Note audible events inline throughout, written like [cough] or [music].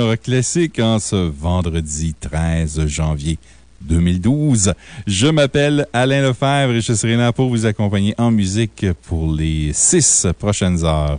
Rock Classique en ce vendredi 13 janvier 2012. Je m'appelle Alain Lefebvre et je serai là pour vous accompagner en musique pour les six prochaines heures.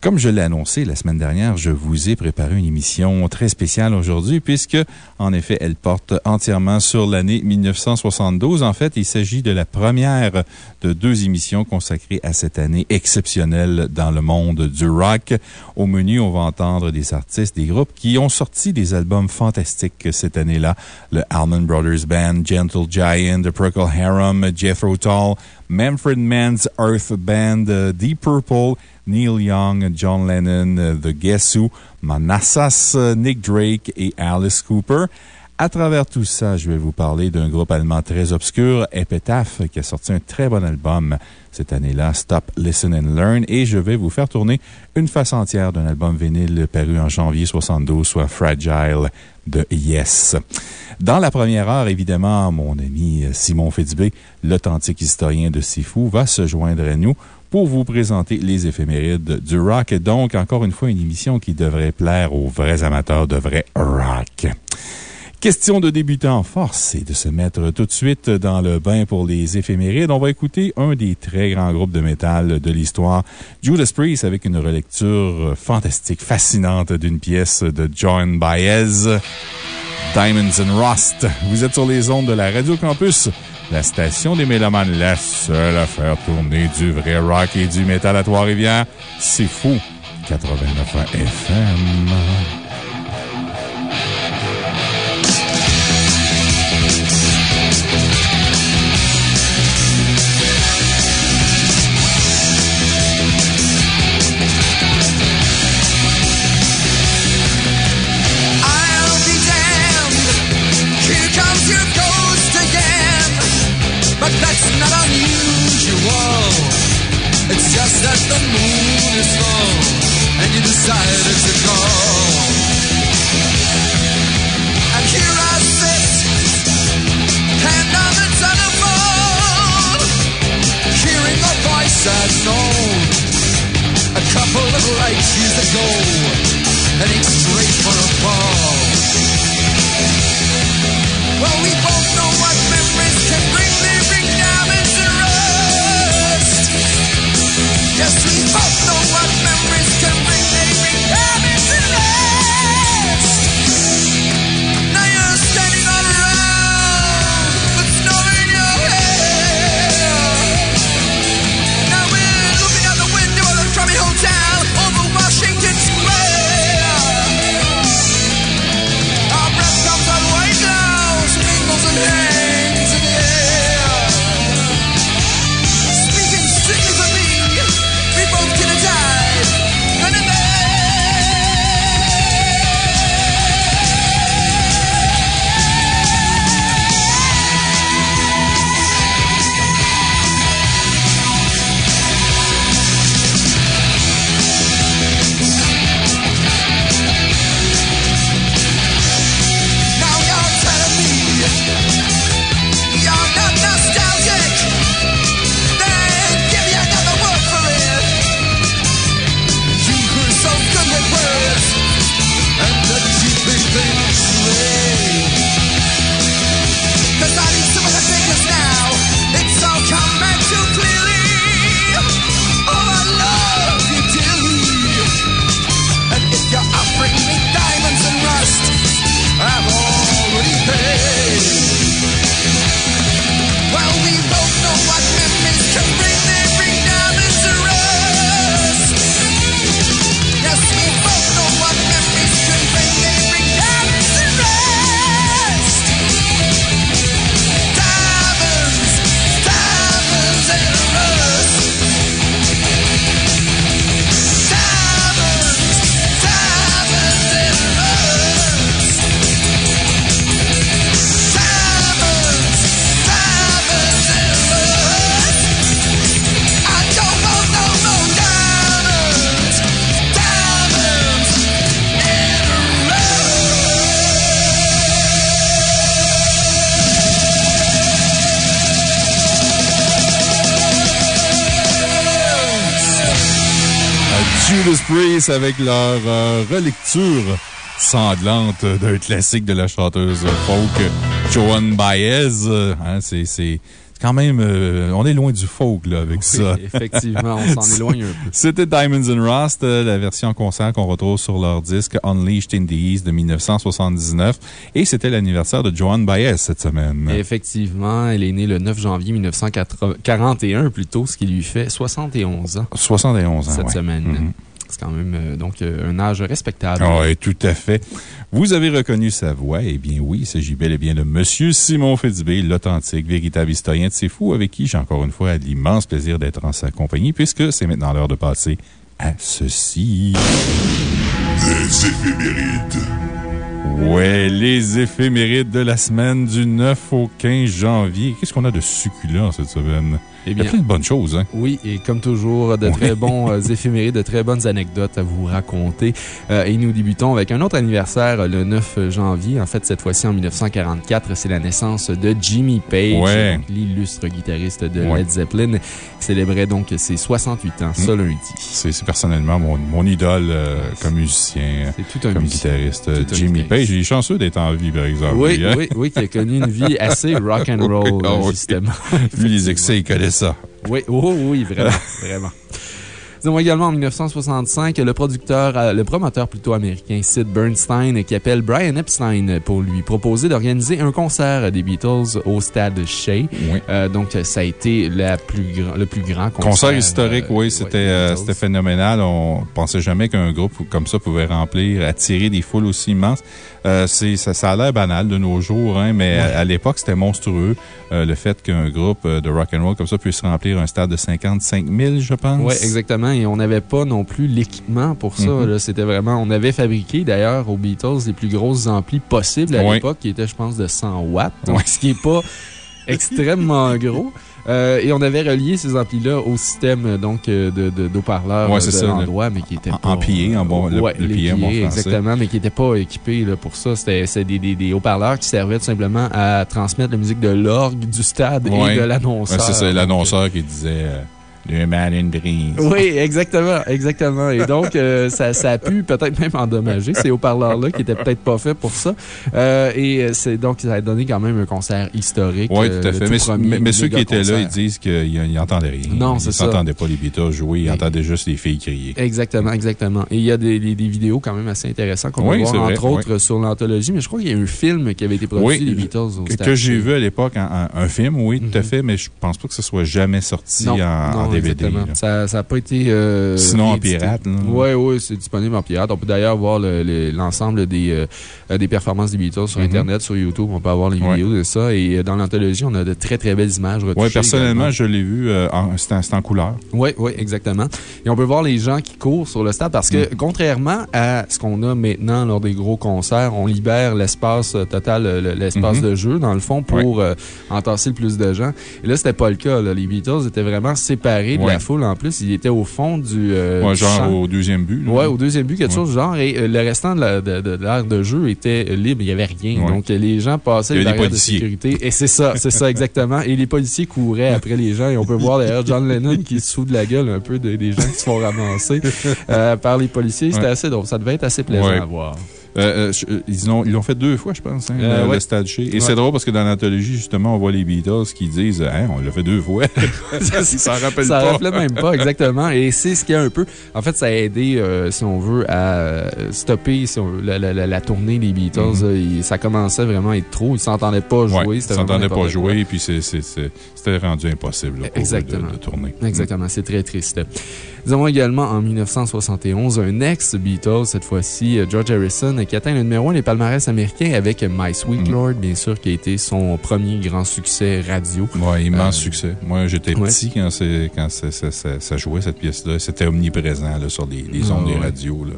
Comme je l'ai annoncé la semaine dernière, je vous ai préparé une émission très spéciale aujourd'hui puisque, en effet, elle porte entièrement sur l'année 1972. En fait, il s'agit de la première de deux émissions consacrées à cette année exceptionnelle dans le monde du rock. Au menu, on va entendre des artistes, des groupes qui ont sorti des albums fantastiques cette année-là. Le Allman Brothers Band, Gentle Giant, The Procol Harum, Jethro Tull, Manfred Mann's Earth Band, uh, Deep Purple, Neil Young, John Lennon, uh, The Guess Who, Manassas, uh, Nick Drake et Alice Cooper. À travers tout ça, je vais vous parler d'un groupe allemand très obscur, Epitaph, qui a sorti un très bon album cette année-là, Stop, Listen and Learn, et je vais vous faire tourner une face entière d'un album vinyle paru en janvier 72, soit Fragile de Yes. Dans la première heure, évidemment, mon ami Simon Fitzbé, l'authentique historien de Sifu, va se joindre à nous pour vous présenter les éphémérides du rock. Donc, encore une fois, une émission qui devrait plaire aux vrais amateurs de vrai rock. Question de débuter en force et de se mettre tout de suite dans le bain pour les éphémérides. On va écouter un des très grands groupes de métal de l'histoire, Judas Priest, avec une relecture fantastique, fascinante d'une pièce de John Baez, Diamonds and Rust. Vous êtes sur les ondes de la Radio Campus, la station des Mélomanes, la seule à faire tourner du vrai rock et du métal à Trois-Rivières. C'est fou. 89 FM. That the moon is full and you decided to go. And here I sit, hand on the telephone, hearing a voice I've known a couple of light years ago, heading straight for a fall. Yes, Priest avec leur euh, relecture sanglante d'un classique de la chanteuse folk Joan Baez. Hein, c'est quand même, euh, on est loin du folk là, avec ça. Effectivement, on s'en éloigne un peu. [laughs] C'était Diamonds and Rust, euh, la version concert qu'on retrouve sur leur disque Unleashed in the East de 1979. Et c'était l'anniversaire de Joan Baez cette semaine. Effectivement, elle est née le 9 janvier 1941 plutôt, ce qui lui fait 71 ans 71 ans. cette ouais. semaine. Mhm. C'est quand même euh, donc euh, un âge respectable. Oui, tout à fait. Vous avez reconnu sa voix. Eh bien, oui, il s'agit bel et bien de Monsieur Simon Fitzbé, l'authentique, véritable historien de ces fous, avec qui j'ai encore une fois l'immense plaisir d'être en sa compagnie, puisque c'est maintenant l'heure de passer à ceci. Les éphémérides. Ouais, les éphémérides de la semaine du 9 au 15 janvier. Qu'est-ce qu'on a de succulent cette semaine? Eh Il y a bien, plein de bonnes choses, hein? Oui, et comme toujours, de très bons euh, éphémérides, de très bonnes anecdotes à vous raconter. Euh, et nous débutons avec un autre anniversaire le 9 janvier. En fait, cette fois-ci en 1944, c'est la naissance de Jimmy Page, Ouais. l'illustre guitariste de Ouais. Led Zeppelin, qui célébrait donc ses 68 ans ce Mm. lundi. C'est personnellement mon, mon idole euh, comme musicien, C'est tout un comme musicien. guitariste. un Jimmy guitariste. Page, il est chanceux d'être en vie, par exemple. Oui, lui, hein? oui, oui, qui a connu une vie assez rock and [laughs] roll, Ah oui. justement. Lui, les excès, il connaît ça. Oui, oh, oui, vraiment, [laughs] vraiment. Nous avons également en 1965 le producteur, euh, le promoteur plutôt américain Sid Bernstein qui appelle Brian Epstein pour lui proposer d'organiser un concert des Beatles au stade Shea. Oui. Euh, donc, ça a été la plus grand, le plus grand concert. Concert historique, euh, oui, c'était euh, phénoménal. On pensait jamais qu'un groupe comme ça pouvait remplir, attirer des foules aussi immenses. Euh, c'est- ça, ça a l'air banal de nos jours, hein, mais à, à l'époque, c'était monstrueux. euh, le fait qu'un groupe euh, de rock and roll comme ça puisse remplir un stade de 55 000, je pense. Oui, exactement. Et on n'avait pas non plus l'équipement pour ça. Mhm. là. C'était vraiment. On avait fabriqué d'ailleurs aux Beatles les plus grosses amplis possibles à Ouais. l'époque, qui étaient, je pense, de 100 watts. Donc, Ouais. ce qui n'est pas [laughs] extrêmement gros. Euh, et on avait relié ces amplis-là au système euh, donc, euh, de, d'eau-parleurs Ouais, euh, de l'endroit, mais qui était pas. en pillé, en bon- le- ouais, en bon français. Exactement, mais qui n'étaient pas équipés là, pour ça. C'était des, des, des haut-parleurs qui servaient tout simplement à transmettre la musique de l'orgue, du stade Ouais. et de l'annonceur. C'est ça, l'annonceur qui disait man in dreams. oui, exactement, exactement. Et donc, euh, ça, ça a pu peut-être même endommager ces haut-parleurs-là qui étaient peut-être pas faits pour ça. Euh, et euh, c'est donc, ça a donné quand même un concert historique. Oui, tout à fait. Mais, premier mais- mais ceux qui étaient là, ils disent qu'ils n'entendaient rien. Non, c'est Ils ça. n'entendaient pas les Beatles jouer, ils Mais- entendaient juste les filles crier. Exactement, exactement. Et il y a des, des, des vidéos quand même assez intéressantes qu'on Oui, peut voir, vrai, entre autres, sur l'anthologie. Mais je crois qu'il y a un film qui avait été produit Oui, des Beatles au Que, que j'ai vu à l'époque, en- en- un film, oui, tout à Mhm. fait, mais je pense pas que ce soit jamais sorti Non, en, en non, DVD. Exactement. là. Ça n'a pas été. euh, Sinon en pirate. Oui, oui, c'est disponible en pirate. On peut d'ailleurs voir le- le- l'ensemble des, euh, euh, des performances des Beatles sur Mhm. Internet, sur YouTube. On peut avoir les Ouais. vidéos de ça. Et dans l'anthologie, on a de très, très belles images. Oui, personnellement, également. je l'ai vu, en- c'est en, couleur. Oui, oui, exactement. Et on peut voir les gens qui courent sur le stade parce que, Mm. contrairement à ce qu'on a maintenant lors des gros concerts, on libère l'espace total, le- l'espace Mhm. de jeu, dans le fond, pour entasser le plus de gens. Et là, c'était pas le cas. là. Les Beatles étaient vraiment séparés de Ouais. la foule. En plus, ils étaient au fond du. euh, Ouais, genre champ. au deuxième but. là. Ouais, au deuxième but, quelque Ouais. chose du genre. Et euh, le restant de la- de, de, de l'aire de jeu était euh, libre. Il n'y avait rien. Donc, les gens passaient Il les barrières de sécurité. Et c'est ça, c'est ça, exactement. Et les policiers couraient après les gens. Et on peut voir d'ailleurs John Lennon qui se fout de la gueule un peu des, gens qui se font ramasser euh, par les policiers. C'était assez drôle. Ça devait être assez plaisant à voir. Euh, euh, euh, ils l'ont ils fait deux fois, je pense, hein, Euh, le, ouais. le Stade Shea. Et Ouais. c'est drôle parce que dans l'anthologie, justement, on voit les Beatles qui disent hein, on l'a fait deux fois. Ils s'en rappellent Ça pas. rappelait même pas, exactement. Et c'est ce qui a un peu. En fait, ça a aidé, si on veut, à stopper si on veut, la, la- la- la tournée des Beatles. Mhm. Ça commençait vraiment à être trop. Ils s'entendaient pas jouer. Ouais, ils s'entendaient pas jouer, puis c'était rendu impossible là, pour eux Exactement. De, de tourner. Exactement, c'est très triste. Nous avons également en 1971 un ex-Beatles, cette fois-ci, euh, George Harrison, qui atteint le numéro 1 des palmarès américains avec My Sweet Mm. Lord, bien sûr, qui a été son premier grand succès radio. Ouais, immense Euh, succès. Moi, j'étais ouais. petit quand, ça, ça- ça jouait, cette pièce-là. C'était omniprésent là, sur les, les Ah, ondes des ouais. radios. Là.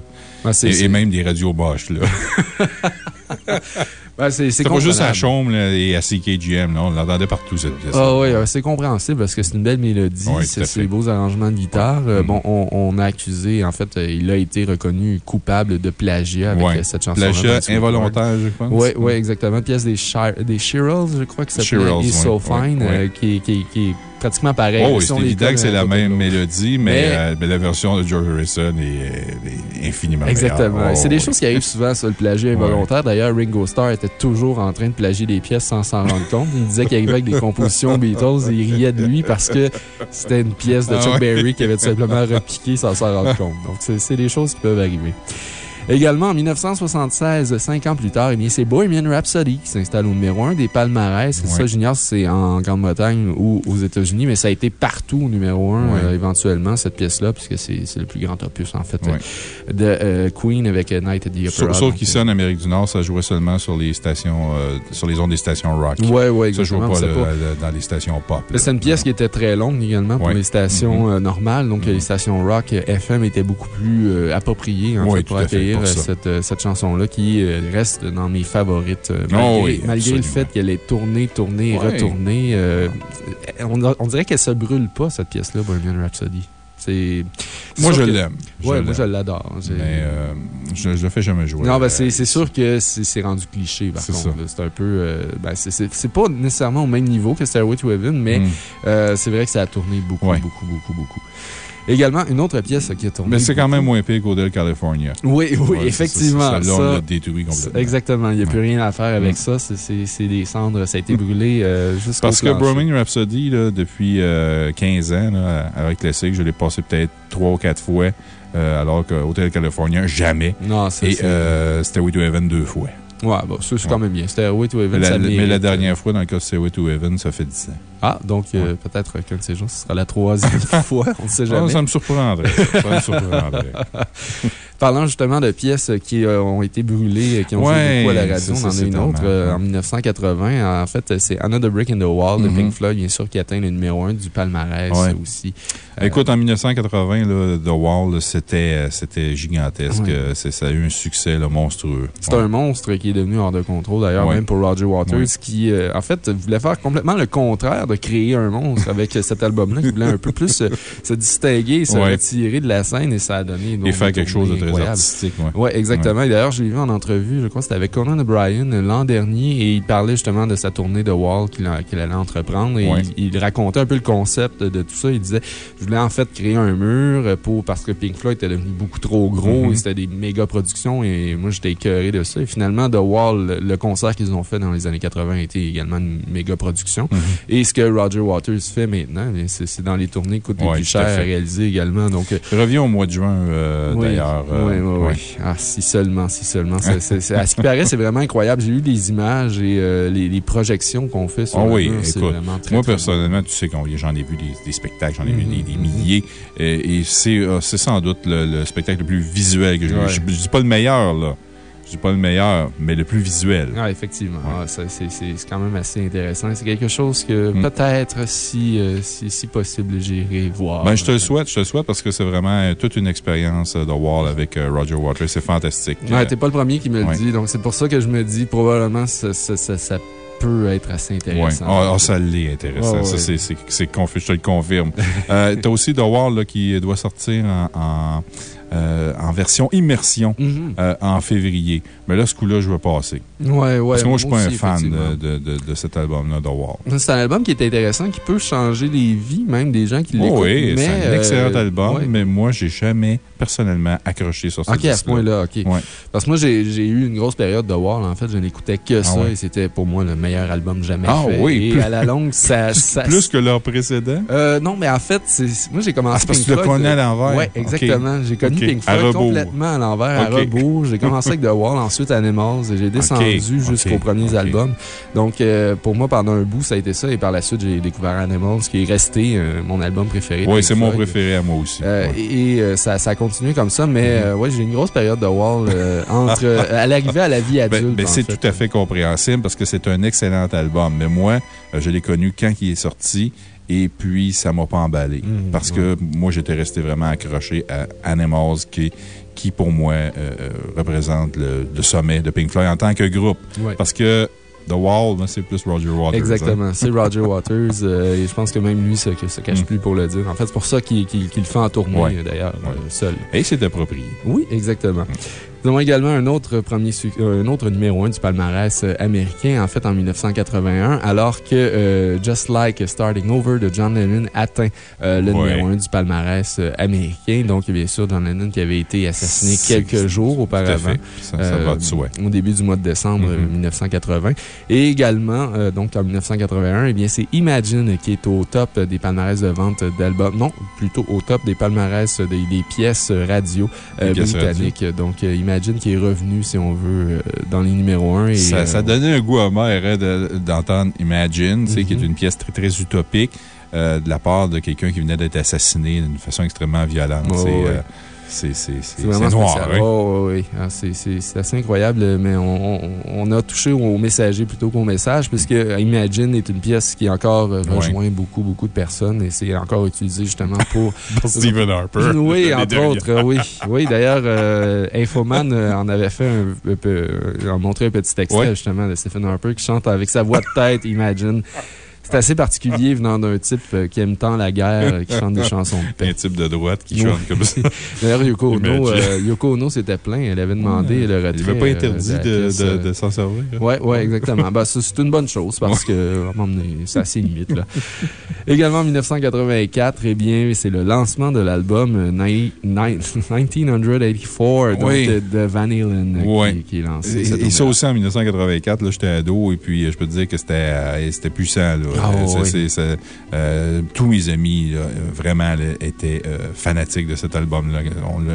Ah, Et, et même des radios boches. là. [laughs] [laughs] ben, c'est- pas juste à. Chaume là, et à CKGM. Là. On l'entendait partout, cette pièce. Ah oui, c'est compréhensible parce que c'est une belle mélodie, Ouais, c'est des beaux arrangements de guitare. Bon, on, on a accusé, en fait, euh, il a été reconnu coupable de plagiat avec Ouais. euh, cette chanson. Plagiat involontaire, je pense. Oui, oui, exactement. Pièce des, Shir des Shirelles, je crois que ça Shirelles, Is So Fine, euh, qui, qui, qui est pratiquement pareil. Oh, c'est évident que c'est la même mélodie, mais, Mais- euh, mais la version de George Harrison est, est infiniment Exactement. meilleure. C'est Oh, des oui. choses qui arrivent souvent, ça, le plagiat [laughs] involontaire. D'ailleurs, Ringo Starr était toujours en train de plagier des pièces sans s'en rendre compte. Il disait qu'il arrivait avec des [laughs] compositions Beatles et il riait de lui parce que c'était une pièce de Ah Chuck ouais. Berry qui avait tout simplement repiqué sans s'en rendre compte. Donc, c'est c'est des choses qui peuvent arriver. Également, en 1976, cinq ans plus tard, eh bien, c'est Bohemian Rhapsody qui s'installe au numéro 1 des palmarès. Ouais. Ça, j'ignore si c'est en Grande-Bretagne ou aux États-Unis, mais ça a été partout au numéro 1 Ouais. éventuellement, cette pièce-là, puisque c'est le plus grand opus, en fait, Ouais. de euh, Queen avec euh, Night at the Opera. Sauf, sauf qu'ici, en Amérique du Nord, ça jouait seulement sur les stations, euh, sur les ondes des stations rock. Ouais, ouais, Ça jouait exactement. pas, dans les stations pop. C'est une pièce qui était très longue également pour les stations Mhm. euh, normales. Donc, les stations rock euh, FM étaient beaucoup plus euh, appropriées en fait, pour accueillir pour ça. cette, euh, cette chanson-là qui euh, reste dans mes favorites. euh, Oh malgré oui, malgré le fait qu'elle est tournée, tournée, Ouais. retournée. euh, on, on dirait qu'elle se brûle pas, cette pièce-là, Bohemian Rhapsody. Moi, je que- l'aime. L'aime. moi, je l'adore. Mais euh, je je le fais jamais jouer. non, ben c'est sûr que c'est rendu cliché, par contre. C'est un peu. euh, ben, c'est- pas nécessairement au même niveau que Stairway to Heaven, mais Mm. euh, c'est vrai que ça a tourné beaucoup, Ouais. beaucoup, beaucoup, beaucoup. Également, une autre pièce qui a tourné. Mais c'est quand même moins pire qu'Odell California. Oui, oui, Ouais, c'est effectivement. ça, ça, ça- l'a détruit complètement. Exactement. Il n'y a plus rien à faire avec Mm. ça. C'est- C'est c'est des cendres. Ça a été brûlé euh, jusqu'au Parce que. Bohemian Rhapsody, là, depuis euh, 15 ans, là, Rock Classic, je l'ai passé peut-être 3 ou 4 fois, euh, alors que Hotel California, jamais. Non, ça, Et c'est- euh, Stairway to Heaven deux fois. Ouais, bon, c'est quand même bien. Stairway to Mais Heaven, la, ça mais mérite. la dernière fois, dans le cas de Stairway to Heaven, ça fait 10 ans. Ah, donc euh, peut-être qu'un de ces jours, ce sera la troisième [laughs] fois. On ne sait Ah, jamais. ça me surprendrait. ça me surprendrait. [laughs] Parlant justement de pièces qui euh, ont été brûlées, qui ont Ouais, beaucoup à la radio, on en a une autre euh, ouais. en 1980. En fait, c'est Another Brick in the Wall de Mhm. Pink Floyd, bien sûr, qui atteint le numéro 1 du palmarès Ouais. aussi. Écoute, en 1980, là, The Wall, c'était gigantesque. Ouais. Ça a eu un succès là, monstrueux. C'est un monstre qui est devenu hors de contrôle, d'ailleurs, même pour Roger Waters, qui, en fait, voulait faire complètement le contraire de créer un monstre avec [laughs] cet album-là. Il voulait un peu plus euh, se distinguer, se Ouais. retirer de la scène et ça a donné. Et faire quelque chose de très incroyable. artistique. Ouais. Ouais, exactement. Et d'ailleurs, je l'ai vu en entrevue, je crois que c'était avec Conan O'Brien l'an dernier, et il parlait justement de sa tournée de Wall qu'il allait entreprendre. Et il, il racontait un peu le concept de, tout ça. Il disait Je voulais en fait créer un mur pour, parce que Pink Floyd était devenu beaucoup trop gros Mhm. et c'était des méga productions. Et moi, j'étais écœuré de ça. Et finalement, The Wall, le, concert qu'ils ont fait dans les années 80 a été également une méga production. Mhm. Et ce que Roger Waters fait maintenant, c'est dans les tournées qui coûtent les Ouais, plus tout à réaliser également. Donc, euh, reviens au mois de juin, euh, oui, d'ailleurs. euh, oui, oui, oui. Ah, si seulement, si seulement. À ce qui paraît, c'est vraiment incroyable. J'ai eu des images et euh, les, les projections qu'on fait sur Ah le oui, mur, écoute, vraiment très Moi, très personnellement, tu sais, quand j'en ai vu des, des spectacles, j'en ai vu des, des mhm. milliers. Et, et c'est sans doute le, le spectacle le plus visuel que j'ai vu. Ouais. Je, je dis pas le meilleur, là. Je dis pas le meilleur, mais le plus visuel. Ah, effectivement. Ah, c'est- quand même assez intéressant. C'est quelque chose que Mm. peut-être, si, euh, si, si possible, j'irai voir. Ben, je te le souhaite, je te le souhaite parce que c'est vraiment euh, toute une expérience euh, de Wall avec euh, Roger Waters. C'est fantastique. Ouais, t'es pas le premier qui me le ouais. dit. Donc, c'est pour ça que je me dis, probablement, ça, ça, ça, ça peut être assez intéressant. Ah, ah, ça l'est intéressant. Ça, ouais. c'est- je te le confirme. [laughs] euh, T'as aussi The Wall là, qui doit sortir en, en, euh, en version immersion Mhm. euh, en février. Mais là, ce coup-là, je veux passer. Ouais, ouais. Parce que moi, je suis pas un fan de, de, de, de cet album-là, The Wall. C'est un album qui est intéressant, qui peut changer les vies, même des gens qui l'écoutent. Oh oui, mais, c'est un excellent euh, album, ouais. mais moi, j'ai jamais personnellement accroché sur ce Ok, à ce point-là, ok. Ouais. Parce que moi, j'ai eu une grosse période de Wall. En fait, je n'écoutais que ça ouais. et c'était pour moi le meilleur album jamais Ah fait. oui, Et plus- à la longue, ça. [laughs] ça Plus que leur précédent? Euh, non, mais en fait, moi, j'ai commencé Ah, parce que tu Floyd, connu à l'envers. Ouais, exactement. J'ai connu Ok. Pink À Floyd rebours. complètement à l'envers, à rebours. J'ai commencé avec The Wall, ensuite Animals et j'ai descendu jusqu'aux premiers albums. Donc, euh, pour moi, pendant un bout, ça a été ça. Et par la suite, j'ai découvert Animals, qui est resté euh, mon album préféré. Oui, c'est mon préféré à moi aussi. Euh, Ouais. Et, ça, ça a continué comme ça, mais Mhm. euh, ouais, j'ai eu une grosse période de Wall entre, à l'arrivée à la vie adulte. Ben, ben, en c'est tout à fait compréhensible parce que c'est un excellent album. Mais moi, je l'ai connu quand il est sorti et puis ça m'a pas emballé. Mhm, parce que moi, j'étais resté vraiment accroché à Animals qui, qui pour moi, euh, euh, représente le, le sommet de Pink Floyd en tant que groupe. Ouais. Parce que The Wall, moi, c'est plus Roger Waters. hein. Exactement. C'est Roger [laughs] Waters. euh, et je pense que même lui se, se cache Mm. plus pour le dire. En fait, c'est pour ça qu'il le fait en tournée, Ouais. d'ailleurs, Ouais. seul. Et c'est approprié. Oui, exactement. Nous avons également un autre, premier euh, un autre numéro 1 du palmarès euh, américain, en fait en 1981, alors que euh, Just Like Starting Over de John Lennon atteint euh, le Ouais. numéro 1 du palmarès américain. Donc, bien sûr, John Lennon qui avait été assassiné quelques jours auparavant. Ça, ça va de soi. Au début du mois de décembre euh, Mhm. 1980. Et également, euh, donc en 1981, eh bien, c'est Imagine qui est au top des palmarès de vente d'albums. Non, plutôt au top des palmarès des, des pièces radio Des pièces britanniques. Donc, euh, Imagine qui est revenu, si on veut, euh, dans les numéros 1. Et, Ça, ça euh, donnait un goût amer hein, de- d'entendre Imagine, sais, qui est Mhm. une pièce très, très utopique euh, de la part de quelqu'un qui venait d'être assassiné d'une façon extrêmement violente. Ouais. euh, c'est noir. spécial. hein? Oh, oui, oui. Ah, c'est- assez incroyable, mais on, on- on a touché au messager plutôt qu'au message, puisque Imagine est une pièce qui encore euh, rejoint beaucoup, beaucoup de personnes et c'est encore utilisé justement pour. [laughs] Pour Stephen Harper. [laughs] Oui, entre derniers. autres, oui. Oui, d'ailleurs, euh, [laughs] Infoman euh, en avait fait un, peu, en montré un petit extrait justement de Stephen Harper qui chante avec sa voix de tête, Imagine. C'est assez particulier venant d'un type euh, qui aime tant la guerre, euh, qui chante des [laughs] chansons de paix. Un type de droite qui Oui. chante comme ça. D'ailleurs, Yoko Ono, euh, Yoko Ono s'était plaint. Elle avait demandé le retrait. Il n'avait pas interdit de, de, de s'en servir. hein. Ouais, ouais, exactement. Ben, c'est une bonne chose parce que, à c'est assez limite, là. Également, en 1984, eh bien, c'est le lancement de l'album euh, nine- nine- 1984, donc, Oui. euh, de Van Halen, qui, qui est lancé. Et, ça aussi en 1984, là, j'étais ado et puis je peux te dire que c'était c'était puissant. Là. Ah, Euh, euh, tous mes amis, là, vraiment, là, étaient euh, fanatiques de cet album-là.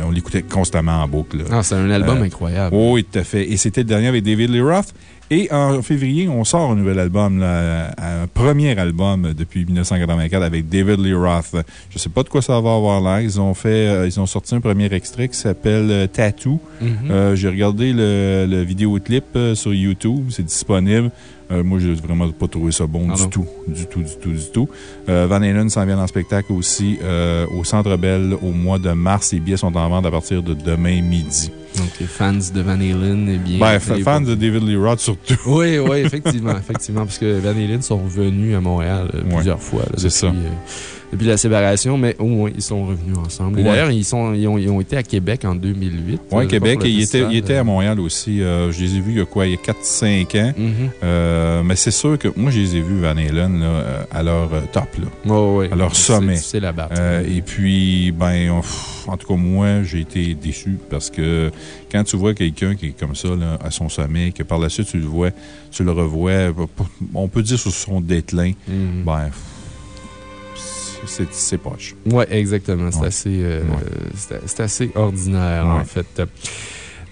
On, l'écoutait constamment en boucle. Ah, c'est un album Euh, incroyable. Oui, tout à fait. Et c'était le dernier avec David Lee Roth. Et en février, on sort un nouvel album, là, un premier album depuis 1984 avec David Lee Roth. Je ne sais pas de quoi ça va avoir l'air. Ils ont fait, ils ont sorti un premier extrait qui s'appelle Tattoo. Mhm. Euh, J'ai regardé le, le vidéoclip sur YouTube. C'est disponible. Euh, moi, je n'ai vraiment pas trouvé ça bon Ah du tout. Du tout, du tout, du tout. Euh, Van Halen s'en vient en spectacle aussi euh, au Centre Bell au mois de mars. Les billets sont en vente à partir de demain midi. Donc, les fans de Van Halen, eh bien. Ben, allez fan voir. de David Lee Roth surtout. [laughs] Oui, oui, [laughs] effectivement, effectivement, parce que Van Halen sont revenus à Montréal Ouais, plusieurs fois. c'est ça. Depuis la séparation, mais au moins, ils sont revenus ensemble. Ouais. D'ailleurs, ils, sont- ils, ont, ils ont été à Québec en 2008. Oui, euh, Québec. Et le il était, festival, il était à Montréal aussi. Euh, je les ai vus il y a quoi, il y a 4-5 ans. mhm. Euh, mais c'est sûr que moi, je les ai vus, Van Halen, là, à leur top. Là. À leur sommet. C'est la. Euh, et puis, ben, on- pff, en tout cas, moi, j'ai été déçu parce que quand tu vois quelqu'un qui est comme ça, là, à son sommet, que par la suite, tu le vois, tu le revois, on peut dire sur son déclin, Mhm. ben, pff, c'est c'est poche. Oui, exactement. C'est Ouais. assez, euh, Ouais. assez ordinaire, en fait.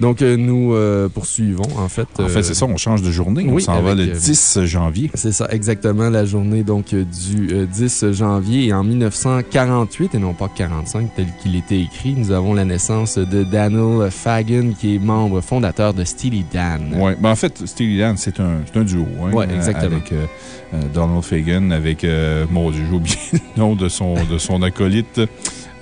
Donc, euh, nous euh, poursuivons, en fait. En fait, euh, c'est ça, on change de journée. on oui, s'en va le euh, 10 janvier. C'est ça, exactement la journée donc, du euh, 10 janvier. Et en 1948, et non pas 45, tel qu'il était écrit, nous avons la naissance de Daniel Fagan, qui est membre fondateur de Steely Dan. Ouais. Ben, en fait, Steely Dan, c'est un, duo. Hein, euh, exactement. Avec euh, Donald Fagan, avec, euh, mon Dieu, j'ai oublié [laughs] le nom de son, de son acolyte.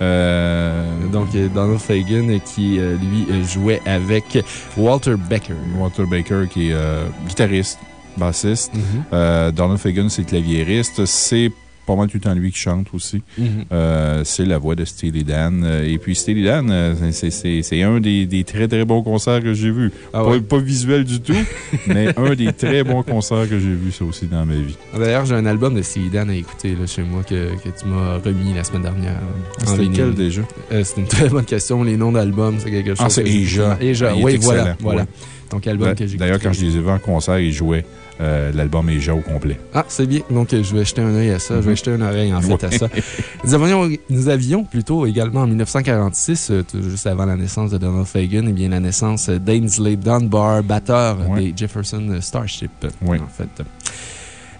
Euh, Donc, euh, Donald Fagan, euh, qui, lui, jouait avec Walter Becker. Walter Baker, qui est guitariste, bassiste. Mhm. Euh, Donald Fagan, c'est claviériste. C'est pas mal tout le temps lui qui chante aussi. Mhm. Euh, c'est la voix de Steely Dan. Euh, Et puis, Steely Dan, euh, c'est- un des, des très, très bons concerts que j'ai vus. Ah pas, ouais? pas visuel du tout, [laughs] mais un des très bons concerts que j'ai vus, ça aussi, dans ma vie. D'ailleurs, j'ai un album de Steely Dan à écouter là, chez moi que, que tu m'as remis la semaine dernière. en C'était lequel déjà? Euh, c'est une très bonne question. Les noms d'albums, c'est quelque chose. Ah, c'est Aja. Aja, Ah, oui, voilà. voilà. Ouais. Donc, album Ouais, que j'ai D'ailleurs, quand je les ai vus en concert, ils jouaient euh, l'album Eja au complet. Ah, c'est bien. Donc, euh, je vais jeter un œil à ça. Je vais Mhm. jeter une oreille, en fait, à ça. [laughs] Nous avions, nous avions plutôt également en 1946, euh, juste avant la naissance de Donald Fagan, et bien la naissance d'Ainsley Dunbar, batteur Ouais. des Jefferson Starship, en fait.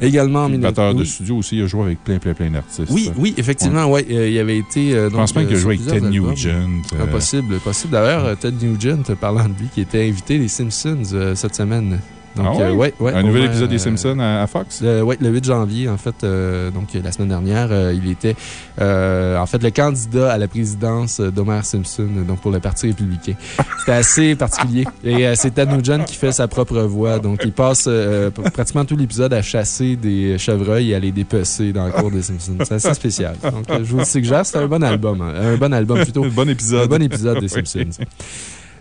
Également en Le 19... batteur de studio aussi, il a joué avec plein, plein, plein d'artistes. Oui, oui, effectivement, ouais. euh, il avait été. euh, Je pense même qu'il a joué avec Ted albums. Nugent. Euh, possible, possible. D'ailleurs, Ted Nugent, parlant de lui, qui était invité des Simpsons cette semaine. Donc, Ah ouais? euh, ouais, ouais, un nouvel épisode des euh, Simpsons à, à Fox? Oui, le 8 janvier, en fait, euh, donc la semaine dernière, il était en fait le candidat à la présidence d'Homer Simpson, donc pour le Parti républicain. C'était assez [laughs] particulier. Et c'est Ted Nugent qui fait sa propre voix. Donc, il passe pr- pratiquement tout l'épisode à chasser des chevreuils et à les dépecer dans le cours des Simpsons. C'est assez spécial. Donc, je vous le suggère, c'est un bon album. hein. Un bon album plutôt. Un [laughs] bon épisode. Un bon épisode des. [laughs] Simpsons.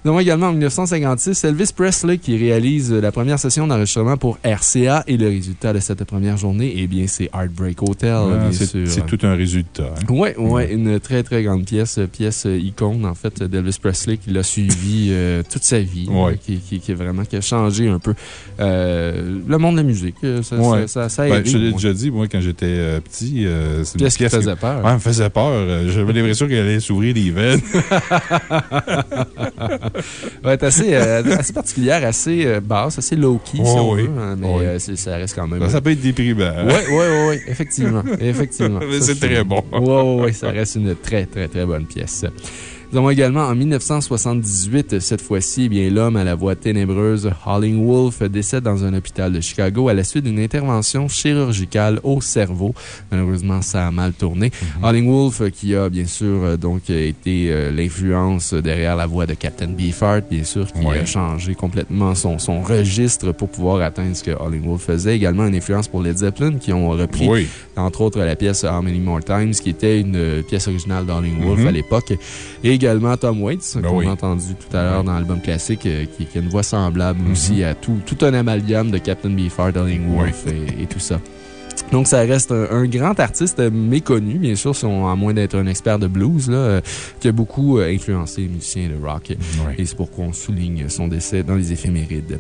Nous avons également en 1956 Elvis Presley qui réalise la première session d'enregistrement pour RCA et le résultat de cette première journée, eh bien, c'est Heartbreak Hotel, Ah, bien sûr. c'est tout un résultat. hein. Oui, ouais, une très très grande pièce, pièce icône en fait d'Elvis Presley qui l'a suivi euh, toute sa vie, Ouais. euh, qui, qui, qui est vraiment qui a changé un peu euh, le monde de la musique. euh, Ça, Ouais. ça, ça, ça a Ben, aidé, je l'ai déjà dit, moi, quand j'étais euh, petit, c'est une Pièce qui faisait peur? Ouais, me faisait peur. J'avais l'impression qu'elle allait s'ouvrir les veines. [laughs] [laughs] Ouais, est assez, euh, assez particulière, assez euh, basse, assez low-key, si Ouais, on oui. veut, hein, mais euh, ça reste quand même. Ça, ça peut être déprimant. Oui, oui, oui, effectivement. effectivement. [laughs] C'est très bon. Oui, oui, oui, ça reste une très, très, très bonne pièce. Nous avons également en 1978, cette fois-ci, eh bien l'homme à la voix ténébreuse, Howling Wolf, décède dans un hôpital de Chicago à la suite d'une intervention chirurgicale au cerveau. Malheureusement, ça a mal tourné. Mm-hmm. Howling Wolf, euh, qui a bien sûr euh, donc euh, été euh, l'influence derrière la voix de Captain Beefheart, bien sûr, qui Ouais. a changé complètement son, son registre pour pouvoir atteindre ce que Howling Wolf faisait. Également une influence pour Led Zeppelin, qui ont repris Oui. entre autres la pièce How Many More Times, qui était une pièce originale d'Howling Wolf Mhm. à l'époque. Et également Tom Waits, Ben qu'on oui. a entendu tout à l'heure dans l'album classique, euh, qui, qui a une voix semblable Mhm. aussi à tout, tout un amalgame de Captain Beefheart, Wolf et, et tout ça. Donc, ça reste un, un grand artiste méconnu, bien sûr, si on- à moins d'être un expert de blues, là, euh, qui a beaucoup euh, influencé les musiciens de rock. Ouais. Et c'est pourquoi on souligne son décès dans les éphémérides.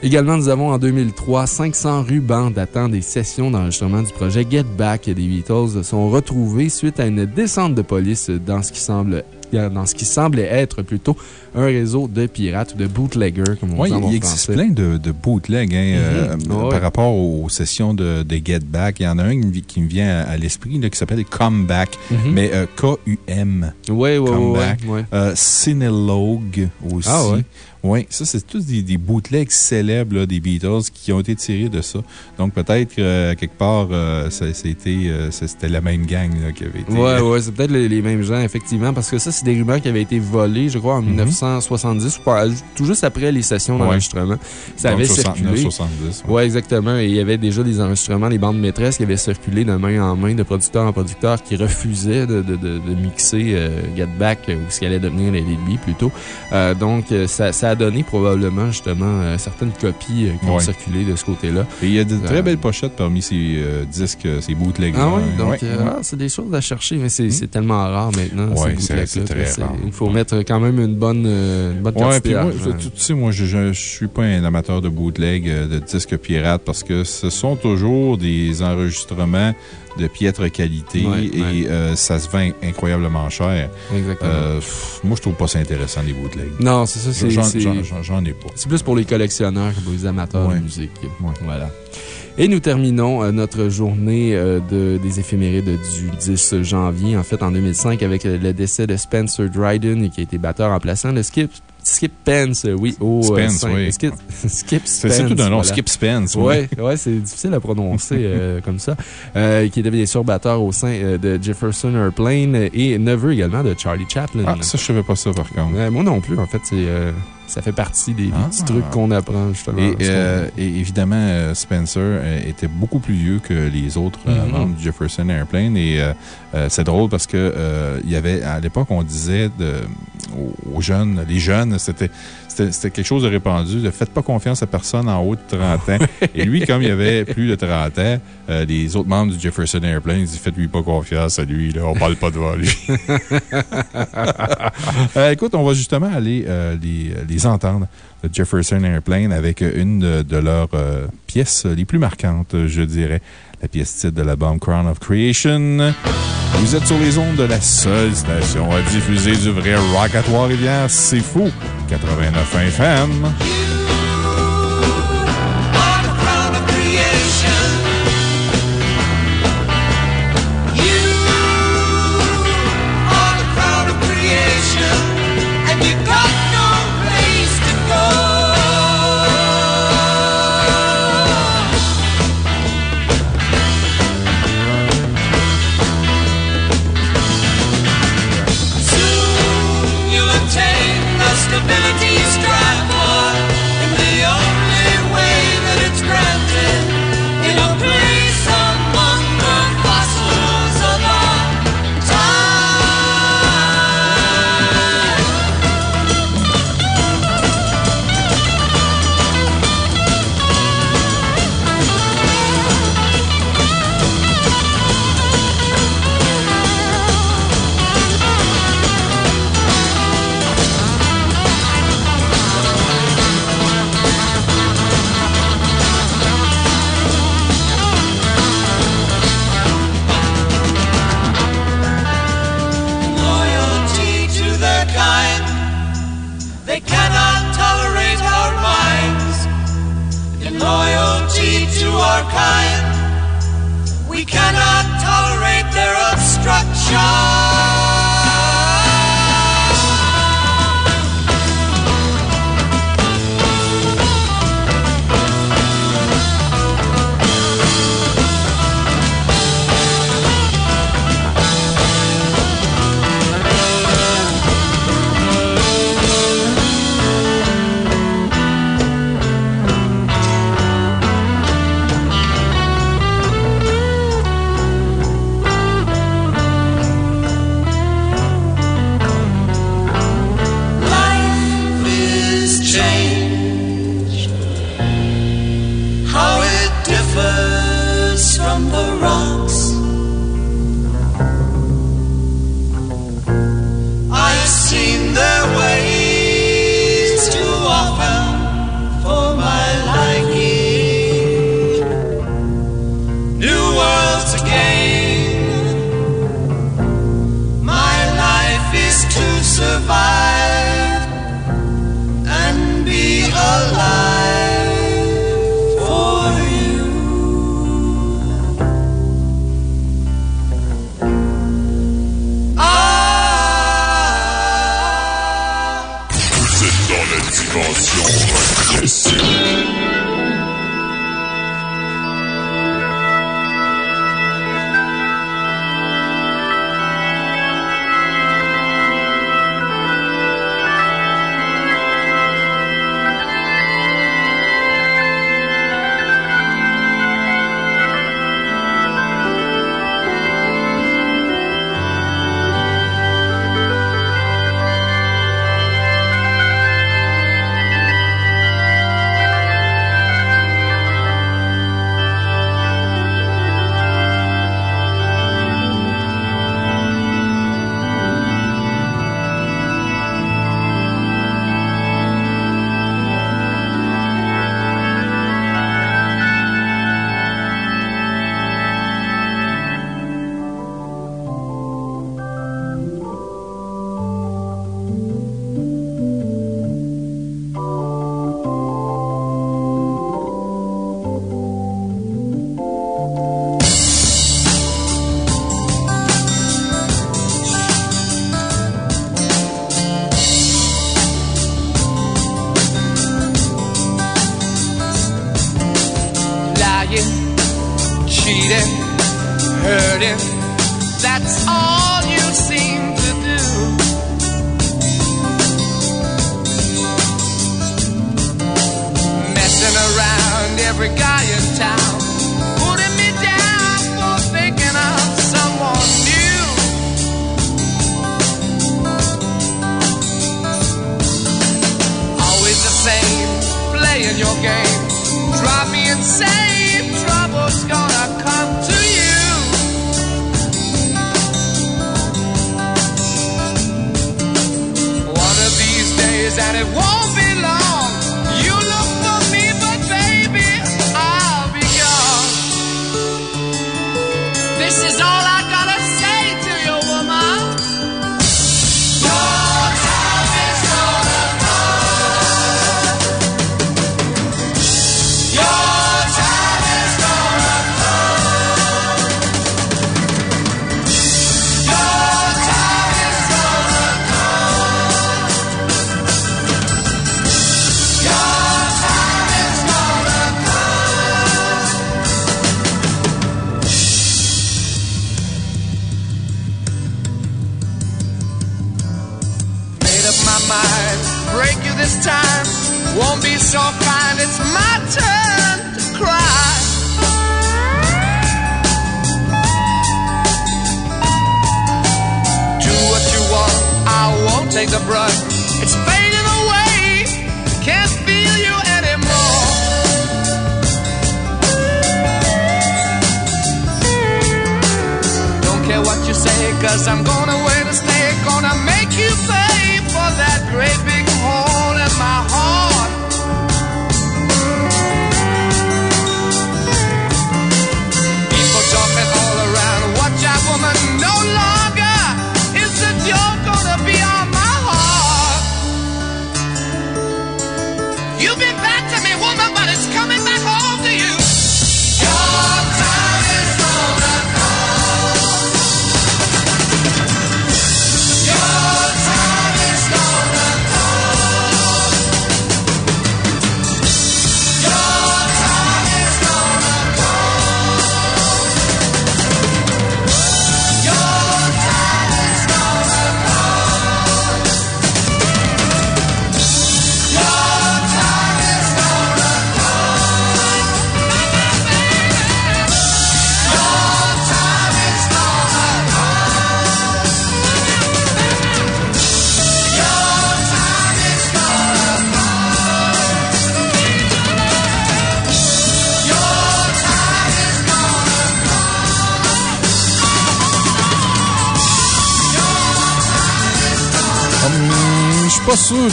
Également, nous avons en 2003 500 rubans datant des sessions d'enregistrement du projet Get Back des Beatles sont retrouvés suite à une descente de police dans ce qui semble dans ce qui semblait être plutôt un réseau de pirates ou de bootleggers, comme on Oui, dit en bon il existe français. plein de, de bootlegs hein, euh, Mhm. Ouais. par rapport aux sessions de, de Get Back. Il y en a un qui me- vient à, à l'esprit qui s'appelle Comeback, Mhm. mais euh, K-U-M. Oui, oui, oui. Comeback. ouais. Euh, Cinelogue aussi. Ah ouais? Oui, ça, c'est tous des, des bootlegs célèbres là, des Beatles qui ont été tirés de ça. Donc, peut-être que euh, quelque part, euh, c'était euh, c'était la même gang là, qui avait été. Ouais, ouais, c'est peut-être les, les mêmes gens, effectivement, parce que ça, c'est des rumeurs qui avaient été volées, je crois, en 1970, ou pas- tout juste après les sessions Mhm. Ouais. d'enregistrement. Ça Donc, avait 69, circulé. 70. ouais. Ouais, exactement. Et il y avait déjà des enregistrements, les bandes maîtresses qui avaient circulé de main en main, de producteur en producteur, qui refusaient de, de, de, de mixer Get Back, ou ce qui allait devenir les Lidby plutôt. Donc, ça, ça a donné probablement, justement, euh, certaines copies euh, qui ont Ouais. circulé de ce côté-là. Et il y a de très Euh, belles pochettes parmi ces disques, ces bootlegs. Ah oui, donc, euh, ah, c'est des choses à chercher, mais c'est c'est tellement rare maintenant. Ouais, ces c'est- très rare. Il faut mettre quand même une bonne, une bonne Ouais, quantité puis moi, tu, sais, moi, je, je suis pas un amateur de bootleg, euh, de disques pirates, parce que ce sont toujours des enregistrements de piètre qualité Ouais, et ouais. euh, ça se vend incroyablement cher. Exactement. Euh, pff, moi, je trouve pas ça intéressant, les bootlegs. non, c'est ça, c'est. J'en ai pas. C'est plus pour les collectionneurs que pour les amateurs Ouais. de musique. Voilà. Et nous terminons euh, notre journée de, des éphémérides du 10 janvier, en fait, en 2005, avec le décès de Spencer Dryden, qui a été batteur remplaçant. Le Skip, Skip Pence, euh, oui, au. euh, Spence, cinq- oui. [laughs] Skip, Skip Spence. c'est tout d'un nom, voilà. Skip Spence. oui. Ouais, ouais, c'est difficile à prononcer euh, [laughs] comme ça. Euh, qui était bien sûr batteur au sein euh, de Jefferson Airplane et neveu également de Charlie Chaplin. Ah, ça, je savais pas ça, par contre. Moi non plus, en fait, c'est, euh, ça fait partie des, des Ah. petits trucs qu'on apprend, justement. Et, euh, et évidemment, euh, Spencer euh, était beaucoup plus vieux que les autres Mhm. membres du Jefferson Airplane. Et euh, c'est drôle parce que euh, il y avait, à l'époque, on disait de, aux jeunes, les jeunes, c'était. C'était quelque chose de répandu. de Faites pas confiance à personne en haut de 30 ans. Et lui, comme il avait plus de 30 ans, euh, les autres membres du Jefferson Airplane, ils disaient Faites-lui pas confiance à lui, là, on parle pas devant lui. [laughs] Euh, écoute, on va justement aller euh, les, les entendre, le Jefferson Airplane, avec une de, de leurs pièces les plus marquantes, je dirais. La pièce titre de l'album Crown of Creation. Vous êtes sur les ondes de la seule station à diffuser du vrai rock à Trois-Rivières. C'est fou! 89 FM.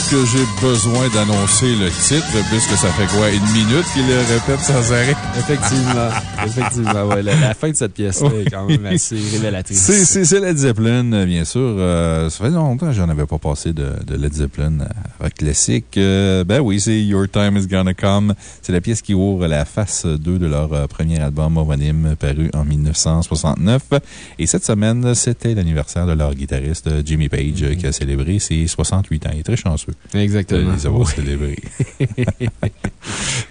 Sûr que j'ai besoin d'annoncer le titre, puisque ça fait quoi, une minute qu'il le répète sans arrêt? [laughs] Effectivement. Effectivement, ouais. La, la fin de cette pièce-là est quand même assez révélatrice. C'est- Led Zeppelin, bien sûr. Euh, ça fait longtemps que j'en avais pas passé de, de Led Zeppelin euh, classique. Euh, ben oui, c'est Your Time is Gonna Come. C'est la pièce qui ouvre la face 2 de leur euh, premier album homonyme paru en 1969. Et cette semaine, c'était l'anniversaire de leur guitariste euh, Jimmy Page euh, qui a célébré ses 68 ans. Il est très chanceux de Exactement. les avoir célébrés. [laughs]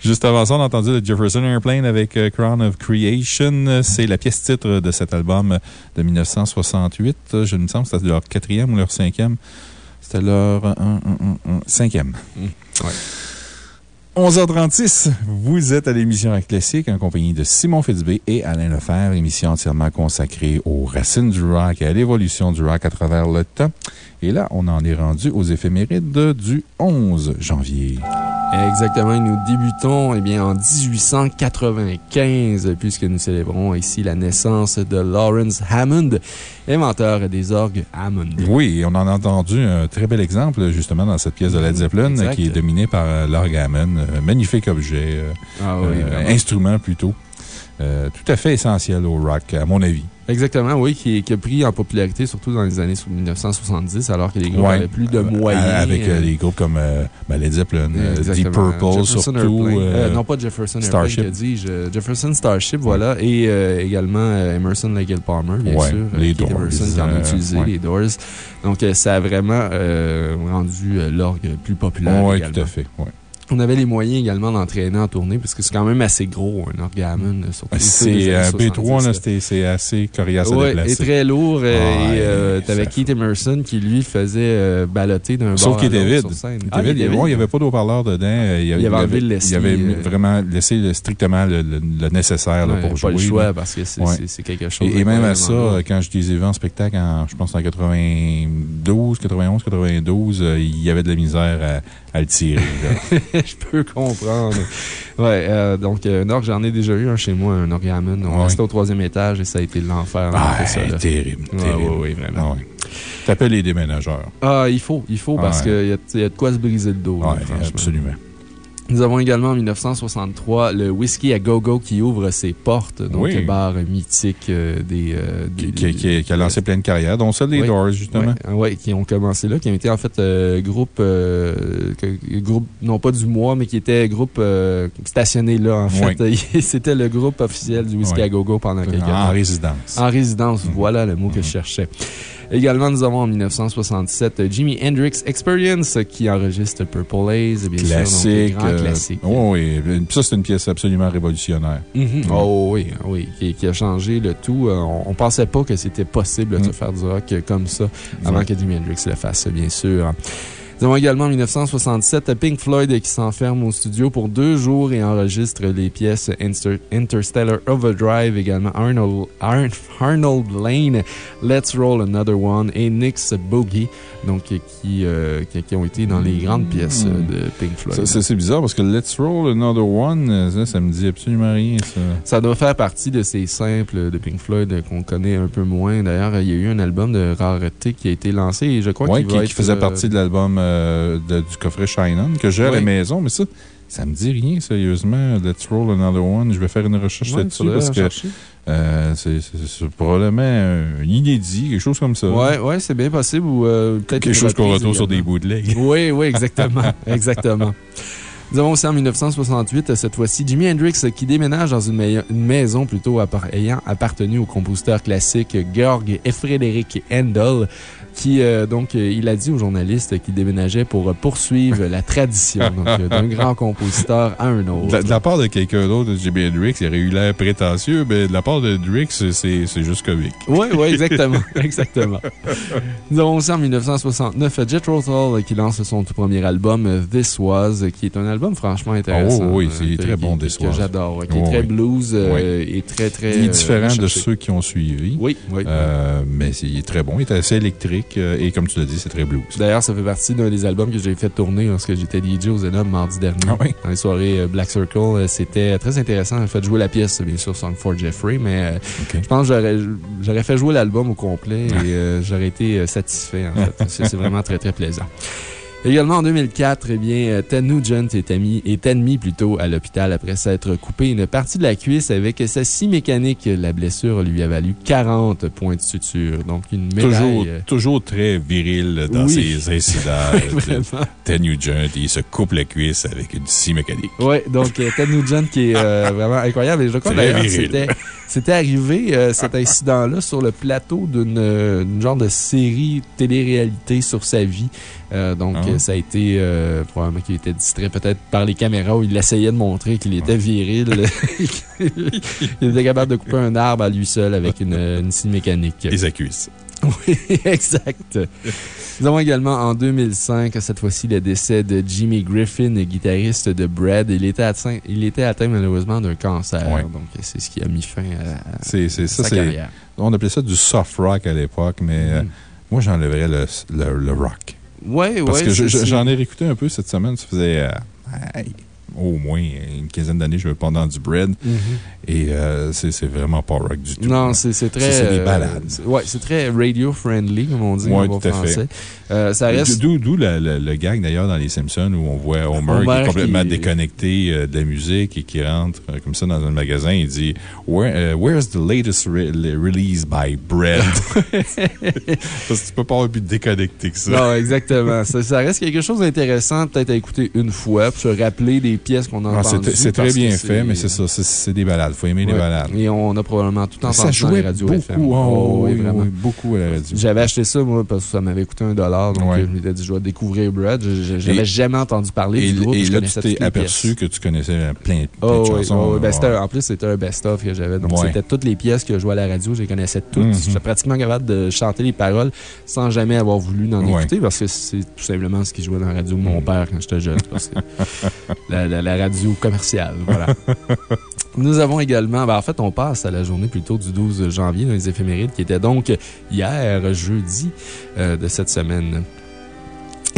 Juste avant ça, on a entendu le Jefferson Airplane avec Crown of Creation. C'est la pièce titre de cet album de 1968. Euh, Je me semble que c'était leur quatrième ou leur cinquième. C'était leur un, un, cinquième. Ouais. 11h36, vous êtes à l'émission Rock Classique en compagnie de Simon Fitzbé et Alain Lefebvre, émission entièrement consacrée aux racines du rock et à l'évolution du rock à travers le temps. Et là, on en est rendu aux éphémérides du 11 janvier. Exactement. Et nous débutons eh bien, en 1895, puisque nous célébrons ici la naissance de Lawrence Hammond, inventeur des orgues Hammond. Oui, on en a entendu un très bel exemple, justement, dans cette pièce de Led Zeppelin, Exact. qui est dominée par euh, l'orgue Hammond. Magnifique objet, euh, Ah oui, euh, vraiment. instrument plutôt. Euh, tout à fait essentiel au rock, à mon avis. Exactement, oui, qui, qui a pris en popularité surtout dans les années 1970, alors que les groupes Ouais. avaient plus de Euh, moyens. Avec euh, des groupes comme euh, ben, Led Zeppelin, Deep. Purple, Jefferson surtout. Euh, non, pas Jefferson Starship. Airplane, dis-je. Jefferson Starship, voilà. Et également Emerson, Lake and Palmer, bien Ouais, sûr. les Doors, Emerson qui en a utilisé, ouais. les Doors. Donc, ça a vraiment rendu l'orgue plus populaire. Oui, tout à fait. ouais. On avait les moyens également d'entraîner en tournée, parce que c'est quand même assez gros, un euh, surtout C'est années B3, 70, là, là. c'était- c'est assez coriace à Ouais, et déplacer. très lourd. euh, Ouais, et euh, t'avais Keith Emerson qui, lui, faisait euh, balloter d'un Sauf bord qu'il à était l'autre vide. Il Ah, était vide. Il n'y avait pas d'eau-parleur dedans. Euh, Il, Il avait enlevé le levier, Il avait euh, vraiment laissé le- strictement le, le- le nécessaire là, pour pas jouer. le choix là. parce que c'est Ouais. quelque chose. Et, et même à ça, euh, quand je les ai vus en spectacle, en, je pense en 92, 91, 92, euh, il y avait de la misère à, à le tirer. [laughs] [laughs] Je peux comprendre. Ouais, euh, donc, euh, un orgue, j'en ai déjà eu un chez moi, un orgue Hammond. On Ouais. restait au troisième étage et ça a été l'enfer. Ah, là. terrible, ouais, vraiment. Ah. T'appelles les déménageurs. Ah, il faut, il faut, parce Ouais. qu'il y, y a de quoi se briser le dos, franchement. absolument. Nous avons également en 1963 le Whisky à Go-Go qui ouvre ses portes, donc Oui. le bar mythique euh, des, euh, Qui, des- qui- qui- qui a lancé plein de carrières, dont celle des Oui. Doors, justement. Ouais, qui ont commencé là, qui ont été en fait euh, groupe, euh, groupe, non pas du mois, mais qui était groupe euh, stationné là, en fait. [laughs] C'était le groupe officiel du Whisky à Go-Go pendant quelques En temps. résidence. En résidence, Mhm. voilà le mot que je cherchais. Également, nous avons en 1967 euh, Jimi Hendrix Experience qui enregistre Purple Haze, bien sûr. Classique. grand euh, classique. oui, oui. Ça, c'est une pièce absolument révolutionnaire. Mhm. Oh oui, oui, qui, qui a changé le tout. Euh, On, on pensait pas que c'était possible de Mm. faire du rock euh, comme ça avant que Jimi Hendrix le fasse, bien sûr. Nous avons également en 1967 Pink Floyd qui s'enferme au studio pour deux jours et enregistre les pièces Inter- Interstellar Overdrive, également Arnold, Arn- Arnold Lane, Let's Roll Another One et Nick's Boogie, donc qui, euh, qui, qui ont été dans les grandes pièces euh, de Pink Floyd. C'est bizarre parce que Let's Roll Another One, euh, ça, ça me dit absolument rien, ça. Ça doit faire partie de ces simples de Pink Floyd qu'on connaît un peu moins. D'ailleurs, il y a eu un album de rareté qui a été lancé et je crois Ouais, qu'il qui, va qui être, faisait euh, partie de l'album euh, de- du coffret Shine On que j'ai à la maison, mais ça, ça me dit rien, sérieusement. Let's Roll Another One. Je vais faire une recherche Ouais, là-dessus parce que euh, c'est probablement un inédit, quelque chose comme ça. Ouais, ouais, c'est bien possible. Ou euh, peut-être Quelque chose qu'on retrouve sur des également. bootlegs. Oui, oui, exactement. [laughs] exactement. Nous avons aussi en 1968, cette fois-ci, Jimi Hendrix qui déménage dans une, maison plutôt ayant appartenu au compositeur classique Georg et Frédéric Handel, qui, euh, donc, euh, il a dit aux journalistes qu'il déménageait pour euh, poursuivre la tradition d'un grand [laughs] compositeur à un De autre. la, de la part de quelqu'un d'autre de Jimi Hendrix, il aurait eu l'air prétentieux, mais de la part de Hendrix, c'est juste comique. Oui, oui, exactement. [laughs] exactement. Nous avons aussi en 1969 Jethro Tull qui lance son tout premier album, This Was, qui est un album franchement intéressant. Oh, oui, c'est que- très bon, que- This Que Was. j'adore, qui est Oh, très oui. blues euh, et très, très. Il est différent de ceux qui ont suivi. Oui, oui. Mais c'est- il est très bon, il est assez électrique euh, et comme tu l'as dit, c'est très blues. D'ailleurs, ça fait partie d'un des albums que j'ai fait tourner lorsque j'étais DJ au Zenom mardi dernier. Ah oui? Dans les soirées euh, Black Circle. Euh, C'était très intéressant. J'ai fait jouer la pièce, bien sûr, Song for Jeffrey, mais je pense que j'aurais- fait jouer l'album au complet et euh, j'aurais été satisfait, en [laughs] fait. C'est vraiment très, très plaisant. Également en 2004, eh bien, euh, Ted Nugent est, ami, est admis plutôt à l'hôpital après s'être coupé une partie de la cuisse avec sa scie mécanique. La blessure lui a valu 40 points de suture. Donc, une médaille. Toujours, euh, toujours très viril dans Oui. ses incidents. [laughs] Ted Nugent, il se coupe la cuisse avec une scie mécanique. Oui, donc euh, Ted Nugent qui est euh, vraiment incroyable. Et je crois d'ailleurs c'était c'était arrivé, euh, cet incident-là, sur le plateau d'une euh, d'une genre de série télé-réalité sur sa vie. Euh, donc, Ah. ça a été euh, probablement qu'il était distrait peut-être par les caméras où il essayait de montrer qu'il était viril. [laughs] il était capable de couper un arbre à lui seul avec une, une scie mécanique. Et sa cuisse. [laughs] Oui, exact. Nous avons également en 2005, cette fois-ci, le décès de Jimmy Griffin, guitariste de Brad. Il était atteint, il était atteint malheureusement d'un cancer. Ouais. Donc, c'est ce qui a mis fin à, à sa c'est, carrière. on appelait ça du soft rock à l'époque, mais euh, Mhm. moi, j'enlèverais le, le, le rock. Ouais, Parce ouais, que je- j'en ai réécouté un peu cette semaine. Ça faisait euh, hey, au moins une quinzaine d'années je me pendant du bread. Mhm. Et euh, c'est vraiment pas rock du tout. Non, c'est très. C'est des euh, balades. c'est- ouais, c'est très radio-friendly, comme on dit Ouais, en tout à fait. français. Euh, ça reste. D'où le, gag d'ailleurs dans Les Simpsons où on voit Homer, Homer qui est complètement qui- déconnecté euh, de la musique et qui rentre euh, comme ça dans un magasin et dit Where, euh, Where's the latest re- le- release by Bread? [laughs] Parce que tu peux pas avoir plus déconnecté que ça. Non, exactement. ça, ça reste quelque chose d'intéressant, peut-être à écouter une fois, pour se rappeler des pièces qu'on a Ah, c'est- entendues. c'est très bien fait, mais c'est ça, c'est- des balades. faut aimer les balades. Et on a probablement tout entendu Ça dans les jouait radios beaucoup, FM. oh, Oh, oui, oui, vraiment. oui, beaucoup à la radio. J'avais acheté ça, moi, parce que ça m'avait coûté un dollar. Donc, je m'étais dit, je vais découvrir Brad. J'avais jamais entendu parler Et, du groupe. et là, tu t'es aperçu que tu connaissais plein, plein Oh, de oui, chansons. oh. Ben, en plus, c'était un best-of que j'avais. Donc, c'était toutes les pièces que je jouais à la radio. Je les connaissais toutes. Mhm. J'étais pratiquement capable de chanter les paroles sans jamais avoir voulu en écouter parce que c'est tout simplement ce qui jouait dans la radio de mon Mhm. père quand j'étais jeune. Parce que [laughs] la, la- la radio commerciale, voilà. [laughs] Nous avons également, ben, en fait, on passe à la journée plutôt du 12 janvier dans les éphémérides, qui était donc hier, jeudi euh, de cette semaine.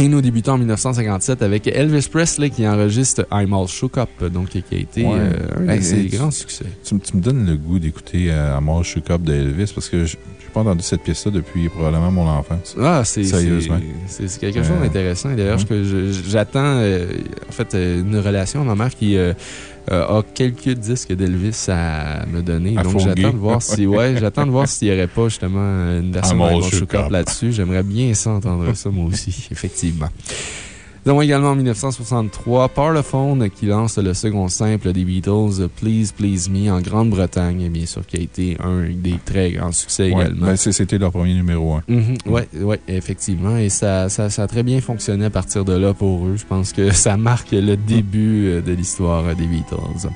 Et nous débutons en 1957 avec Elvis Presley qui enregistre I'm All Shook Up, donc qui a été Ouais. euh, un de ses grands succès. Tu, me- tu me donnes le goût d'écouter euh, Amor Shook Up de Elvis parce que je n'ai pas entendu cette pièce-là depuis probablement mon enfance. Ah, c'est Sérieusement. c'est- quelque chose Euh, d'intéressant. D'ailleurs, ouais. j'attends euh, en fait euh, une relation ma mère qui euh, a quelques disques d'Elvis à me donner. À Donc, j'attends de voir si, ouais, [laughs] j'attends de voir s'il n'y aurait pas justement une version Up Up. là-dessus. J'aimerais bien ça entendre ça, moi aussi, [laughs] effectivement. Nous avons également en 1963 Parlophone qui lance le second simple des Beatles, Please Please Me, en Grande-Bretagne, bien sûr, qui a été un des très grands succès Ouais, également. ben, C'était leur premier numéro 1. Mhm, ouais, ouais, effectivement. Et ça, ça, ça a très bien fonctionné à partir de là pour eux. Je pense que ça marque le début euh, de l'histoire euh, des Beatles.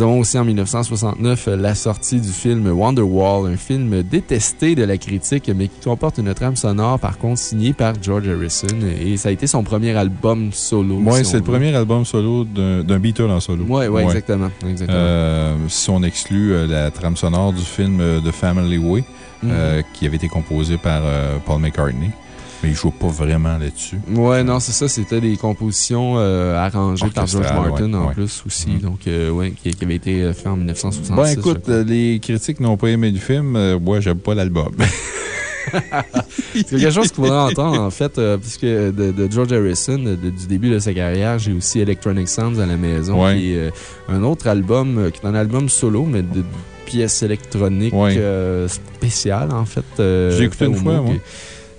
Nous avons aussi en 1969 euh, la sortie du film Wonderwall, un film détesté de la critique, mais qui comporte une trame sonore, par contre, signée par George Harrison. Et ça a été son premier album solo. Oui, si c'est le veut. premier album solo d'un Beatle en solo. Ouais, ouais, exactement. exactement. Euh, si on exclut euh, la trame sonore du film The Family Way, Mhm. euh, qui avait été composé par euh, Paul McCartney, mais il joue pas vraiment là-dessus. Ouais, non, c'est ça. C'était des compositions euh, arrangées par George Martin ouais, en ouais. plus aussi. Mhm. Donc, euh, ouais, qui, qui avait été euh, fait en 1966. Bon, je écoute, les critiques n'ont pas aimé le film. Euh, moi, j'aime pas l'album. [laughs] C'est quelque chose qu'il faudrait entendre, en fait, euh, puisque de, de George Harrison, de- du début de sa carrière, j'ai aussi Electronic Sounds à la maison, Ouais. qui est un autre album, qui est un album solo, mais de, de pièces électroniques Ouais. euh, spéciales, en fait. euh, J'ai écouté une fois, moi.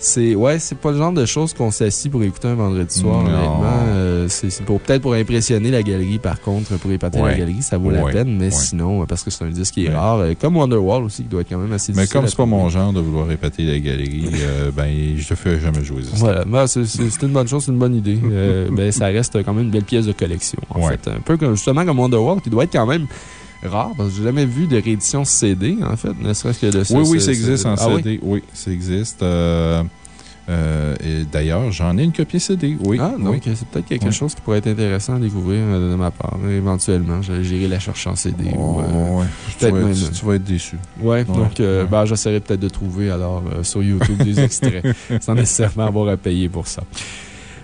C'est ouais, c'est pas le genre de choses qu'on s'assit pour écouter un vendredi soir, Non. honnêtement. Euh, c'est pour peut-être pour impressionner la galerie, par contre, pour épater la galerie, ça vaut la peine, mais Ouais. sinon, euh, parce que c'est un disque qui est rare, euh, comme Wonderwall aussi, qui doit être quand même assez Mais comme c'est pas mon genre de vouloir répéter la galerie, [laughs] euh, ben, je te fais jamais jouer ça. Voilà, Ben, c'est une bonne chose, c'est une bonne idée. Euh, ben, ça reste quand même une belle pièce de collection, en fait. Un peu comme, justement comme Wonderwall, qui doit être quand même rare, parce que j'ai jamais vu de réédition CD, en fait, ne serait-ce que de Oui, oui, ce- ça existe en Ah oui? CD. Oui, ça existe. Euh, euh, D'ailleurs, j'en ai une copie CD. Oui. Ah, oui. donc c'est peut-être quelque Oui. chose qui pourrait être intéressant à découvrir euh, de ma part, éventuellement. Je- J'irai la chercher en CD. ou, euh, Oh, ouais. tu, vas même- être, tu vas être déçu. Ouais, donc euh, ouais. ben, j'essaierai peut-être de trouver alors sur YouTube des extraits [laughs] sans nécessairement avoir à payer pour ça.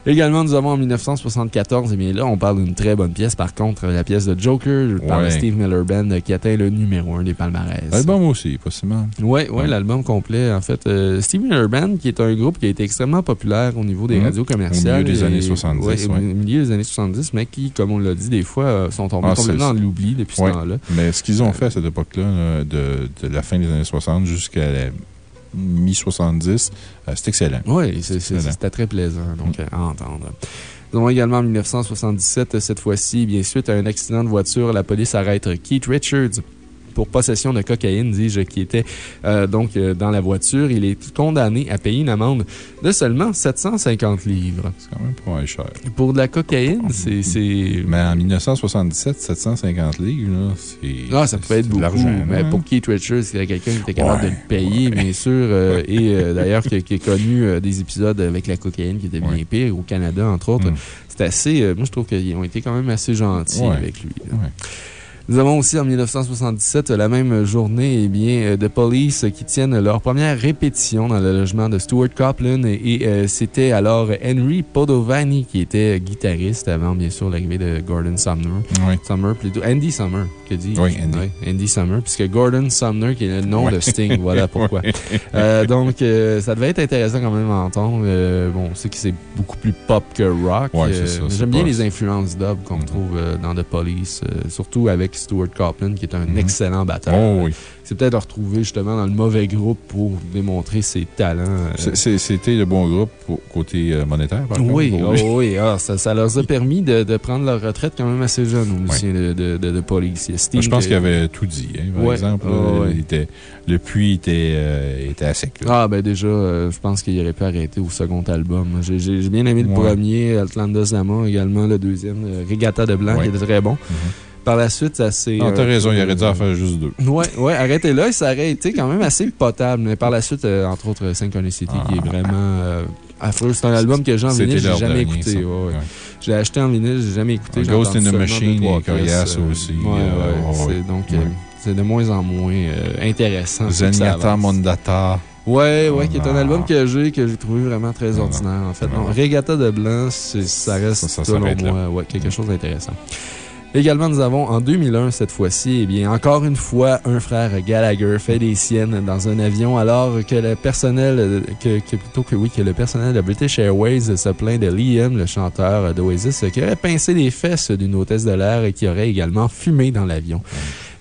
Également, nous avons en 1974, et bien là, on parle d'une très bonne pièce, par contre, la pièce de Joker par le Steve Miller Band euh, qui atteint le numéro 1 des palmarès. L'album aussi, si mal. Ouais, l'album complet. En fait, euh, Steve Miller Band, qui est un groupe qui a été extrêmement populaire au niveau des radios commerciales. Au milieu des et- années 70, ouais, Au milieu des années 70, mais qui, comme on l'a dit des fois, euh, sont tombés Ah, complètement dans l'oubli depuis ce temps-là. Mais ce qu'ils ont fait à cette époque-là, là, de, de la fin des années 60 jusqu'à la mi-70, euh, c'est excellent. Oui, c'était très plaisant donc, à entendre. Nous avons également en 1977, cette fois-ci, bien suite à un accident de voiture, la police arrête Keith Richards pour possession de cocaïne, dis-je, qui était euh, donc euh, dans la voiture. Il est condamné à payer une amende de seulement 750 livres. C'est quand même pas cher. Pour de la cocaïne, c'est... Mais en 1977, 750 livres, là, c'est. Ah, ça pouvait être beaucoup, mais hein? pour Keith Richards, c'était quelqu'un qui était capable Ouais. de le payer, bien sûr, euh, et euh, d'ailleurs qui, qui a connu euh, des épisodes avec la cocaïne qui étaient bien Ouais. pires, au Canada, entre autres. Mm. C'est assez, moi je trouve qu'ils ont été quand même assez gentils avec lui. Nous avons aussi en 1977, la même journée, eh bien, euh, The Police qui tiennent leur première répétition dans le logement de Stuart Copeland et, et, euh, c'était alors Henry Podovani qui était guitariste avant, bien sûr, l'arrivée de Gordon Sumner. Ouais. Summer plutôt. Andy Summer, que dit Oui, Andy. Ouais, Andy Summer, puisque Gordon Sumner, qui est le nom de Sting, voilà [laughs] pourquoi. Euh, donc, euh, ça devait être intéressant quand même à entendre. Euh, bon, on sait que c'est beaucoup plus pop que rock. C'est Euh, c'est J'aime bien les influences dub qu'on Mhm. trouve euh, dans The Police, euh, surtout avec Stuart Copeland, qui est un Mhm. excellent batteur. Oh oui. C'est peut-être de retrouver justement dans le mauvais groupe pour démontrer ses talents. euh, C'était le bon groupe pour- côté euh, monétaire, par oui, contre. oh, lui. oui. Ah, ça, ça leur a permis de, de prendre leur retraite quand même assez jeune aux musiciens de, de, de, de Police. Je pense qui- qu'il avait tout dit. hein, par exemple, Ah, là, ouais. il était, le puits était, euh, était à sec. là. Ah, ben déjà, euh, je pense qu'il aurait pu arrêter au second album. J'ai bien aimé le premier, Atlanta Zama, également le deuxième, Regatta de Blanc, qui était très bon. Mhm. Par la suite, ça s'est. Non, t'as euh, raison, il aurait dû en faire juste deux. Ouais, ouais, arrêtez là, ça aurait été quand même assez potable. Mais par la suite, euh, entre autres, Synchronicity, qui est Ah. vraiment euh, affreux. C'est un album que j'ai en vinyle, j'ai jamais écouté. ouais, ouais. L'ai acheté en vinyle, j'ai jamais écouté. j'ai Ghost in the Machine et euh, aussi, Ouais, donc, c'est de moins en moins intéressant. Zenyatta. Mondata. Ouais, ouais, qui est un Ah. album que j'ai, que j'ai trouvé vraiment très Ah. ordinaire, en fait. Regatta de Blanc, ça reste, selon moi, ouais, quelque chose d'intéressant. Également, nous avons en 2001, cette fois-ci, eh bien, encore une fois, un frère Gallagher fait des siennes dans un avion alors que le personnel, que, que plutôt que oui, que le personnel de British Airways se plaint de Liam, le chanteur d'Oasis, qui aurait pincé les fesses d'une hôtesse de l'air et qui aurait également fumé dans l'avion.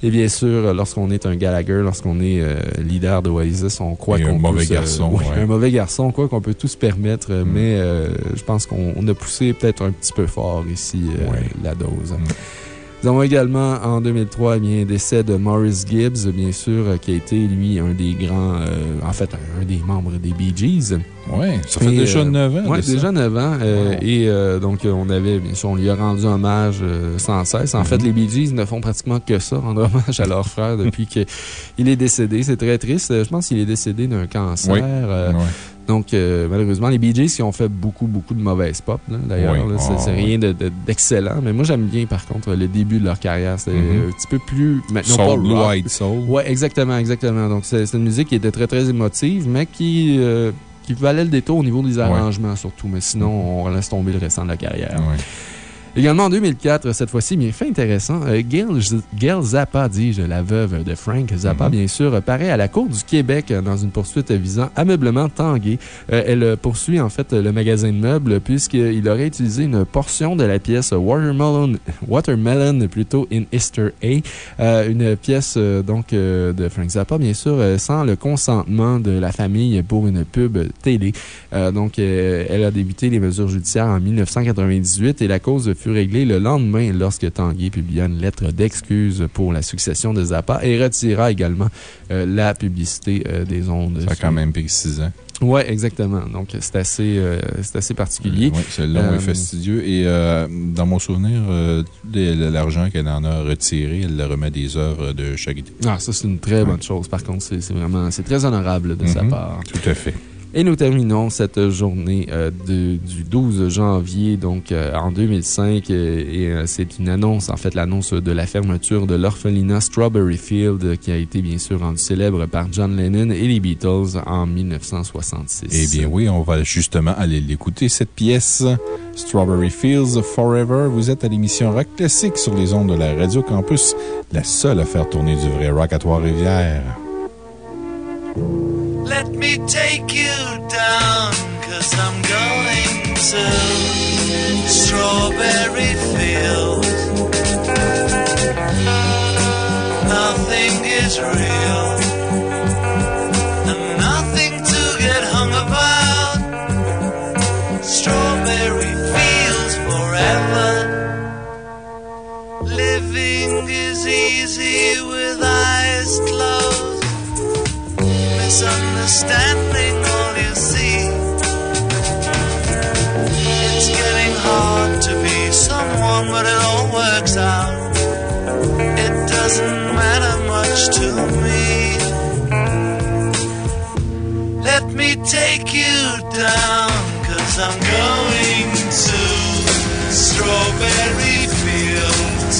Et bien sûr, lorsqu'on est un Gallagher, lorsqu'on est euh, leader d'Oasis, on croit un qu'on peut mauvais se- garçon, ouais. un mauvais garçon, quoi qu'on peut tout se permettre, Mm. mais euh, je pense qu'on on a poussé peut-être un petit peu fort ici euh, Ouais. la dose. Mm. Nous avons également, en 2003, eh bien, décès de Maurice Gibbs, bien sûr, euh, qui a été, lui, un des grands, euh, en fait, un, un des membres des Bee Gees. Ouais, ça fait Et, déjà euh, 9 ans. Oui, déjà 9 ans. euh, Wow. Et euh, donc, euh, on avait, bien sûr, on lui a rendu hommage euh, sans cesse. En fait, Mhm. les Bee Gees ne font pratiquement que ça, rendre hommage à leur frère depuis qu'il est décédé. C'est très triste. Euh, Je pense qu'il est décédé d'un cancer. Oui. euh, Ouais. donc, euh, malheureusement, les Bee Gees qui ont fait beaucoup, beaucoup de mauvaises pop, d'ailleurs. Oui. c'est Ah, rien de- de- d'excellent. Mais moi, j'aime bien, par contre, le début de leur carrière. C'était Mhm. un petit peu plus. Maintenant, Soul, pas Blue rock. Eyed Soul. Ouais, exactement, exactement. Donc, c'est c'est une musique qui était très, très émotive, mais qui, euh, qui valait le détour au niveau des arrangements, surtout. Mais sinon, on laisse tomber le restant de la carrière. Ouais. Également en 2004, cette fois-ci, bien fait intéressant, euh, Gail, Gail Zappa, dis-je, la veuve de Frank Zappa, Mhm. bien sûr, paraît à la Cour du Québec euh, dans une poursuite visant ameublement Tanguay. Euh, elle poursuit en fait le magasin de meubles puisqu'il aurait utilisé une portion de la pièce Watermelon, Watermelon plutôt in Easter A, une pièce donc de Frank Zappa, bien sûr, sans le consentement de la famille pour une pub télé. Donc, elle a débuté les mesures judiciaires en 1998 et la cause fut réglée le lendemain lorsque Tanguy publia une lettre d'excuse pour la succession de Zappa et retira également euh, la publicité euh, des ondes. Ça a quand même pris 6 ans. Oui, exactement. Donc, c'est assez, euh, assez particulier. Oui, c'est long et fastidieux. Et euh, dans mon souvenir, euh, l'argent qu'elle en a retiré, elle le remet des œuvres de charité. Ah, ça, c'est une très bonne chose. Par contre, c'est vraiment, c'est très honorable de sa Mhm. part. Tout à fait. Et nous terminons cette journée euh, de- du 12 janvier, donc euh, en 2005. euh, et euh, c'est une annonce, en fait, l'annonce de la fermeture de l'orphelinat Strawberry Field, qui a été bien sûr rendu célèbre par John Lennon et les Beatles en 1966. Eh bien oui, on va justement aller l'écouter, cette pièce. Strawberry Fields Forever. Vous êtes à l'émission Rock Classique sur les ondes de la Radio Campus, la seule à faire tourner du vrai rock à Trois-Rivières. Let me take you down, cause I'm going to Strawberry Fields. Nothing is real, and nothing to get hung about. Strawberry Fields forever. Living is easy with eyes closed misunderstanding someone, but it all works out. It doesn't matter much to me. Let me take you down, cause I'm going to Strawberry Fields.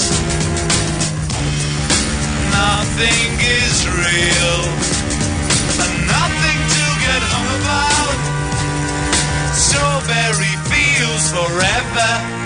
Nothing is real and nothing to get hung about. Strawberry fields forever.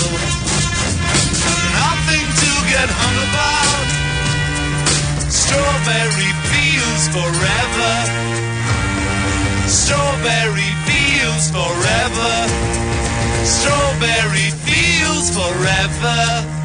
Hung about. Strawberry fields forever. Strawberry fields forever. Strawberry fields forever.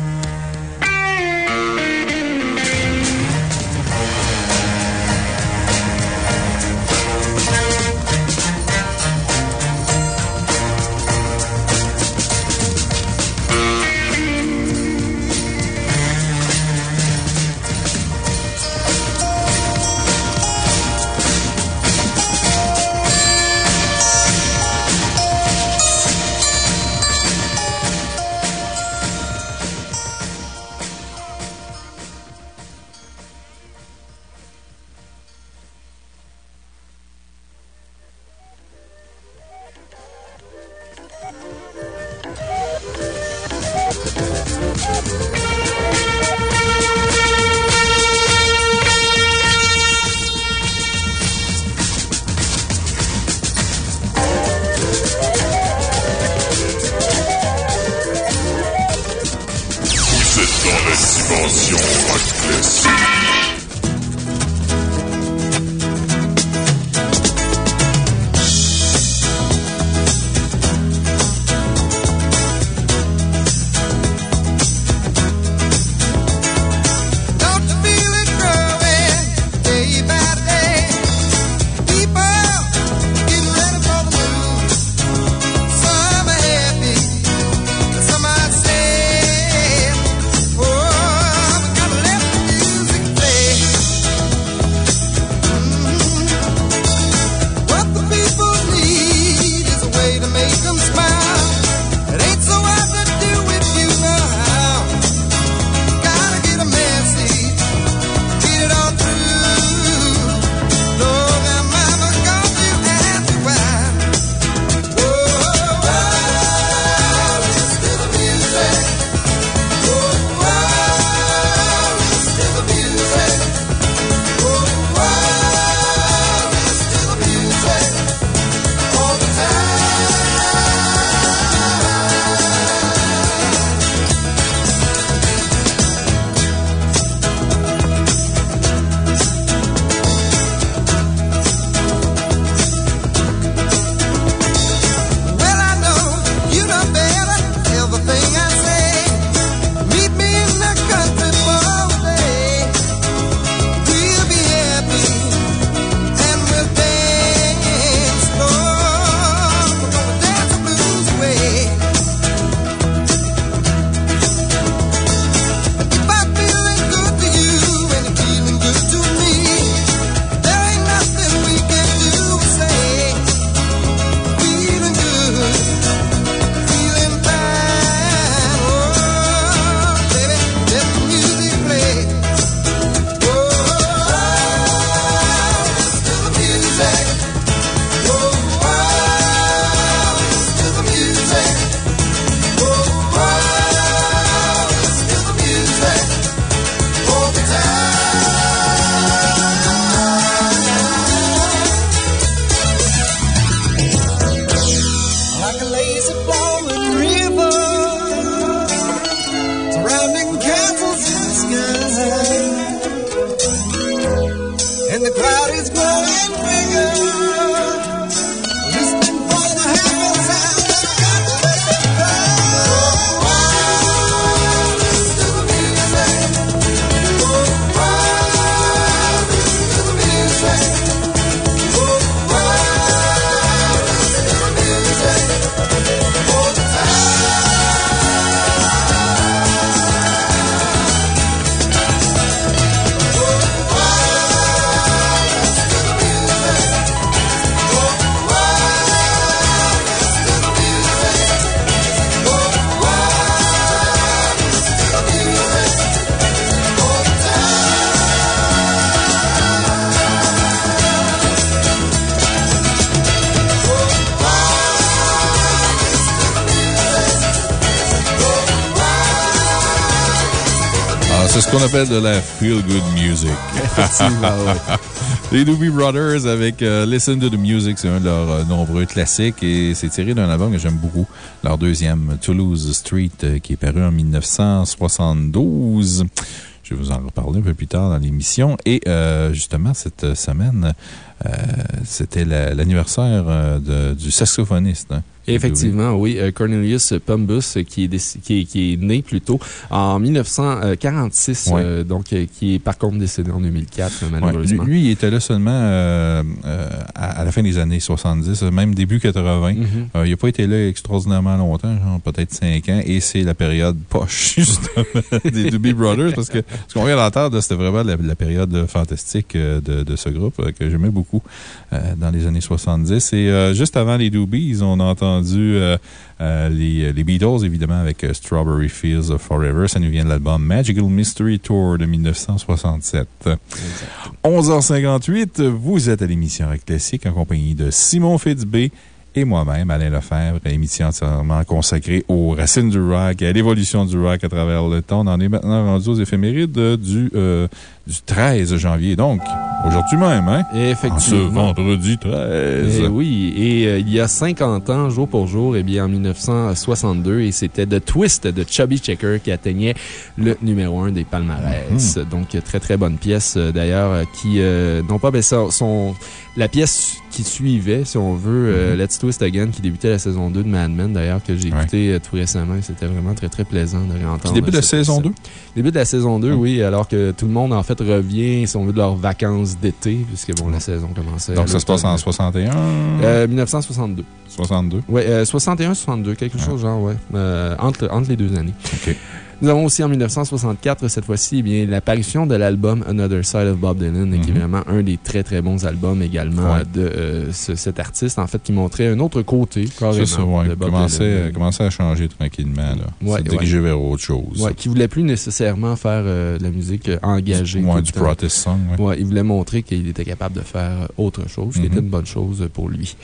De la feel-good music. [laughs] Effectivement, ouais. [laughs] Les Doobie Brothers avec euh, Listen to the Music, c'est un de leurs euh, nombreux classiques et c'est tiré d'un album que j'aime beaucoup, leur deuxième, Toulouse Street, euh, qui est paru en 1972. Je vais vous en reparler un peu plus tard dans l'émission. Et justement, cette semaine, c'était la- l'anniversaire du saxophoniste. hein, Effectivement, oui. euh, Cornelius Pumbus, euh, qui est, déc- qui est, qui est né plutôt en 1946, Ouais. euh, donc euh, qui est par contre décédé en 2004, euh, Ouais, malheureusement. lui, lui, il était là seulement euh, euh, à, la fin des années 70, euh, même début 80. Mhm. Euh, il n'a pas été là extraordinairement longtemps, genre peut-être 5 ans, et c'est la période poche, [laughs] justement, des Doobie Brothers, parce que ce qu'on vient d'entendre, c'était vraiment la, la période fantastique euh, de, de ce groupe euh, que j'aimais beaucoup euh, dans les années 70. Et euh, juste avant les Doobies, on a entendu euh, euh, les, les Beatles, évidemment, avec euh, Strawberry Fields of Forever. Ça nous vient de l'album Magical Mystery Tour de 1967. 11h58, vous êtes à l'émission Rock Classique en compagnie de Simon Fitzbé et moi-même, Alain Lefebvre, émission entièrement consacrée aux racines du rock et à l'évolution du rock à travers le temps. On en est maintenant rendu aux éphémérides du, euh, du 13 janvier, donc aujourd'hui même, hein? En ce Effectivement. vendredi 13. Eh oui, et euh, il y a 50 ans, jour pour jour, eh bien en 1962, et c'était The Twist de Chubby Checker qui atteignait le numéro 1 des palmarès. Donc, euh, très très bonne pièce euh, d'ailleurs, qui, euh, non pas, mais son, la pièce qui suivait, si on veut, euh, Let's Twist Again, qui débutait la saison 2 de Mad Men d'ailleurs, que j'ai écouté euh, tout récemment, et c'était vraiment très très plaisant de réentendre. Début de la saison pièce. 2? Début de la saison 2, Mm. oui, alors que tout le monde en fait revient, si on veut, de leurs vacances d'été, puisque bon, la saison commençait. Donc ça se passe en l'automne. 61? Euh, 1962. 62? Oui, 61-62, quelque chose genre, ouais. Euh, entre, entre les deux années. OK. Nous avons aussi en 1964, cette fois-ci, eh bien, l'apparition de l'album Another Side of Bob Dylan, qui est Mhm. vraiment un des très très bons albums également Ouais. de euh, ce- cet artiste, en fait, qui montrait un autre côté, carrément. C'est ça, ouais. de Bob Commençait, Dylan. commençait à changer tranquillement, là. Ouais, Se diriger vers autre chose. Qui voulait plus nécessairement faire euh, de la musique euh, engagée. Ouais, du protest song, il voulait montrer qu'il était capable de faire euh, autre chose, ce qui Mhm. était une bonne chose pour lui.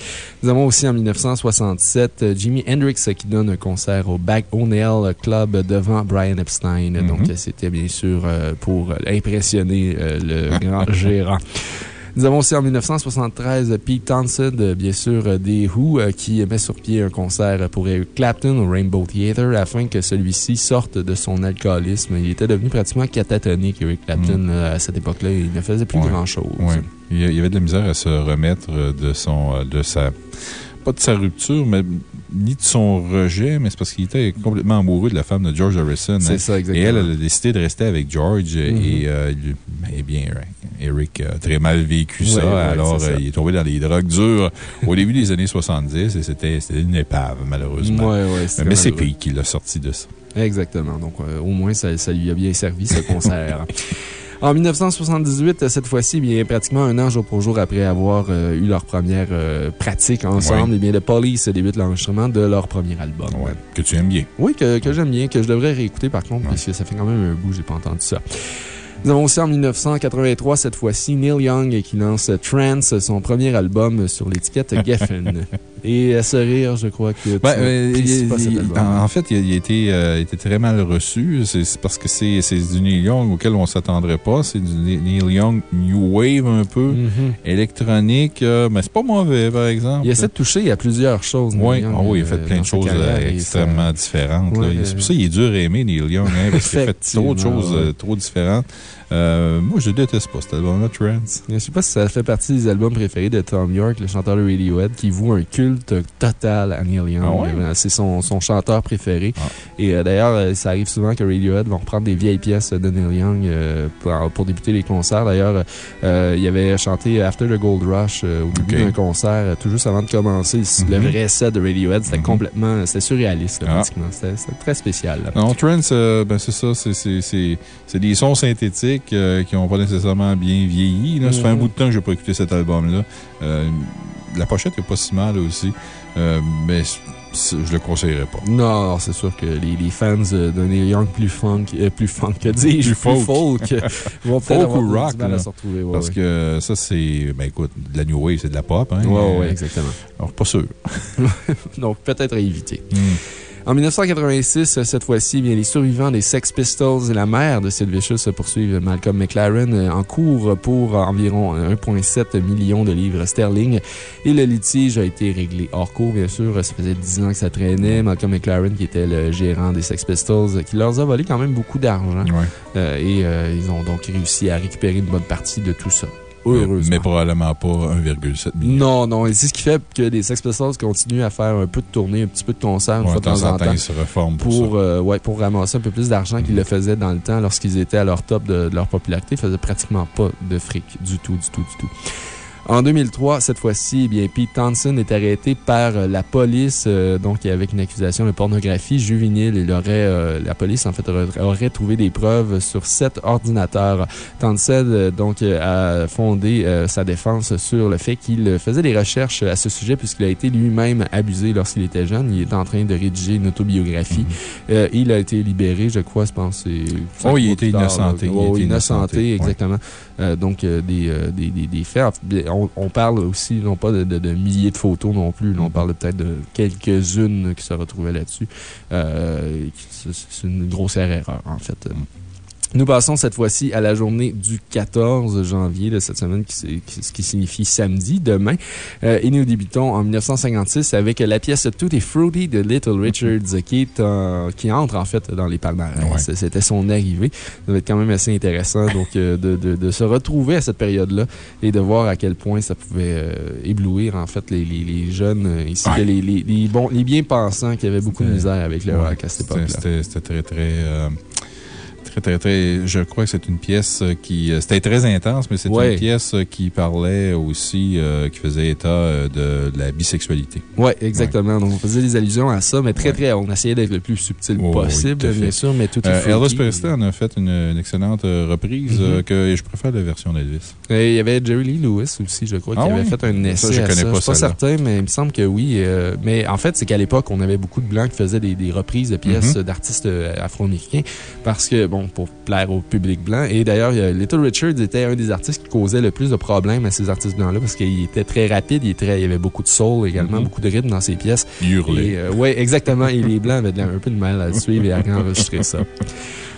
Nous avons aussi en 1967 euh, Jimi Hendrix euh, qui donne un concert au Back O'Neill Club devant Brian Epstein. Mhm. Donc, euh, c'était bien sûr euh, pour impressionner euh, le [laughs] grand gérant. Nous avons aussi en 1973 Pete Townsend, bien sûr, euh, des Who, qui met sur pied un concert pour Eric Clapton au Rainbow Theatre afin que celui-ci sorte de son alcoolisme. Il était devenu pratiquement catatonique, Eric Clapton, euh, à cette époque-là. Il ne faisait plus. Ouais. grand-chose. Ouais. Il y avait de la misère à se remettre de son, de sa, pas de sa rupture, mais ni de son rejet, mais c'est parce qu'il était complètement amoureux de la femme de George Harrison. C'est hein. ça, Et exactement. elle, elle a décidé de rester avec George. Et, euh, il- eh bien, Eric a très mal vécu ça. Ouais, alors, ça. euh, il est tombé dans les drogues dures au début des années 70 et c'était une épave, malheureusement. Ouais, mais c'est. Pete qui l'a sorti de ça. Exactement. Donc, euh, au moins, ça, ça lui a bien servi, ce concert. [laughs] En 1978, cette fois-ci, bien, pratiquement un an jour pour jour après avoir euh, eu leur première euh, pratique ensemble, Ouais. eh bien, The Police débute l'enregistrement de leur premier album. Ouais. Que tu aimes bien. Oui, que, que j'aime bien, que je devrais réécouter par contre, Ouais. puisque ça fait quand même un bout, j'ai pas entendu ça. Nous avons aussi en 1983, cette fois-ci, Neil Young qui lance Trance, son premier album sur l'étiquette Geffen. [laughs] Et à ce rire, je crois que Ben, euh, il- il- en, fait, il, a- il a été, euh, était très mal reçu. C'est parce que c'est du Neil Young auquel on ne s'attendrait pas. C'est du Neil Young New Wave un peu, Mhm. électronique. euh, mais c'est pas mauvais, par exemple. Il essaie de toucher à plusieurs choses. Neil Oui, Young, ah oui, il a euh, fait plein dans de choses euh, ça- extrêmement différentes. Ouais, c'est euh, pour ça qu'il est dur à aimer, Neil Young, hein, parce qu'il fait trop de choses euh, trop différentes. Euh, moi, je déteste pas cet album-là, Trance. Je sais pas si ça fait partie des albums préférés de Tom York, le chanteur de Radiohead, qui voue un culte total à Neil Young. Ah ouais? Euh, C'est son, son chanteur préféré. Ah. Et euh, d'ailleurs, ça arrive souvent que Radiohead vont reprendre des vieilles pièces de Neil Young euh, pour, pour débuter les concerts. D'ailleurs, il avait chanté After the Gold Rush au début d'un concert, tout juste avant de commencer le Mhm. vrai set de Radiohead. C'était Mhm. complètement, c'était surréaliste, là, Ah. pratiquement. C'était très spécial. là. Non, Trance, ben, c'est ça. c'est des sons synthétiques euh, qui n'ont pas nécessairement bien vieilli. Là. Ça fait un Mhm. bout de temps que je n'ai pas écouté cet album-là. Euh, la pochette n'est pas si mal aussi. Euh, mais je le conseillerais pas. Non, non, c'est sûr que les, les fans euh, de Neil Young plus funk, euh, plus funk, que dis-je, Plus plus folk. folk, [laughs] vont peut-être ou du rock, mal à là. se retrouver. ouais, Parce ouais. que ça, c'est. Ben écoute, de la New Wave, c'est de la pop. Hein, Ouais, ouais, exactement. Alors, pas sûr. [laughs] Donc, peut-être à éviter. Hmm. En 1986, cette fois-ci, bien, les survivants des Sex Pistols et la mère de Sid Vicious poursuivent Malcolm McLaren euh, en cours pour environ 1,7 million de livres sterling. Et le litige a été réglé hors cours, bien sûr. Ça faisait 10 ans que ça traînait. Malcolm McLaren, qui était le gérant des Sex Pistols, qui leur a volé quand même beaucoup d'argent. Ouais. Euh, et euh, ils ont donc réussi à récupérer une bonne partie de tout ça. Heureusement. Mais probablement pas 1,7 million. Non, non. Et c'est ce qui fait que les Sex Pistols continuent à faire un peu de tournée, un petit peu de concerts, une Ouais, fois de temps en temps. ils se reforment pour, Pour, ça. euh, ouais, pour ramasser un peu plus d'argent qu'ils le faisaient dans le temps lorsqu'ils étaient à leur top de, de leur popularité. Ils faisaient pratiquement pas de fric du tout, du tout, du tout. En 2003, cette fois-ci, eh bien, Pete Townsend est arrêté par euh, la police, euh, donc avec une accusation de pornographie juvénile. Il aurait, euh, la police, en fait, aurait, trouvé des preuves sur sept ordinateurs. Townsend, donc, a fondé euh, sa défense sur le fait qu'il faisait des recherches à ce sujet puisqu'il a été lui-même abusé lorsqu'il était jeune. Il est en train de rédiger une autobiographie. Euh, il a été libéré, je crois, je pense. Mhm. Oh, il était tard, innocenté, là. il Oh, était innocenté, innocenté, exactement. Donc, euh, des, euh, des, des, des faits. On, on parle aussi, non pas de, de- de milliers de photos non plus. on parle peut-être de quelques-unes qui se retrouvaient là-dessus. Euh, c'est- c'est une grossière erreur, en fait. Nous passons cette fois-ci à la journée du 14 janvier de cette semaine, qui, qui- ce qui signifie samedi, demain. Euh, et nous débutons en 1956 avec la pièce Tutti Fruity de Little Richards, qui, est, en- qui entre en fait dans les palmarès. Ouais. C'était son arrivée. Ça va être quand même assez intéressant donc, euh, de, de- de se retrouver à cette période-là et de voir à quel point ça pouvait euh, éblouir en fait les, les- les jeunes ici, Ouais. que les, les, les bien-pensants qui avaient beaucoup de misère avec le Ouais, rock à cette époque-là. C'était c'était très, très. Très, très, très. Je crois que c'est une pièce euh, qui. euh, C'était très intense, mais c'est Ouais. une pièce euh, qui parlait aussi, euh, qui faisait état de la bisexualité. Oui, exactement. Donc, on faisait des allusions à ça, mais très, Ouais. très. On essayait d'être le plus subtil Oh, possible, bien sûr, mais tout est Euh. Elvis Presley en a fait une, une excellente reprise Mhm. euh, que je préfère la version d'Elvis. Il y avait Jerry Lee Lewis aussi, je crois, Ah qui avait ouais? fait un Ça, essai je à connais ça. pas Je suis pas certain, mais il me semble que oui. euh, mais en fait, c'est qu'à l'époque, on avait beaucoup de Blancs qui faisaient des, des reprises de pièces Mhm. d'artistes afro-américains parce que, bon, pour plaire au public blanc. Et d'ailleurs, il Little Richard était un des artistes qui causait le plus de problèmes à ces artistes blancs-là parce qu'il était très rapide, il, très- il y avait beaucoup de soul également, Mhm. beaucoup de rythme dans ses pièces. Hurler. oui, exactement. Et les Blancs avaient un peu de mal à suivre et à enregistrer ça.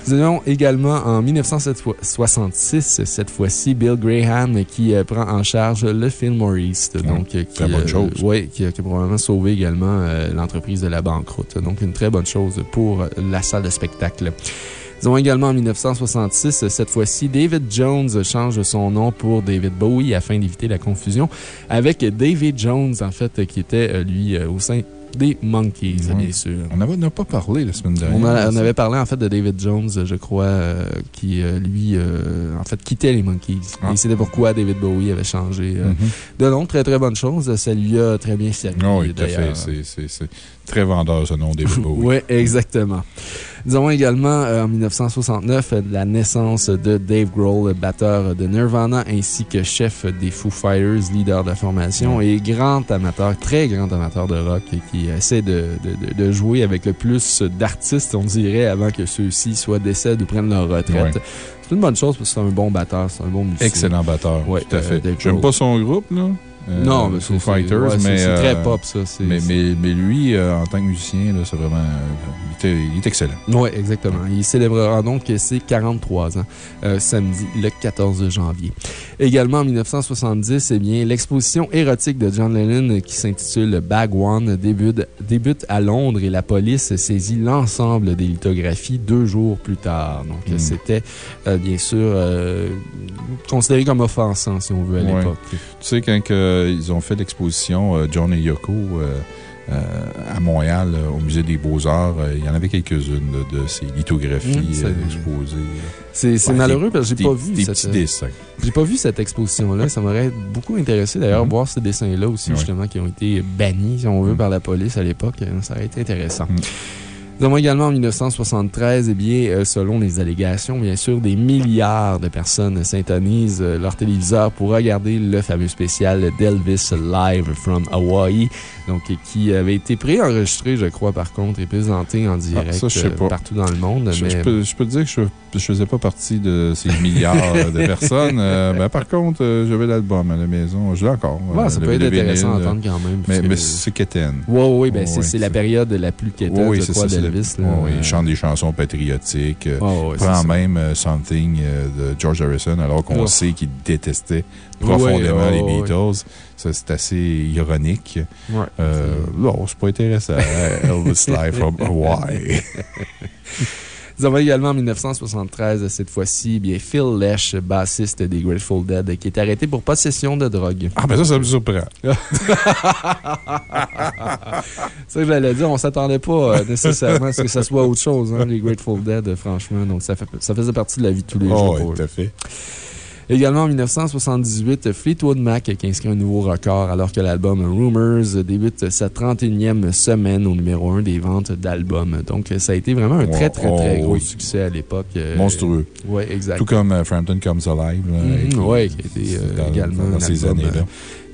Nous avons également en 1966, cette fois-ci, Bill Graham qui euh, prend en charge le Fillmore East. Donc, euh, qui, très bonne chose. Oui, qui, a- qui a probablement sauvé également euh, l'entreprise de la banqueroute. Donc, une très bonne chose pour euh, la salle de spectacle. Nous avons également en 1966, cette fois-ci, David Jones change son nom pour David Bowie afin d'éviter la confusion avec David Jones, en fait, qui était, euh, lui, euh, au sein des Monkeys, bien sûr. On n'avait on a pas parlé la semaine dernière. On, a- on ça. avait parlé en fait de David Jones, je crois, euh, qui euh, lui, euh, en fait, quittait les Monkeys. Ah. Et c'était pourquoi David Bowie avait changé Mhm. de nom. Très très bonne chose. Ça lui a très bien servi. Ah oui, tout à fait. c'est très vendeur, ce nom, David [laughs] Bowie. Oui, exactement. Nous avons également, euh, en 1969, euh, la naissance de Dave Grohl, batteur de Nirvana, ainsi que chef des Foo Fighters, leader de la formation et grand amateur, très grand amateur de rock qui essaie de, de- de- jouer avec le plus d'artistes, on dirait, avant que ceux-ci soient décèdent ou prennent leur retraite. Ouais. C'est une bonne chose parce que c'est un bon batteur, c'est un bon musicien. Excellent batteur. Ouais, tout à euh, fait. J'aime pas son groupe, là. Euh, Non, mais Foo Fighters, ouais, c'est- très euh, pop, ça. Mais, mais, mais lui, euh, en tant que musicien, c'est vraiment. il, est excellent. Oui, exactement. Il célébrera donc ses 43 ans samedi, le 14 janvier. Également en 1970, eh bien, l'exposition érotique de John Lennon qui s'intitule Bag One débute, débute à Londres et la police saisit l'ensemble des lithographies deux jours plus tard. Donc, Mm. c'était euh, bien sûr euh, considéré comme offensant, si on veut, à Ouais. l'époque. Tu sais, quand que ils ont fait l'exposition euh, John et Yoko euh, euh, à Montréal, euh, au Musée des Beaux-Arts, euh, il y en avait quelques-unes de ces lithographies Mm, euh, exposées. C'est Ouais, malheureux parce que j'ai pas vu Des cette- petits dessins. J'ai pas vu cette exposition-là. Ça m'aurait beaucoup intéressé d'ailleurs, Mhm. voir ces dessins-là aussi, justement, qui ont été bannis, si on veut, Mhm. par la police à l'époque. Ça aurait été intéressant. Nous avons également en 1973, eh bien, euh, selon les allégations, bien sûr, des milliards de personnes s'intonisent euh, leur téléviseur pour regarder le fameux spécial d'Elvis Live from Hawaii, donc qui avait été préenregistré, je crois, par contre, et présenté en direct Ah, ça, sais euh, partout dans le monde. Je, mais- je peux, je peux te dire que je ne faisais pas partie de ces [laughs] milliards de personnes. Euh, ben, par contre, euh, j'avais l'album à la maison. Je l'ai encore. Ouais, euh, ça peut être intéressant à entendre quand même. Mais, c'est quétaine. Oui, oui, ben c'est la période la plus quétaine, Oui, je crois, ça. Là. ouais, il chante des chansons patriotiques. euh, ouais, c'est prend même euh, Something euh, de George Harrison, alors qu'on Oh. sait qu'il détestait profondément les ouais. Beatles. Ça, c'est assez ironique. Ouais. Euh, non, c'est pas intéressant. Elvis Live from Hawaii. Nous avons également en 1973, cette fois-ci, bien Phil Lesh, bassiste des Grateful Dead, qui est arrêté pour possession de drogue. Ah, ben ça, ça me surprend. C'est [laughs] ça que j'allais dire, on s'attendait pas euh, nécessairement à ce que ça soit autre chose, hein, les Grateful Dead, euh, franchement. Donc, ça, fait, ça faisait partie de la vie de tous les Oh, jours oui, tout à fait. Également en 1978, Fleetwood Mac qui inscrit un nouveau record alors que l'album Rumors débute sa 31e semaine au numéro 1 des ventes d'albums. Donc, ça a été vraiment un très, très, très Oh, gros oui. succès à l'époque. euh, Monstrueux. Oui, exact. Tout comme euh, Frampton Comes Alive. là, Mhm, qui- a été, euh, dans- également dans ces années-là.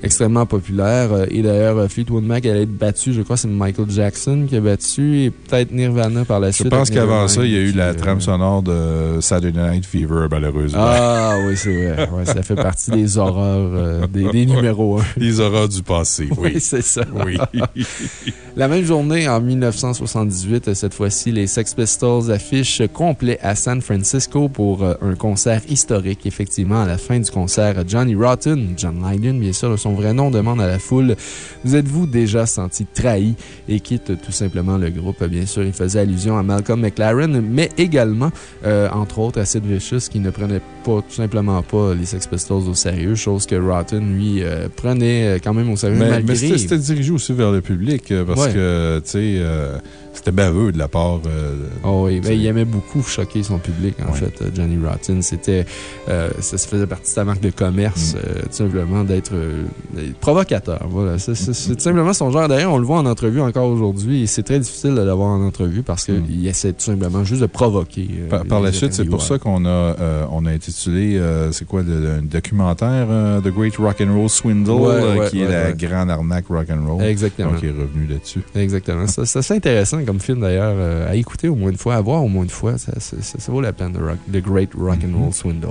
Extrêmement populaire. Euh, Et d'ailleurs, euh, Fleetwood Mac allait être battu, je crois c'est Michael Jackson qui a battu et peut-être Nirvana par la Je suite. pense avec qu'avant ça, il y a eu la euh, trame sonore de Saturday Night Fever, malheureusement. Ah oui, c'est vrai. [laughs] Ouais, ça fait partie des horreurs, euh, des, des numéros 1. Les horreurs du passé, oui. Oui, c'est ça. Oui. [laughs] La même journée, en 1978, cette fois-ci, les Sex Pistols affichent complet à San Francisco pour un concert historique. Effectivement, à la fin du concert, Johnny Rotten, John Lydon, bien sûr, de son vrai nom, demande à la foule Vous êtes-vous déjà senti trahi et quitte tout simplement le groupe. Bien sûr, il faisait allusion à Malcolm McLaren, mais également, euh, entre autres, à Sid Vicious qui ne prenait pas, tout simplement pas les Sex Pistols au sérieux, chose que Rotten, lui, euh, prenait euh, quand même au sérieux Mais, malgré. mais c'était dirigé aussi vers le public euh, parce Ouais. que, tu sais, euh, c'était baveux de la part. euh, Oh oui, ben, il aimait beaucoup choquer son public, en Ouais. fait, Johnny Rotten. C'était, ça se faisait partie de sa marque de commerce, Mm. tout simplement d'être provocateur. Voilà. C'est tout simplement son genre. D'ailleurs, on le voit en entrevue encore aujourd'hui et c'est très difficile de l'avoir en entrevue parce qu'il Mm. essaie tout simplement juste de provoquer. Par, la suite, c'est pour ça qu'on a, on a intitulé, euh, c'est quoi, le, le documentaire euh, The Great Rock and Roll Swindle, Ouais, euh, ouais, qui est la grande arnaque rock and roll. Exactement. Donc, il est revenu là-dessus. Exactement. Ça- C'est intéressant comme film d'ailleurs à écouter au moins une fois, à voir au moins une fois. Ça, ça- ça- ça vaut la peine, The, Rock- The Great Rock and Roll Swindle.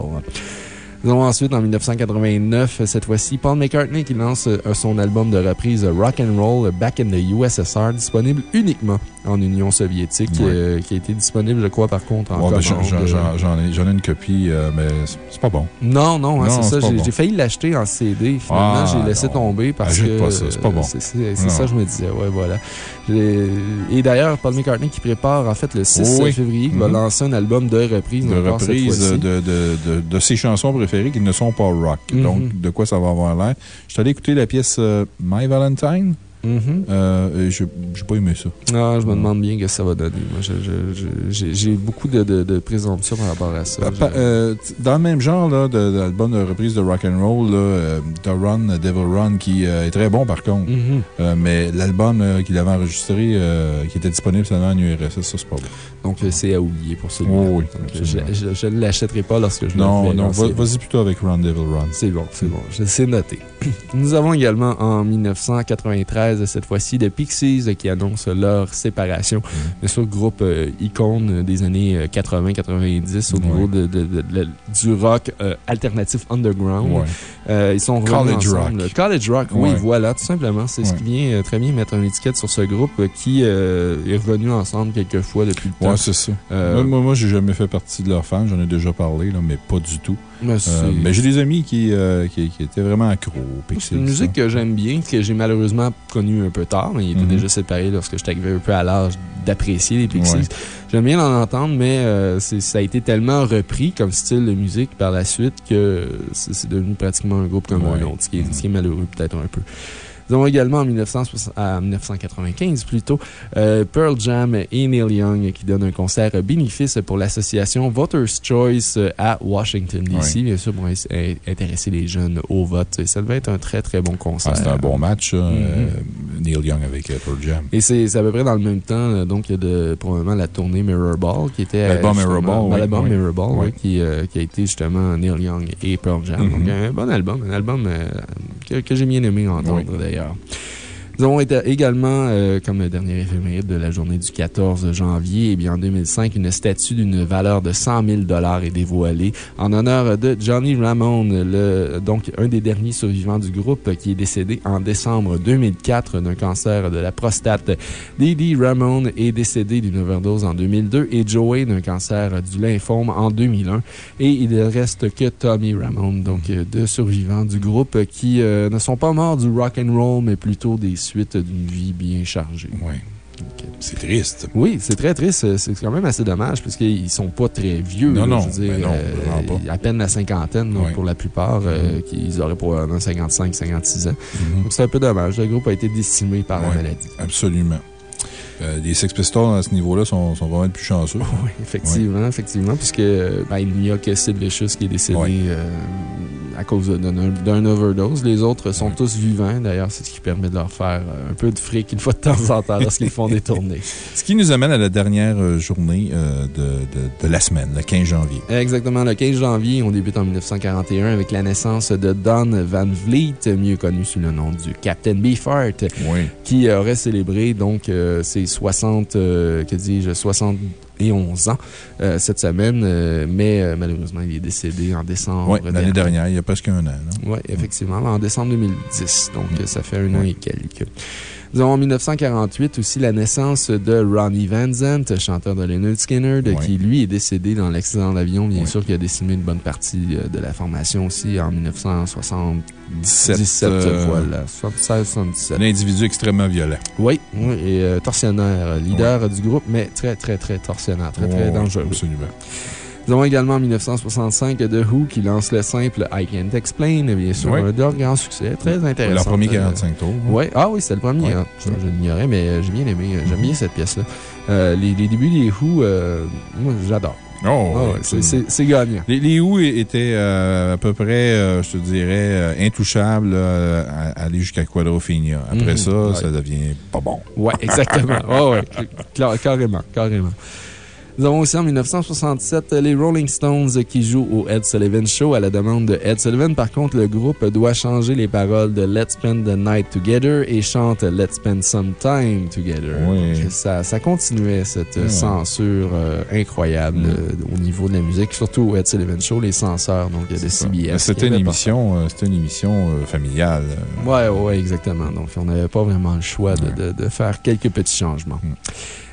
Nous avons ensuite, en 1989, cette fois-ci, Paul McCartney qui lance son album de reprise Rock and Roll Back in the USSR, disponible uniquement en Union soviétique, euh, qui a été disponible, je crois, par contre, en Ouais, ben, j'en- commande. j'en ai, une copie, euh, mais c'est- pas bon. Non, non, hein, Non, c'est ça. J'ai bon. failli l'acheter en CD. Finalement, Ah, j'ai laissé non. tomber parce Achète que. pas ça, c'est pas bon. C'est ça, je me disais. Ouais, voilà. Et d'ailleurs, Paul McCartney qui prépare, en fait, le 6 Oui. février, qui va Mhm. lancer un album de reprise. De encore cette reprise fois-ci. de, de, de, de ses chansons préférées qui ne sont pas rock. Mhm. Donc, de quoi ça va avoir l'air? Je suis allé écouter la pièce euh, My Valentine. Euh, et je j'ai pas aimé ça. Ah, je me demande bien ce que ça va donner. J'ai beaucoup de, de, de présomption par rapport à ça. Pa- euh, dans le même genre là, de, l'album de reprise de rock and roll, là, euh, The Run, Devil Run, qui euh, est très bon par contre. Mhm. Euh, mais l'album qu'il avait enregistré, qui était disponible seulement en URSS, ça c'est pas bon. Donc, c'est à oublier pour celui-là. Oh oui, Donc, je, ne l'achèterai pas lorsque je le Non, verrai non, CD. vas-y plutôt avec Run Devil Run. C'est bon, c'est bon. Je- C'est noté. [clears throat] Nous avons également en 1993, cette fois-ci, The Pixies qui annoncent leur séparation. Bien sûr, groupe euh, icône des années euh, 80-90 au Ouais. niveau de, de- de- de- du rock euh, alternatif underground. Ouais. Euh, ils sont College ensemble. rock. College rock, oui, Ouais. voilà, tout simplement. C'est ce qui vient euh, très bien mettre une étiquette sur ce groupe euh, qui euh, est revenu ensemble quelques fois depuis le temps. Ouais, c'est ça. Euh, Moi, moi, moi, j'ai jamais fait partie de leur fan. J'en ai déjà parlé, là, mais pas du tout. Mais Euh, mais j'ai des amis qui, euh, qui, qui étaient vraiment accros au Pixies. C'est une musique ça. que j'aime bien, que j'ai malheureusement connue un peu tard, mais il était Mhm. déjà séparé lorsque j'étais arrivé un peu à l'âge d'apprécier les Pixies. Ouais. J'aime bien en entendre, mais euh, ça a été tellement repris comme style de musique par la suite que c'est devenu pratiquement un groupe comme Ouais. un autre, ce qui est, ce qui est malheureux peut-être un peu. Nous avons également en 1960 à 1995 plutôt, euh, Pearl Jam et Neil Young qui donnent un concert bénéfice pour l'association Voters Choice à Washington, D.C. Bien sûr, pour in- intéresser les jeunes au vote. Ça devait être un très, très bon concert. Ah, C'était un bon match, ça, Mhm. euh, Neil Young avec euh, Pearl Jam. Et c'est c'est à peu près dans le même temps, donc, de probablement la tournée Mirrorball, qui était. L'album Mirrorball, ben, oui, L'album oui. Mirrorball, Oui. oui, qui, euh, qui a été justement Neil Young et Pearl Jam. Mhm. Donc, un bon album, un album que, que j'ai bien aimé entendre Oui. D'ailleurs. Nous avons été également, euh, comme dernier éphéméride de la journée du 14 janvier, eh bien, en 2005, une statue d'une valeur de 100 000 est dévoilée en honneur de Johnny Ramone, le, donc un des derniers survivants du groupe qui est décédé en décembre 2004 d'un cancer de la prostate. Dee Ramone est décédé d'une overdose en 2002 et Joey d'un cancer du lymphome en 2001. Et il ne reste que Tommy Ramone, donc euh, deux survivants du groupe qui euh, ne sont pas morts du rock and roll, mais plutôt des suites d'une vie bien chargée. Oui. C'est triste. Oui, c'est très triste. C'est quand même assez dommage parce qu'ils sont pas très vieux. Non, là, non, je veux dire, ben non, euh, pas. à peine la cinquantaine Oui. pour la plupart, euh, qui ils auraient probablement 55, 56 ans. Mhm. Donc c'est un peu dommage. Le groupe a été décimé par la maladie. Absolument. Euh, les Sex Pistols à ce niveau-là sont, sont vraiment plus chanceux. [laughs] Oui, effectivement, effectivement, puisque euh, ben, il n'y a que Sid Vicious qui est décédé euh, à cause d'un overdose. Les autres sont tous vivants. D'ailleurs, c'est ce qui permet de leur faire euh, un peu de fric une fois de temps en temps lorsqu'ils font des tournées. [laughs] Ce qui nous amène à la dernière euh, journée euh, de, de- de la semaine, le 15 janvier. Exactement, le 15 janvier, on débute en 1941 avec la naissance de Don Van Vliet, mieux connu sous le nom du Captain Beefheart, Oui. qui aurait célébré donc euh, ses 60, euh, que dis-je, 71 ans euh, cette semaine, euh, mais euh, malheureusement, il est décédé en décembre. Oui, l'année dernière, il y a presque un an. non? Oui, effectivement, en décembre 2010. Donc, euh, ça fait un an et quelques. Nous avons en 1948 aussi la naissance de Ronnie Van Zant, chanteur de Leonard Skinner, Oui. qui lui est décédé dans l'accident d'avion, bien Oui. sûr, qui a décimé une bonne partie euh, de la formation aussi en 1977. 17, euh, voilà, 76, 77. Un individu extrêmement violent. Oui, oui, et euh, tortionnaire, euh, leader du groupe, mais très, très, très tortionnaire, très, très dangereux. Absolument. Nous avons également en 1965 The Who qui lance le simple I Can't Explain, bien sûr, Oui. un de grand succès, très intéressant. Leur premier Euh, 45 tours. Oui, ah oui, c'est le premier. Hein. Je l'ignorais, mais euh, j'ai bien aimé. euh, J'aime bien cette pièce-là. Euh, les, les débuts des Who, euh, moi, j'adore. Oh, Ah c'est- gagnant. Les, les Who étaient euh, à peu près, euh, je te dirais, euh, intouchables euh, à, à aller jusqu'à Quadrophenia. Après Mhm. ça, Ouais. ça devient pas bon. Ouais, exactement. [laughs] Ouais, carrément, carrément. Nous avons aussi en 1967 les Rolling Stones qui jouent au Ed Sullivan Show à la demande de Ed Sullivan. Par contre, le groupe doit changer les paroles de Let's Spend the Night Together et chante Let's Spend Some Time Together. Oui. Donc, ça, ça continuait cette euh, censure euh, incroyable Mm. euh, au niveau de la musique, surtout au Ed Sullivan Show, les censeurs donc, de. CBS. C'était une émission, euh, une émission euh, familiale. euh, Ouais, exactement. Donc, on n'avait pas vraiment le choix de, Ouais. de- de faire quelques petits changements.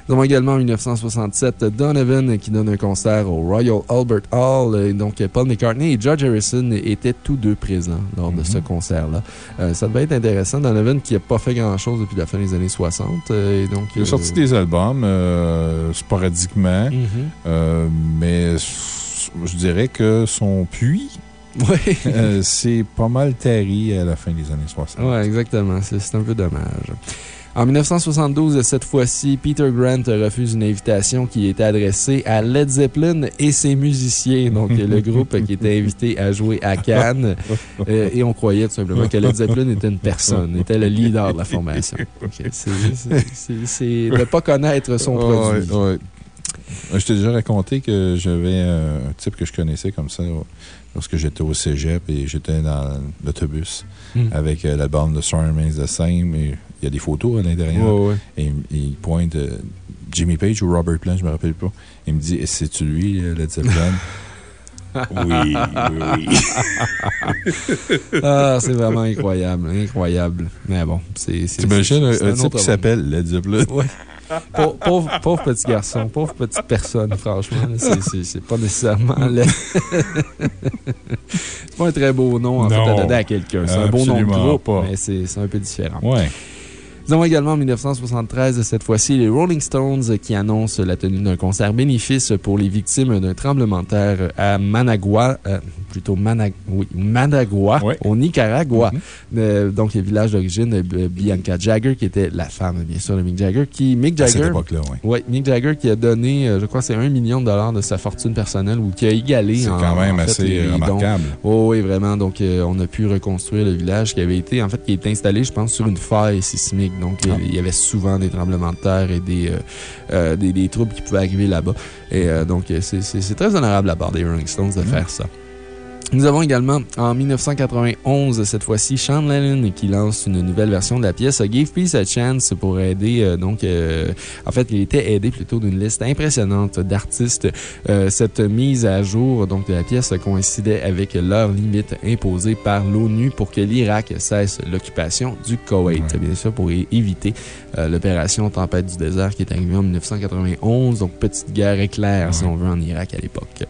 Nous avons également en 1967 Donovan qui donne un concert au Royal Albert Hall. Et Donc, Paul McCartney et George Harrison étaient tous deux présents lors de Mhm. ce concert-là. Euh, ça devait être intéressant. Donovan qui n'a pas fait grand-chose depuis la fin des années 60. euh, et donc, Il a sorti des albums euh, sporadiquement, Mhm. euh, mais je dirais que son puits, [laughs] Oui. euh, c'est pas mal tari à la fin des années 60. Ouais, exactement. C'est un peu dommage. En 1972, cette fois-ci, Peter Grant refuse une invitation qui était adressée à Led Zeppelin et ses musiciens, donc [laughs] le groupe qui était invité à jouer à Cannes. Euh, et on croyait tout simplement que Led Zeppelin était une personne, était le leader de la formation. C'est- ne pas connaître son produit. ouais. Je t'ai déjà raconté que j'avais un type que je connaissais comme ça lorsque j'étais au cégep et j'étais dans l'autobus Hmm. avec euh, l'album de Storm the Same. Et il y a des photos à l'intérieur. Ouais, ouais. Et il- il pointe euh, Jimmy Page ou Robert Plant, je me rappelle pas. Il me dit C'est-tu lui, euh, Led Zeppelin [laughs] Oui, oui, oui. [laughs] Ah, c'est vraiment incroyable, incroyable. Mais bon, c'est. T'imagines un, un type qui s'appelle Led Zeppelin? [laughs] Ouais. Pauvre, pauvre, pauvre petit garçon, pauvre petite personne, franchement. c'est- pas nécessairement. le- c'est pas un très beau nom, en fait, à donner à quelqu'un. C'est un beau nom de groupe, pas. mais c'est c'est un peu différent. Ouais. Nous avons également en 1973, cette fois-ci, les Rolling Stones qui annoncent la tenue d'un concert bénéfice pour les victimes d'un tremblement de terre à Managua, euh, plutôt Mana- oui, Managua, au Nicaragua. Mhm. Euh, donc, le village d'origine de Bianca Jagger, qui était la femme, bien sûr, de Mick Jagger, qui, Mick À cette Jagger, époque-là, oui. Ouais, Mick Jagger qui a donné, euh, je crois, que c'est un million de dollars de sa fortune personnelle ou qui a égalé C'est quand même en fait, assez les- remarquable. Oh, oui, vraiment. Donc, euh, on a pu reconstruire le village qui avait été, en fait, qui est installé, je pense, sur une faille sismique. Donc, Ah. il y avait souvent des tremblements de terre et des, euh, euh, des, des troubles qui pouvaient arriver là-bas. Et euh, donc, c'est très honorable de la part des Rolling Stones de faire ça. Nous avons également, en 1991, cette fois-ci, Sean Lennon qui lance une nouvelle version de la pièce Give Peace a Chance pour aider, euh, donc, euh, en fait, il était aidé plutôt d'une liste impressionnante d'artistes. Euh, cette mise à jour, donc, de la pièce coïncidait avec l'heure limite imposée par l'ONU pour que l'Irak cesse l'occupation du Koweït. Bien sûr, pour éviter euh, l'opération Tempête du désert qui est arrivée en 1991. Donc, petite guerre éclair, si on veut, en Irak à l'époque.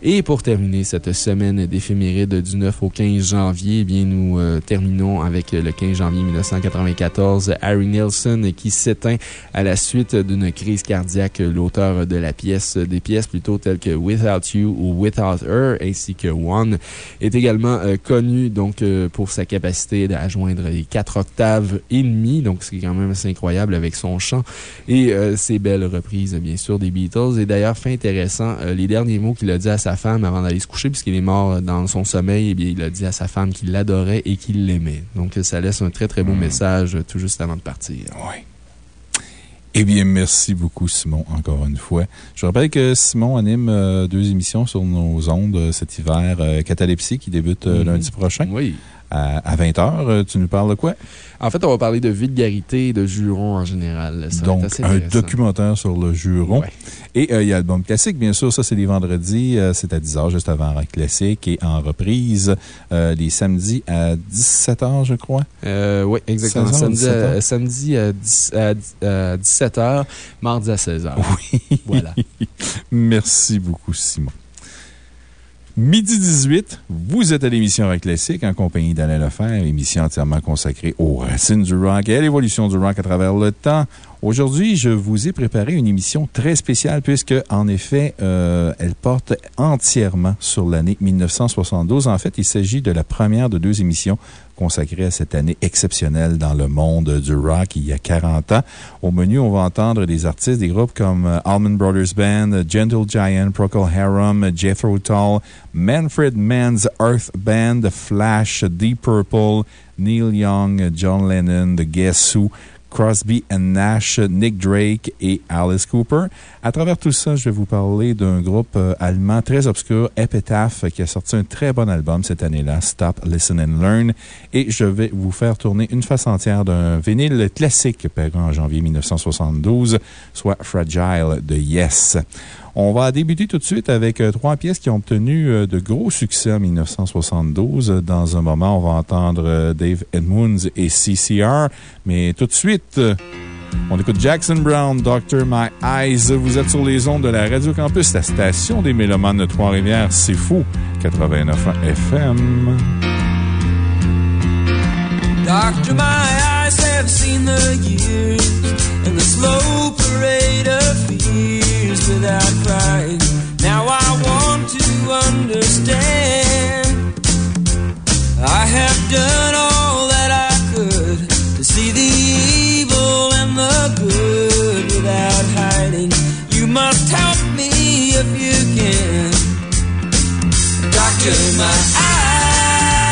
Et pour terminer cette semaine d'éphéméride du 9 au 15 janvier, eh bien, nous euh, terminons avec le 15 janvier 1994, Harry Nilsson qui s'éteint à la suite d'une crise cardiaque. L'auteur de la pièce, des pièces plutôt telles que Without You ou Without Her, ainsi que One, est également euh, connu donc euh, pour sa capacité à joindre les 4 octaves et demi. Donc, c'est quand même assez incroyable avec son chant et ses belles reprises, bien sûr, des Beatles. Et d'ailleurs, fait intéressant, les derniers mots qu'il a dit à sa femme avant d'aller se coucher, puisqu'il est mort euh, dans son sommeil, eh bien, il a dit à sa femme qu'il l'adorait et qu'il l'aimait. Donc, ça laisse un très, très beau Mm. message euh, tout juste avant de partir. Oui. Eh bien, merci beaucoup, Simon, encore une fois. Je rappelle que Simon anime euh, deux émissions sur nos ondes cet hiver, euh, Catalepsie, qui débute euh, Mhm. lundi prochain Oui. À, à 20h. tu nous parles de quoi? En fait, on va parler de vulgarité et de juron en général. Ça Donc, un documentaire sur le juron. Ouais. Et euh, il y a l'album classique, bien sûr. Ça, c'est les vendredis. euh, c'est à 10h, juste avant Rock Classique. Et en reprise, euh, les samedis à 17h, je crois. Euh, oui, exactement. 16 heures, Samedi, 17 à, samedi à, 10 à, à 17h, mardi à 16h. Oui. Voilà. [laughs] Merci beaucoup, Simon. Midi 18, vous êtes à l'émission Rock Classique en compagnie d'Alain Lefebvre, émission entièrement consacrée aux racines du rock et à l'évolution du rock à travers le temps. Aujourd'hui, je vous ai préparé une émission très spéciale puisque, en effet, euh, elle porte entièrement sur l'année 1972. En fait, il s'agit de la première de deux émissions consacrées à cette année exceptionnelle dans le monde du rock il y a 40 ans. Au menu, on va entendre des artistes, des groupes comme euh, Allman Brothers Band, Gentle Giant, Procol Harum, Jethro Tull, Manfred Mann's Earth Band, Flash, Deep Purple, Neil Young, John Lennon, The Guess Who, Crosby Nash, Nick Drake et Alice Cooper. À travers tout ça, je vais vous parler d'un groupe euh, allemand très obscur, Epitaph, qui a sorti un très bon album cette année-là, Stop, Listen and Learn. Et je vais vous faire tourner une face entière d'un vinyle classique paru en janvier 1972, soit Fragile de Yes. On va débuter tout de suite avec euh, trois pièces qui ont obtenu euh, de gros succès en 1972. Dans un moment, on va entendre euh, Dave Edmunds et CCR. Mais tout de suite, on écoute Jackson Brown, Dr. My Eyes. Vous êtes sur les ondes de la Radio Campus, la station des Mélomanes de Trois-Rivières. C'est fou. 89 FM. Doctor, my eyes have seen the years and the slow parade Now I want to understand. I have done all that I could to see the evil and the good without hiding. You must help me if you can. Doctor, my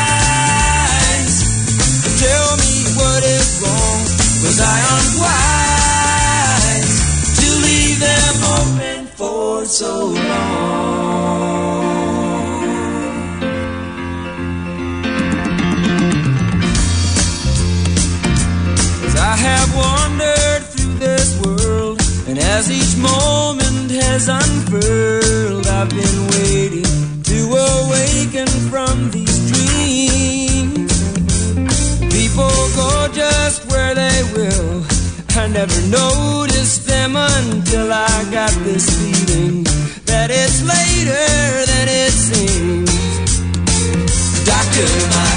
eyes. Tell me what is wrong. Was I unwise to leave them open for so long? As I have wandered through this world, and as each moment has unfurled, I've been waiting to awaken from these I never noticed them until I got this feeling that it's later than it seems. Doctor, my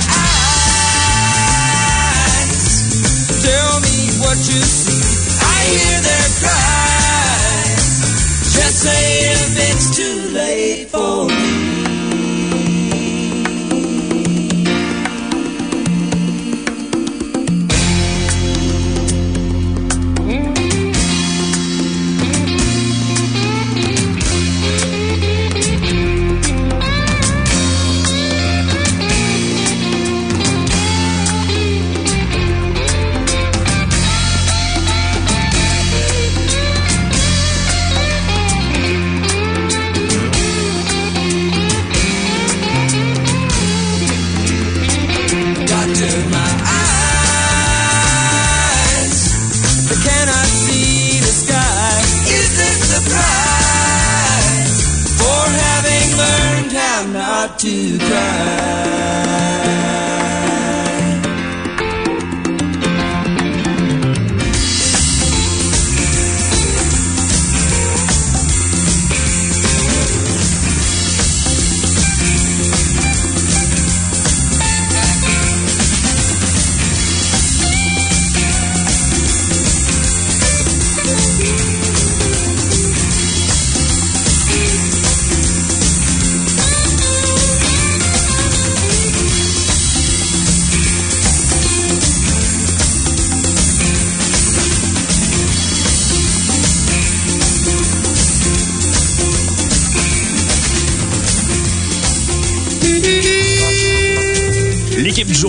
eyes, tell me what you see. I hear their cries. Just say if it's too late for me.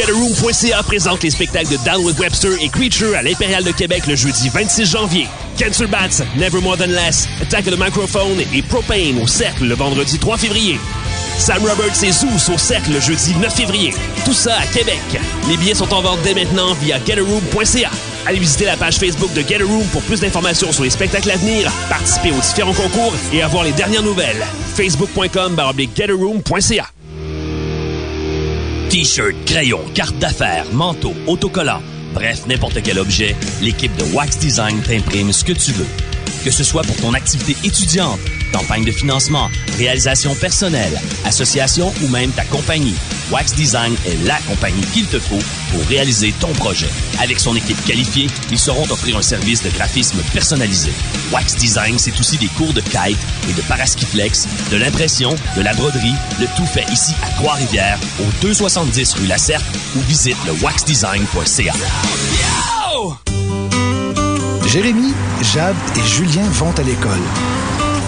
Fire. GetAroom.ca présente les spectacles de Downwood Webster et Creature à l'Impérial de Québec le jeudi 26 janvier. Cancer Bats, Never More Than Less, Attack of the Microphone et Propane au Cercle le vendredi 3 février. Sam Roberts et Zeus au Cercle le jeudi 9 février. Tout ça à Québec. Les billets sont en vente dès maintenant via GetAroom.ca. Allez visiter la page Facebook de Get a Room pour plus d'informations sur les spectacles à venir, participer aux différents concours et avoir les dernières nouvelles. Facebook.com getaroom.ca. T-shirt, crayon, carte d'affaires, manteau, autocollant, bref, n'importe quel objet, l'équipe de Wax Design t'imprime ce que tu veux. Que ce soit pour ton activité étudiante, campagne de financement, réalisation personnelle, association ou même ta compagnie, Wax Design est la compagnie qu'il te faut pour réaliser ton projet. Avec son équipe qualifiée, ils sauront t'offrir un service de graphisme personnalisé. Wax Design, c'est aussi des cours de kite et de paraskiflex, de l'impression, de la broderie, le tout fait ici à Trois-Rivières, au 270 rue Lacerte ou visite le waxdesign.ca. Jérémy, Jade et Julien vont à l'école.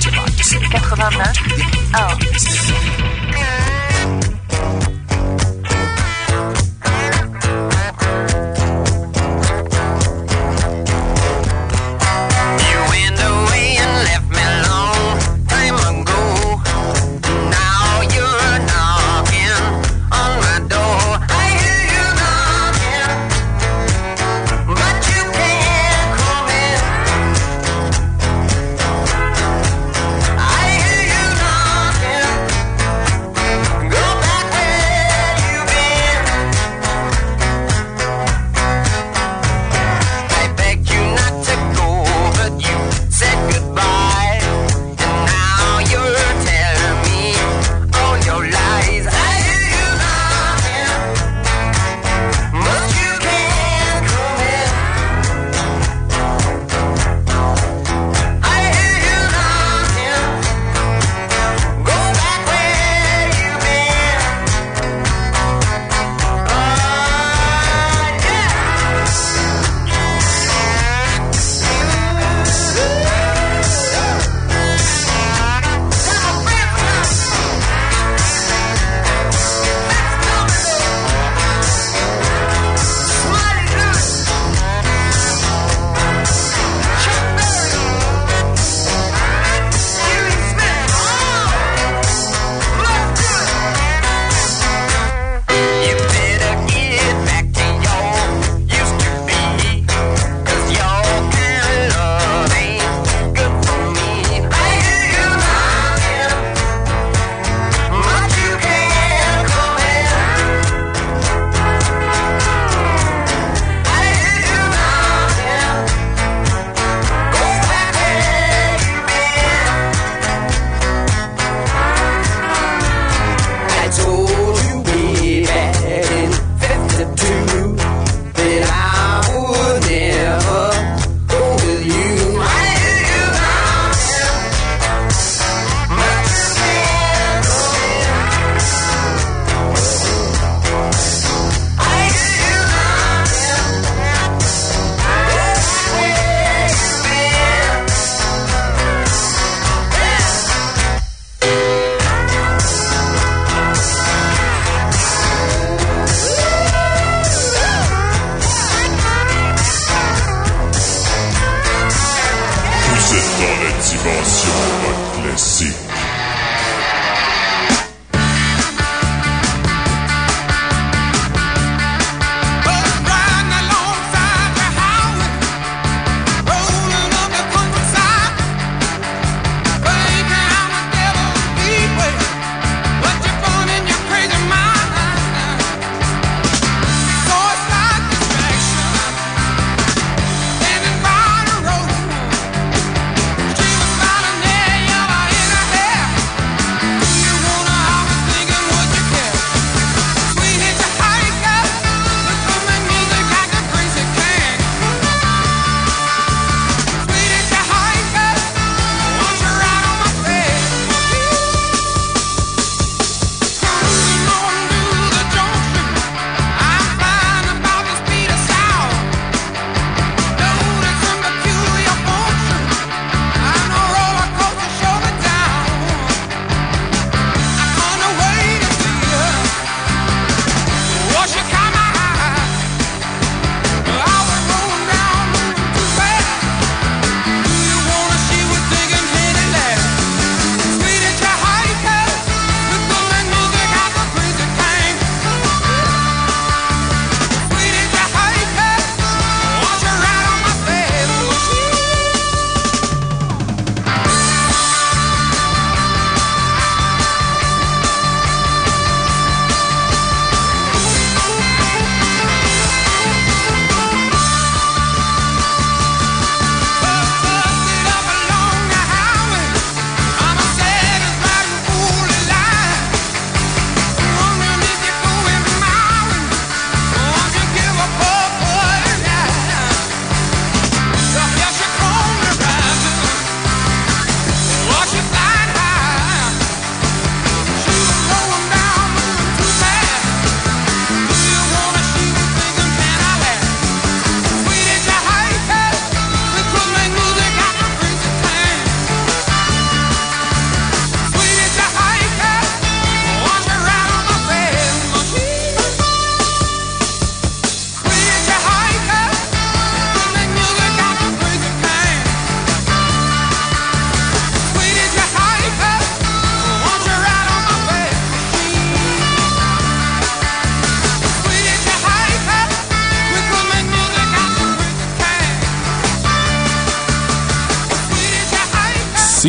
89 1.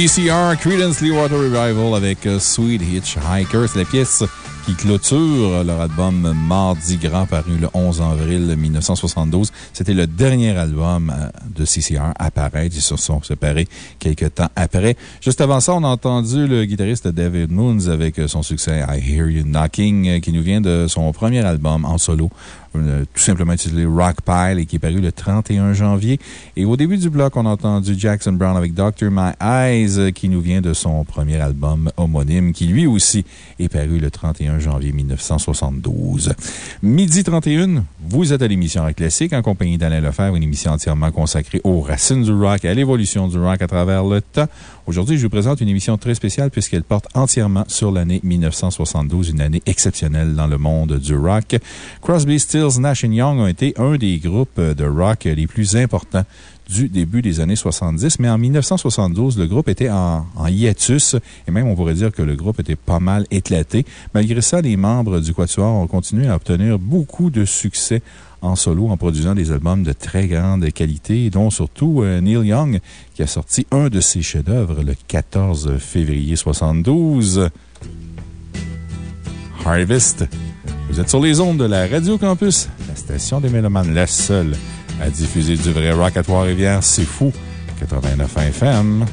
CCR, Credence Clearwater Revival avec euh, Sweet Hitchhiker. C'est la pièce qui clôture leur album Mardi Gras, paru le 11 avril 1972. C'était le dernier album euh, de CCR à paraître. Ils se sont séparés quelques temps après. Juste avant ça, on a entendu le guitariste David Moons avec son succès I Hear You Knocking, euh, qui nous vient de son premier album en solo, euh, tout simplement intitulé Rock Pile et qui est paru le 31 janvier. Et au début du bloc, on a entendu Jackson Brown avec Doctor My Eyes euh, qui nous vient de son premier album homonyme qui lui aussi est paru le 31 janvier 1972. Midi 31, vous êtes à l'émission Rock Classique en compagnie d'Alain Lefebvre, une émission entièrement consacrée aux racines du rock et à l'évolution du rock à travers le temps. Aujourd'hui, je vous présente une émission très spéciale puisqu'elle porte entièrement sur l'année 1972, une année exceptionnelle dans le monde du rock. Crosby, Stills, Nash Young ont été un des groupes de rock les plus importants du début des années 70, mais en 1972, le groupe était en, en, hiatus et même on pourrait dire que le groupe était pas mal éclaté. Malgré ça, les membres du Quatuor ont continué à obtenir beaucoup de succès en solo en produisant des albums de très grande qualité, dont surtout euh, Neil Young, qui a sorti un de ses chefs-d'œuvre le 14 février 72. Harvest. Vous êtes sur les ondes de la Radio Campus, la station des Mélomanes, la seule à diffuser du vrai rock à Trois-Rivières. C'est fou. 89 FM.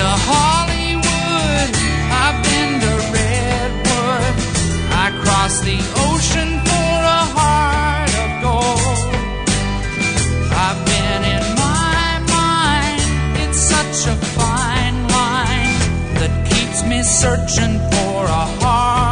to Hollywood, I've been to Redwood. I crossed the ocean for a heart of gold. I've been in my mind, it's such a fine line that keeps me searching for a heart.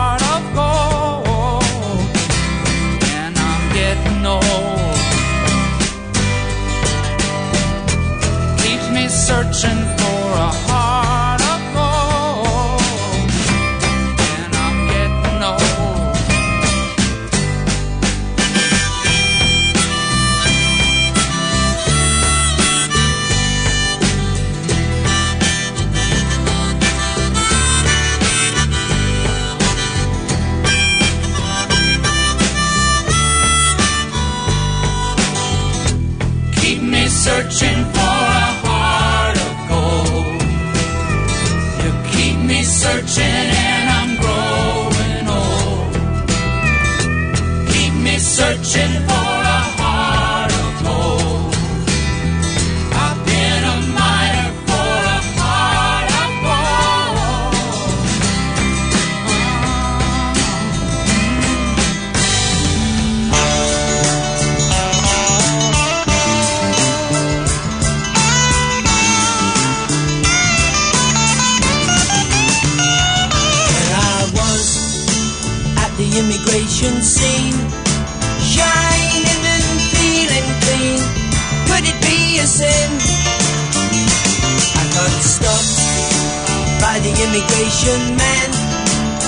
Asian man.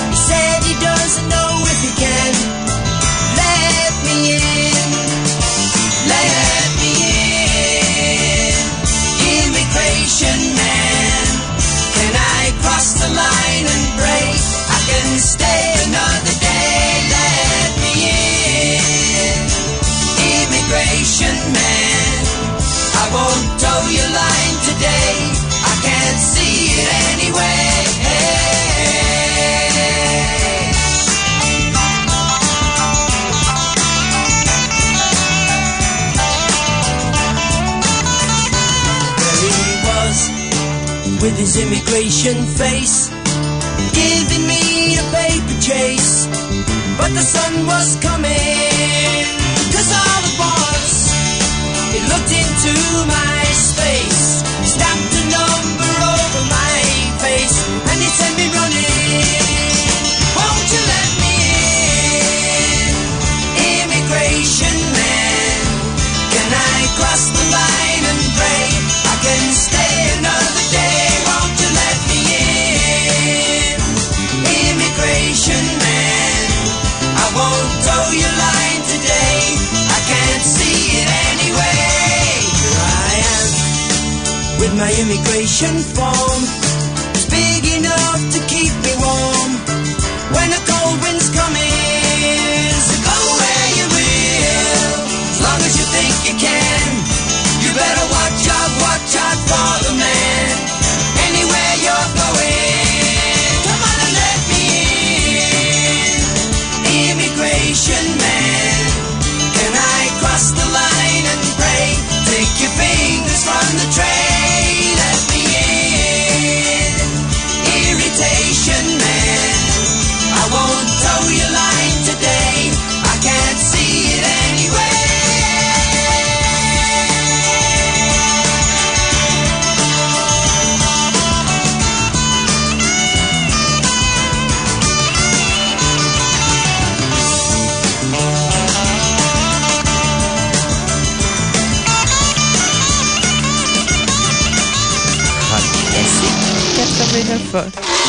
He said he doesn't his immigration face, giving me a paper chase. But the sun was coming, cause all at once, he looked into my space. my immigration form. But.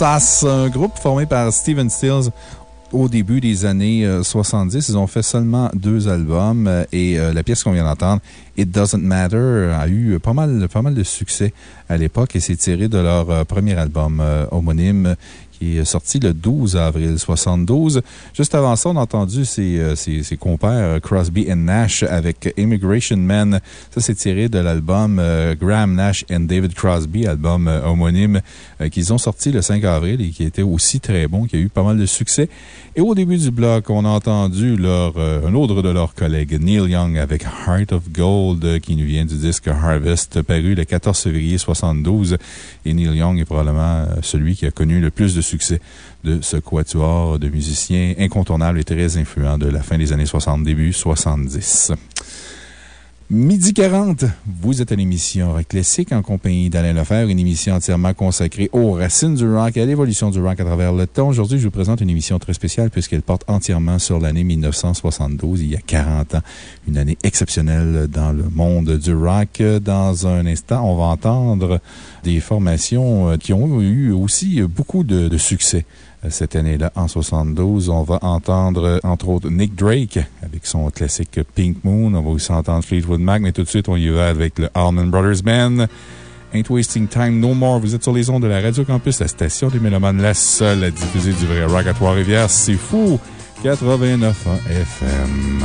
Manassas, un groupe formé par Steven Stills au début des années 70. Ils ont fait seulement deux albums euh, et euh, la pièce qu'on vient d'entendre, It Doesn't Matter, a eu pas mal, pas mal de succès à l'époque et c'est tiré de leur euh, premier album homonyme qui est sorti le 12 avril 72. Juste avant ça, on a entendu ses, euh, ses, ses compères euh, Crosby et Nash avec Immigration Man. Ça, c'est tiré de l'album euh, Graham Nash and David Crosby, album homonyme qu'ils ont sorti le 5 avril et qui était aussi très bon, qui a eu pas mal de succès. Et au début du bloc, on a entendu leur, un autre de leurs collègues, Neil Young, avec Heart of Gold, qui nous vient du disque Harvest, paru le 14 février 72. Et Neil Young est probablement celui qui a connu le plus de succès de ce quatuor de musiciens incontournables et très influents de la fin des années 60, début 70. Midi 40, vous êtes à l'émission Rock Classique en compagnie d'Alain Lefebvre, une émission entièrement consacrée aux racines du rock et à l'évolution du rock à travers le temps. Aujourd'hui, je vous présente une émission très spéciale puisqu'elle porte entièrement sur l'année 1972, il y a 40 ans. Une année exceptionnelle dans le monde du rock. Dans un instant, on va entendre des formations euh, qui ont eu aussi beaucoup de, succès cette année-là, en 72. On va entendre, entre autres, Nick Drake avec son classique Pink Moon. On va aussi entendre Fleetwood Mac, mais tout de suite, on y va avec le Allman Brothers Band. Ain't Wasting Time No More. Vous êtes sur les ondes de la Radio Campus, la station des Mélomanes, la seule à diffuser du vrai rock à Trois-Rivières. C'est fou! 89 FM.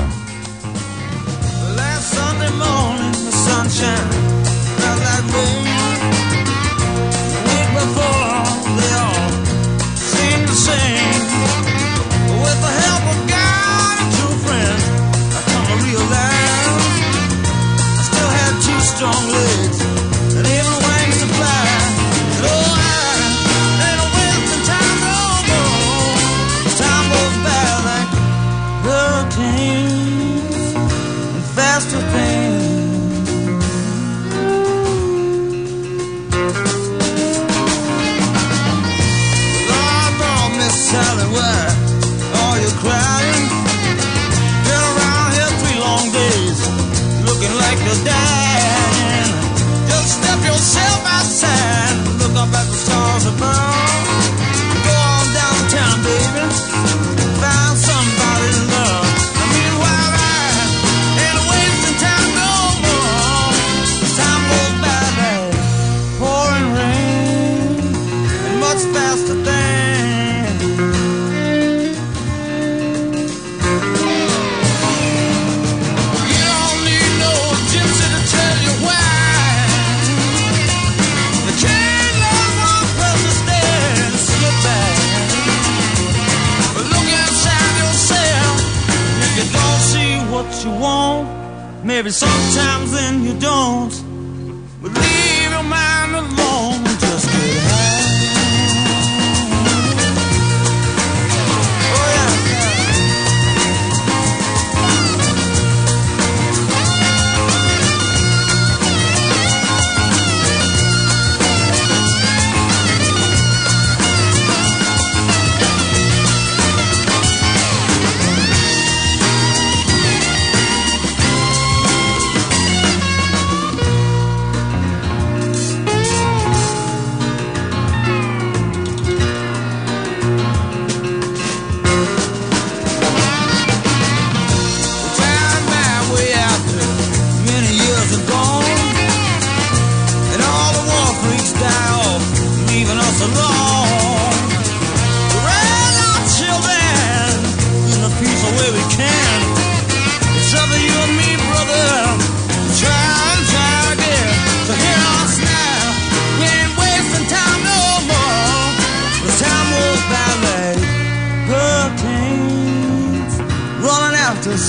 Maybe sometimes then you don't.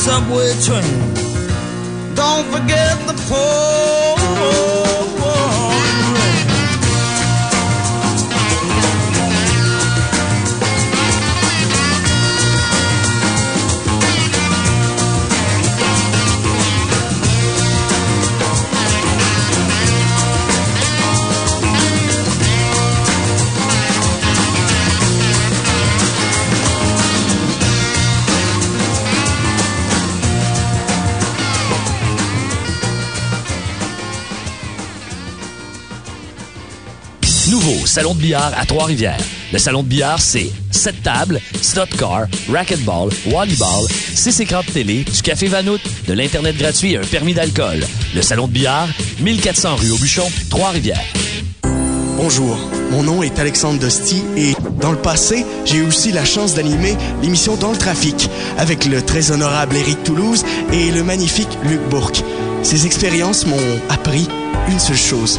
Subway train. Don't forget the poor. Salon de billard à Trois-Rivières. Le salon de billard, c'est 7 tables, slot car, racquetball, volleyball, 6 écrans de télé, du café Vanout, de l'Internet gratuit et un permis d'alcool. Le salon de billard, 1400 rue Aubuchon, Trois-Rivières. Bonjour, mon nom est Alexandre Dosti et dans le passé, j'ai eu aussi la chance d'animer l'émission Dans le trafic avec le très honorable Éric Toulouse et le magnifique Luc Bourque. Ces expériences m'ont appris une seule chose.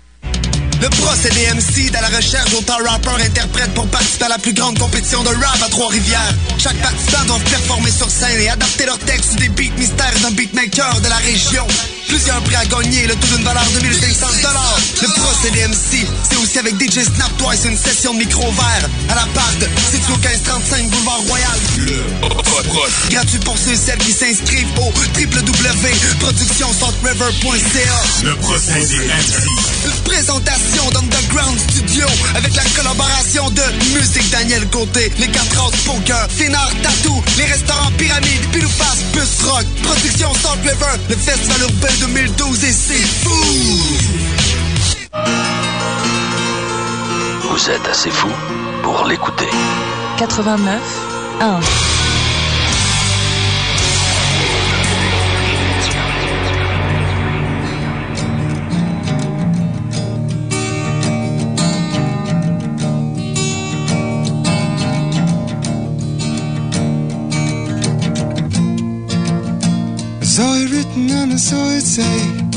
Le procédé MC dans la recherche d'autant rappeur interprète pour participer à la plus grande compétition de rap à Trois-Rivières. Chaque participant doit performer sur scène et adapter leur texte des beats mystères d'un beatmaker de la région. Plusieurs prix à gagner, le tout d'une valeur de 1500 Le procédé MC, c'est aussi avec DJ Snap Twice une session de micro vert à l'appart, situé au 1535 Boulevard Royal. Gratuit pour ceux et celles qui s'inscrivent au www.productionsaltriver.ca. Le procédé MC. Une présentation d'Underground Studio avec la collaboration de Musique Daniel Côté, les 4 House Poker, Fénard Tattoo, les restaurants Pyramide, Pilouface, Bus Rock, Production Salt River, le Festival Urbain 2012 et c'est fou! Vous êtes assez fou pour l'écouter. 89 1. Written and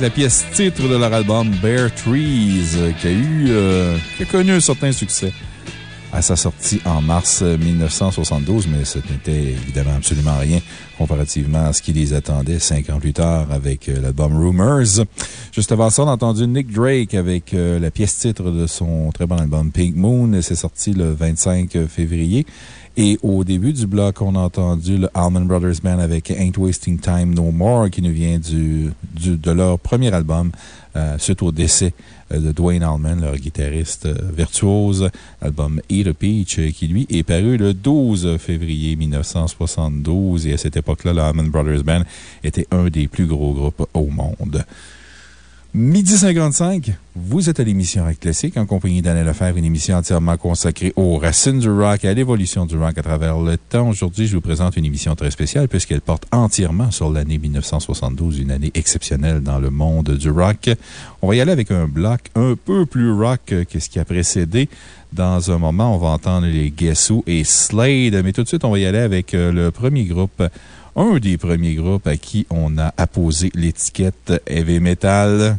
la pièce titre de leur album Bear Trees, euh, qui a eu, euh, qui a connu un certain succès à sa sortie en mars 1972, mais ce n'était évidemment absolument rien comparativement à ce qui les attendait cinq ans plus tard avec euh, l'album Rumors. Juste avant ça, on a entendu Nick Drake avec euh, la pièce titre de son très bon album Pink Moon. C'est sorti le 25 février. Et au début du bloc, on a entendu le Allman Brothers Band avec Ain't Wasting Time No More, qui nous vient du, du de leur premier album, euh, suite au décès euh, de Dwayne Allman, leur guitariste euh, virtuose, album Eat a Peach, qui lui est paru le 12 février 1972. Et à cette époque-là, le Allman Brothers Band était un des plus gros groupes au monde. Midi 55, vous êtes à l'émission Rock Classique en compagnie d'Anne Lefebvre, une émission entièrement consacrée aux racines du rock et à l'évolution du rock à travers le temps. Aujourd'hui, je vous présente une émission très spéciale puisqu'elle porte entièrement sur l'année 1972, une année exceptionnelle dans le monde du rock. On va y aller avec un bloc un peu plus rock que ce qui a précédé. Dans un moment, on va entendre les Guess Who et Slade, mais tout de suite, on va y aller avec euh, le premier groupe un des premiers groupes à qui on a apposé l'étiquette heavy metal.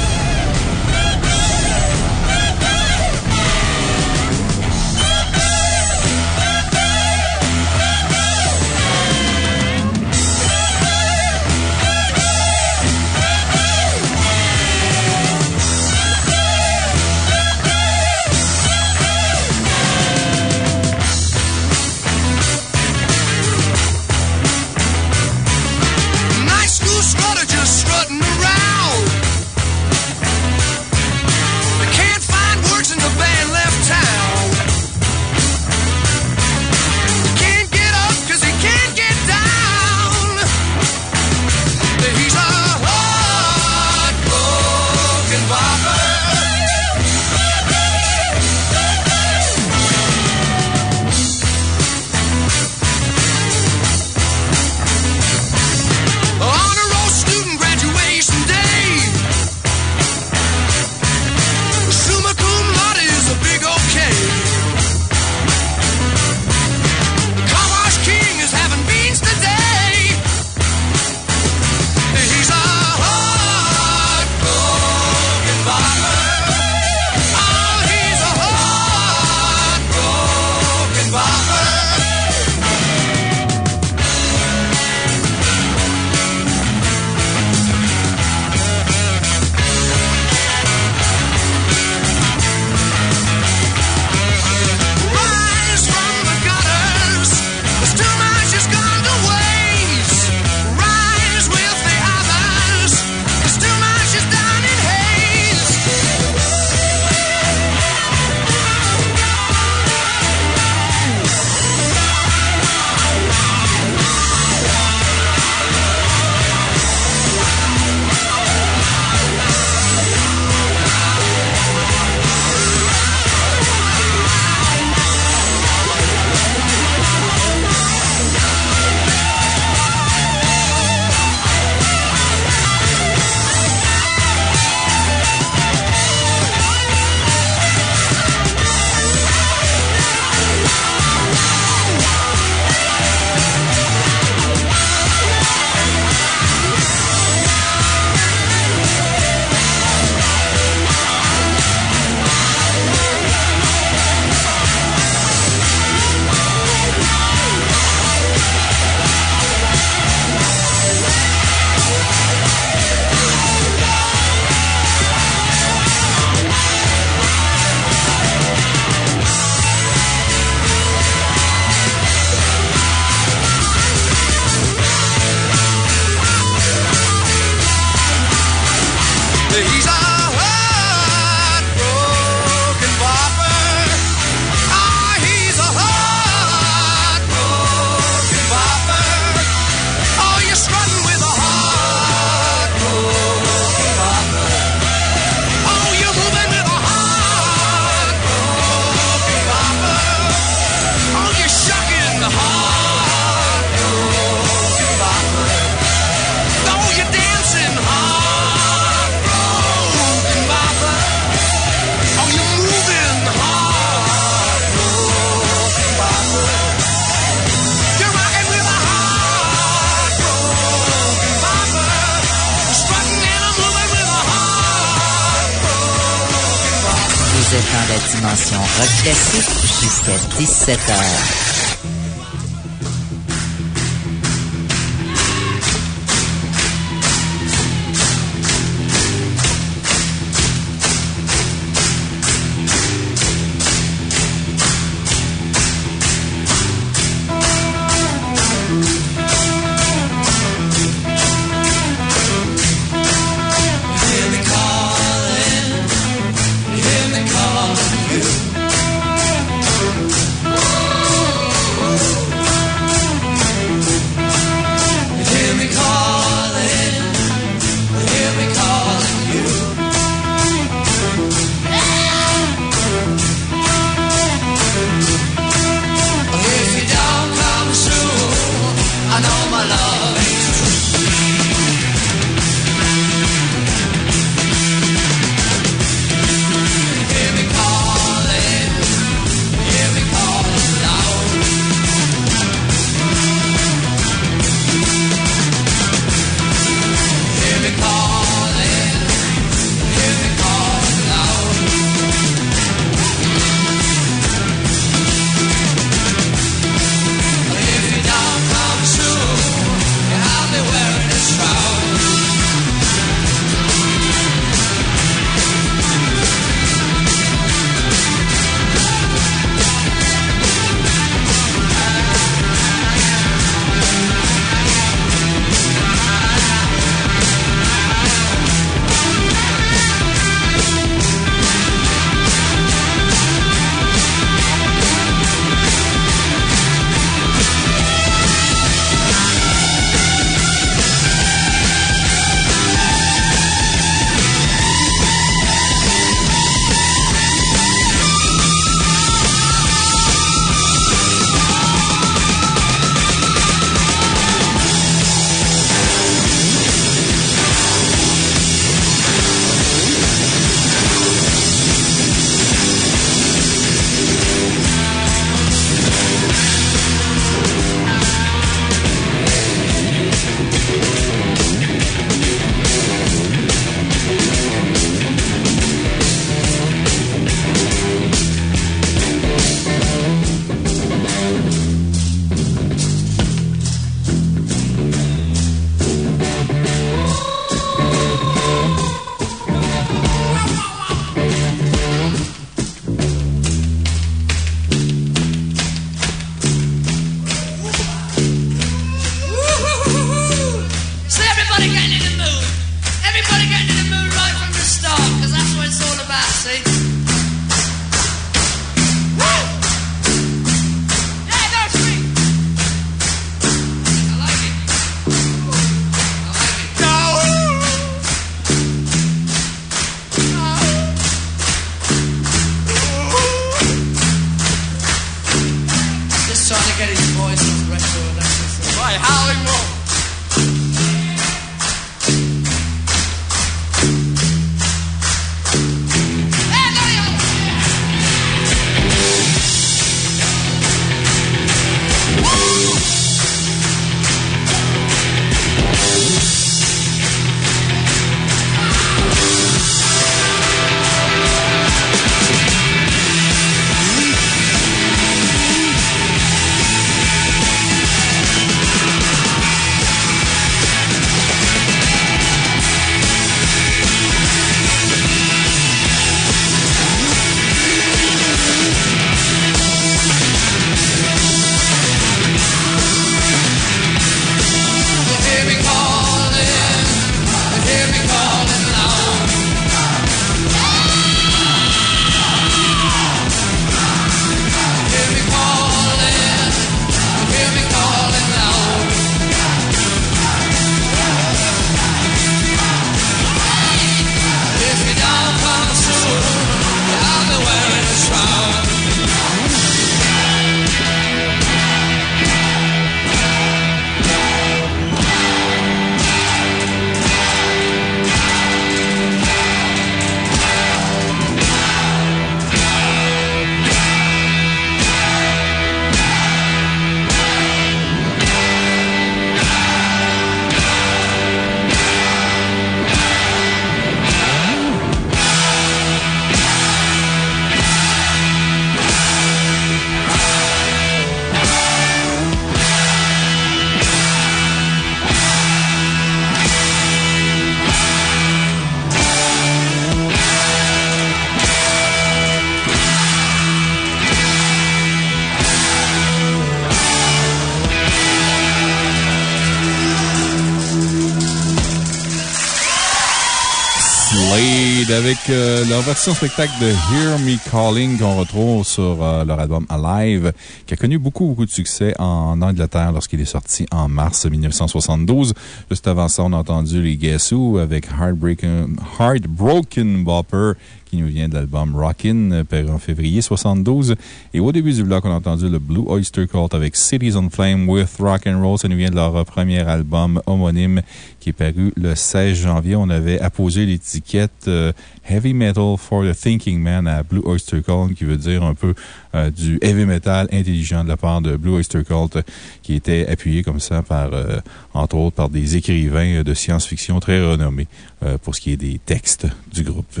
Leur version spectacle de Hear Me Calling qu'on retrouve sur euh, leur album Alive, qui a connu beaucoup, beaucoup de succès en Angleterre lorsqu'il est sorti en mars 1972. Juste avant ça, on a entendu les Guess Who avec Heartbroken Bopper qui nous vient de l'album Rockin', paru en février 72. Et au début du bloc, on a entendu le Blue Oyster Cult avec Cities on Flame with Rock and. Ça nous vient de leur premier album homonyme qui est paru le 16 janvier. On avait apposé l'étiquette euh, Heavy Metal for the Thinking Man à Blue Oyster Cult, qui veut dire un peu euh, du heavy metal intelligent de la part de Blue Oyster Cult, qui était appuyé comme ça par, euh, entre autres, par des écrivains de science-fiction très renommés euh, pour ce qui est des textes du groupe.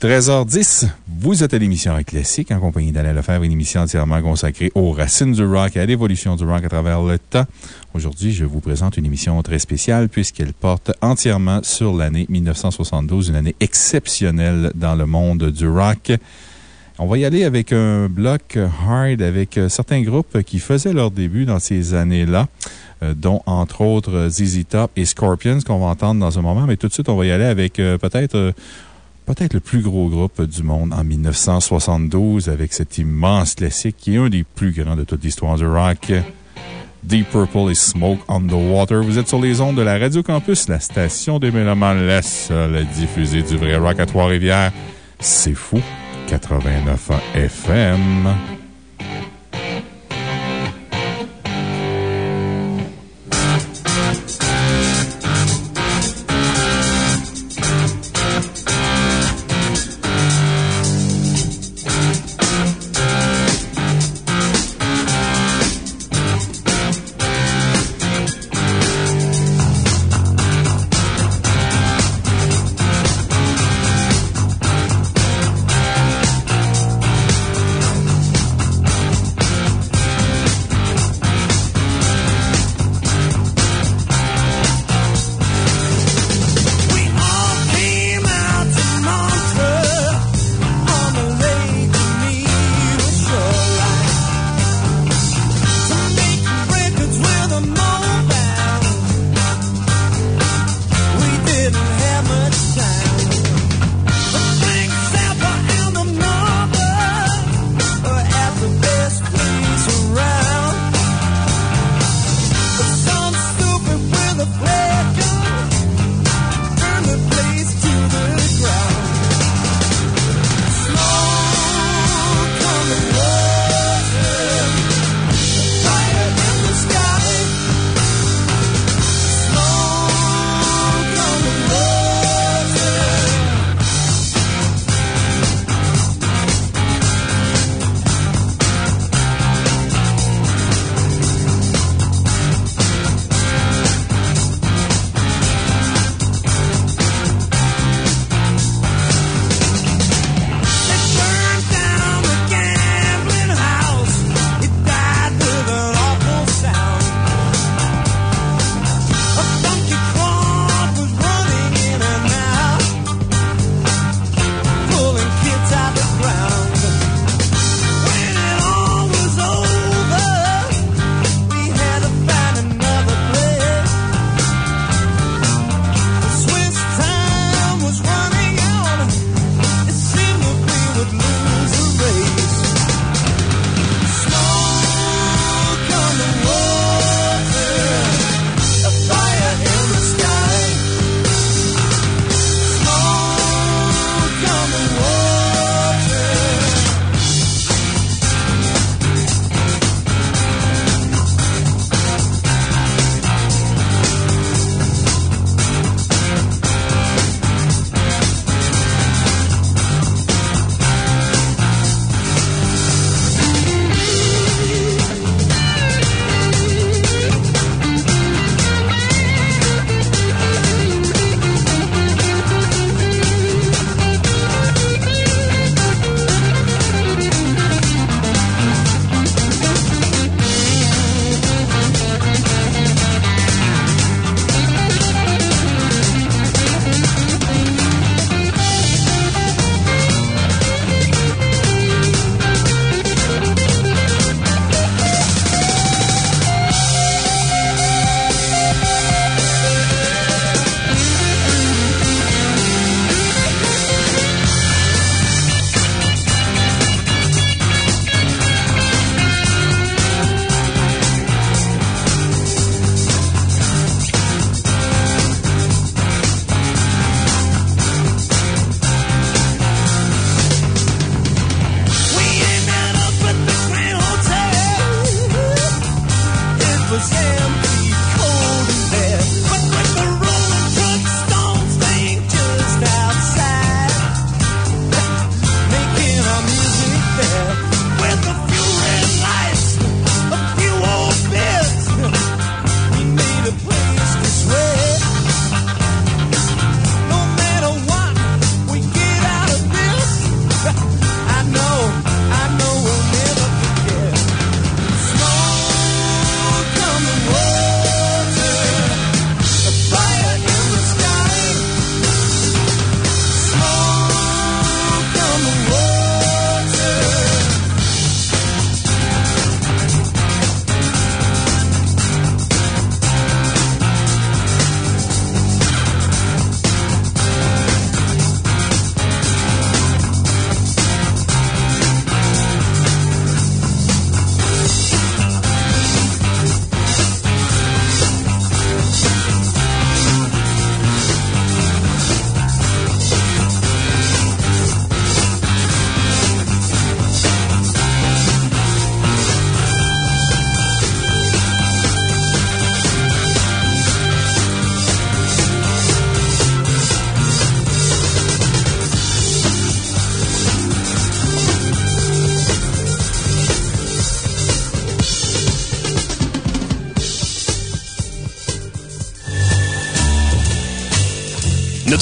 13h10, vous êtes à l'émission Classique en compagnie d'Alain Lefebvre, une émission entièrement consacrée aux racines du rock et à l'évolution du rock à travers le temps. Aujourd'hui, je vous présente une émission très spéciale puisqu'elle porte entièrement sur l'année 1972, une année exceptionnelle dans le monde du rock. On va y aller avec un bloc hard avec euh, certains groupes qui faisaient leur début dans ces années-là. euh, dont entre autres ZZ Top et Scorpions qu'on va entendre dans un moment. Mais tout de suite, on va y aller avec euh, peut-être euh, peut-être le plus gros groupe du monde en 1972 avec cet immense classique qui est un des plus grands de toute l'histoire du rock. Deep Purple et Smoke on the Water. Vous êtes sur les ondes de la Radio Campus, la station des Mélomanes, la seule à diffuser du vrai rock à Trois-Rivières. C'est fou. 89 FM.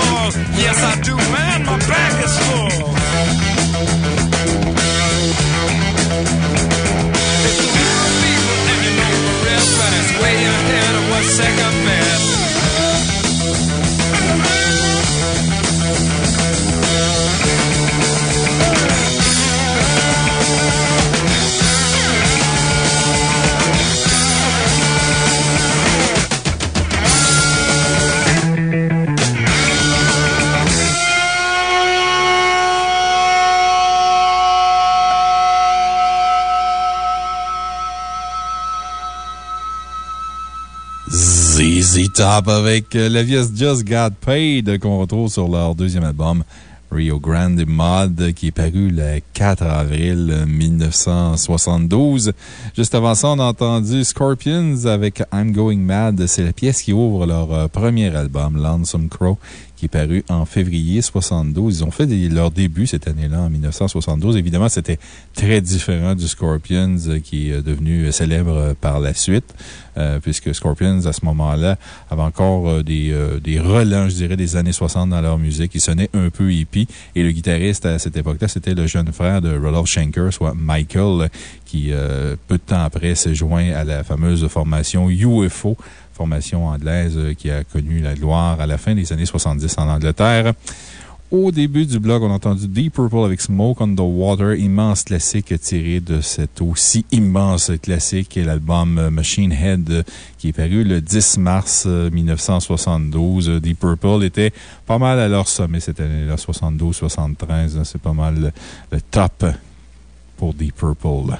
Wool? Yes, I do, man. My back is full. It's the real people, and you know but it's way ahead of what's second best. Top avec euh, la pièce Just Got Paid qu'on retrouve sur leur deuxième album Rio Grande Mod qui est paru le 4 avril 1972. Juste avant ça, on a entendu Scorpions avec I'm Going Mad. C'est la pièce qui ouvre leur euh, premier album, Lonesome Crow, qui est paru en février 72. Ils ont fait des- leur début cette année-là, en 1972. Évidemment, c'était très différent du Scorpions euh, qui est devenu euh, célèbre euh, par la suite, euh, puisque Scorpions, à ce moment-là, avait encore euh, des, euh, des relents, je dirais, des années 60 dans leur musique. Ils sonnaient un peu hippie. Et le guitariste à cette époque-là, c'était le jeune frère de Rudolph Schenker, soit Michael, qui, euh, peu de temps après, s'est joint à la fameuse formation UFO formation anglaise euh, qui a connu la gloire à la fin des années 70 en Angleterre. Au début du blog, on a entendu Deep Purple avec Smoke on the Water, immense classique tiré de cet aussi immense classique est l'album euh, Machine Head euh, qui est paru le 10 mars 1972. Deep Purple était pas mal à leur sommet cette année-là, 72-73. C'est pas mal le top pour Deep Purple.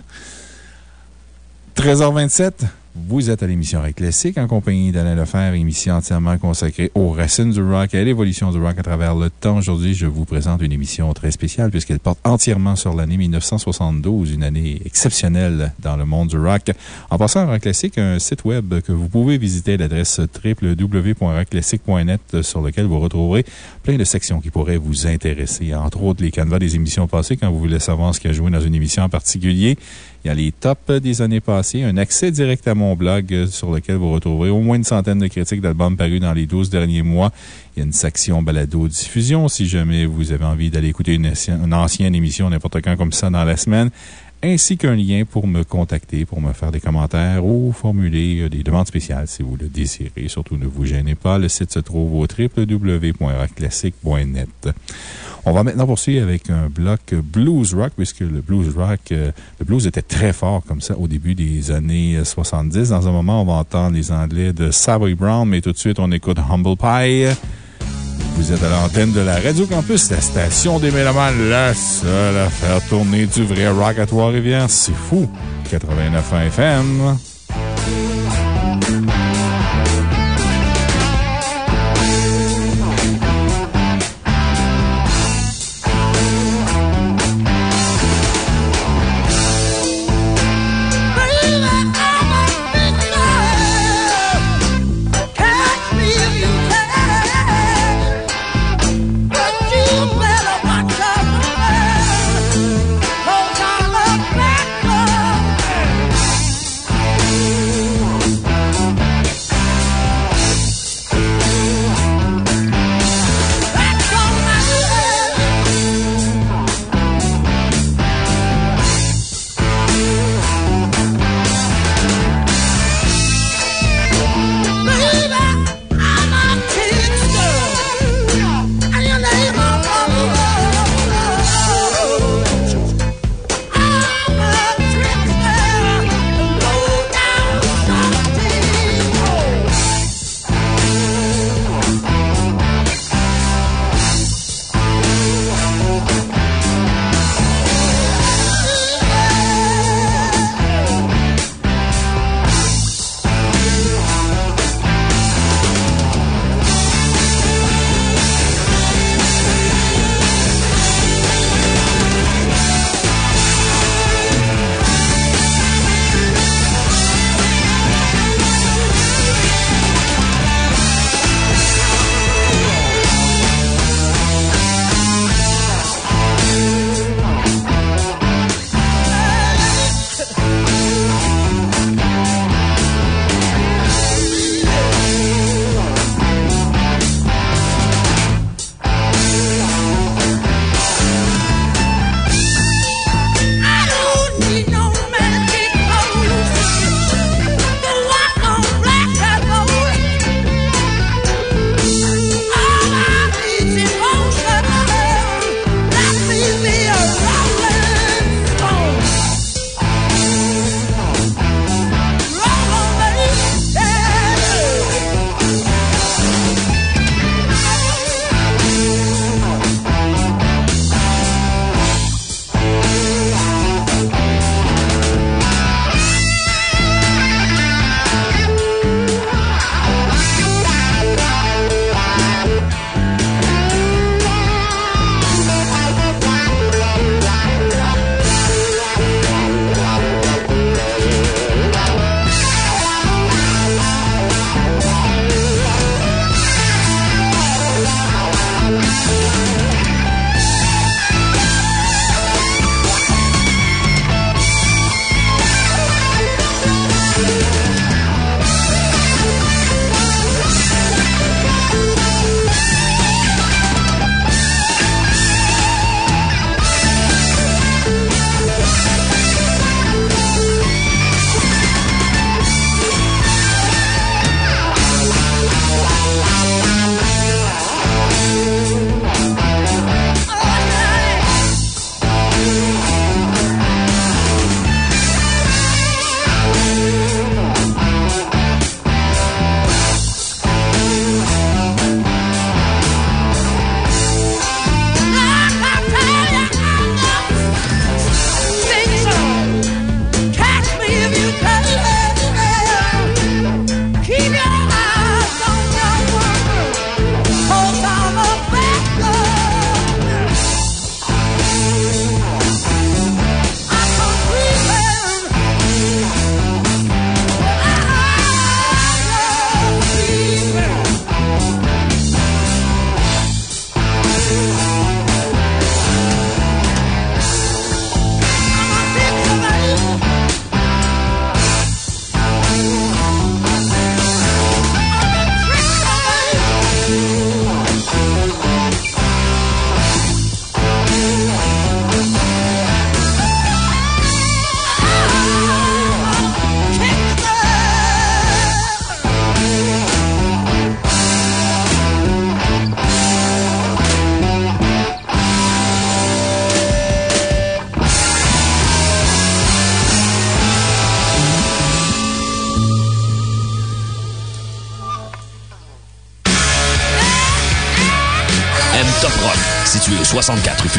13h27. Vous êtes à l'émission Rock Classique en compagnie d'Alain Lefebvre, émission entièrement consacrée aux racines du rock et à l'évolution du rock à travers le temps. Aujourd'hui, je vous présente une émission très spéciale puisqu'elle porte entièrement sur l'année 1972, une année exceptionnelle dans le monde du rock. En passant à Rock Classique, un site web que vous pouvez visiter à l'adresse www.rockclassique.net sur lequel vous retrouverez plein de sections qui pourraient vous intéresser. Entre autres, les canevas des émissions passées quand vous voulez savoir ce qui a joué dans une émission en particulier. Il y a les tops des années passées, un accès direct à mon blog euh, sur lequel vous retrouverez au moins une centaine de critiques d'albums parus dans les 12 derniers mois. Il y a une section balado-diffusion si jamais vous avez envie d'aller écouter une, une ancienne émission n'importe quand comme ça dans la semaine ainsi qu'un lien pour me contacter, pour me faire des commentaires ou formuler euh, des demandes spéciales si vous le désirez. Surtout, ne vous gênez pas. Le site se trouve au www.rockclassique.net. On va maintenant poursuivre avec un bloc blues rock, puisque le blues rock, euh, le blues était très fort comme ça au début des années 70. Dans un moment, on va entendre les Anglais de Savoy Brown, mais tout de suite, on écoute Humble Pie. Vous êtes à l'antenne de la Radio Campus, la station des Mélomanes, la seule à faire tourner du vrai rock à Trois-Rivières. C'est fou! 89 FM.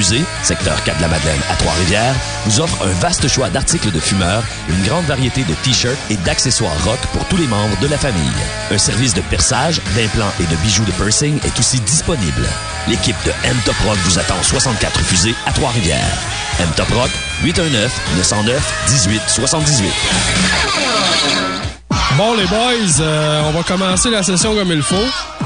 Fusée, secteur 4 de la Madeleine à Trois-Rivières, vous offre un vaste choix d'articles de fumeurs, une grande variété de t-shirts et d'accessoires rock pour tous les membres de la famille. Un service de perçage, d'implants et de bijoux de piercing est aussi disponible. L'équipe de M Top Rock vous attend au 64 rue Fusée à Trois-Rivières. M Top Rock, 819 909 1878. Bon, les boys, euh, on va commencer la session comme il faut.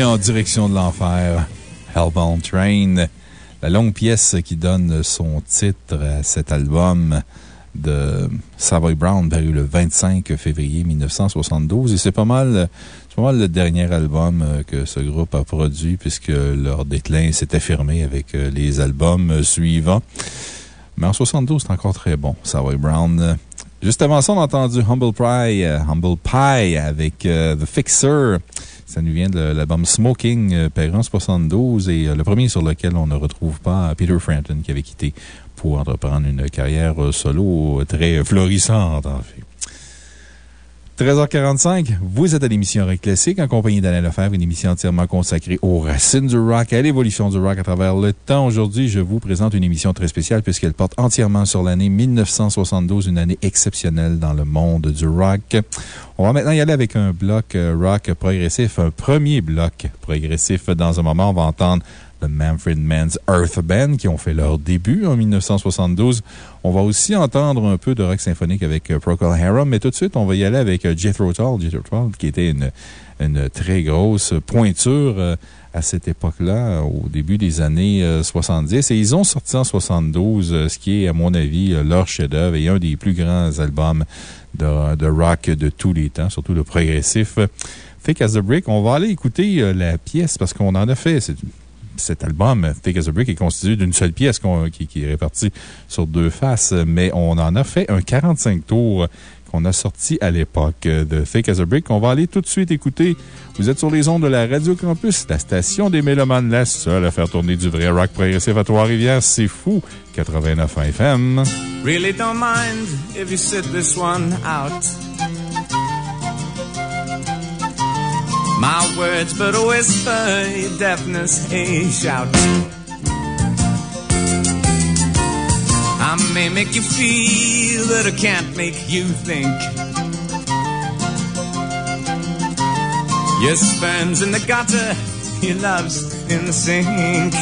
en direction de l'enfer. Hellbound Train. La longue pièce qui donne son titre à cet album de Savoy Brown, paru le 25 février 1972. Et c'est pas mal, pas mal le dernier album euh, que ce groupe a produit puisque leur déclin s'est affirmé avec euh, les albums suivants. Mais en 72, c'est encore très bon, Savoy Brown. Juste avant ça, on a entendu Humble Pie, euh, Humble Pie avec The Fixer. Ça nous vient de l'album Smoking, euh, paru en 72, et euh, le premier sur lequel on ne retrouve pas Peter Frampton qui avait quitté pour entreprendre une carrière euh, solo très florissante, en fait. 13h45, vous êtes à l'émission Rock Classique en compagnie d'Alain Lefebvre, une émission entièrement consacrée aux racines du rock, à l'évolution du rock à travers le temps. Aujourd'hui, je vous présente une émission très spéciale puisqu'elle porte entièrement sur l'année 1972, une année exceptionnelle dans le monde du rock. On va maintenant y aller avec un bloc euh, rock progressif, un premier bloc progressif. Dans un moment, on va entendre le Manfred Mann's Earth Band qui ont fait leur début en 1972. On va aussi entendre un peu de rock symphonique avec euh, Procol Harum, mais tout de suite, on va y aller avec euh, Jethro Tull. Jethro qui était une, très grosse pointure euh, à cette époque-là, au début des années 70. Et ils ont sorti en 72 ce qui est, à mon avis, leur chef-d'œuvre et un des plus grands albums de, rock de tous les temps, surtout le progressif. Fake as a Brick. On va aller écouter la pièce parce qu'on en a fait. C'est cet album, Thick as a Brick, est constitué d'une seule pièce qui, est répartie sur deux faces, mais on en a fait un 45 tours qu'on a sorti à l'époque de Thick as a Brick. On va aller tout de suite écouter. Vous êtes sur les ondes de la Radio Campus, la station des Mélomanes, la seule à faire tourner du vrai rock progressif à Trois-Rivières. C'est fou! 89 FM. Really don't mind if you sit this one out. My words but a whisper, your deafness a shout. I may make you feel, but I can't make you think. Your sperm's in the gutter, your love's in the sink.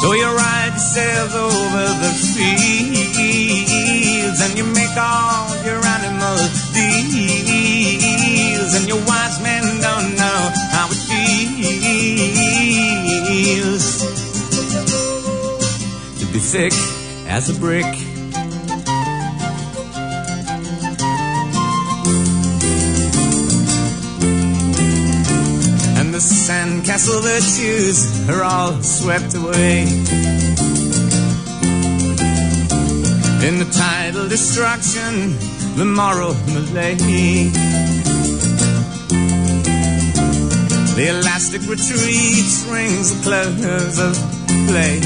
So you ride yourself over the fields and you make all your animal deals, and your wise men don't know how it feels to be thick as a brick. And the sandcastle virtues are all swept away. In the tidal destruction, the moral malaise. The elastic retreat rings the close of play.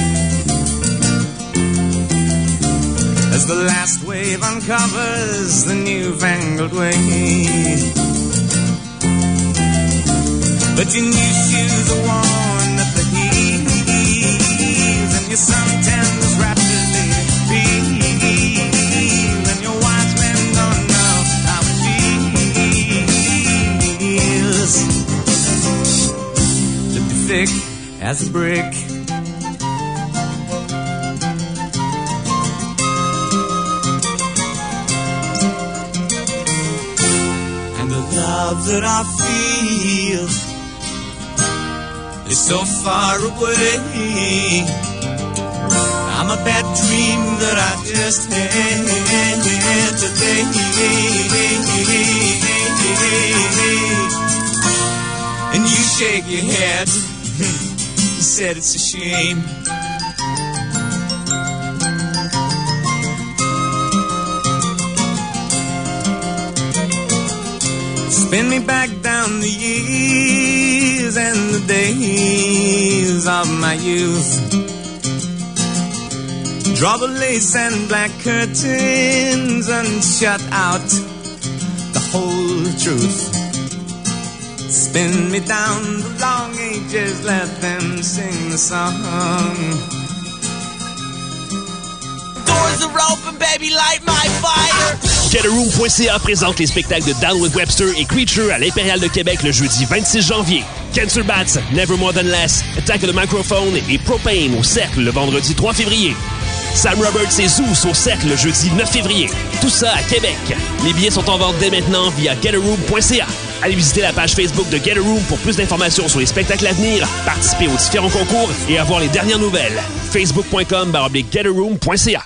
As the last wave uncovers the newfangled way. But your new shoes are worn at the heels, and your suntans thick as a brick. And the love that I feel is so far away. I'm a bad dream that I just had today. And you shake your head. You said it's a shame. Spin me back down the years and the days of my youth. Draw the lace and black curtains and shut out the whole truth. Spin me down the long ages, let them sing the song. Doors are open, baby, light my fire. Présente les spectacles de Downwood Webster et Creature à l'Impérial de Québec le jeudi 26 janvier. Cancer Bats, Never More Than Less, Attack of the Microphone et Propane au Cercle le vendredi 3 février. Sam Roberts et Zeus au Cercle le jeudi 9 février. Tout ça à Québec. Les billets sont en vente dès maintenant via getaroom.ca. Allez visiter la page Facebook de Get Room pour plus d'informations sur les spectacles à venir, participer aux différents concours et avoir les dernières nouvelles. facebook.com getaroom.ca.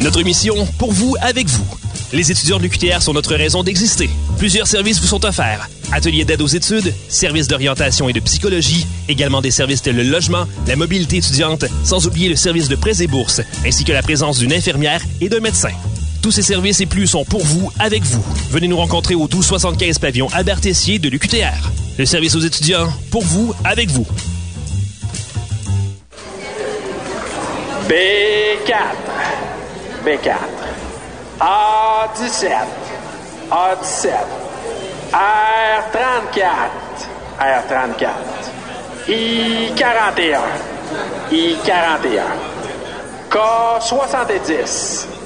Notre émission, pour vous, avec vous. Les étudiants de l'UQTR sont notre raison d'exister. Plusieurs services vous sont offerts. Ateliers d'aide aux études, services d'orientation et de psychologie, également des services tels le logement, la mobilité étudiante, sans oublier le service de prêts et bourses, ainsi que la présence d'une infirmière et d'un médecin. Tous ces services et plus sont pour vous, avec vous. Venez nous rencontrer au 1275 pavillon Albert-Tessier de l'UQTR. Le service aux étudiants, pour vous, avec vous. B4. B4. A17. A17. R34. R34. I41. I41. K70.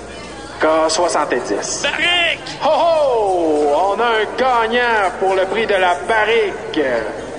K70. Barrique! Ho ho! On a un gagnant pour le prix de la barrique.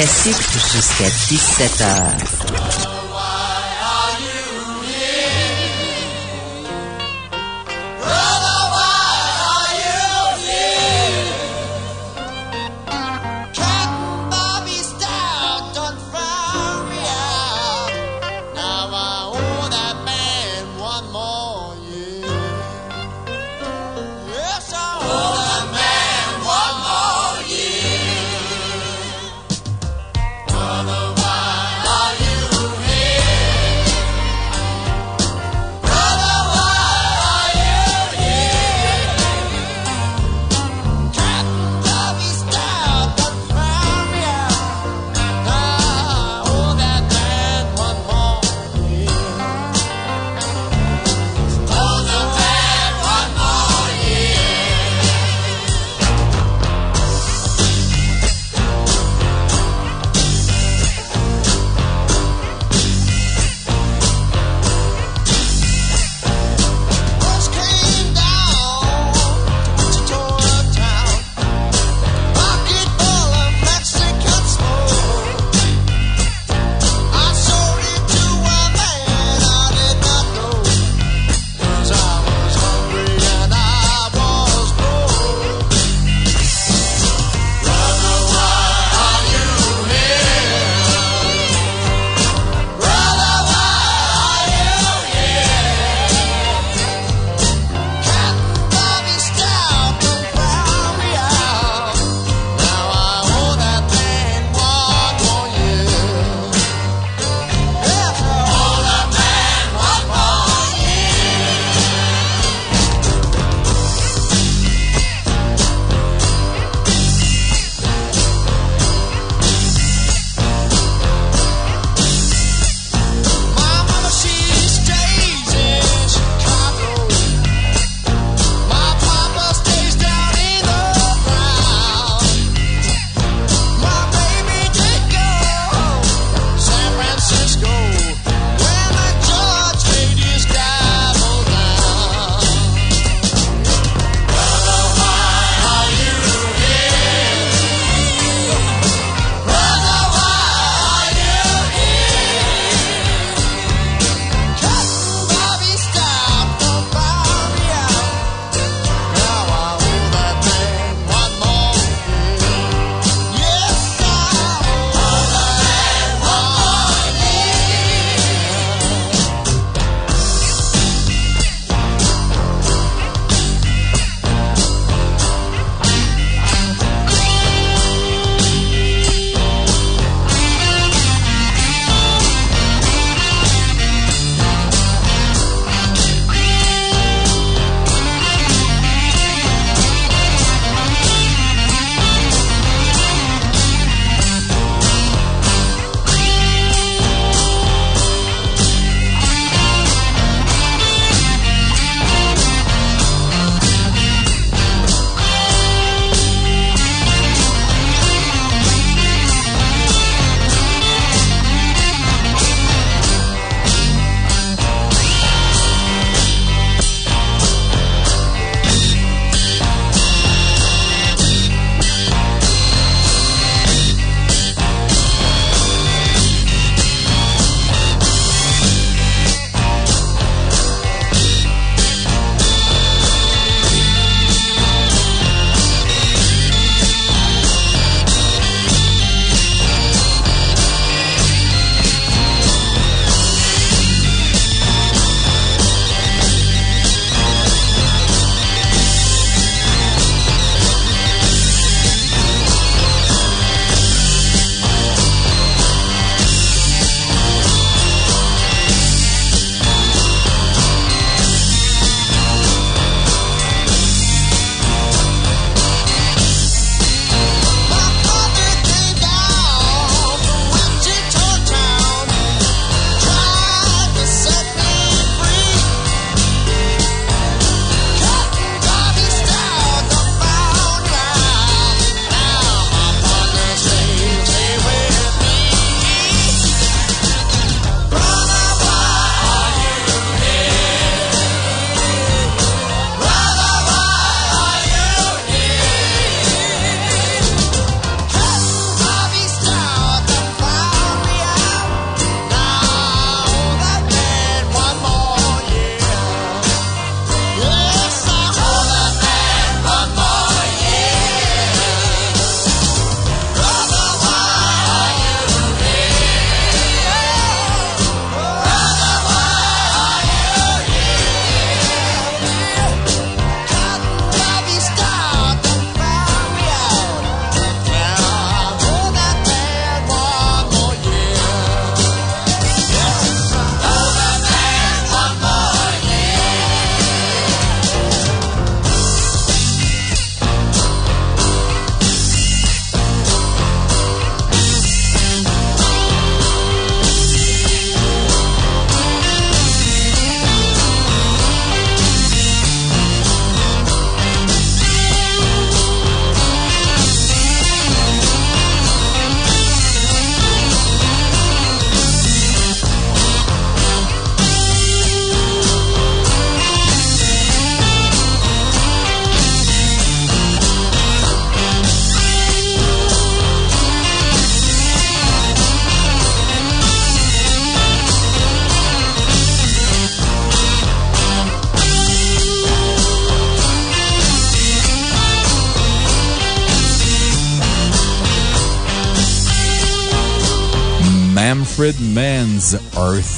dimension rock classique jusqu'à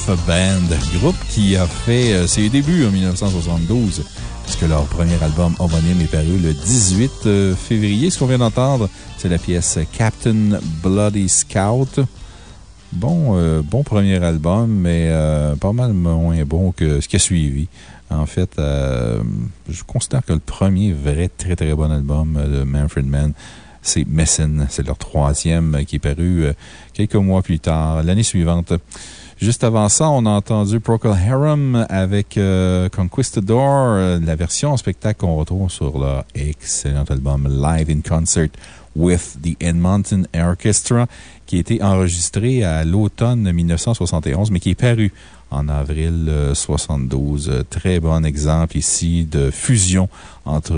Band, groupe qui a fait euh, ses débuts en 1972, puisque leur premier album homonyme est paru le 18 euh, février. Ce qu'on vient d'entendre, c'est la pièce Captain Bloody Scout. Bon, euh, bon premier album, mais pas mal moins bon que ce qui a suivi. En fait, je considère que le premier vrai très très bon album de Manfred Mann, c'est Messin. C'est leur troisième qui est paru quelques mois plus tard, l'année suivante. Juste avant ça, on a entendu Procol Harum avec euh, Conquistador, euh, la version en spectacle qu'on retrouve sur leur excellent album Live in Concert with the Edmonton Orchestra, qui a été enregistré à l'automne 1971, mais qui est paru en avril 72. Euh, Très bon exemple ici de fusion entre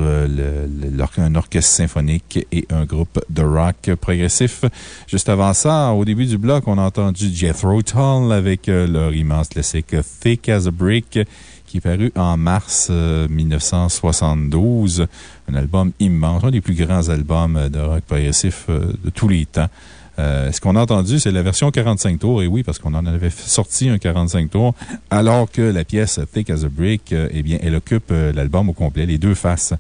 un orchestre symphonique et un groupe de rock progressif. Juste avant ça, au début du bloc, on a entendu Jethro Tull avec euh, leur immense classique Thick as a Brick qui est paru en mars 1972. Euh, un album immense, un des plus grands albums de rock progressif de tous les temps. Euh, ce qu'on a entendu, c'est la version 45 tours. Et oui, parce qu'on en avait sorti un 45 tours, alors que la pièce Thick as a Brick, euh, eh bien, elle occupe euh, l'album au complet, les deux faces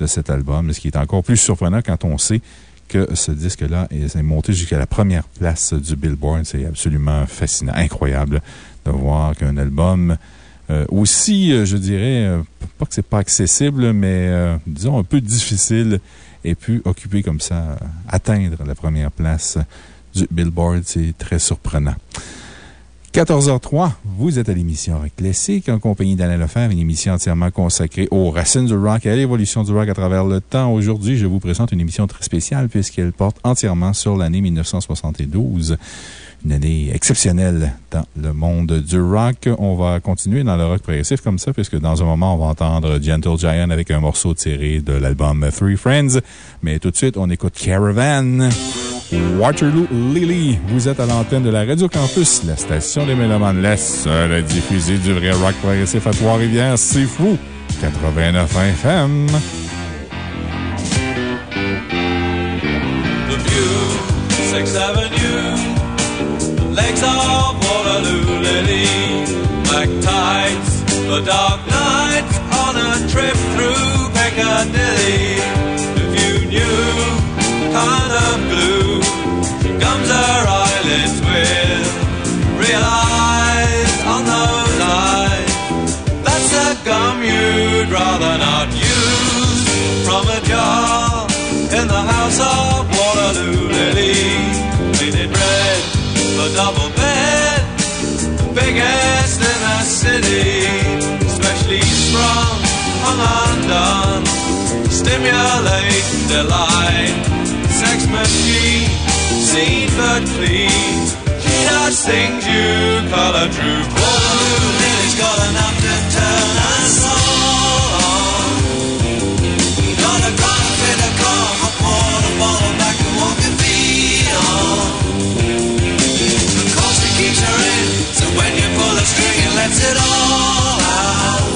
de cet album. Ce qui est encore plus surprenant quand on sait que ce disque-là est monté jusqu'à la première place du Billboard. C'est absolument fascinant, incroyable de voir qu'un album aussi, je dirais, pas que c'est pas accessible, mais disons un peu difficile ait pu occuper comme ça, atteindre la première place du Billboard. C'est très surprenant. 14h03, vous êtes à l'émission Rock Classique en compagnie d'Alain Lefebvre, une émission entièrement consacrée aux racines du rock et à l'évolution du rock à travers le temps. Aujourd'hui, je vous présente une émission très spéciale puisqu'elle porte entièrement sur l'année 1972 une année exceptionnelle dans le monde du rock. On va continuer dans le rock progressif comme ça, puisque dans un moment, on va entendre Gentle Giant avec un morceau tiré de l'album Three Friends. Mais tout de suite, on écoute Caravan. Waterloo Lily, vous êtes à l'antenne de la Radio Campus, la station des Mélomanes, la seule diffuser du vrai rock progressif à Trois-Rivières. C'est fou! 89 FM. The View, 6 Avenue. Legs of Waterloo Lily, black tights, the dark nights on a trip through Piccadilly. If you knew kind of glue gums her eyelids with, realize on those eyes that's the gum you'd rather not use from a jar in the house of Waterloo Lily a double bed, the biggest in the city, specially sprung, hung undone, stimulate delight, sex machine, seen but clean. She does things you color true. Waterloo Lily's got enough to turn us on. Lets it all out.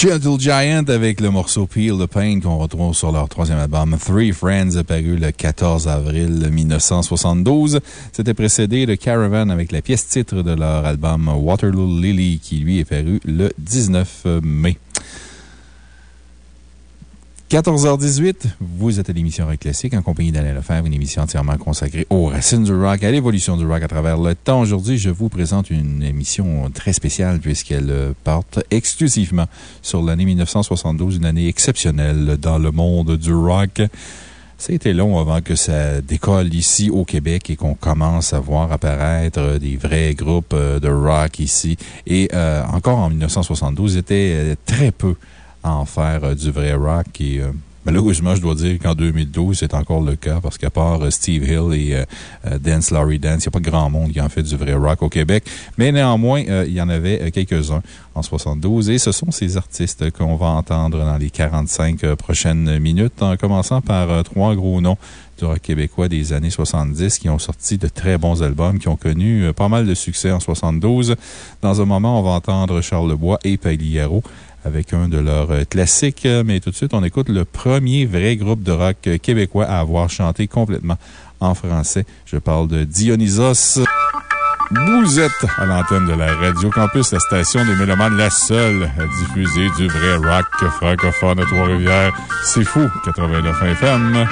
Gentle Giant avec le morceau Peel the Pain qu'on retrouve sur leur troisième album Three Friends paru le 14 avril 1972. C'était précédé de Caravan avec la pièce titre de leur album Waterloo Lily qui lui est paru le 19 mai. 14h18, vous êtes à l'émission Rock Classique en compagnie d'Alain Lefebvre, une émission entièrement consacrée aux racines du rock, à l'évolution du rock à travers le temps. Aujourd'hui, je vous présente une émission très spéciale puisqu'elle euh, porte exclusivement sur l'année 1972, une année exceptionnelle dans le monde du rock. Été long avant que ça décolle ici au Québec et qu'on commence à voir apparaître des vrais groupes euh, de rock ici. Et euh, encore en 1972, il était euh, très peu à en faire euh, du vrai rock. Et euh, malheureusement, je dois dire qu'en 2012, c'est encore le cas parce qu'à part euh, Steve Hill et Dance Laurie Dance, il n'y a pas grand monde qui en fait du vrai rock au Québec. Mais néanmoins, il y en avait quelques-uns en 72 et ce sont ces artistes qu'on va entendre dans les 45 euh, prochaines minutes, en commençant par trois gros noms du rock québécois des années 70 qui ont sorti de très bons albums, qui ont connu pas mal de succès en 72. Dans un moment, on va entendre Charles Lebois et Pagliaro avec un de leurs euh, classiques. Euh, Mais tout de suite, on écoute le premier vrai groupe de rock euh, québécois à avoir chanté complètement en français. Je parle de Dionysos. Vous êtes à l'antenne de la Radio Campus, la station des Mélomanes, la seule à diffuser du vrai rock francophone à Trois-Rivières. C'est fou, 89 FM.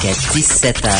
Jusqu'à 17h.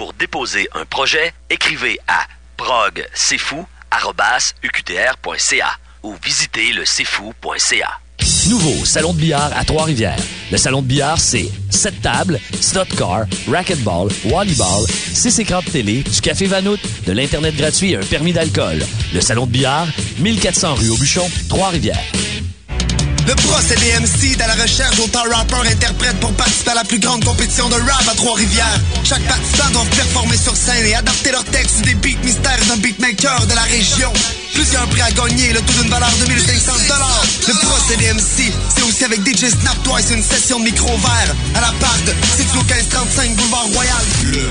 pour déposer un projet, écrivez à progcfou.uqtr.ca ou visitez le cfou.ca. Nouveau salon de billard à Trois-Rivières. Le salon de billard, c'est 7 tables, slot car, racquetball, volleyball, 6 écrans de télé, du café Vanout, de l'Internet gratuit et un permis d'alcool. Le salon de billard, 1400 rue Aubuchon, Trois-Rivières. Le procédé MC dans la recherche d'autant rappeurs interprètes pour participer à la plus grande compétition de rap à Trois-Rivières. Chaque participant doit performer sur scène et adapter leur texte des beats mystères d'un beatmaker de la région. Plusieurs prix à gagner, le tout d'une valeur de 1500 Le procédé MC, c'est aussi avec DJ Snap Twice une session de micro vert à la part de situé au 1535 Boulevard Royal. Le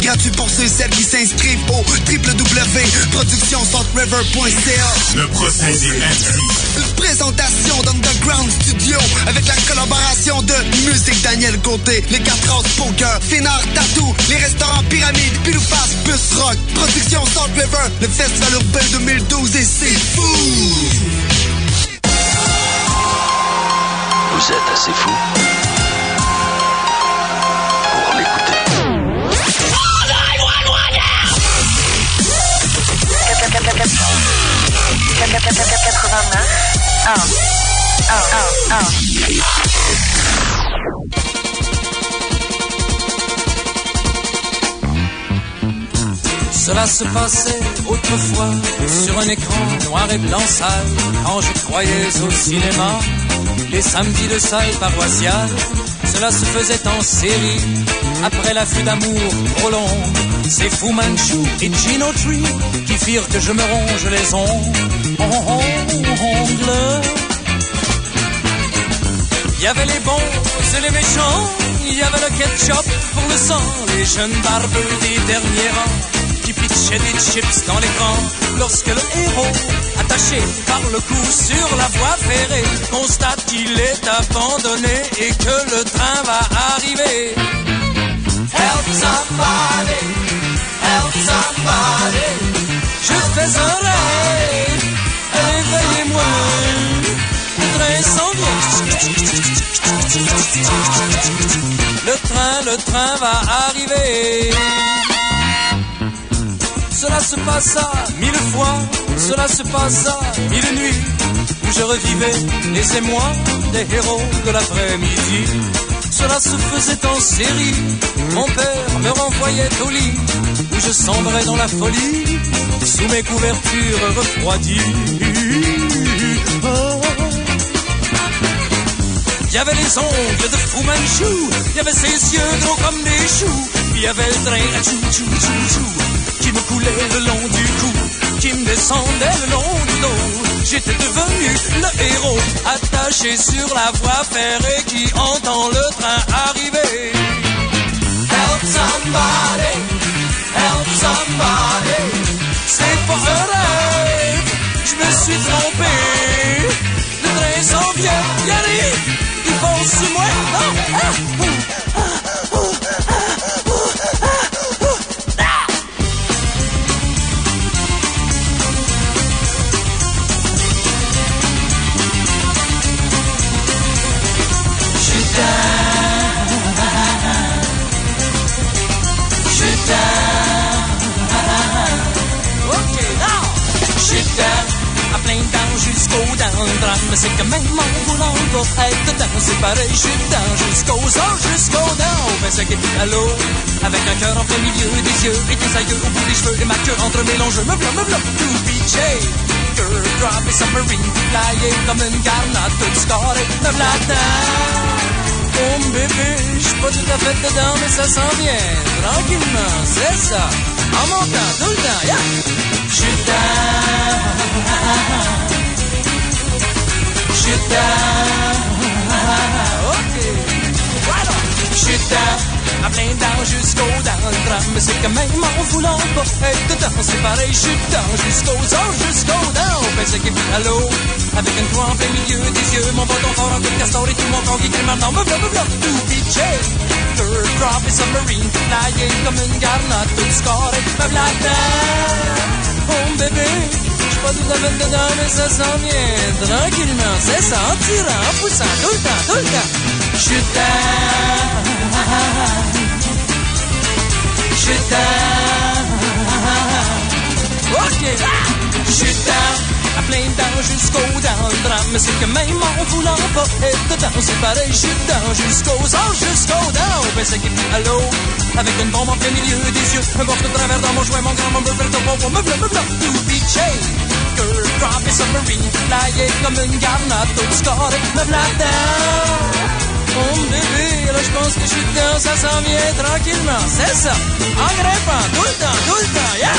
Gratuit pour ceux et celles qui s'inscrivent au www.productionsaltriver.ca. Le procédé MC. Présentation d'Underground Studio avec la collaboration de Musique Daniel Côté, les 4 House Poker, Finard Tattoo, les restaurants Pyramide, Pilouface, Bus Rock, Production Salt River, le Festival Urbain 2012 et c'est fou! Vous êtes assez fou pour l'écouter. 89 Cela se passait autrefois sur un écran noir et blanc sale quand je croyais au cinéma. Les samedis de salle paroissiale, cela se faisait en série. Après l'affût d'amour trop long, c'est Fu Manchu et Gino Tree qui firent que je me ronge les ongles. Il y avait les bons et les méchants, il y avait le ketchup pour le sang, les jeunes barbeux des derniers rangs qui pitchaient des chips dans l'écran lorsque le héros, attaché par le cou sur la voie ferrée, constate qu'il est abandonné et que le train va arriver. Help somebody, help somebody, je fais un rêve, réveillez-moi, le train s'en vient. Le train, le train va arriver. Cela se passa mille fois, cela se passa mille nuits, où je revivais les émois des héros de l'après-midi. Cela se faisait en série, mon père me renvoyait au lit, où je sombrais dans la folie, sous mes couvertures refroidies. Oh. Il y avait les ongles de Fu Manchu, il y avait ses yeux gros comme des choux, il y avait le train à chou chou chou chou qui me coulait le long du cou, qui me descendait le long du dos. J'étais devenu le héros, attaché sur la voie ferrée qui entend le train arriver. Help somebody, help somebody, c'est pas un rêve, je me suis trompé. Le train s'en vient, il arrive, il fonce sur moi. Ah, ah, c'est que même en voulant pas être dedans, c'est pareil, je suis dedans jusqu'aux os, jusqu'aux dents. Ben, c'est qu'il est à l'eau, avec un cœur en plein milieu des yeux et des aïeux au bout des cheveux et ma queue entre mélangeux. Me v'là, me v'là, to be Girl, drop et submarine, flyé comme une garnade, toute scarrée, me v'là dedans. Oh bébé, je suis pas tout à fait dedans, mais ça s'en vient. Tranquillement, c'est ça. En montant, tout le temps, yeah. Je t'aime. Je t'aime. Ok. Voilà. Je t'aime. À plein dents jusqu'aux dents. Le drame, c'est que même en voulant pas être dedans, c'est pareil, je suis dedans. Jusqu'aux os, jusqu'aux dents. Ben, c'est vit à l'eau. Avec une croix en plein milieu des yeux. Mon bâton fort en coup de castor et tout mon corps qui crie maintenant. Me v'là, me v'là. To be Third drop et submarine. Flyé comme une garnotte. Tout scarré. Me v'là dedans. Oh bébé, je suis pas tout à fait dedans, mais ça s'en vient tranquillement. C'est ça, en tirant, en poussant, tout plein dents jusqu'aux dents. Le drame, c'est que même en voulant pas être dedans, c'est pareil, je suis dedans. Jusqu'aux os, jusqu'aux dents. Ben, c'est qu'il à l'eau. Avec une bombe en plein milieu des yeux. Un bord de travers dans mon jouet, mon grand, mon beurre, ton bonbon. Me v'là, me v'là. To be Girl, drop et submarine. Flyé comme une garnade, tout scarré. Me dedans. Oh bébé, là je pense que je suis dedans, ça s'en vient tranquillement, c'est ça. En grimpant, tout le temps, tout le temps, yeah.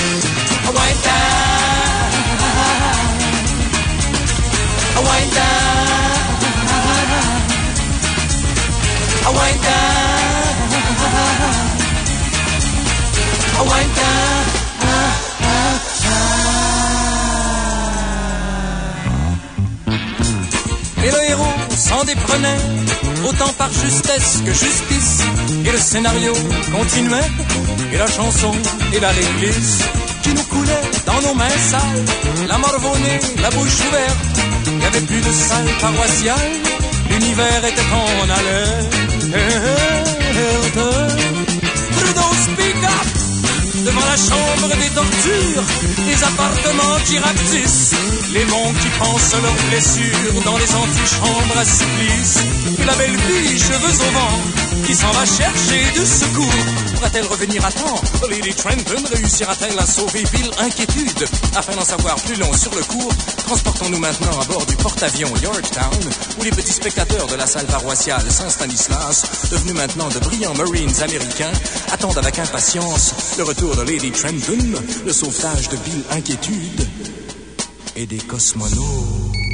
Wind down. Et le héros s'en déprenait, autant par justesse que justice. Et le scénario continuait, et la chanson et la réglisse qui nous coulait dans nos mains sales. La morvonnée, la bouche ouverte, il n'y avait plus de salle paroissiale. L'univers était en alerte. Devant la chambre des tortures, les appartements qui rapetissent, les monts qui pensent leurs blessures dans les antichambres à supplice, et la belle fille, cheveux au vent, qui s'en va chercher du secours. Pourra-t-elle revenir à temps? Lady Trenton réussira-t-elle à sauver Bill? Inquiétude Afin d'en savoir plus long sur le cours, transportons-nous maintenant à bord du porte-avions Yorktown, où les petits spectateurs de la salle paroissiale Saint-Stanislas, devenus maintenant de brillants Marines américains, attendent avec impatience le retour Lady Trenton, le sauvetage de Bill Inquiétude et des cosmonautes.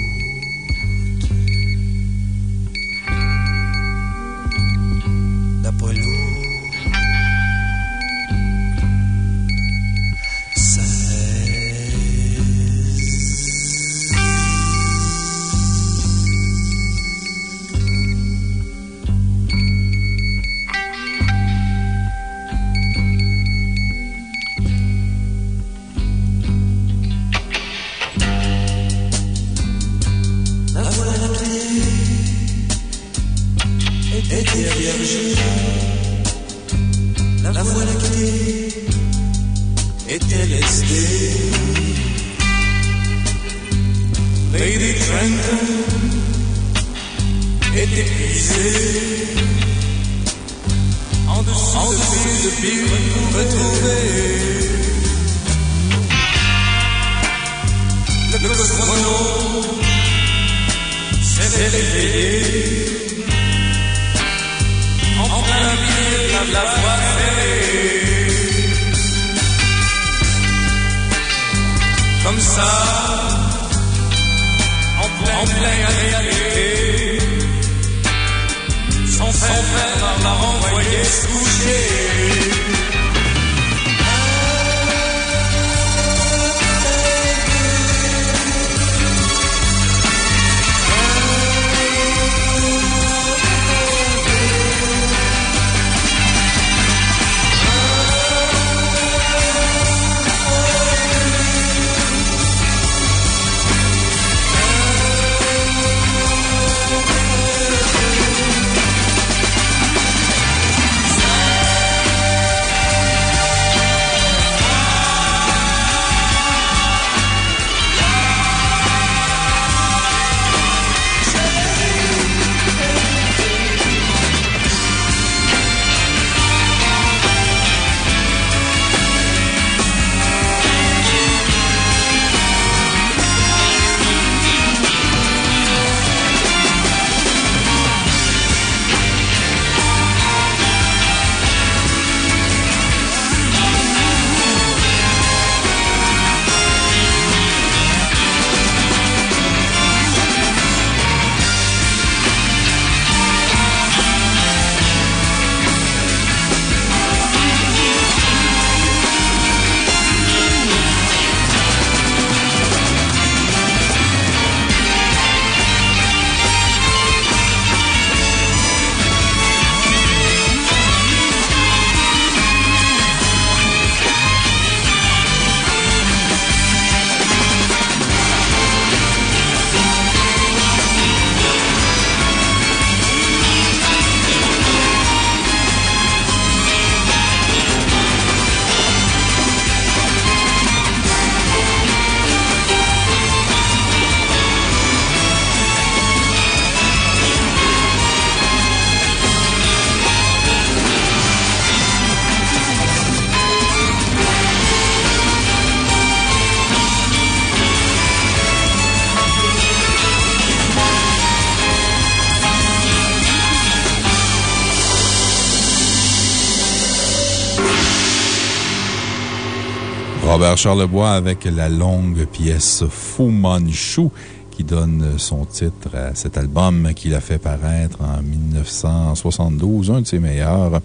Robert Charlebois avec la longue pièce Fu Manchu qui donne son titre à cet album qu'il a fait paraître en 1972, un de ses meilleurs.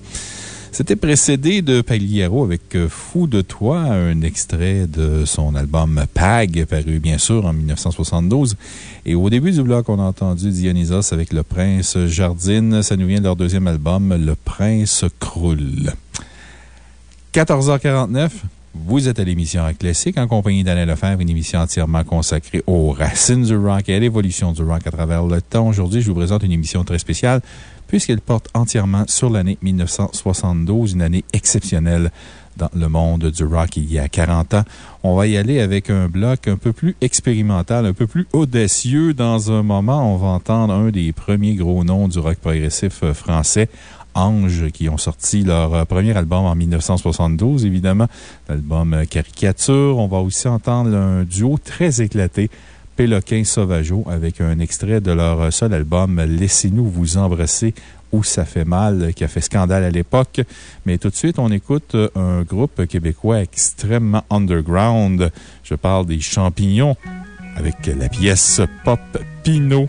C'était précédé de Pagliaro avec Fou de toi, un extrait de son album Pag, paru bien sûr en 1972. Et au début du bloc, on a entendu Dionysos avec Le Prince Jardine. Ça nous vient de leur deuxième album, Le Prince Croule. 14h49. Vous êtes à l'émission Classique en compagnie d'Alain Lefebvre, une émission entièrement consacrée aux racines du rock et à l'évolution du rock à travers le temps. Aujourd'hui, je vous présente une émission très spéciale puisqu'elle porte entièrement sur l'année 1972, une année exceptionnelle dans le monde du rock il y a 40 ans. On va y aller avec un bloc un peu plus expérimental, un peu plus audacieux. Dans un moment, on va entendre un des premiers gros noms du rock progressif français. Ange, qui ont sorti leur euh, premier album en 1972, évidemment, l'album euh, Caricature. On va aussi entendre un duo très éclaté, Péloquin Sauvageau, avec un extrait de leur euh, seul album Laissez-nous vous embrasser où ça fait mal, qui a fait scandale à l'époque. Mais tout de suite, on écoute un groupe québécois extrêmement underground. Je parle des champignons avec la pièce Pop Pinot.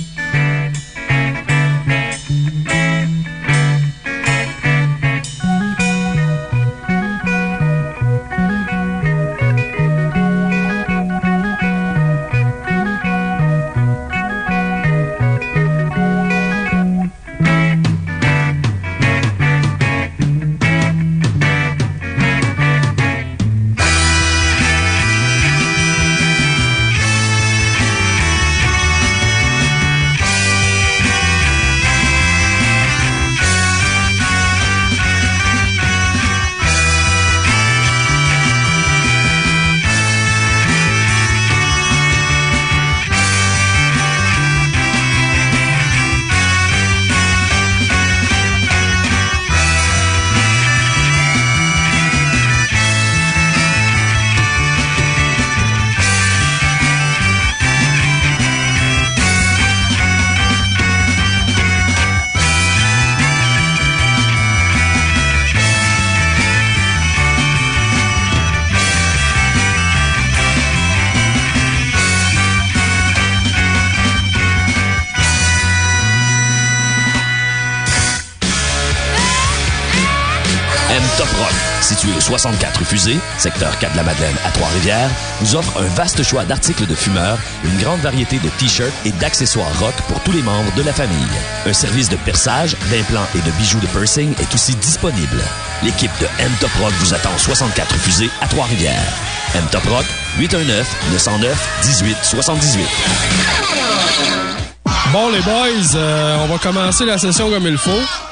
Fusée, secteur 4 de la Madeleine à Trois-Rivières, vous offre un vaste choix d'articles de fumeurs, une grande variété de t-shirts et d'accessoires rock pour tous les membres de la famille. Un service de perçage, d'implants et de bijoux de piercing est aussi disponible. L'équipe de M Top Rock vous attend au 64 Fusée à Trois-Rivières. M Top Rock, 819-909-1878. Bon, les boys, euh, on va commencer la session comme il faut.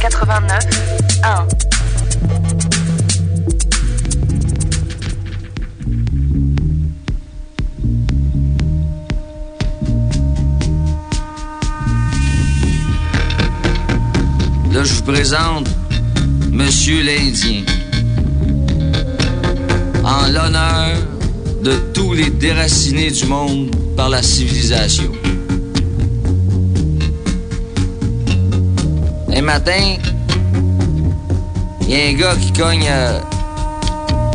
Quatre-vingt-neuf un. Là, je vous présente Monsieur l'Indien. En l'honneur de tous les déracinés du monde par la civilisation. Matin, il y a un gars qui cogne euh,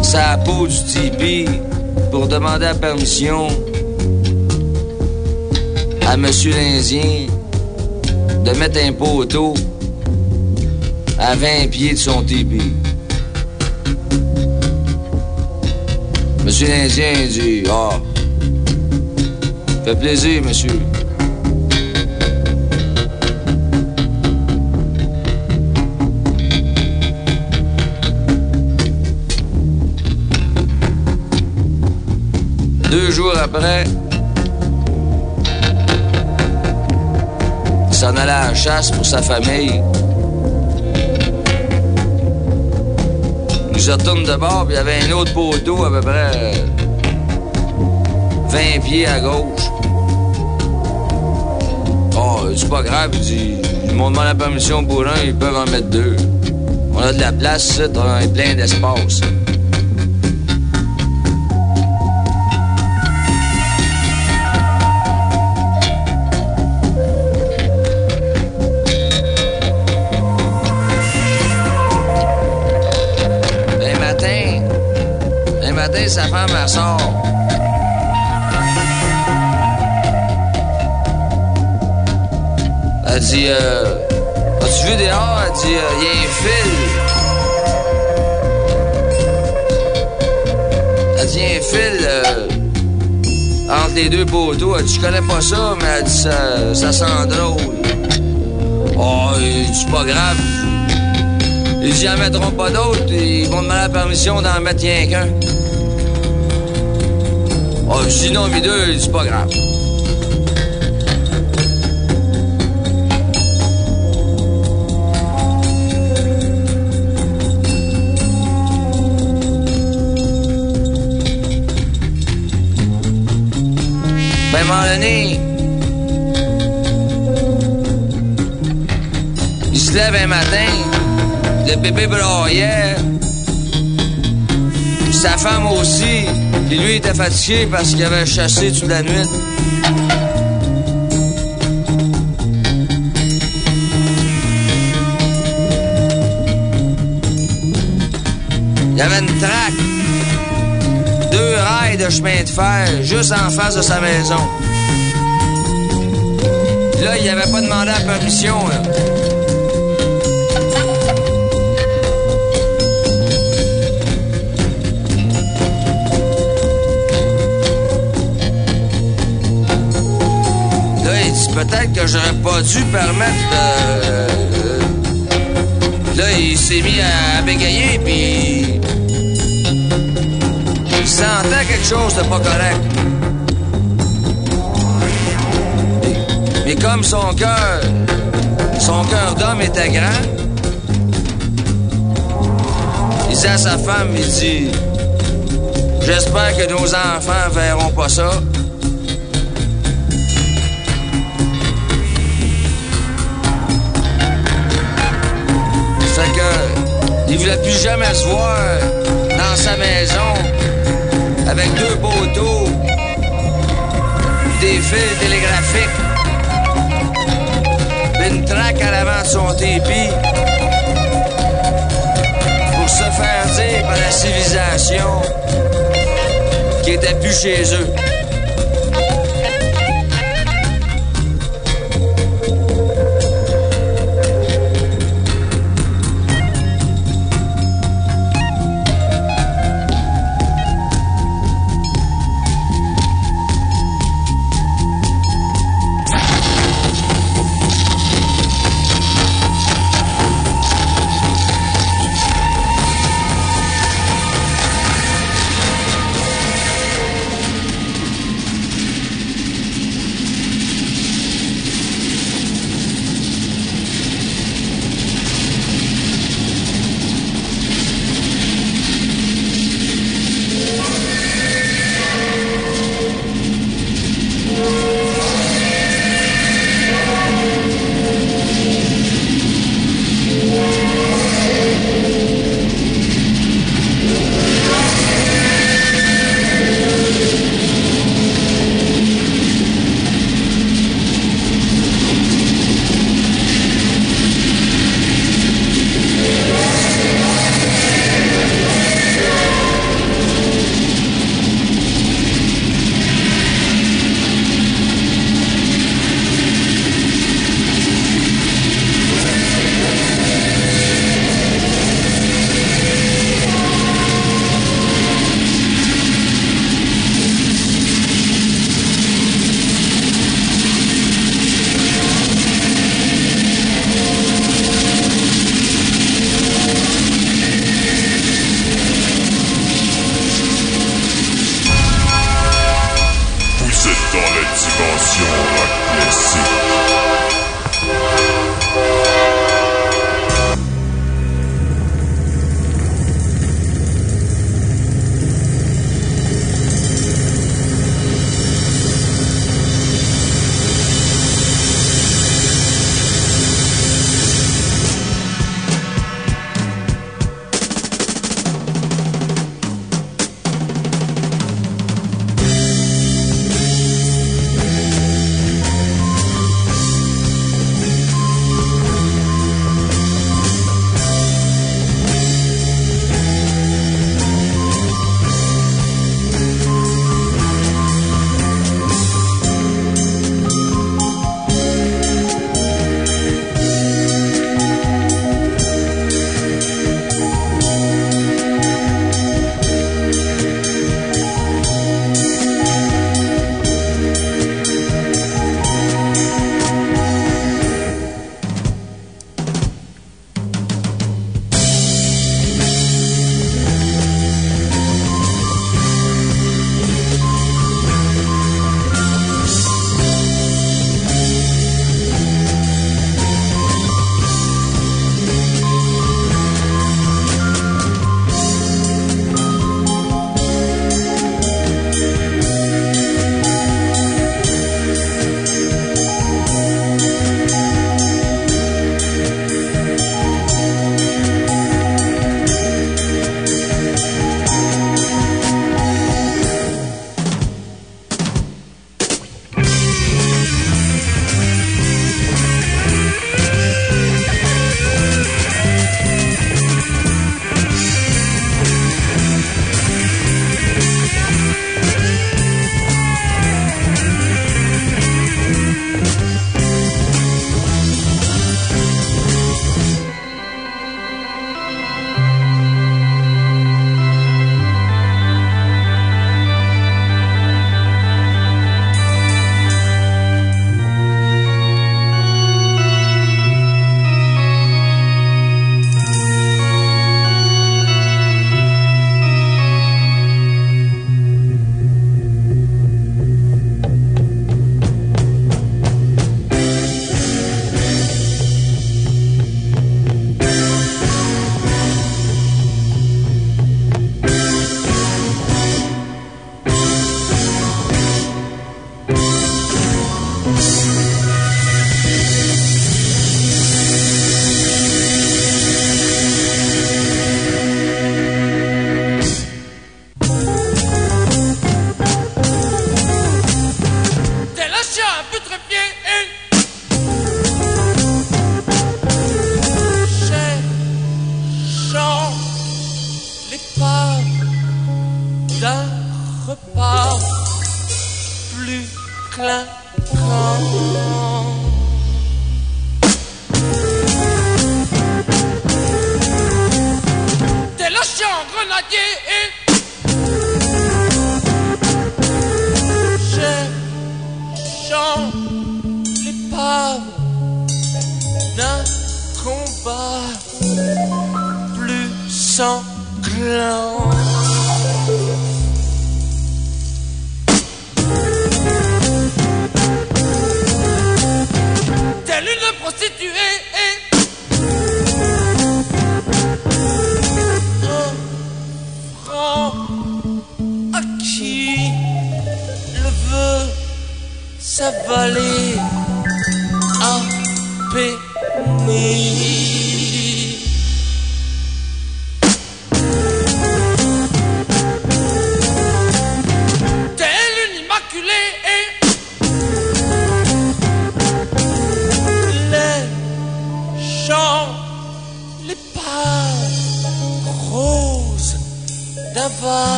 sa peau du tipi pour demander la permission à Monsieur l'Indien de mettre un poteau à 20 pieds de son tipi. Monsieur l'Indien dit Ah, fait plaisir, monsieur. Jours après, il s'en allait à la chasse pour sa famille. Il se retourne de bord, puis il y avait un autre poteau à peu près euh, 20 pieds à gauche. Oh, c'est pas grave, il dit, ils m'ont demandé la permission pour un, ils peuvent en mettre deux. On a de la place, on a plein d'espace. Sa femme, elle sort. Elle dit, euh, as-tu vu dehors? Elle dit, il y a un fil. Elle dit, y a un fil euh, entre les deux poteaux. Elle dit, je connais pas ça, mais elle dit, ça, ça sent drôle. Oh, c'est pas grave. Ils en mettront pas d'autres. Ils vont demander la permission d'en mettre rien qu'un. Oh, je dis non, mais deux, c'est pas grave. Ben, un il se lève un matin, le bébé broyait, sa femme aussi, puis lui était fatigué parce qu'il avait chassé toute la nuit. Il y avait une traque deux rails de chemin de fer juste en face de sa maison. Là, il avait pas demandé la permission. Là. Peut-être que j'aurais pas dû permettre de. euh, Là, il s'est mis à bégayer, puis il sentait quelque chose de pas correct. Mais, mais comme son cœur, son cœur d'homme était grand, il dit à sa femme, il dit, j'espère que nos enfants verront pas ça. Il voulait plus jamais se voir dans sa maison avec deux poteaux, des fils télégraphiques, une traque à l'avant de son tépi pour se faire dire par la civilisation qu'il était plus chez eux.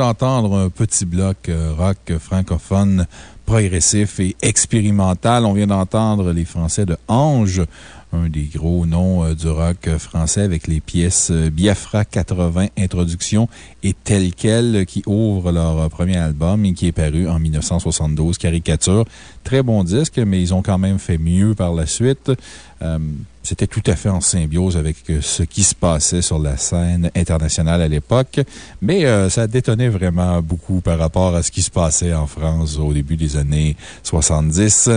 D'entendre un petit bloc euh, rock francophone progressif et expérimental. On vient d'entendre les Français de Ange, un des gros noms euh, du rock français avec les pièces euh, Biafra 80 Introduction et Tel Quel qui ouvrent leur premier album et qui est paru en 1972, Caricature. Très bon disque, mais ils ont quand même fait mieux par la suite. C'était tout à fait en symbiose avec euh, ce qui se passait sur la scène internationale à l'époque, mais euh, ça détonnait vraiment beaucoup par rapport à ce qui se passait en France au début des années 70.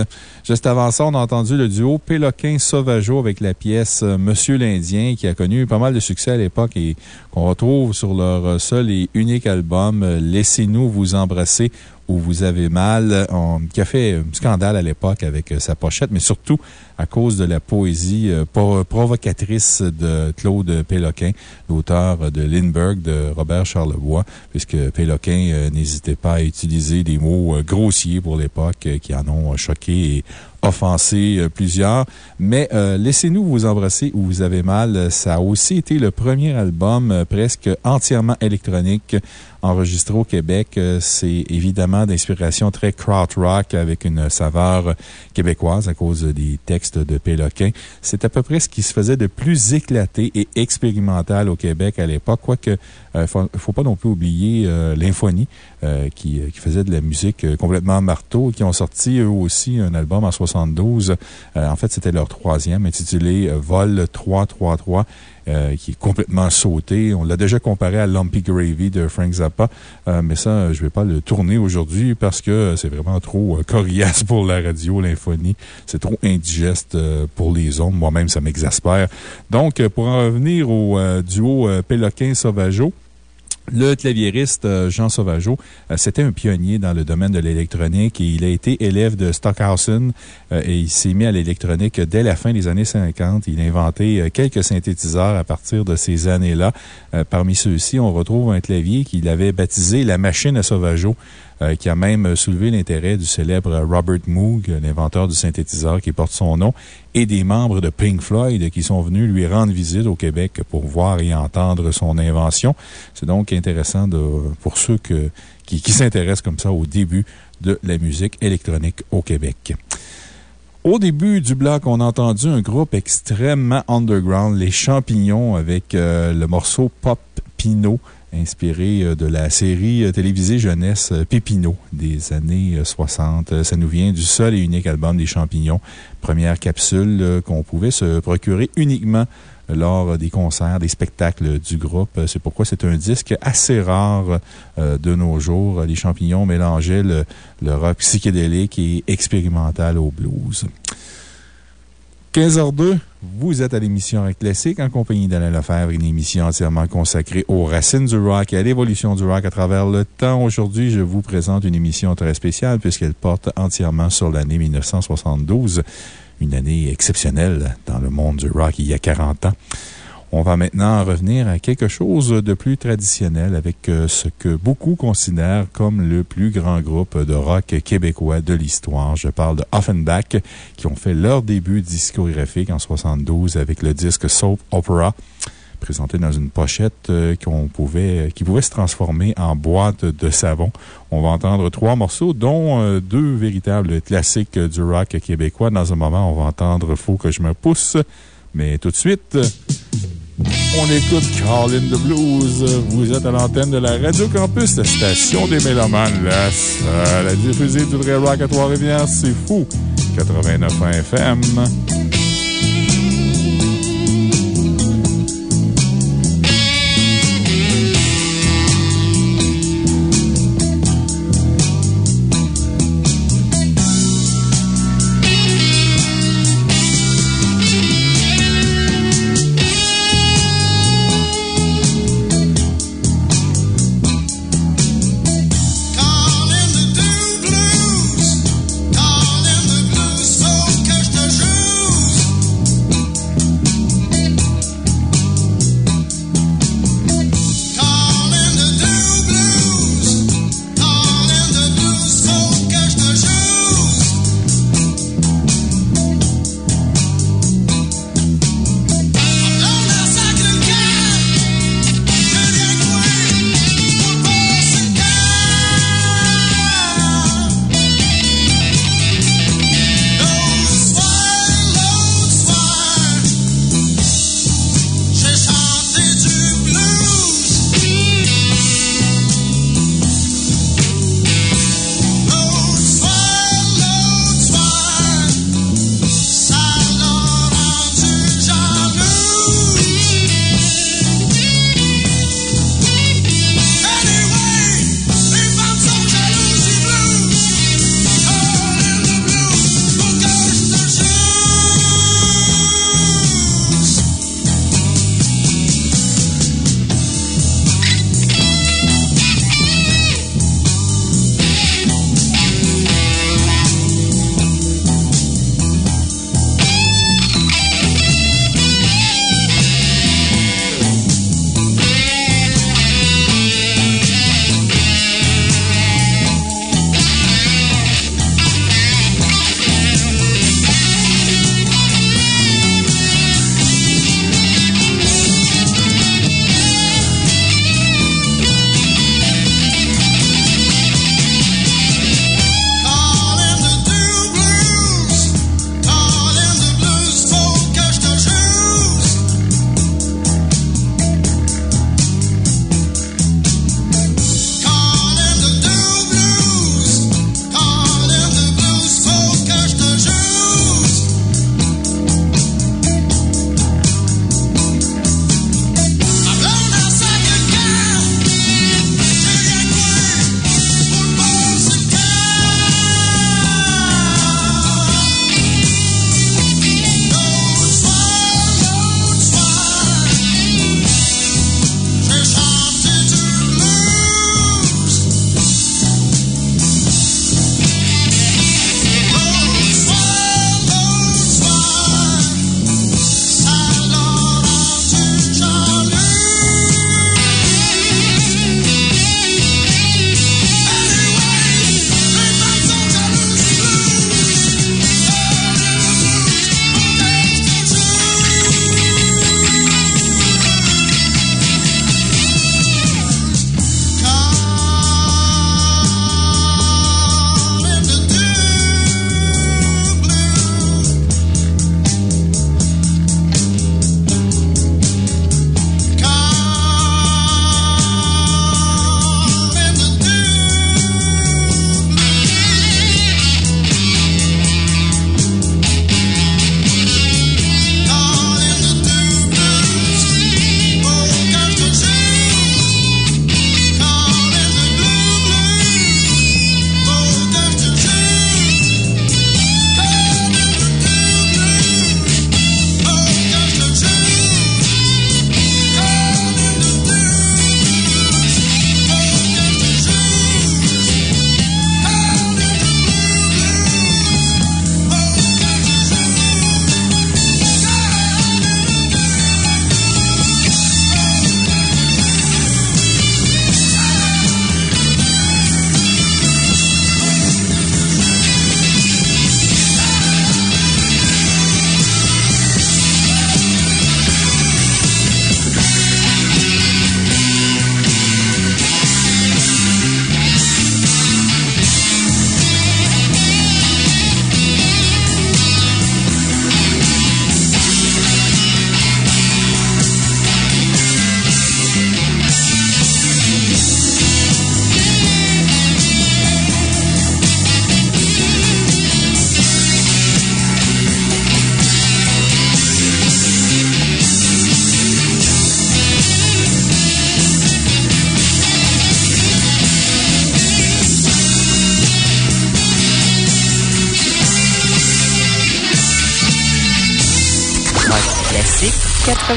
Juste avant ça, on a entendu le duo Péloquin-Sauvageau avec la pièce euh, Monsieur l'Indien qui a connu pas mal de succès à l'époque et qu'on retrouve sur leur seul et unique album Laissez-nous vous embrasser où vous avez mal, qui a fait un scandale à l'époque avec sa pochette, mais surtout à cause de la poésie euh, pro- provocatrice de Claude Péloquin, l'auteur de Lindbergh de Robert Charlebois, puisque Péloquin euh, n'hésitait pas à utiliser des mots euh, grossiers pour l'époque qui en ont choqué et offensé plusieurs. Mais Laissez-nous vous embrasser où vous avez mal, ça a aussi été le premier album presque entièrement électronique enregistré au Québec. C'est évidemment d'inspiration très krautrock avec une saveur québécoise à cause des textes de Péloquin. C'est à peu près ce qui se faisait de plus éclaté et expérimental au Québec à l'époque, quoique il ne faut, pas non plus oublier euh, l'Infonie euh, qui, faisait de la musique euh, complètement marteau, qui ont sorti eux aussi un album en 72. Euh, en fait, c'était leur troisième, intitulé euh, Vol 333. Euh, qui est complètement sauté. On l'a déjà comparé à Lumpy Gravy de Frank Zappa, euh, mais ça, je ne vais pas le tourner aujourd'hui parce que c'est vraiment trop euh, coriace pour la radio, l'infonie. C'est trop indigeste pour les ondes. Moi-même, ça m'exaspère. Donc, pour en revenir au duo Péloquin-Sauvageau, le claviériste euh, Jean Sauvageau, euh, c'était un pionnier dans le domaine de l'électronique et il a été élève de Stockhausen euh, et il s'est mis à l'électronique dès la fin des années 50. Il a inventé quelques synthétiseurs à partir de ces années-là. Parmi ceux-ci, on retrouve un clavier qu'il avait baptisé la machine à Sauvageau. Euh, qui a même soulevé l'intérêt du célèbre Robert Moog, l'inventeur du synthétiseur qui porte son nom, et des membres de Pink Floyd qui sont venus lui rendre visite au Québec pour voir et entendre son invention. C'est donc intéressant pour ceux qui s'intéressent comme ça au début de la musique électronique au Québec. Au début du bloc, on a entendu un groupe extrêmement underground, les Champignons, avec euh, le morceau Pop Pinot, inspiré euh, de la série euh, télévisée jeunesse euh, Pépino des années euh, 60. Euh, Ça nous vient du seul et unique album des Champignons. Première capsule qu'on pouvait se procurer uniquement lors des concerts, des spectacles du groupe. C'est pourquoi c'est un disque assez rare de nos jours. Les champignons mélangeaient le, le rock psychédélique et expérimental au blues. 15h02, vous êtes à l'émission Rock Classique en compagnie d'Alain Lefebvre, une émission entièrement consacrée aux racines du rock et à l'évolution du rock à travers le temps. Aujourd'hui, je vous présente une émission très spéciale puisqu'elle porte entièrement sur l'année 1972, une année exceptionnelle dans le monde du rock il y a 40 ans. On va maintenant revenir à quelque chose de plus traditionnel avec euh, ce que beaucoup considèrent comme le plus grand groupe de rock québécois de l'histoire. Je parle de Offenbach, qui ont fait leur début discographique en 72 avec le disque Soap Opera présenté dans une pochette euh, pouvait, qui pouvait se transformer en boîte de savon. On va entendre trois morceaux, dont euh, deux véritables classiques du rock québécois. Dans un moment, on va entendre Faut que je me pousse. Mais tout de suite, On écoute Call in the Blues. Vous êtes à l'antenne de la Radio Campus, la station des Mélomanes, la seule à diffuser du vrai rock à Trois-Rivières. C'est fou. 89 FM.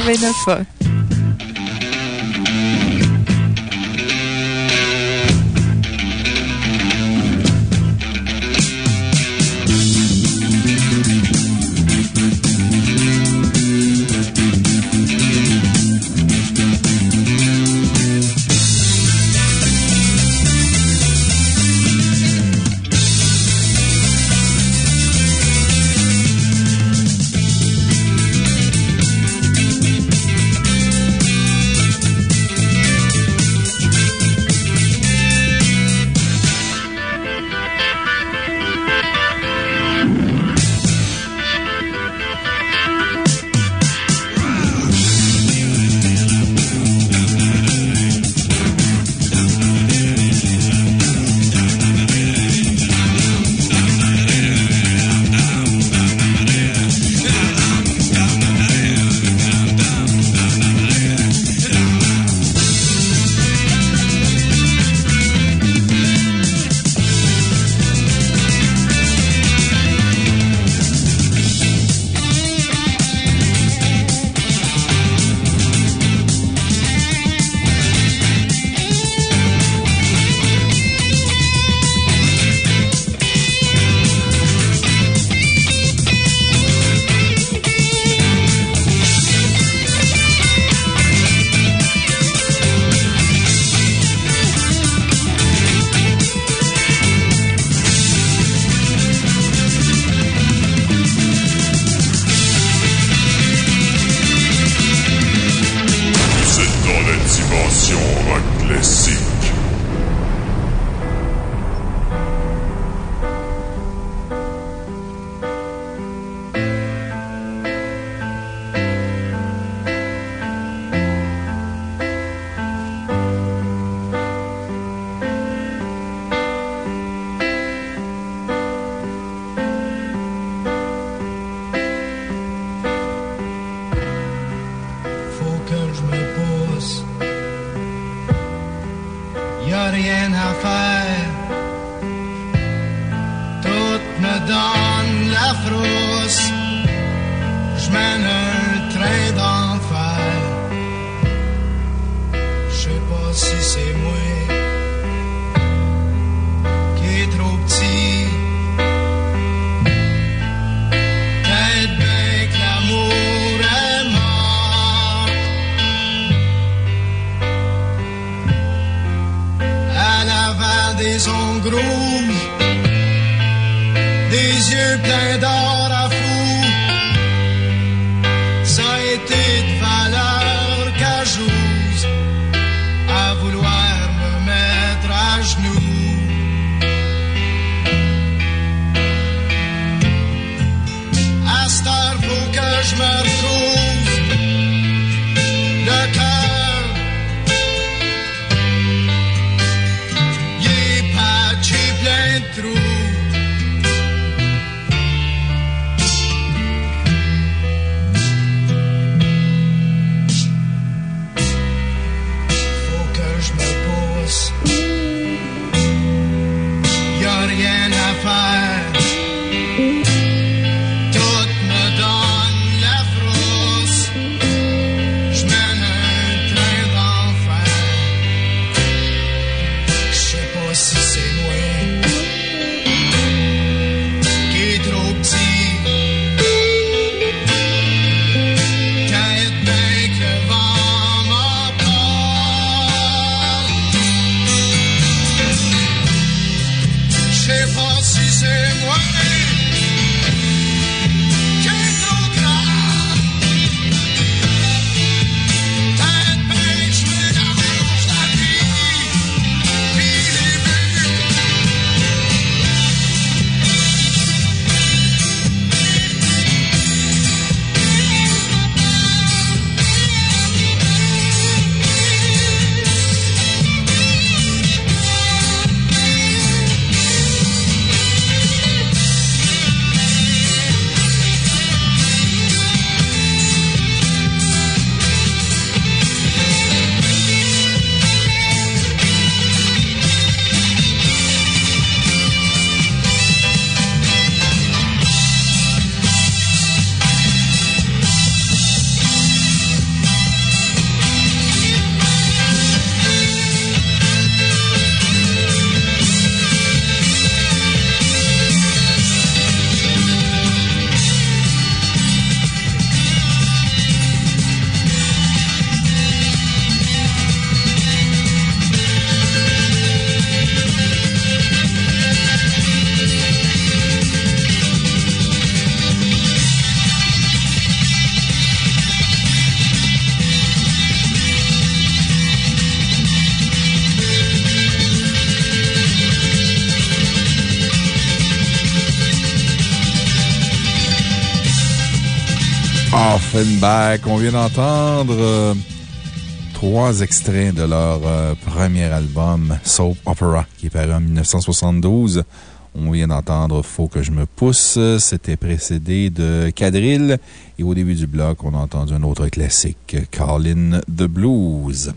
89.1. On vient d'entendre euh, trois extraits de leur euh, premier album, Soap Opera, qui est paru en 1972. On vient d'entendre Faut que je me pousse. C'était précédé de Quadrille. Et au début du bloc, on a entendu un autre classique, Call the Blues.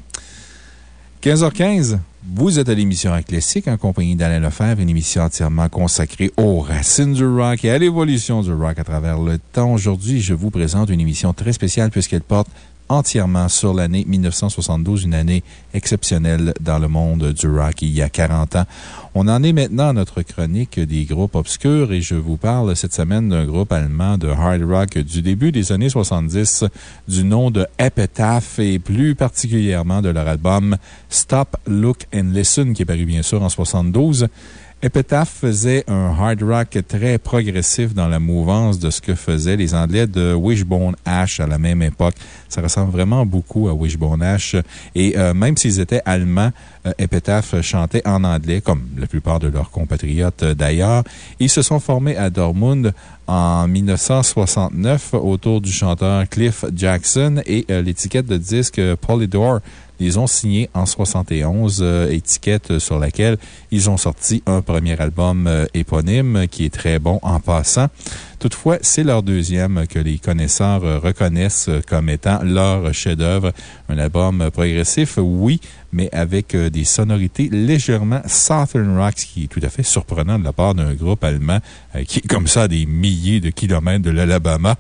15h15, vous êtes à l'émission Rock Classique en compagnie d'Alain Lefebvre, une émission entièrement consacrée aux racines du rock et à l'évolution du rock à travers le temps. Aujourd'hui, je vous présente une émission très spéciale puisqu'elle porte entièrement sur l'année 1972, une année exceptionnelle dans le monde du rock il y a 40 ans. On en est maintenant à notre chronique des groupes obscurs et je vous parle cette semaine d'un groupe allemand de hard rock du début des années 70 du nom de Epitaph et plus particulièrement de leur album Stop, Look and Listen qui est paru bien sûr en 72. Epitaph faisait un hard rock très progressif dans la mouvance de ce que faisaient les Anglais de Wishbone Ash à la même époque. Ça ressemble vraiment beaucoup à Wishbone Ash. Et euh, même s'ils étaient allemands, euh, Epitaph chantait en anglais, comme la plupart de leurs compatriotes euh, d'ailleurs. Ils se sont formés à Dortmund en 1969 autour du chanteur Cliff Jackson et l'étiquette de disque Polydor ils ont signé en 71, euh, étiquette sur laquelle ils ont sorti un premier album euh, éponyme qui est très bon en passant. Toutefois, c'est leur deuxième que les connaisseurs euh, reconnaissent comme étant leur chef-d'œuvre. Un album progressif, oui, mais avec des sonorités légèrement Southern Rock, ce qui est tout à fait surprenant de la part d'un groupe allemand qui est comme ça à des milliers de kilomètres de l'Alabama.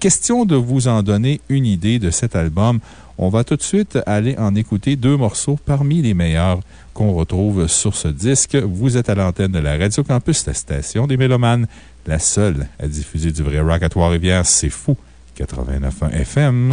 Question de vous en donner une idée de cet album. On va tout de suite aller en écouter deux morceaux parmi les meilleurs qu'on retrouve sur ce disque. Vous êtes à l'antenne de la Radio Campus, la station des Mélomanes, la seule à diffuser du vrai rock à Trois-Rivières. C'est fou. 89.1 FM.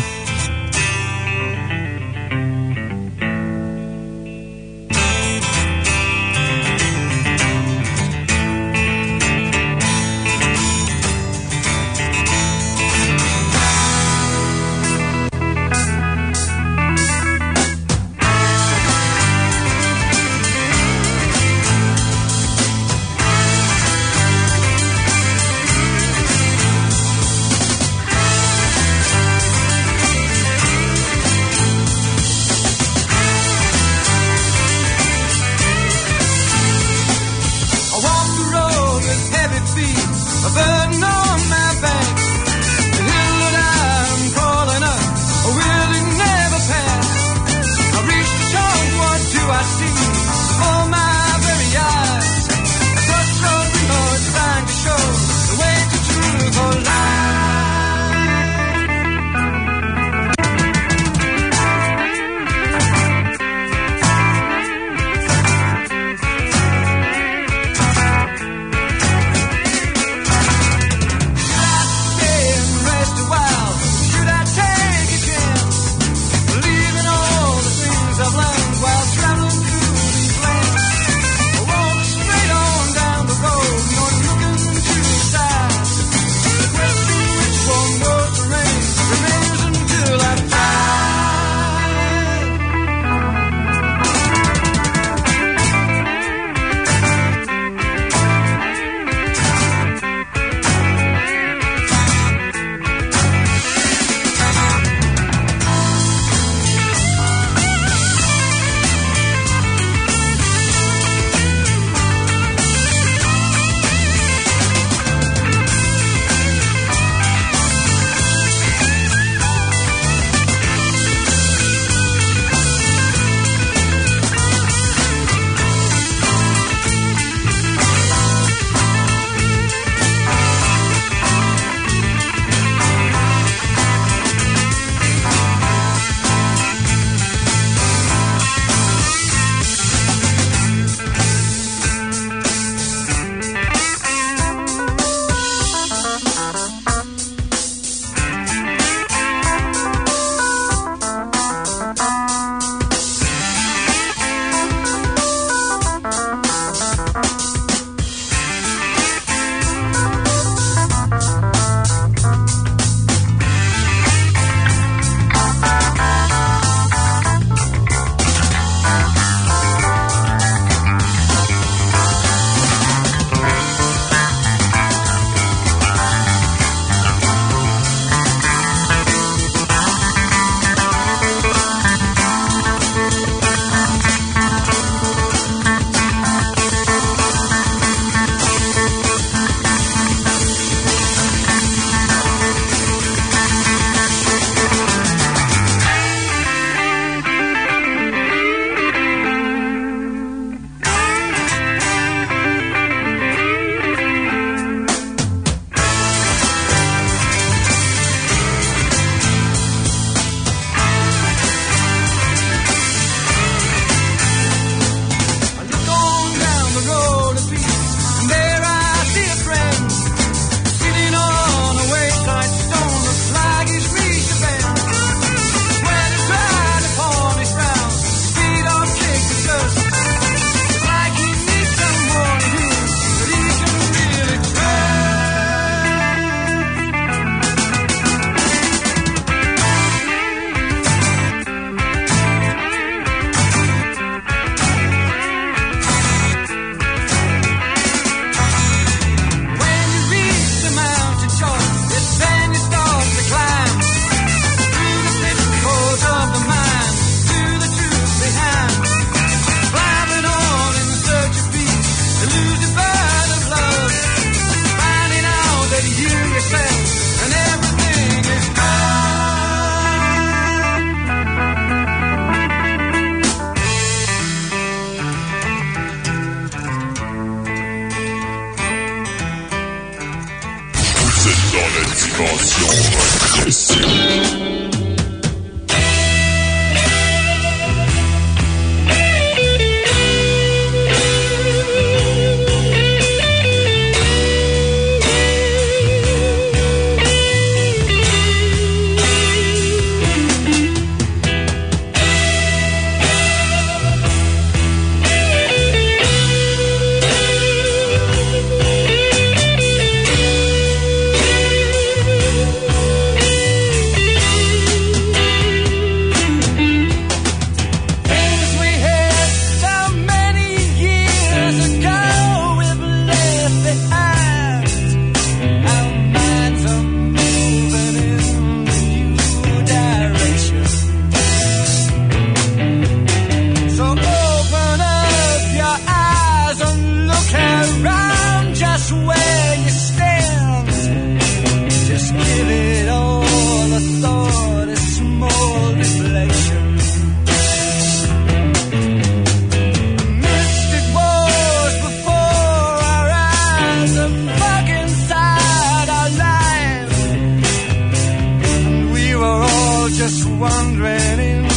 Just wandering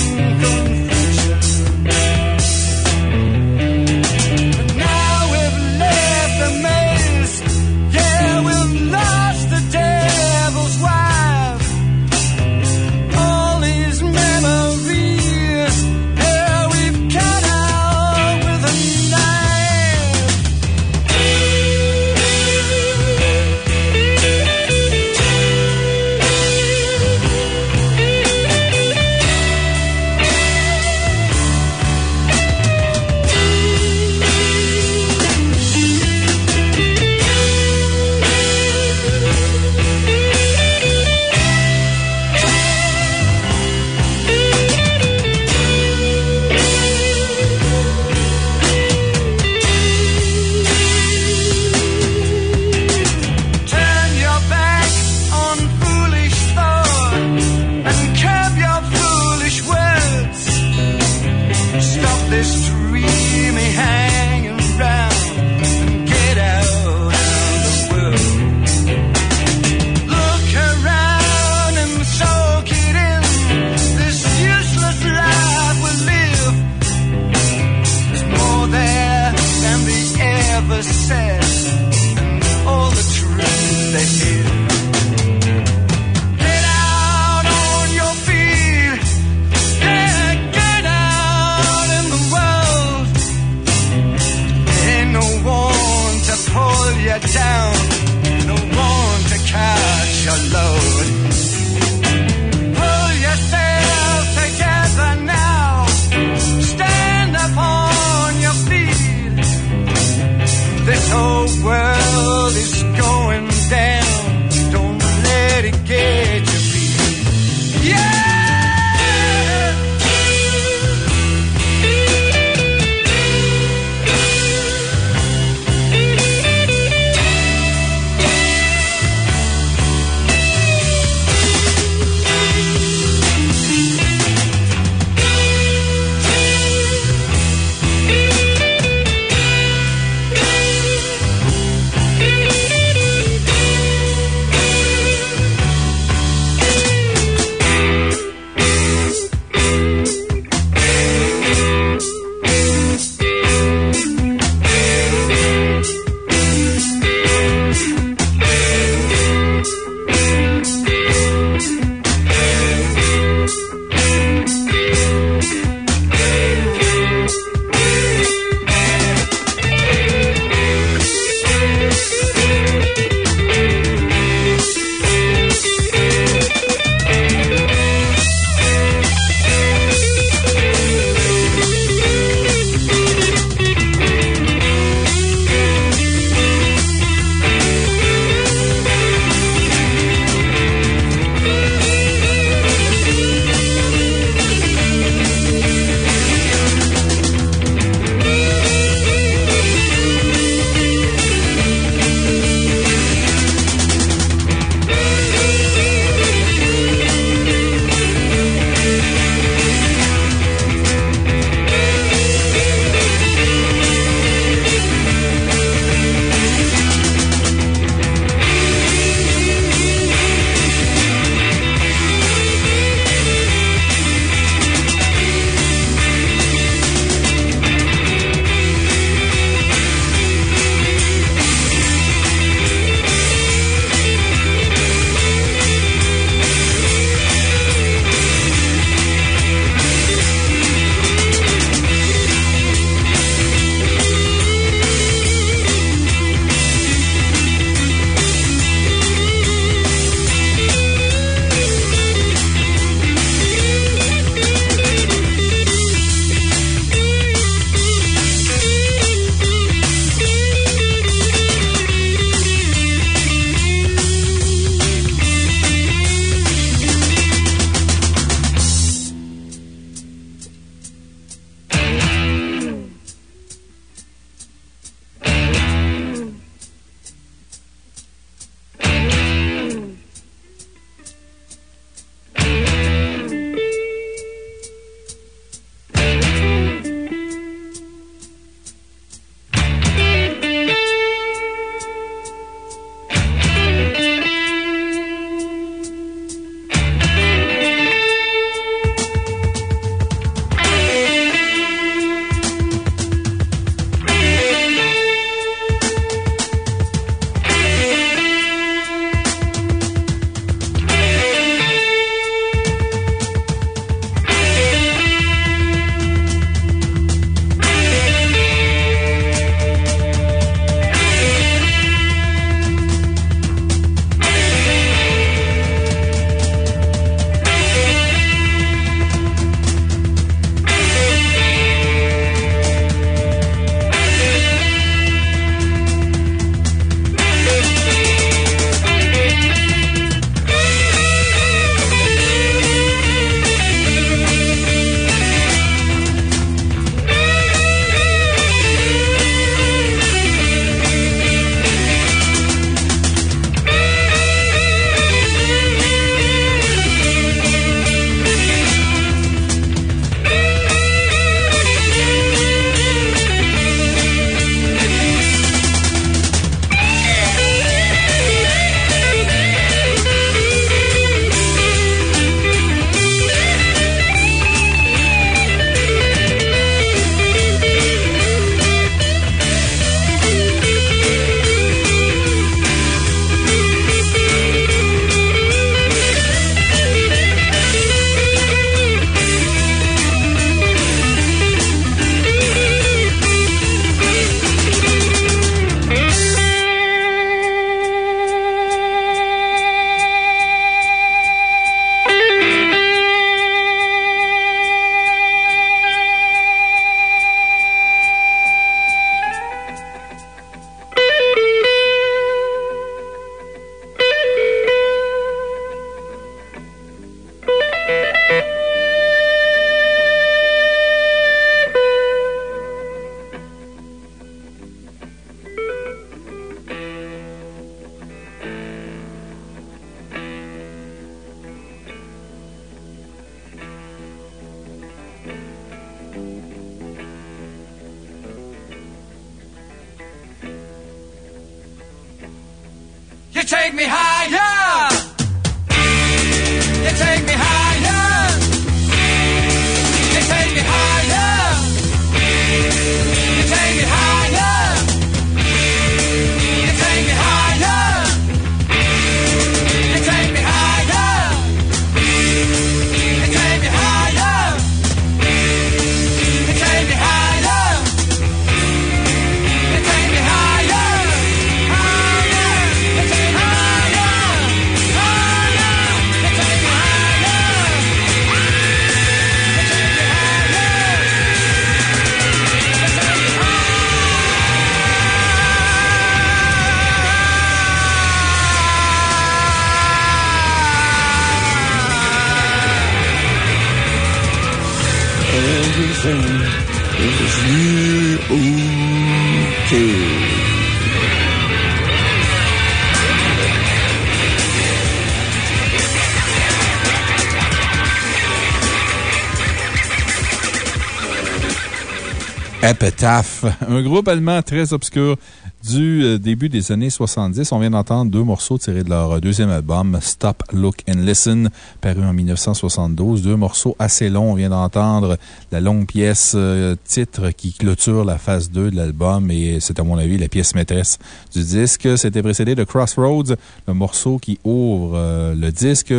[laughs] Un groupe allemand très obscur du euh, début des années 70. On vient d'entendre deux morceaux tirés de leur deuxième album, Stop, Look and Listen, paru en 1972. Deux morceaux assez longs. On vient d'entendre la longue pièce euh, titre qui clôture la phase 2 de l'album et c'est à mon avis la pièce maîtresse du disque. C'était précédé de Crossroads, le morceau qui ouvre euh, le disque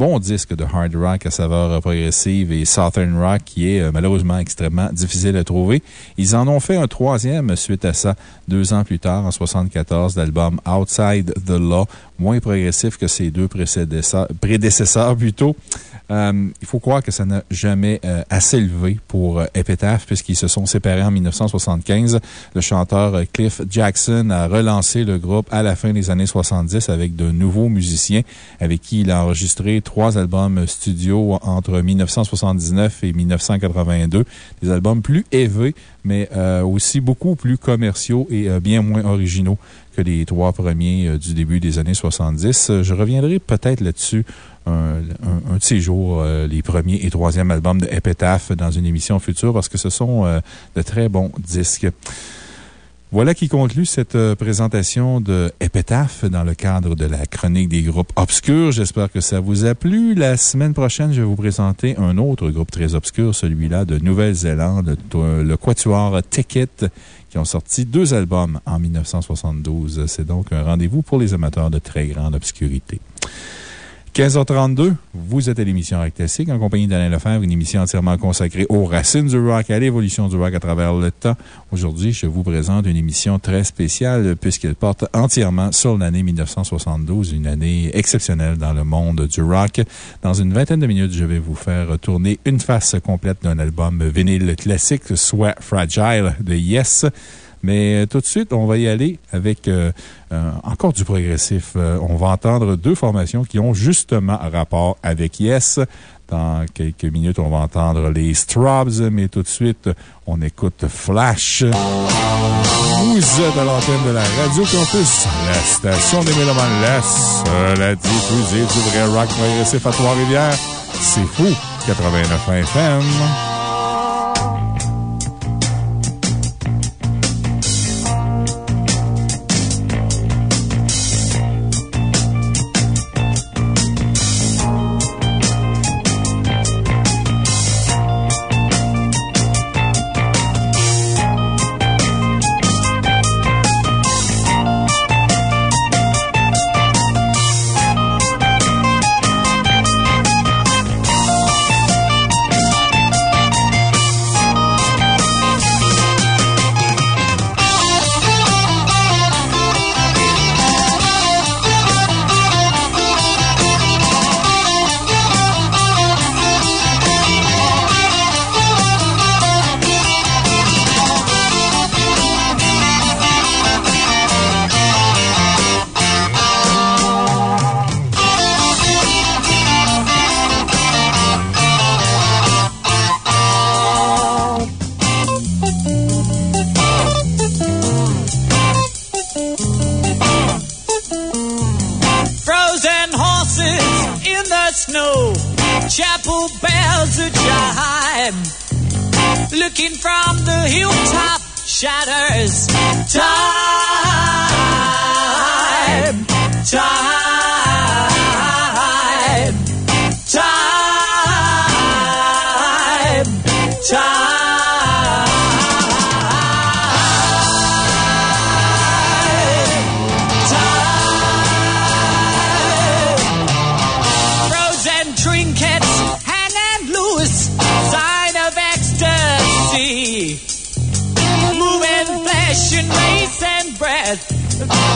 bon disque de hard rock à saveur progressive et southern rock qui est euh, malheureusement extrêmement difficile à trouver. Ils en ont fait un troisième suite à ça, deux ans plus tard, en 74, l'album Outside the Law, moins progressif que ses deux prédécesseurs plutôt. Euh, il faut croire que ça n'a jamais euh, assez levé pour euh, Epitaph puisqu'ils se sont séparés en 1975. Le chanteur Cliff Jackson a relancé le groupe à la fin des années 70 avec de nouveaux musiciens avec qui il a enregistré trois albums studio entre 1979 et 1982. Des albums plus élevés, mais aussi beaucoup plus commerciaux et bien moins originaux que les trois premiers du début des années 70. Euh, Je reviendrai peut-être là-dessus un, un- un de ces jours, euh, les premiers et troisième albums de Epitaph dans une émission future parce que ce sont euh, de très bons disques. Voilà qui conclut cette euh, présentation de Epitaph dans le cadre de la chronique des groupes obscurs. J'espère que ça vous a plu. La semaine prochaine, je vais vous présenter un autre groupe très obscur, celui-là de Nouvelle-Zélande, euh, le Quatuor Ticket, qui ont sorti deux albums en 1972. C'est donc un rendez-vous pour les amateurs de très grande obscurité. 15h32, vous êtes à l'émission Rock Classique en compagnie d'Alain Lefebvre, une émission entièrement consacrée aux racines du rock, à l'évolution du rock à travers le temps. Aujourd'hui, je vous présente une émission très spéciale puisqu'elle porte entièrement sur l'année 1972, une année exceptionnelle dans le monde du rock. Dans une vingtaine de minutes, je vais vous faire tourner une face complète d'un album vinyle classique, soit Fragile de Yes. Mais euh, tout de suite, on va y aller avec euh, euh, encore du progressif. Euh, on va entendre deux formations qui ont justement rapport avec Yes. Dans quelques minutes, on va entendre les Strobs, mais tout de suite, on écoute Flash. Vous êtes à l'antenne de la Radio Campus, la station des Mélomanes, la seule du vrai rock progressif à Trois-Rivières. C'est fou, 89 FM.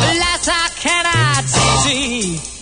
Alas, I cannot see.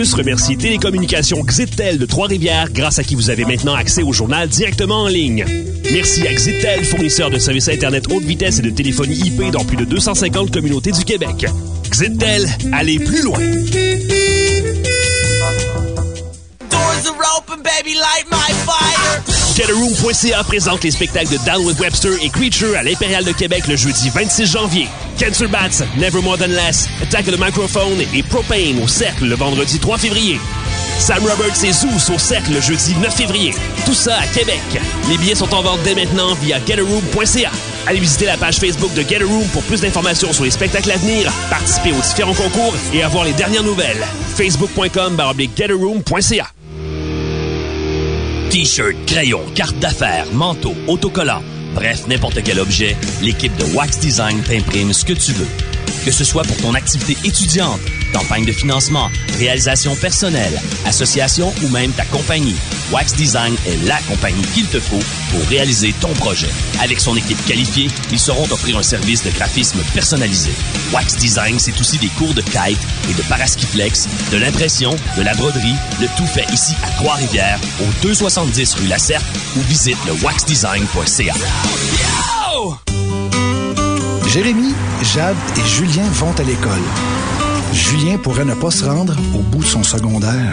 Campus remercie Télécommunications Xitel de Trois-Rivières, grâce à qui vous avez maintenant accès au journal directement en ligne. Merci à Xitel, fournisseur de services Internet haute vitesse et de téléphonie IP dans plus de 250 communautés du Québec. Xitel, allez plus loin! Getaroom.ca présente les spectacles de Down with Webster et Creature à l'Impérial de Québec le jeudi 26 janvier. Cancer Bats, Never More Than Less, Attack the Microphone et Propane au Cercle le vendredi 3 février. Sam Roberts et Zeus au Cercle le jeudi 9 février. Tout ça à Québec. Les billets sont en vente dès maintenant via GetAroom.ca. Allez visiter la page Facebook de Get a Room pour plus d'informations sur les spectacles à venir, participer aux différents concours et avoir les dernières nouvelles. Facebook.com getaroom.ca T-shirt, crayon, carte d'affaires, manteau, autocollant, bref, n'importe quel objet, l'équipe de Wax Design t'imprime ce que tu veux. Que ce soit pour ton activité étudiante, campagne de financement, réalisation personnelle, association ou même ta compagnie, Wax Design est la compagnie qu'il te faut pour réaliser ton projet. Avec son équipe qualifiée, ils sauront t'offrir un service de graphisme personnalisé. Wax Design, c'est aussi des cours de kite et de paraskiflex, de l'impression, de la broderie, le tout fait ici à Trois-Rivières, au 270 rue Lacerte ou visite le waxdesign.ca. Jérémy, Jade et Julien vont à l'école. Julien pourrait ne pas se rendre au bout de son secondaire.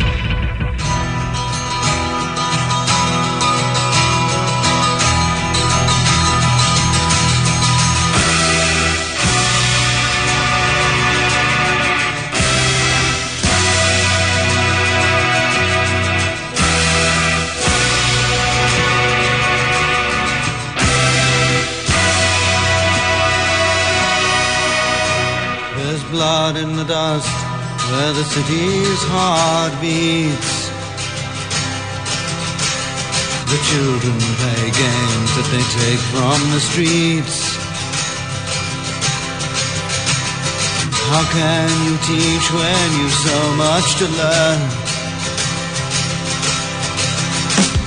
Blood in the dust where the city's heart beats. The children play games that they take from the streets. How can you teach when you've so much to learn?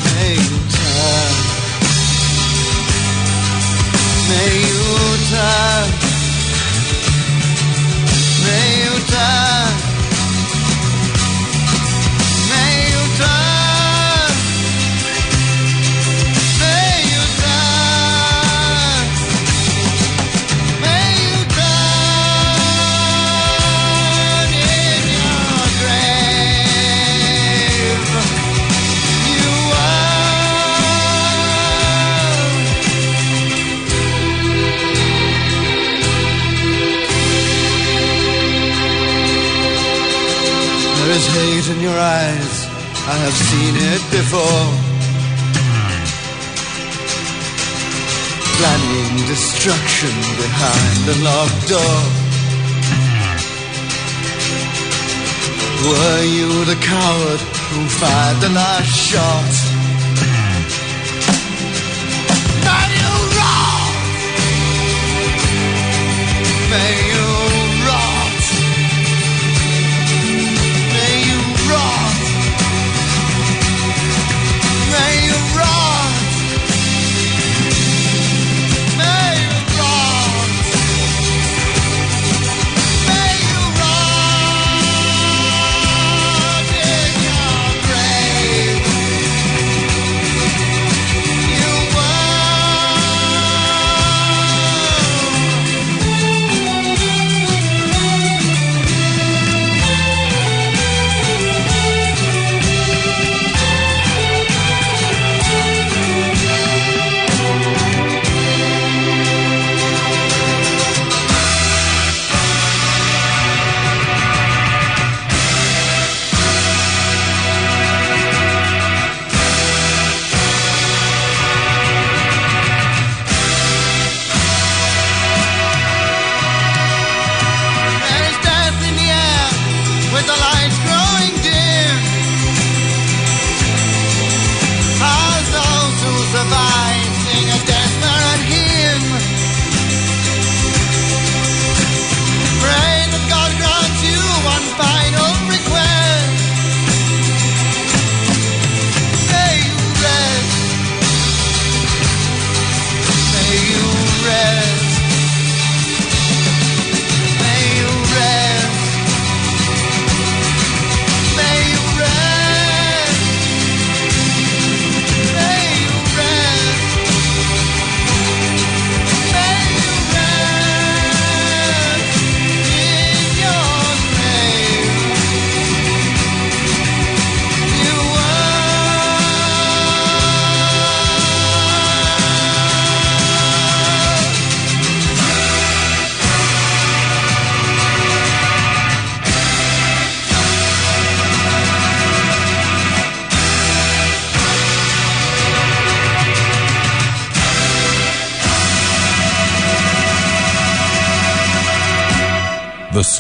May you turn. May you turn. Before. Planning destruction behind the locked door. Were you the coward who fired the last shot?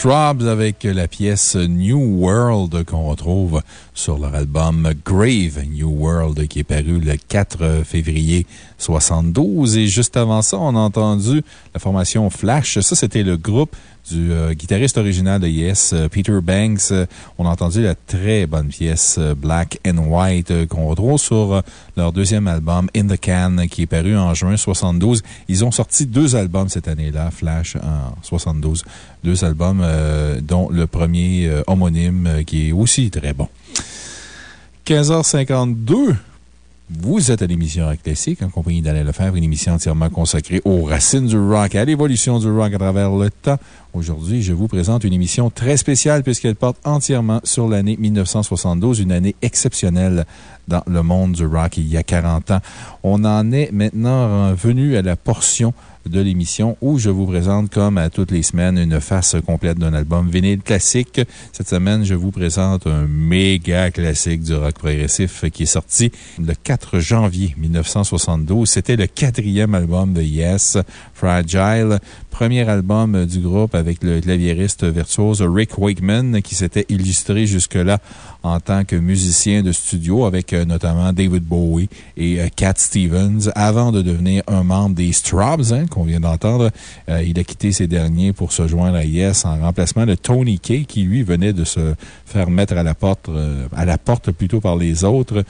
Avec la pièce New World qu'on retrouve sur leur album Grave New World qui est paru le 4 février 72. Et juste avant ça, on a entendu la formation Flash. Ça, c'était le groupe du euh, guitariste original de Yes, euh, Peter Banks. Euh, on a entendu la très bonne pièce Black and White qu'on retrouve sur leur deuxième album In the Can qui est paru en juin 72. Ils ont sorti deux albums cette année-là, Flash en 72. Deux albums, dont le premier homonyme qui est aussi très bon. 15h52. Vous êtes à l'émission Rock Classique en compagnie d'Alain Lefebvre, une émission entièrement consacrée aux racines du rock et à l'évolution du rock à travers le temps. Aujourd'hui, je vous présente une émission très spéciale puisqu'elle porte entièrement sur l'année 1972, une année exceptionnelle dans le monde du rock il y a 40 ans. On en est maintenant venu à la portion de l'émission où je vous présente, comme à toutes les semaines, une face complète d'un album vinyle classique. Cette semaine, je vous présente un méga classique du rock progressif qui est sorti le 4 janvier 1972. C'était le quatrième album de Yes, Fragile, premier album du groupe avec le claviériste virtuose Rick Wakeman qui s'était illustré jusque-là en tant que musicien de studio avec euh, notamment David Bowie et euh, Cat Stevens avant de devenir un membre des Strawbs, hein, qu'on vient d'entendre. Euh, il a quitté ces derniers pour se joindre à Yes en remplacement de Tony Kay qui, lui, venait de se faire mettre à la porte, à la porte plutôt par les autres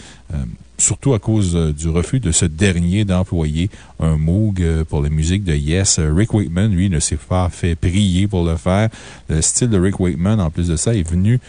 surtout à cause euh, du refus de ce dernier d'employer un Moog euh, pour la musique de Yes. Euh, Rick Wakeman, lui, ne s'est pas fait prier pour le faire. Le style de Rick Wakeman, en plus de ça, est venu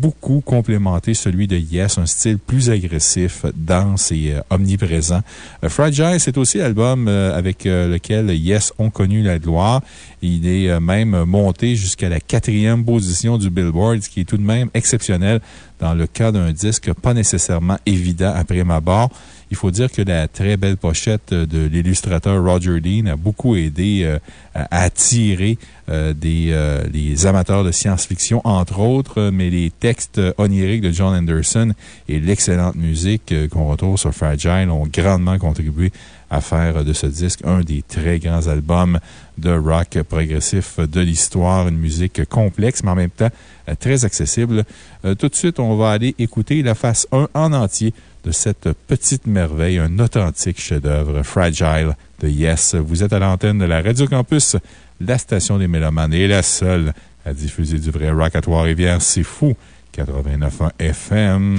beaucoup complémenter celui de Yes, un style plus agressif, dense et omniprésent. Fragile, c'est aussi l'album avec lequel Yes ont connu la gloire. Il est même monté jusqu'à la quatrième position du Billboard, ce qui est tout de même exceptionnel dans le cas d'un disque pas nécessairement évident après ma barre. Il faut dire que la très belle pochette de l'illustrateur Roger Dean a beaucoup aidé euh, à attirer euh, des, euh, les amateurs de science-fiction, entre autres, mais les textes oniriques de John Anderson et l'excellente musique qu'on retrouve sur Fragile ont grandement contribué à faire de ce disque un des très grands albums de rock progressif de l'histoire. Une musique complexe, mais en même temps très accessible. tout de suite, on va aller écouter la face 1 en entier de cette petite merveille, un authentique chef-d'œuvre, Fragile de Yes. Vous êtes à l'antenne de la Radio Campus, la station des Mélomanes et la seule à diffuser du vrai rock à Trois-Rivières. C'est fou! 89.1 FM.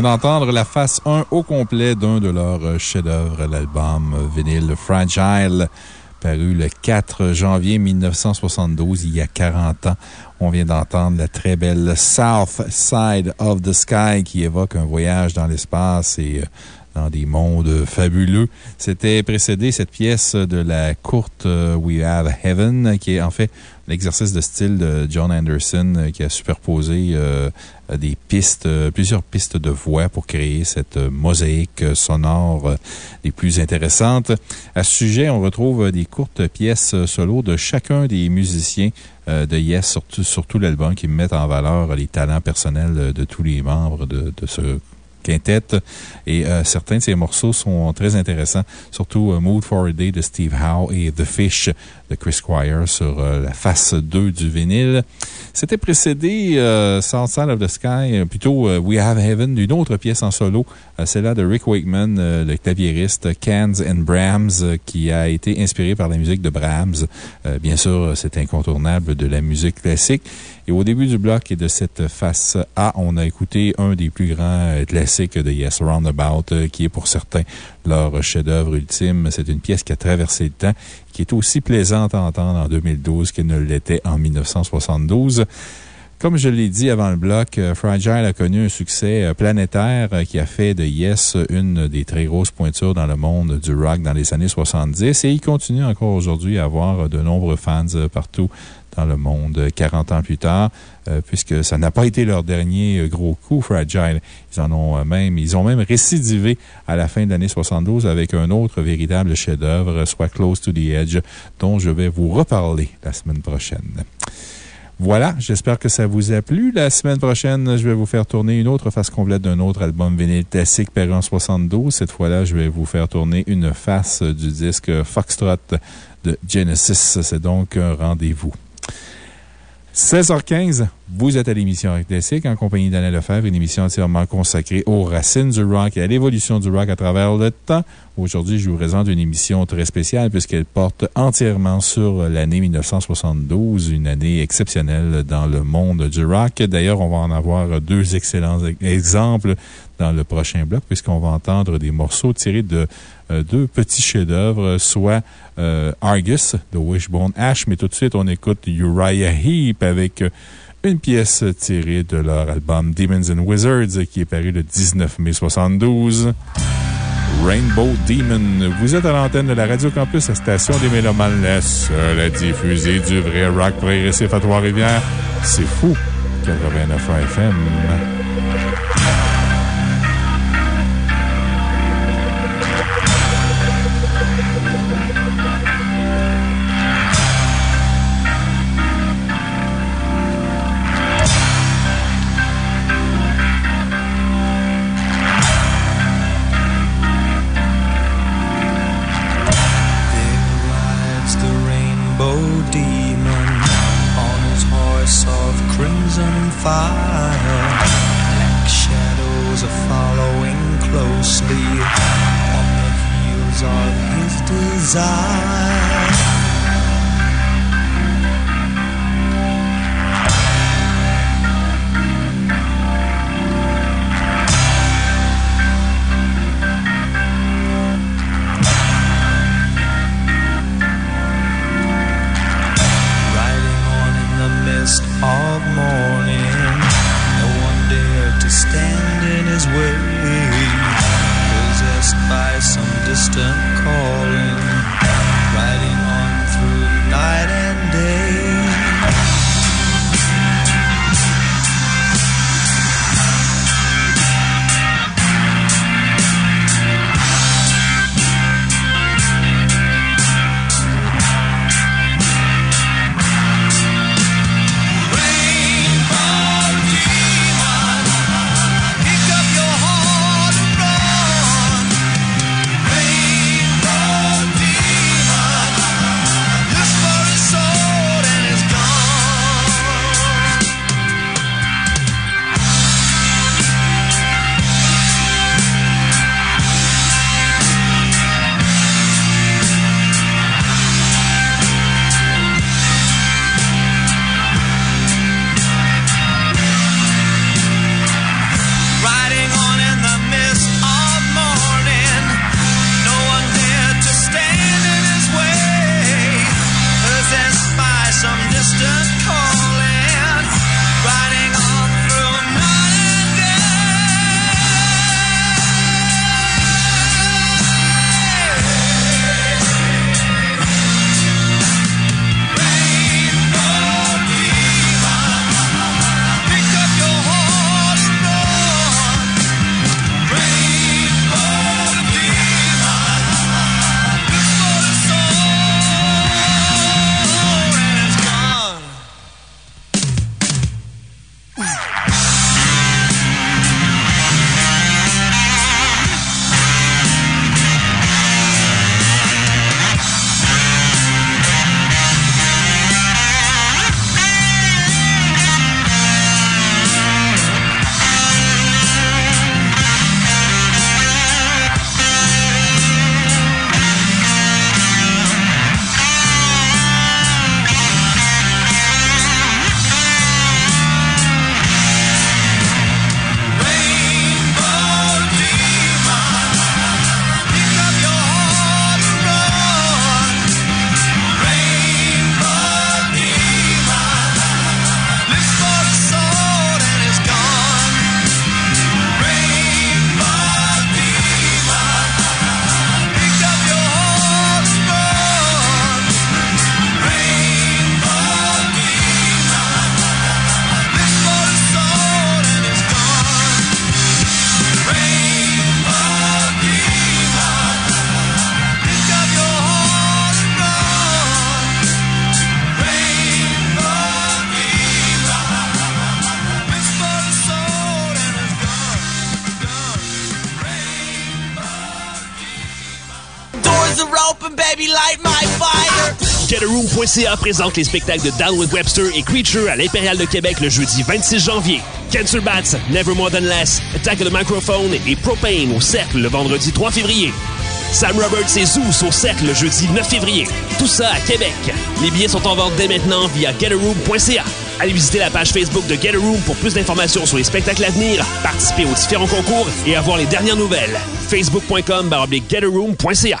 Vient d'entendre la face 1 au complet d'un de leurs chefs-d'œuvre, l'album vinyle Fragile, paru le 4 janvier 1972, il y a 40 ans. On vient d'entendre la très belle South Side of the Sky qui évoque un voyage dans l'espace et euh, des mondes fabuleux. C'était précédé cette pièce de la courte euh, We Have Heaven, qui est en fait l'exercice de style de John Anderson euh, qui a superposé euh, des pistes, plusieurs pistes de voix pour créer cette mosaïque sonore des plus intéressantes. À ce sujet, on retrouve des courtes pièces solo de chacun des musiciens de Yes sur tout, sur tout l'album qui mettent en valeur les talents personnels de tous les membres de, de ce quintet. Et euh, certains de ces morceaux sont très intéressants, surtout euh, Mood for a Day de Steve Howe et The Fish de Chris Squire sur euh, la face 2 du vinyle. C'était précédé South Side of the Sky, plutôt We Have Heaven, d'une autre pièce en solo, celle-là de Rick Wakeman, le claviériste Cans and Brahms, qui a été inspiré par la musique de Brahms. Bien sûr, c'est incontournable de la musique classique. Et au début du bloc et de cette face A, on a écouté un des plus grands euh, classiques de Yes Roundabout, euh, qui est pour certains leur chef-d'œuvre ultime. C'est une pièce qui a traversé le temps, qui est aussi plaisante à entendre en 2012 qu'elle ne l'était en 1972. Comme je l'ai dit avant le bloc, euh, Fragile a connu un succès planétaire qui a fait de Yes une des très grosses pointures dans le monde du rock dans les années 70 et il continue encore aujourd'hui à avoir de nombreux fans partout dans le monde euh, 40 ans plus tard, euh, puisque ça n'a pas été leur dernier euh, gros coup, Fragile. Ils en ont euh, même, ils ont même récidivé à la fin de l'année 72 avec un autre véritable chef-d'œuvre, soit Close to the Edge, dont je vais vous reparler la semaine prochaine. Voilà, j'espère que ça vous a plu. La semaine prochaine, je vais vous faire tourner une autre face complète d'un autre album vinyle classique paru en 72. Cette fois-là, je vais vous faire tourner une face du disque Foxtrot de Genesis. C'est donc un rendez-vous. 16h15, vous êtes à l'émission Rock en compagnie d'Alain Lefebvre, une émission entièrement consacrée aux racines du rock et à l'évolution du rock à travers le temps. Aujourd'hui, je vous présente une émission très spéciale puisqu'elle porte entièrement sur l'année 1972, une année exceptionnelle dans le monde du rock. D'ailleurs, on va en avoir deux excellents exemples dans le prochain bloc puisqu'on va entendre des morceaux tirés de euh, deux petits chefs-d'œuvre, soit euh, Argus de Wishbone Ash, mais tout de suite, on écoute Uriah Heep avec une pièce tirée de leur album Demons and Wizards qui est paru le 19 mai 72. Rainbow Demon. Vous êtes à l'antenne de la Radio Campus, la station des Mélomanes, la seule à diffuser du vrai rock progressif à Trois-Rivières. C'est fou! 89 FM. 在。GetAroom.ca présente les spectacles de Downwood Webster et Creature à l'Impérial de Québec le jeudi 26 janvier. Cancer Bats, Never More Than Less, Attack the Microphone et Propane au Cercle le vendredi 3 février. Sam Roberts et Zeus au Cercle le jeudi 9 février. Tout ça à Québec. Les billets sont en vente dès maintenant via GetAroom.ca. Allez visiter la page Facebook de GetAroom pour plus d'informations sur les spectacles à venir, participer aux différents concours et avoir les dernières nouvelles. Facebook.com GetAroom.ca.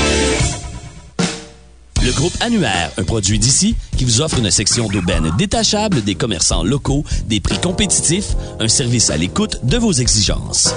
Le groupe Annuaire, un produit d'ici qui vous offre une section d'aubaine détachable des commerçants locaux, des prix compétitifs, un service à l'écoute de vos exigences.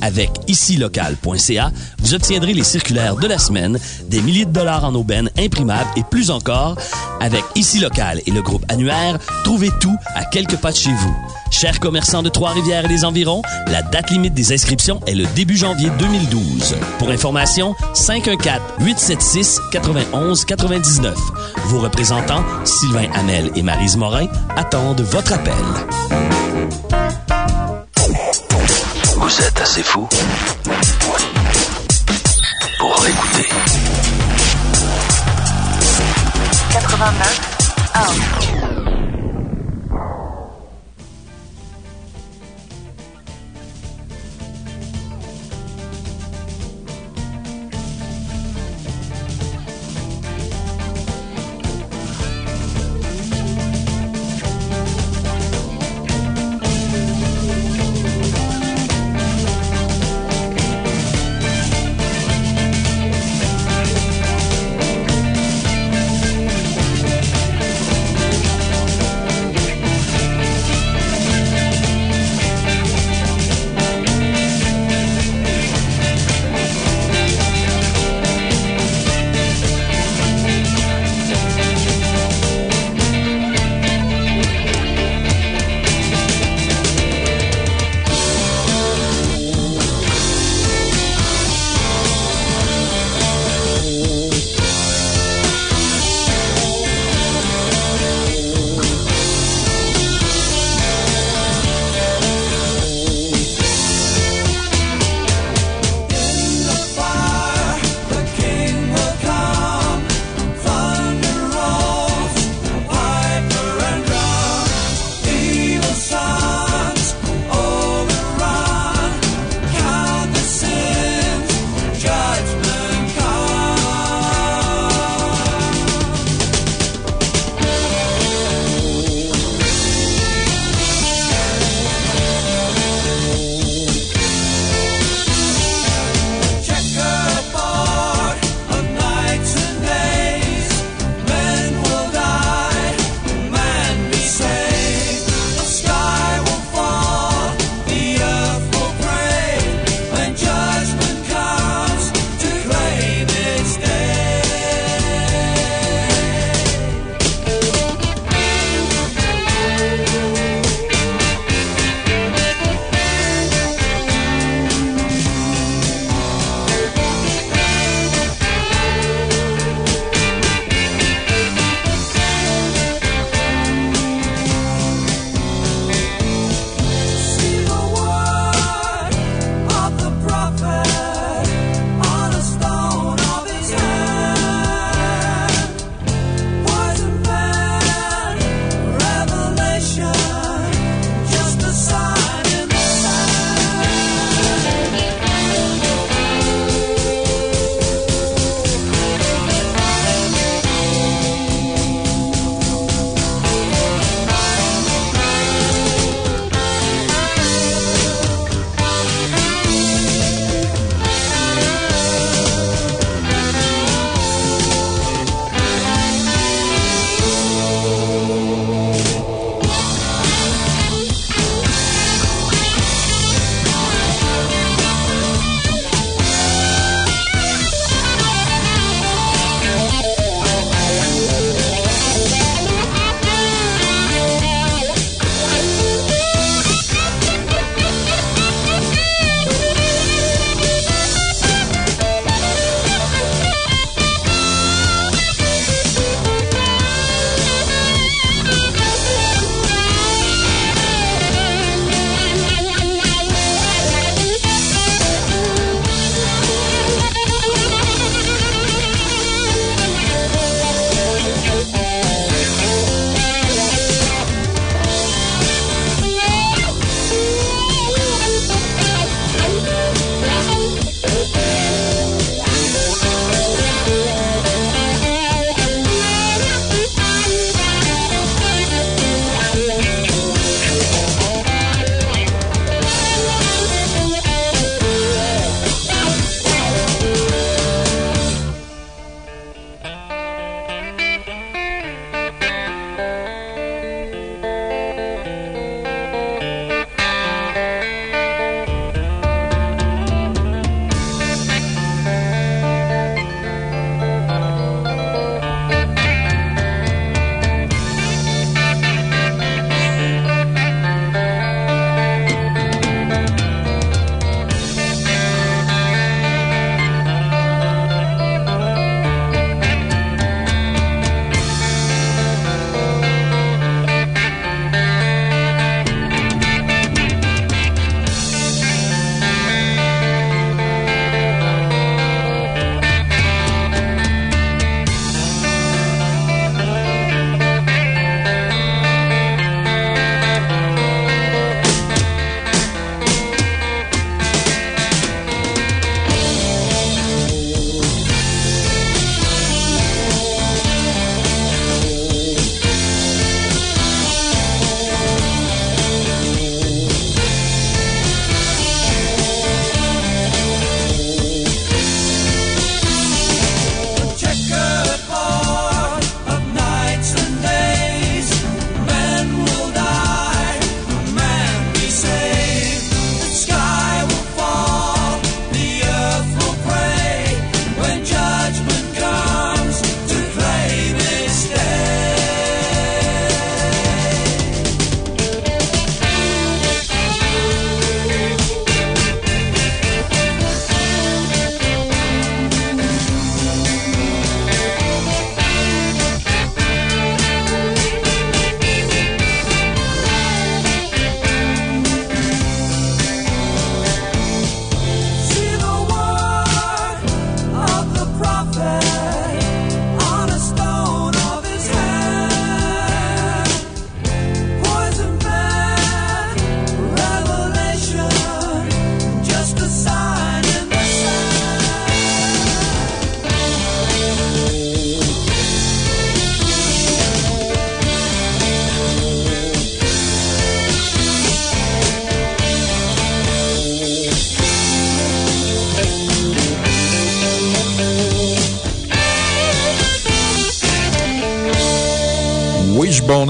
Avec icilocal.ca, vous obtiendrez les circulaires de la semaine, des milliers de dollars en aubaine imprimables et plus encore. Avec Ici Local et le groupe Annuaire, trouvez tout à quelques pas de chez vous. Chers commerçants de Trois-Rivières et les environs, la date limite des inscriptions est le début janvier 2012. Pour information, 514-876-9199. Vos représentants, Sylvain Hamel et Marise Morin, attendent votre appel. Vous êtes assez fou pour écouter. 89 1.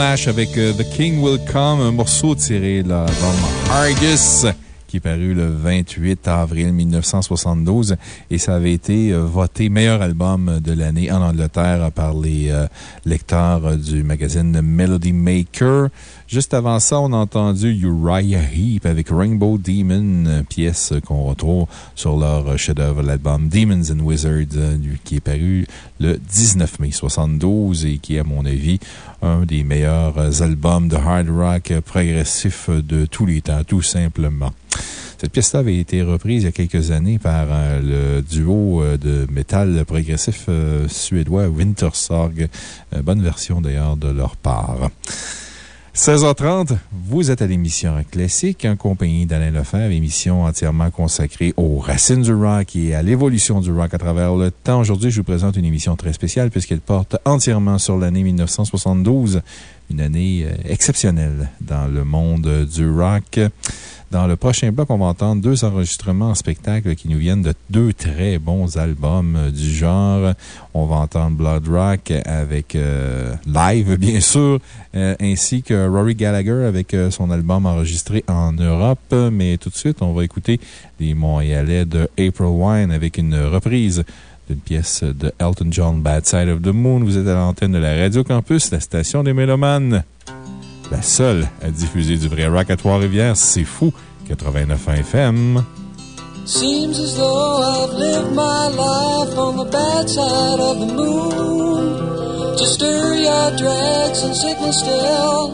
Avec euh, The King Will Come, un morceau tiré de l'album Argus qui est paru le 28 avril 1972 et ça avait été euh, voté meilleur album de l'année en Angleterre par les euh, lecteurs du magazine Melody Maker. Juste avant ça, on a entendu Uriah Heep avec Rainbow Demon, pièce qu'on retrouve sur leur chef-d'œuvre, l'album Demons and Wizards, qui est paru le 19 mai 72 et qui à mon avis, un des meilleurs albums de hard rock progressif de tous les temps, tout simplement. Cette pièce-là avait été reprise il y a quelques années par euh, le duo euh, de métal progressif euh, suédois Wintersorg. bonne version d'ailleurs de leur part. 16h30, vous êtes à l'émission Classique en compagnie d'Alain Lefebvre, émission entièrement consacrée aux racines du rock et à l'évolution du rock à travers le temps. Aujourd'hui, je vous présente une émission très spéciale puisqu'elle porte entièrement sur l'année 1972, une année exceptionnelle dans le monde du rock. Dans le prochain bloc, on va entendre deux enregistrements en spectacle qui nous viennent de deux très bons albums euh, du genre. On va entendre Blood Rock avec euh, live, [laughs] bien sûr, euh, ainsi que Rory Gallagher avec son album enregistré en Europe. Mais tout de suite, on va écouter les Montréalais de April Wine avec une reprise d'une pièce de Elton John, Bad Side of the Moon. Vous êtes à l'antenne de la Radio Campus, la station des Mélomanes. La seule à diffuser du vrai rock à Trois-Rivières, c'est fou, 89 FM. Seems as though I've lived my life on the bad side of the moon. To stir your dregs and sickness still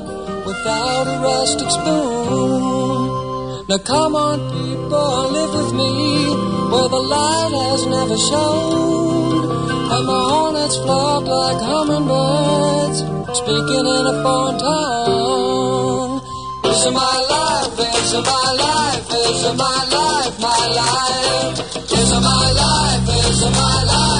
without a rustic spoon. Now come on, people, live with me where the light has never shone. And the hornets flock like hummingbirds, speaking in a foreign tongue. This is my life, this is my life, this is my life, my life. This is my life, this is my life,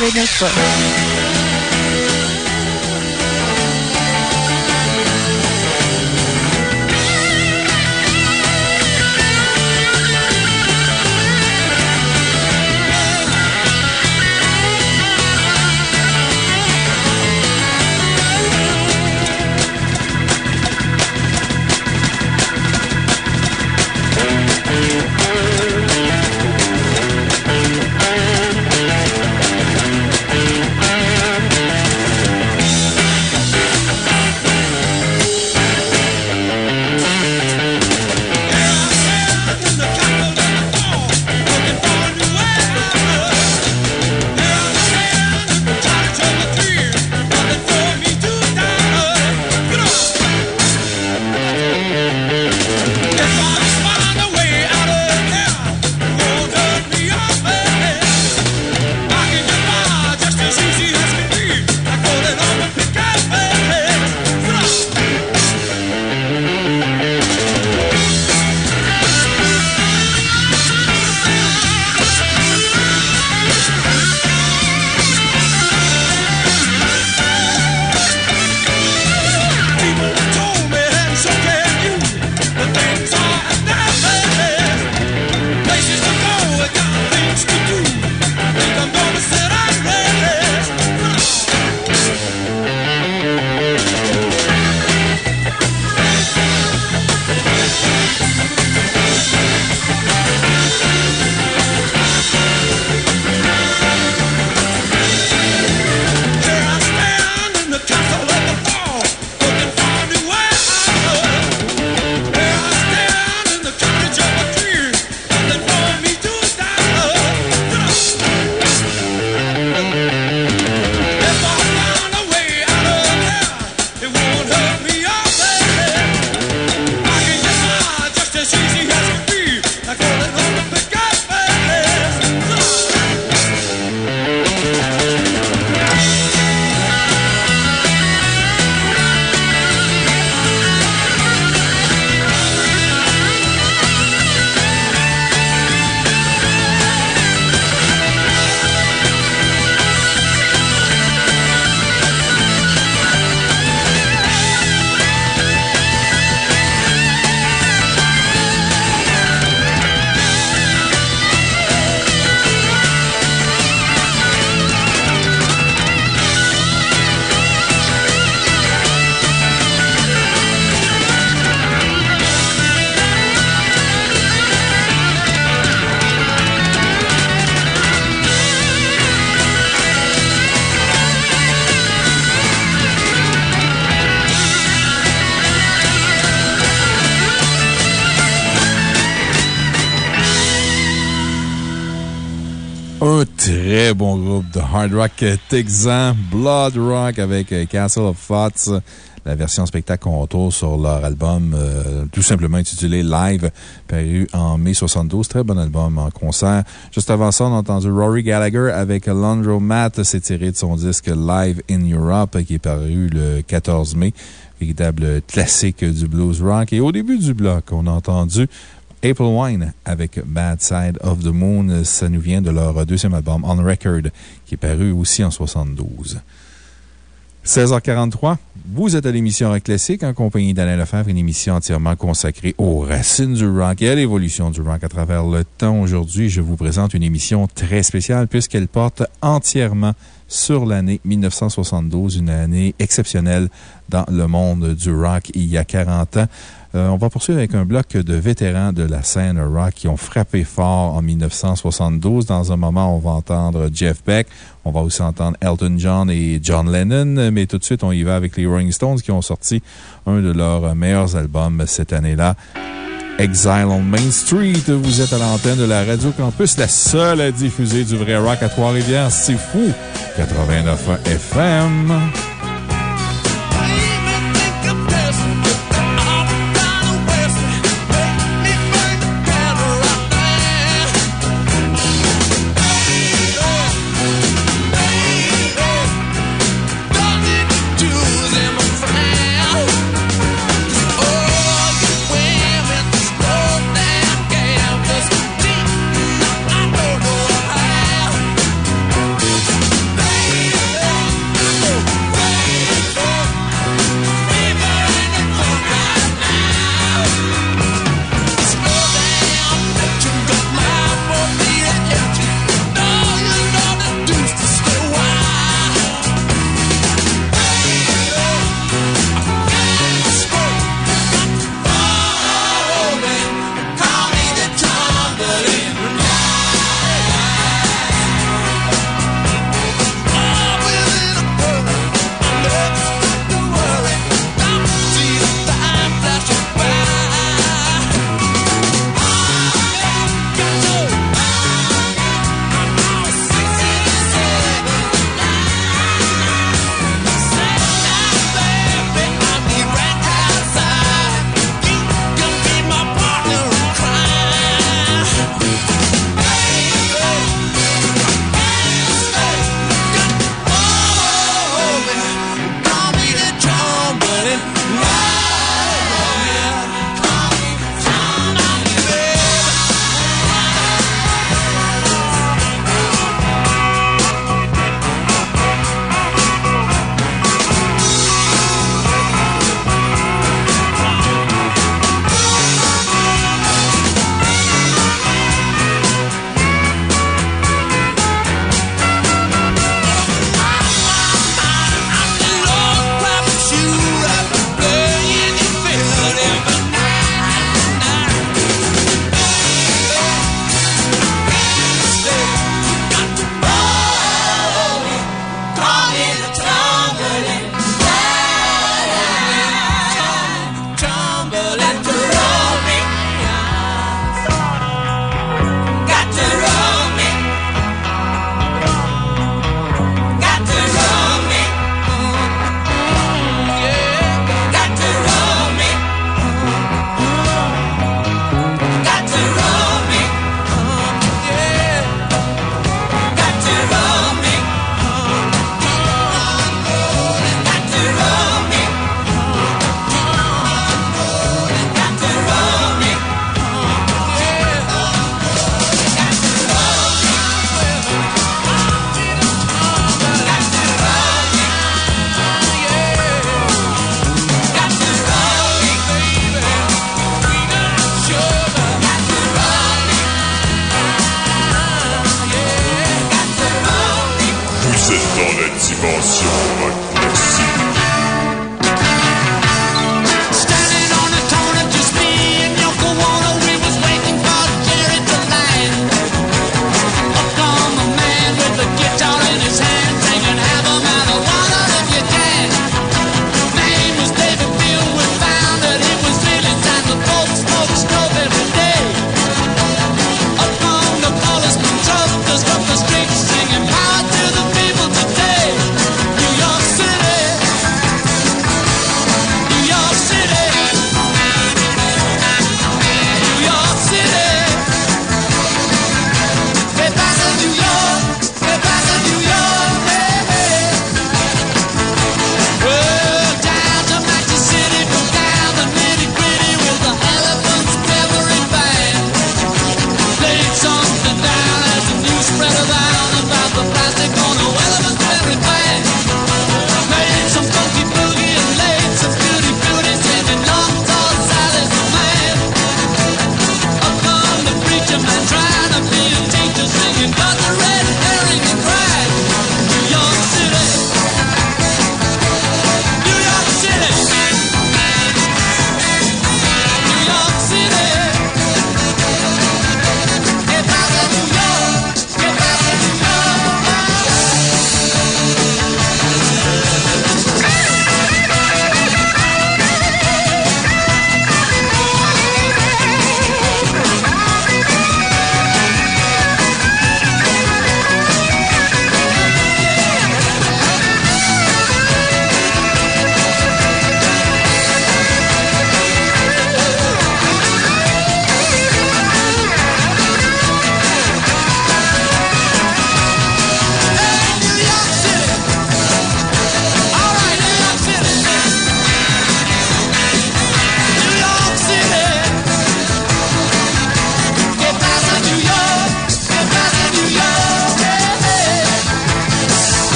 89 hard rock texan, Blood Rock avec euh, Castle of Thoughts. La version spectacle qu'on retrouve sur leur album, euh, tout simplement intitulé Live, paru en mai 72. Très bon album en concert. Juste avant ça, on a entendu Rory Gallagher avec Laundromat. C'est tiré de son disque Live in Europe qui est paru le 14 mai. Véritable classique du blues rock. Et au début du bloc, on a entendu April Wine avec Bad Side of the Moon. Ça nous vient de leur deuxième album On Record qui est paru aussi en 72. 16h43, vous êtes à l'émission Rock Classique en compagnie d'Alain Lefebvre, une émission entièrement consacrée aux racines du rock et à l'évolution du rock à travers le temps. Aujourd'hui, je vous présente une émission très spéciale puisqu'elle porte entièrement sur l'année 1972, une année exceptionnelle dans le monde du rock il y a 40 ans. Euh, on va poursuivre avec un bloc de vétérans de la scène rock qui ont frappé fort en 1972. Dans un moment, on va entendre Jeff Beck. On va aussi entendre Elton John et John Lennon. Mais tout de suite, on y va avec les Rolling Stones qui ont sorti un de leurs meilleurs albums cette année-là. Exile on Main Street. Vous êtes à l'antenne de la Radio Campus, la seule à diffuser du vrai rock à Trois-Rivières. C'est fou! 89 FM.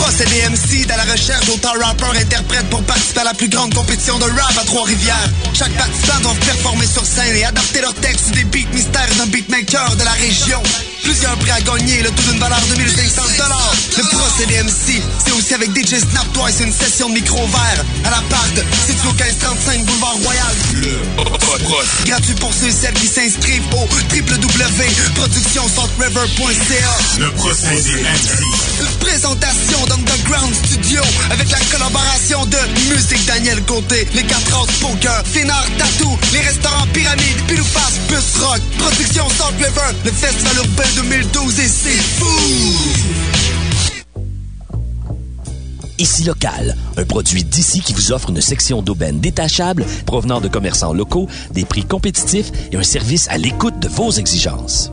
procédé MC dans la recherche d'autant rappeurs interprètes pour participer à la plus grande compétition de rap à Trois-Rivières. Chaque participant doit performer sur scène et adapter leur texte sur des beats mystères d'un beatmaker de la région. Plusieurs prix à gagner, le tout d'une valeur de 1500 $. Le procédé MC, c'est aussi avec DJ Snap une session de micro vert à la part de au 1535 boulevard Royal. Le Gratuit pour ceux et celles qui s'inscrivent au www.productionsoutrever.ca. Le procédé MC. Présentation d'Underground Studio avec la collaboration de Musique Daniel Côté, les 4 House Poker, Finard Tattoo, les restaurants Pyramide, Pilouface, Bus Rock, Production Salt River, le Festival Urbain 2012 et c'est fou! Ici Local, un produit d'ici qui vous offre une section d'aubaine détachable provenant de commerçants locaux, des prix compétitifs et un service à l'écoute de vos exigences.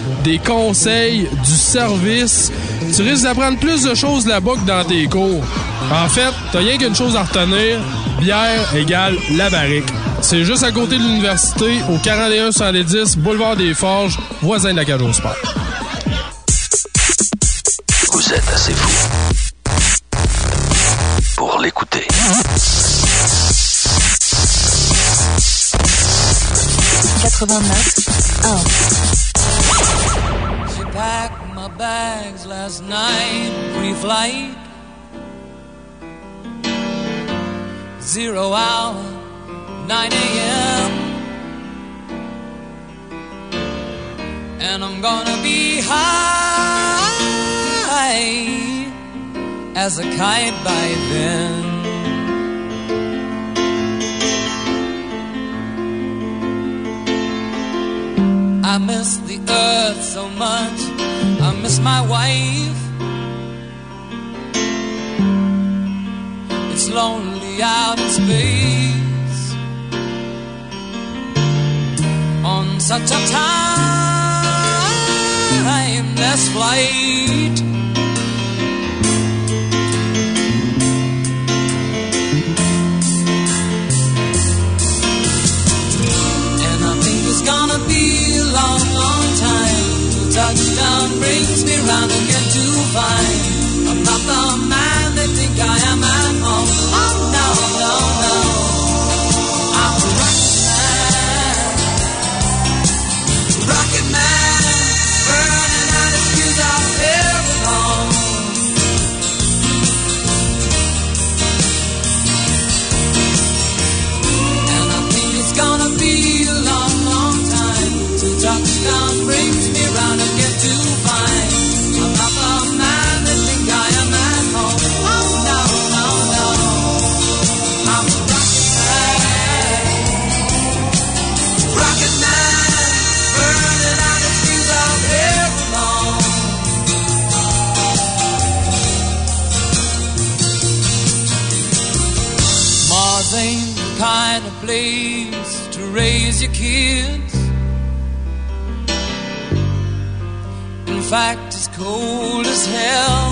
des conseils, du service. Tu risques d'apprendre plus de choses là-bas que dans tes cours. En fait, t'as rien qu'une chose à retenir. Bière égale la barrique. C'est juste à côté de l'université, au 41 110 Boulevard des Forges, voisin de la Cage au Sport. Vous êtes assez fou pour l'écouter. Bags last night, pre-flight. Zero hour, 9 a.m. And I'm gonna be high as a kite by then. I miss the earth so much. I miss my wife. It's lonely out in space on such a timeless flight. Touchdown brings me round again to find place to raise your kids. In fact, it's cold as hell.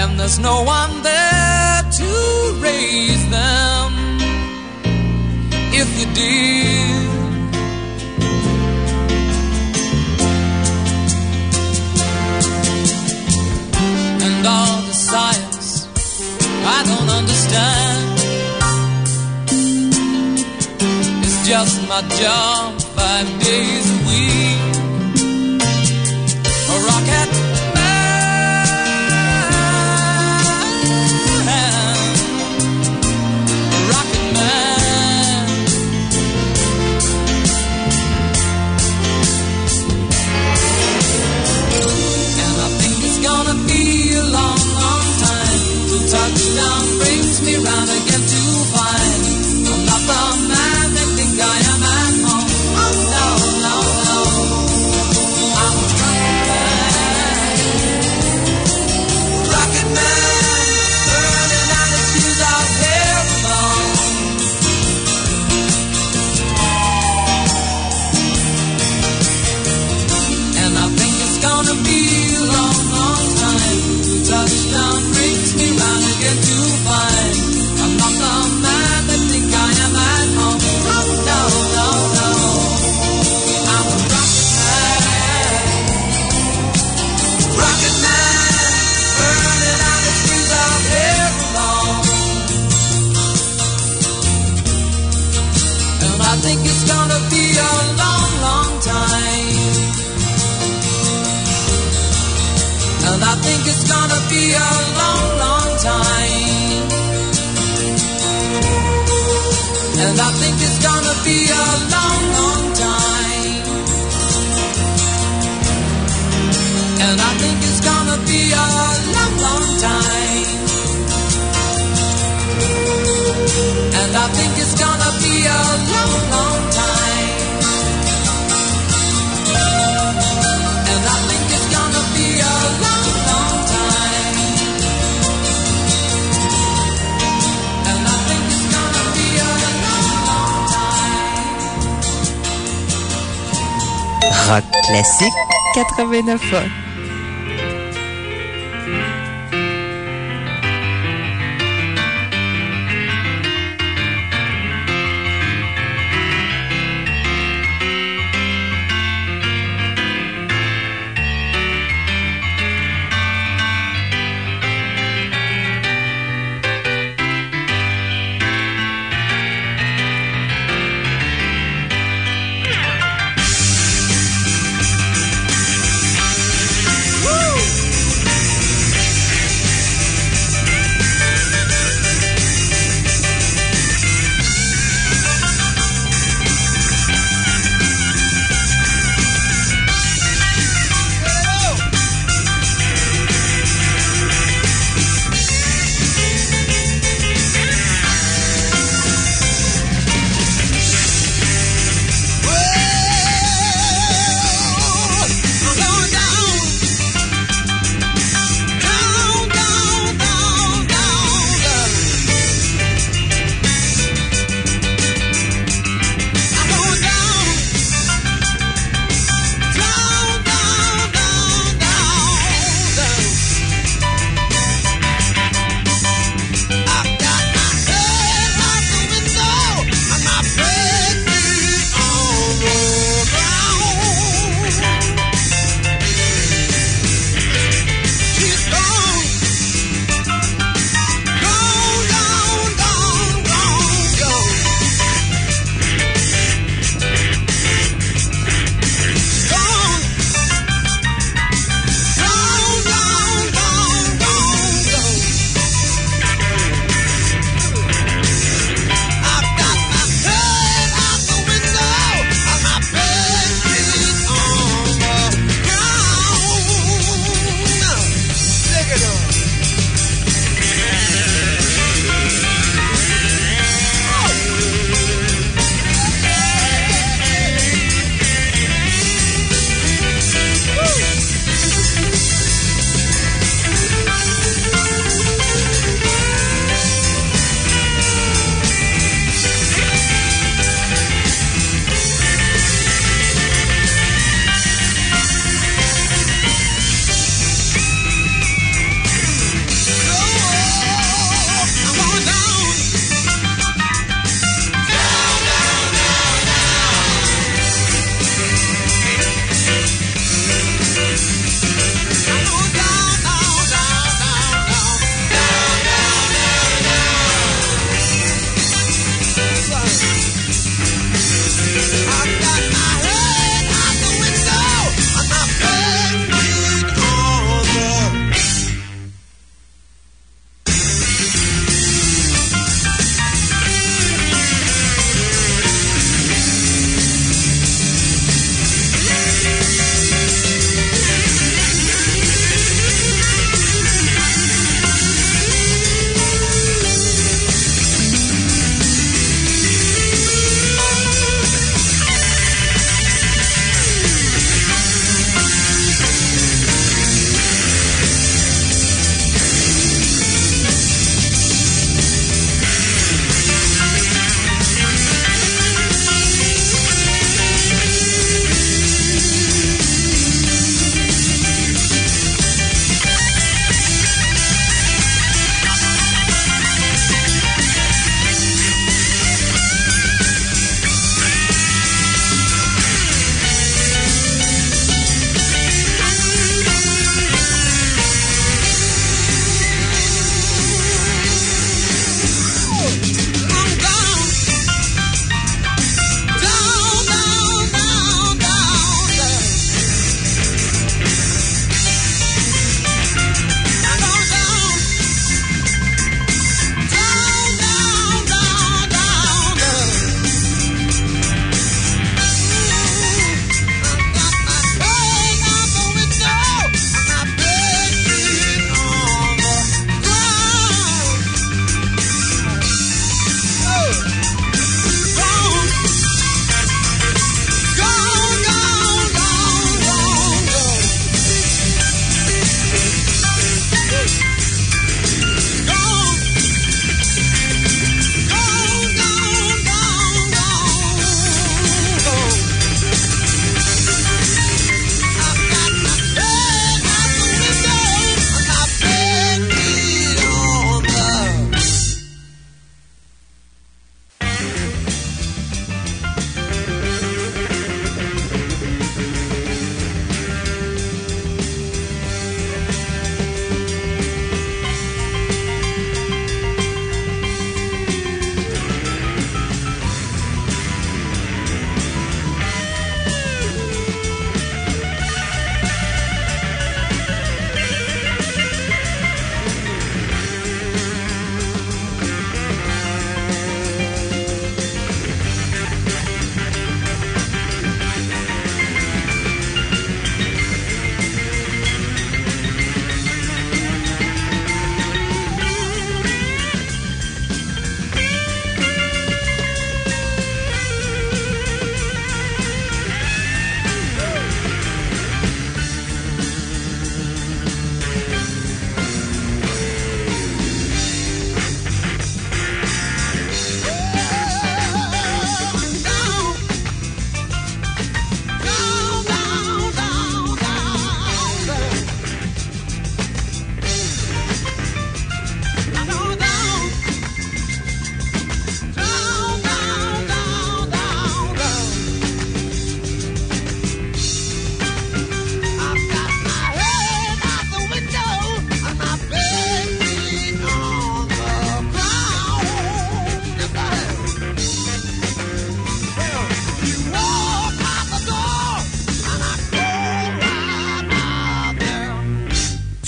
And there's no one there to raise them. If you did, and all the science I don't understand. It's just my job five days a week. A rocket Classique. 89 Thank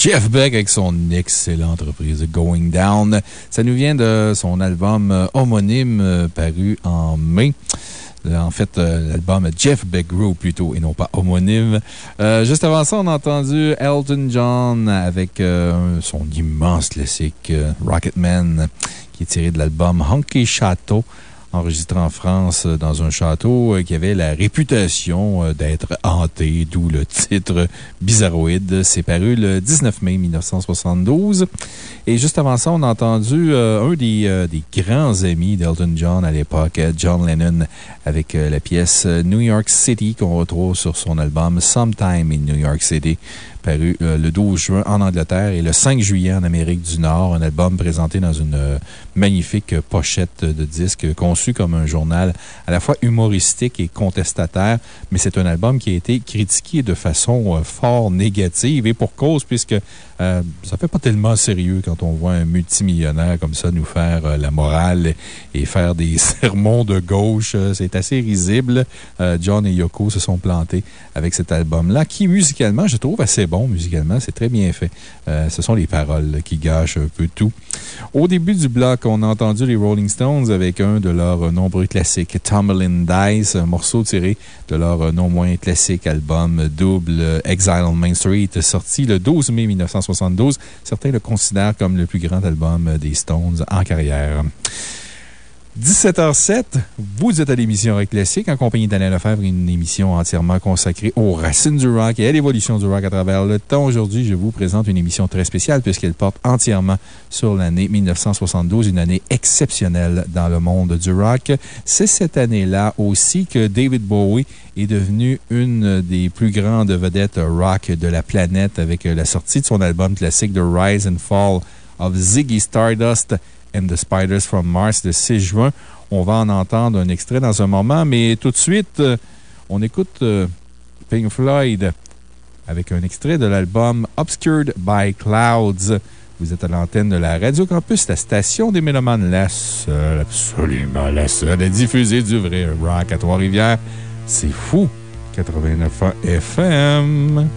Jeff Beck avec son excellente reprise Going Down. Ça nous vient de son album euh, homonyme euh, paru en mai. Euh, En fait, l'album Jeff Beck Group plutôt, et non pas homonyme. Juste avant ça, on a entendu Elton John avec son immense classique euh, Rocketman, qui est tiré de l'album Honky Chateau enregistré en France euh, dans un château euh, qui avait la réputation euh, d'être hanté, d'où le titre Bizarroïde. C'est paru le 19 mai 1972. Et juste avant ça, on a entendu un des, des grands amis d'Elton John à l'époque, John Lennon, avec la pièce New York City qu'on retrouve sur son album Sometime in New York City paru euh, le 12 juin en Angleterre et le 5 juillet en Amérique du Nord. Un album présenté dans une euh, magnifique pochette de disque conçu comme un journal à la fois humoristique et contestataire, mais c'est un album qui a été critiqué de façon euh, fort négative et pour cause, puisque euh, ça fait pas tellement sérieux quand on voit un multimillionnaire comme ça nous faire euh, la morale et faire des [laughs] sermons de gauche. Euh, C'est assez risible. Euh, John et Yoko se sont plantés avec cet album-là, qui musicalement, je trouve assez bon musicalement. C'est très bien fait. Ce sont les paroles qui gâchent un peu tout. Au début du bloc, on a entendu les Rolling Stones avec un de leurs nombreux classiques, Tumbling Dice, un morceau tiré de leur non moins classique album double Exile on Main Street, sorti le 12 mai 1972. Certains le considèrent comme le plus grand album des Stones en carrière. 17h07, vous êtes à l'émission Rock Classique en compagnie d'Alain Lefebvre, une émission entièrement consacrée aux racines du rock et à l'évolution du rock à travers le temps. Aujourd'hui, je vous présente une émission très spéciale puisqu'elle porte entièrement sur l'année 1972, une année exceptionnelle dans le monde du rock. C'est cette année-là aussi que David Bowie est devenu une des plus grandes vedettes rock de la planète avec la sortie de son album classique The Rise and Fall of Ziggy Stardust and the Spiders from Mars le 6 juin. On va en entendre un extrait dans un moment, mais tout de suite, euh, on écoute euh, Pink Floyd avec un extrait de l'album Obscured by Clouds. Vous êtes à l'antenne de la Radio Campus, la station des Mélomanes, la seule, absolument la seule à diffuser du vrai rock à Trois-Rivières. C'est fou! 89 FM.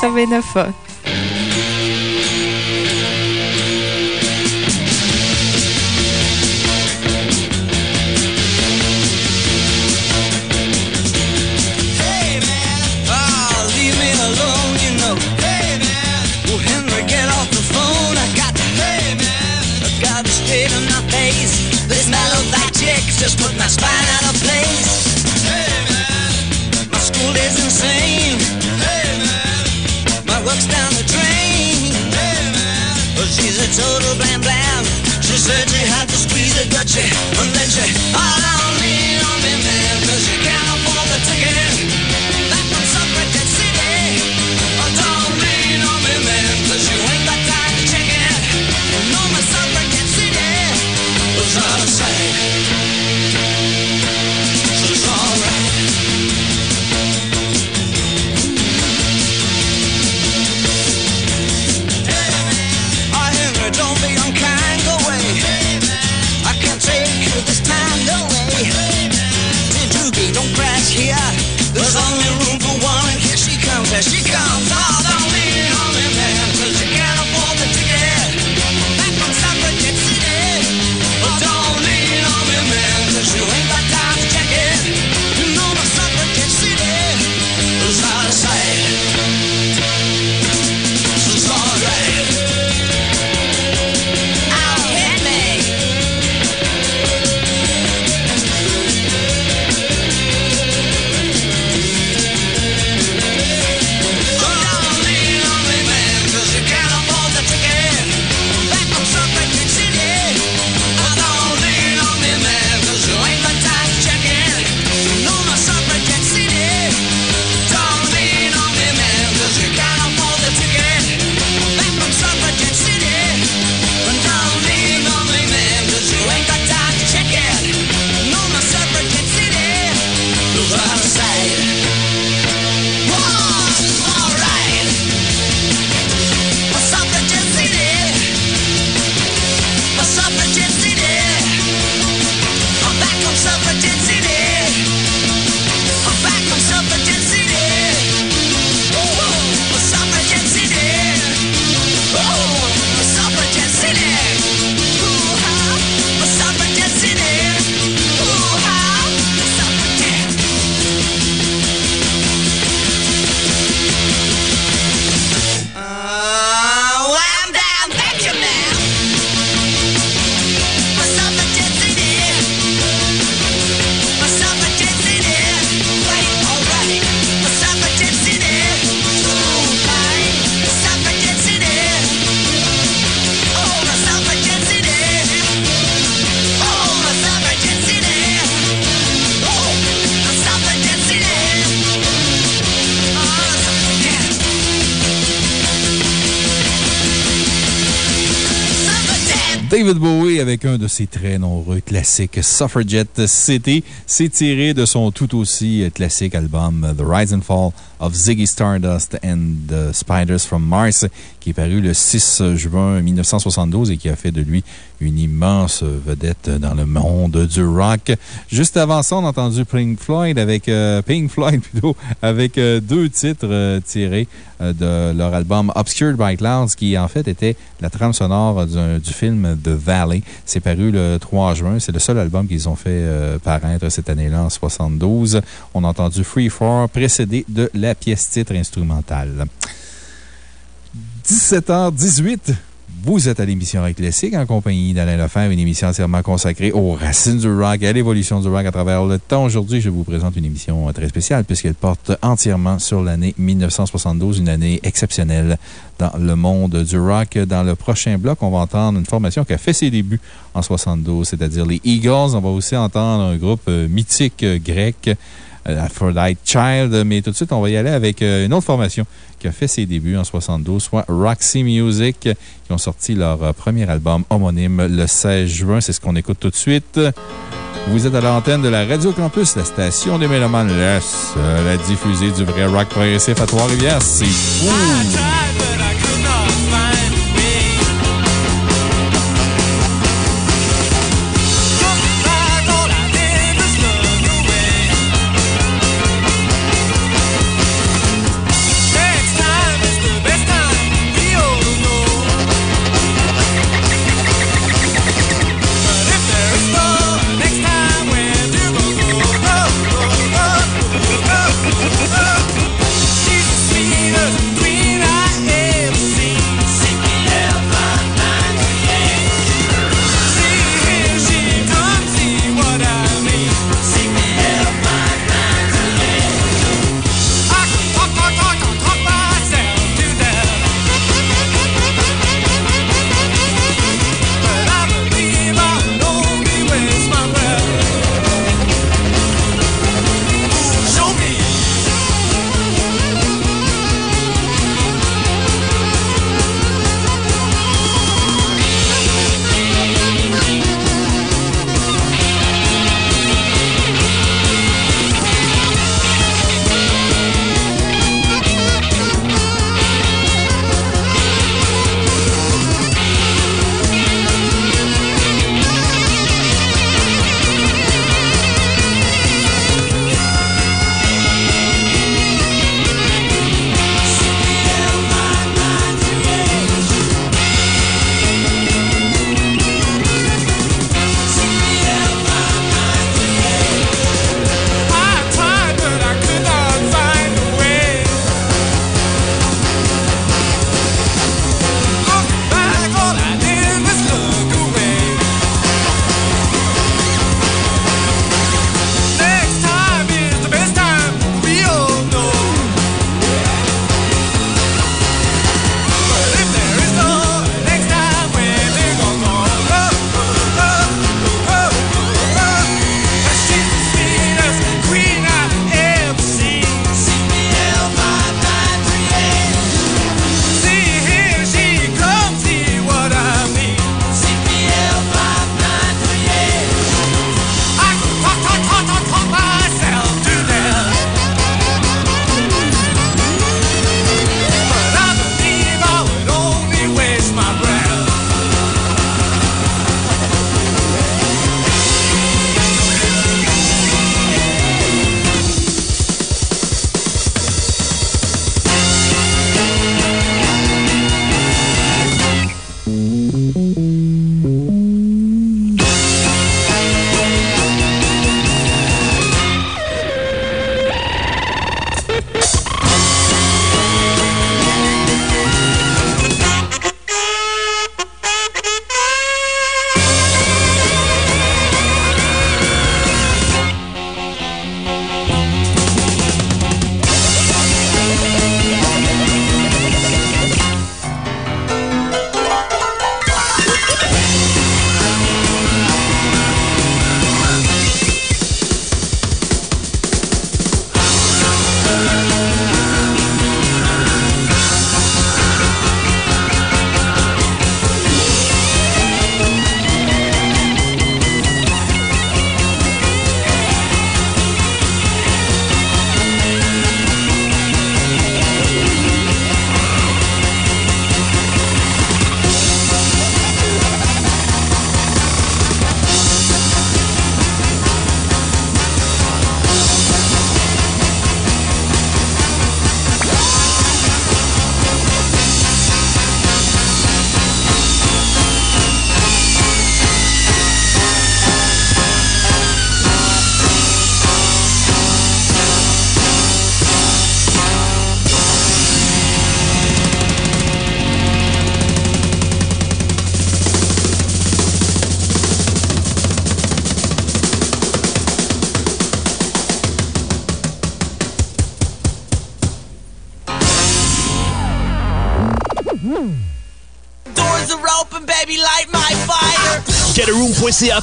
89 de ses très nombreux classiques, Suffragette City. C'est tiré de son tout aussi classique album The Rise and Fall of Ziggy Stardust and the Spiders from Mars, qui est paru le 6 juin 1972 et qui a fait de lui une immense vedette dans le monde du rock. Juste avant ça, on a entendu Pink Floyd avec, euh, Pink Floyd [laughs] plutôt, avec euh, deux titres euh, tirés de leur album Obscured by Clouds, qui en fait était la trame sonore du, film The Valley. C'est paru le 3 juin. C'est le seul album qu'ils ont fait euh, paraître cette année-là en 72. On a entendu Free For, précédé de la pièce titre instrumentale. 17h18. Vous êtes à l'émission Rock en compagnie d'Alain Lefebvre, une émission entièrement consacrée aux racines du rock et à l'évolution du rock à travers le temps. Aujourd'hui, je vous présente une émission très spéciale puisqu'elle porte entièrement sur l'année 1972, une année exceptionnelle dans le monde du rock. Dans le prochain bloc, on va entendre une formation qui a fait ses débuts en 72, c'est-à-dire les Eagles. On va aussi entendre un groupe euh, mythique euh, grec, euh, Aphrodite Child. Mais tout de suite, on va y aller avec euh, une autre formation qui a fait ses débuts en 72, soit Roxy Music, qui ont sorti leur euh, premier album homonyme le 16 juin. C'est ce qu'on écoute tout de suite. Vous êtes à l'antenne de la Radio Campus, la station des Mélomanes, la seule à diffuser du vrai rock progressif à Trois-Rivières. C'est fou!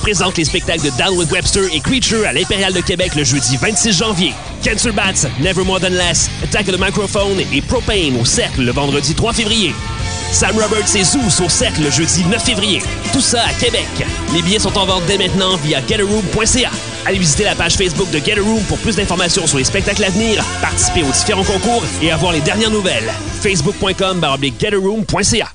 Présente les spectacles de Downwood Webster et Creature à l'Impérial de Québec le jeudi 26 janvier. Cancer Bats, Never More Than Less, Attack of the Microphone et Propane au Cercle le vendredi 3 février. Sam Roberts et Zeus au Cercle le jeudi 9 février. Tout ça à Québec. Les billets sont en vente dès maintenant via GetAroom.ca. Allez visiter la page Facebook de GetAroom pour plus d'informations sur les spectacles à venir, participer aux différents concours et avoir les dernières nouvelles. Facebook.com GetAroom.ca.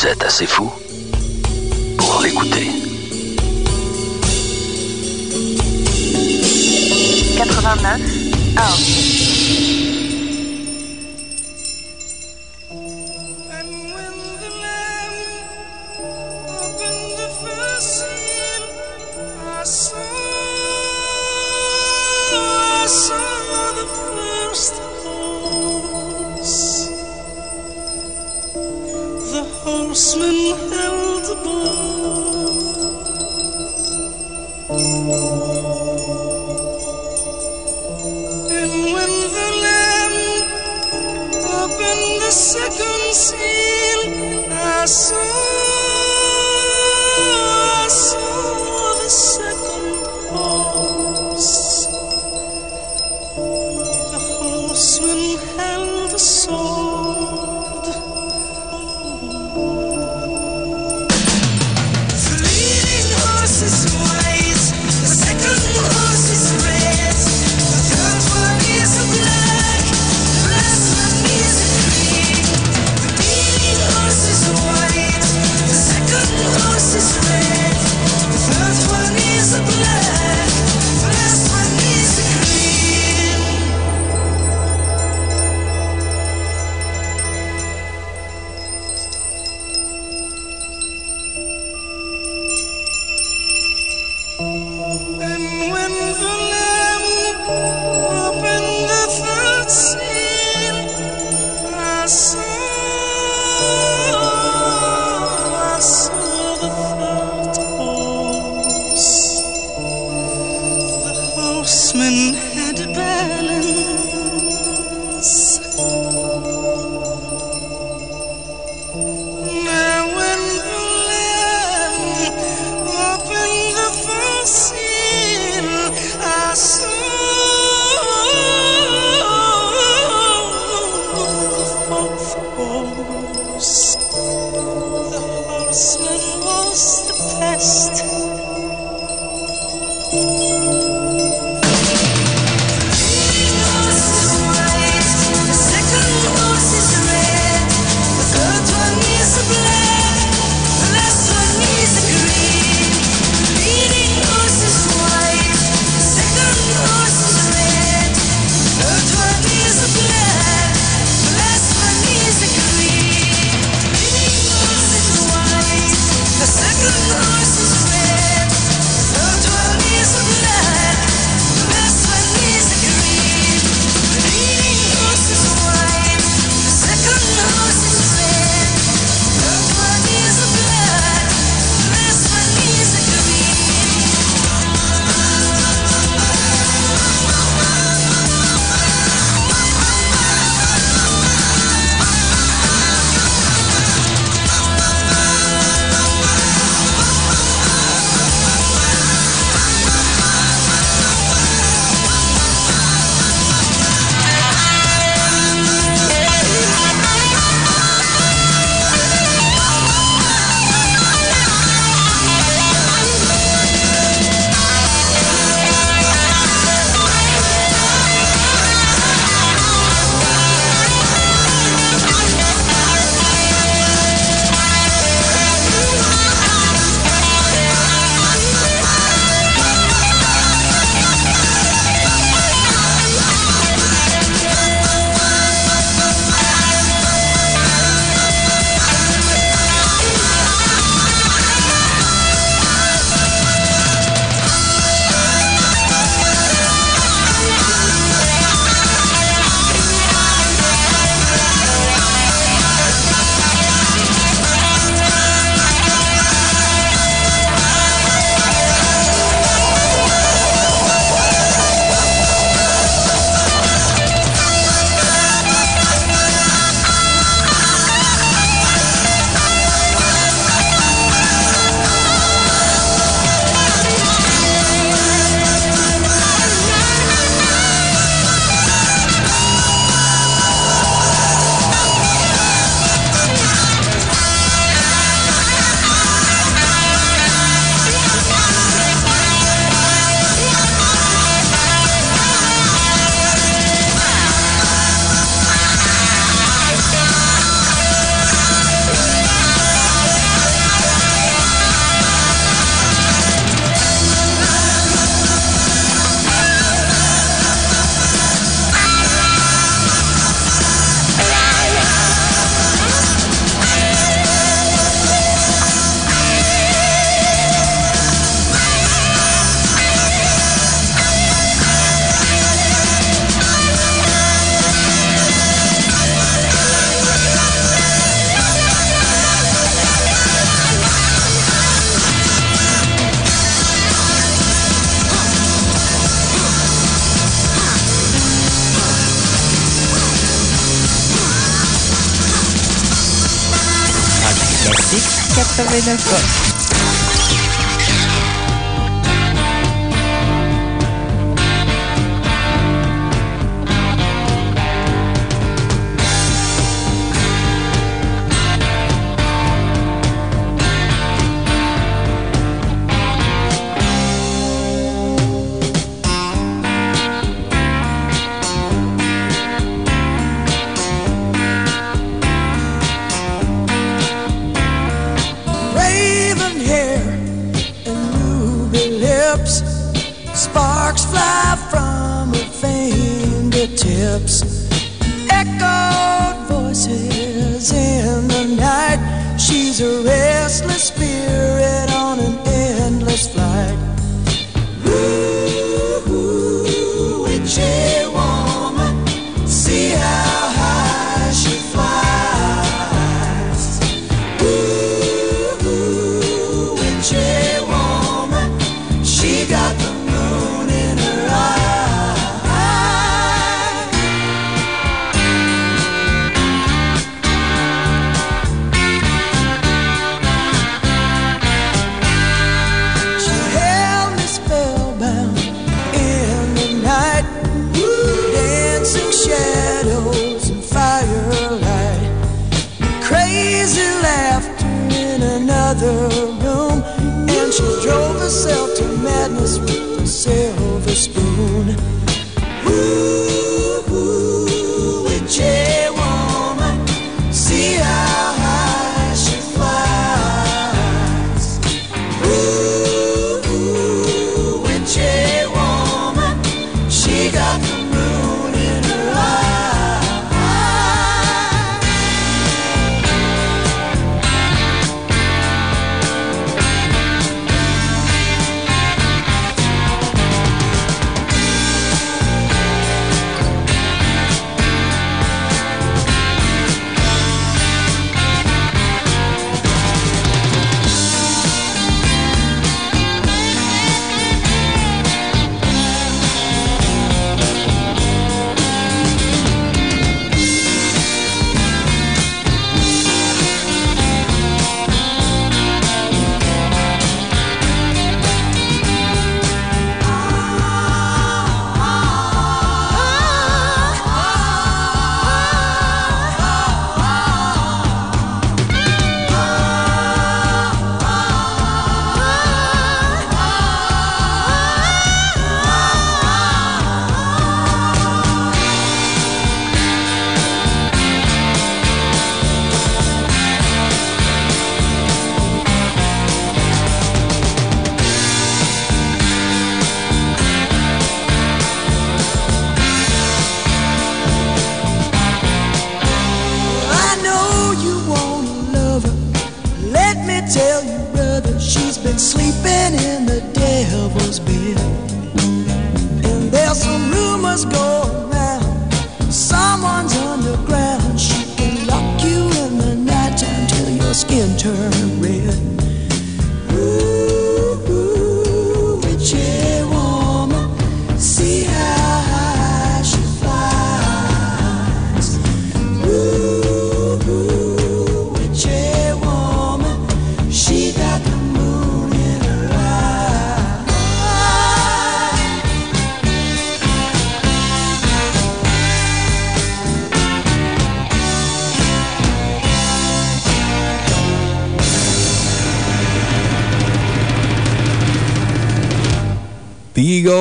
vous êtes assez fou pour l'écouter. 89 1 ah,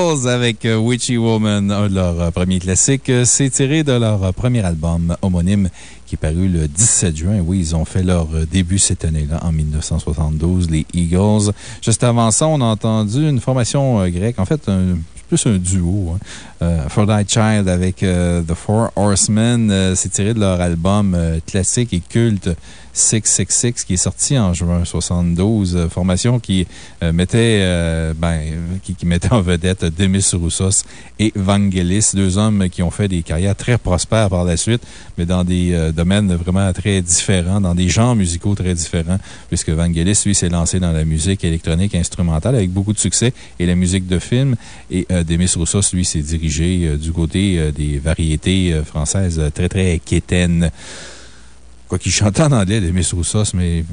Avec euh, Witchy Woman, un de leurs euh, premiers classiques. Euh, C'est tiré de leur premier album homonyme qui est paru le 17 juin. Oui, ils ont fait leur début cette année-là, en 1972, les Eagles. Juste avant ça, on a entendu une formation grecque, en fait, plus un duo. Hein. For Thy Child avec The Four Horsemen. C'est tiré de leur album classique et culte 666 qui est sorti en juin 72. euh, formation qui euh, mettait, euh, ben, qui, qui mettait en vedette Demis Roussos et Vangelis, deux hommes qui ont fait des carrières très prospères par la suite, mais dans des euh, domaines vraiment très différents, dans des genres musicaux très différents, puisque Vangelis, lui, s'est lancé dans la musique électronique instrumentale avec beaucoup de succès et la musique de film. Et Demis Roussos, lui, s'est dirigé du côté des variétés françaises très, très quétaines. Quoi qu'il chante en anglais, Miss Roussos, mais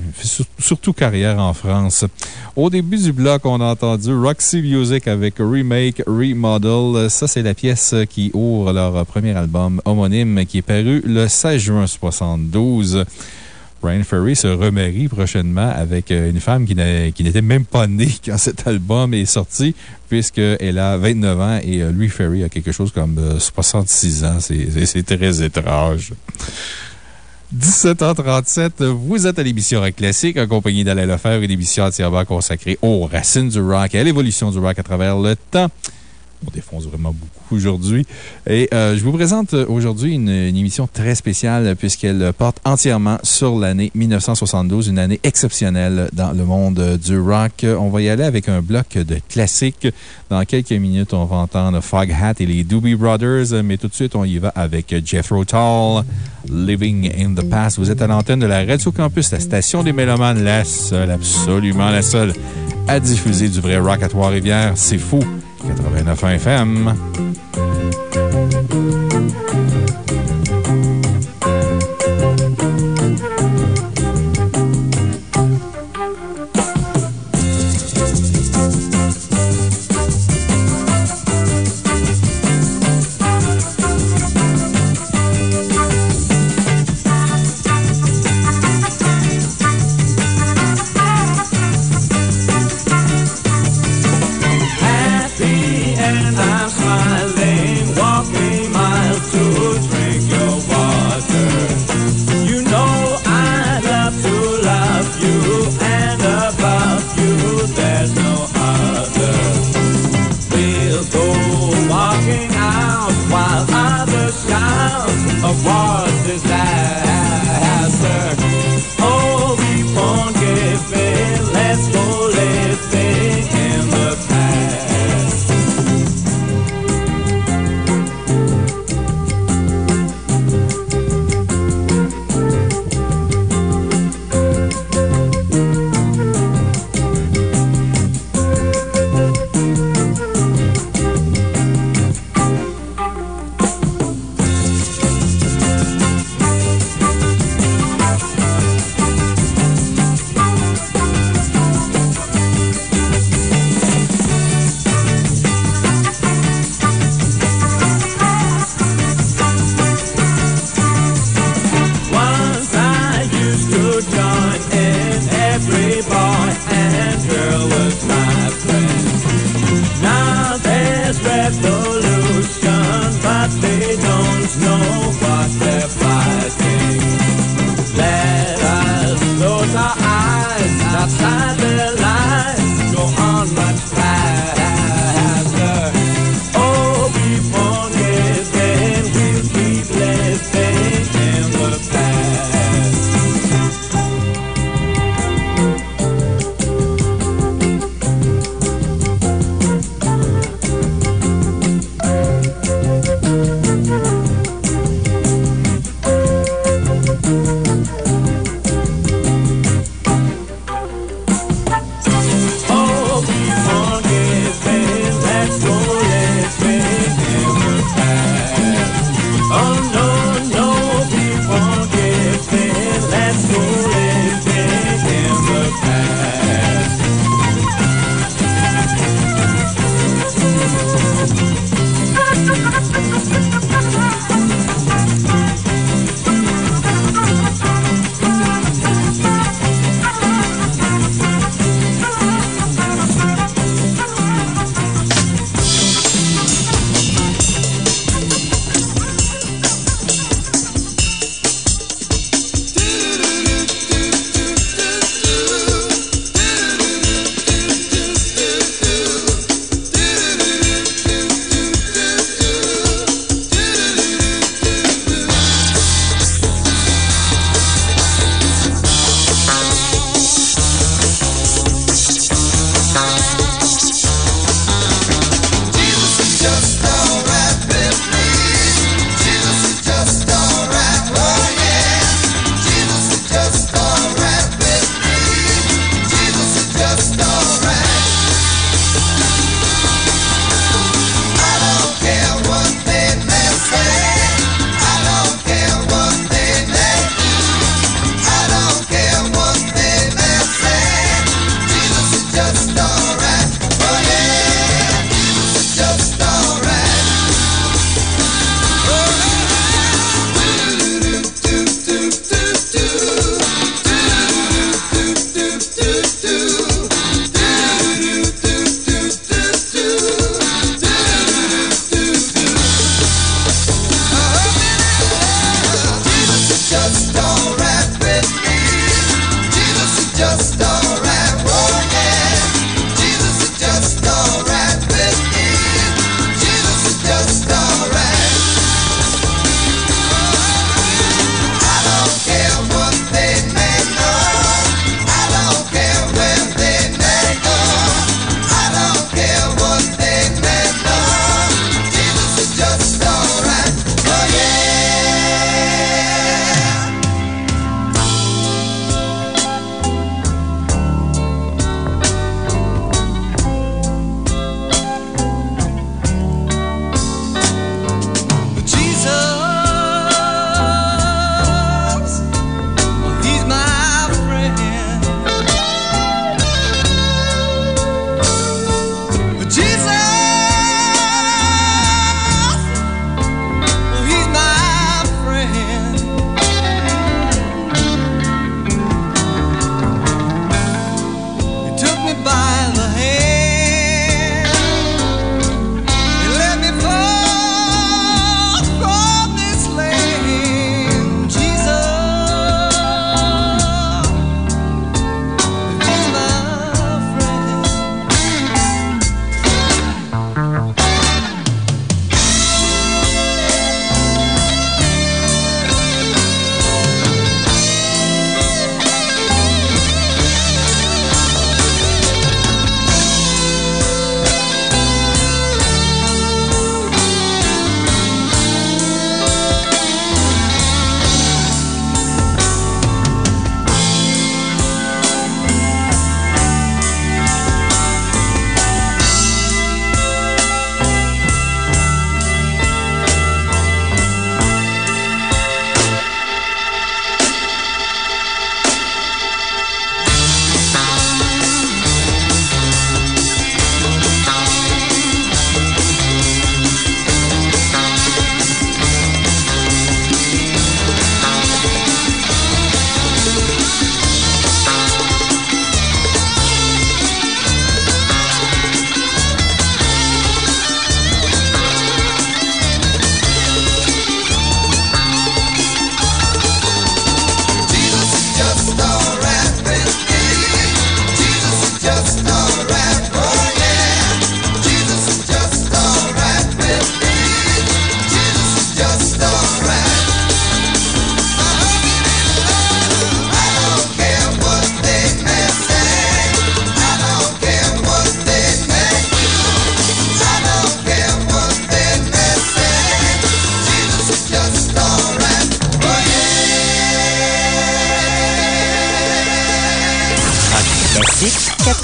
surtout carrière en France. Au début du bloc, on a entendu Roxy Music avec Remake, Remodel. Ça, c'est la pièce qui ouvre leur premier album homonyme qui est paru le 16 juin 72. Brian Ferry se remarie prochainement avec euh, une femme qui n'était même pas née [laughs] quand cet album est sorti, puisqu'elle a 29 ans et euh, Louis Ferry a quelque chose comme euh, 66 ans. C'est c'est- c'est très étrange. 17h37, vous êtes à l'émission Rock Classique, accompagné d'Alain Lefebvre, une émission entièrement consacrée aux racines du rock et à l'évolution du rock à travers le temps. On défonce vraiment beaucoup aujourd'hui. Et euh, je vous présente aujourd'hui une, émission très spéciale puisqu'elle porte entièrement sur l'année 1972, une année exceptionnelle dans le monde du rock. On va y aller avec un bloc de classiques. Dans quelques minutes, on va entendre Foghat et les Doobie Brothers, mais tout de suite, on y va avec Jethro Tull, Living in the Past. Vous êtes à l'antenne de la Radio Campus, la station des Mélomanes, la seule, absolument la seule, à diffuser du vrai rock à Trois-Rivières. C'est fou! 89 FM.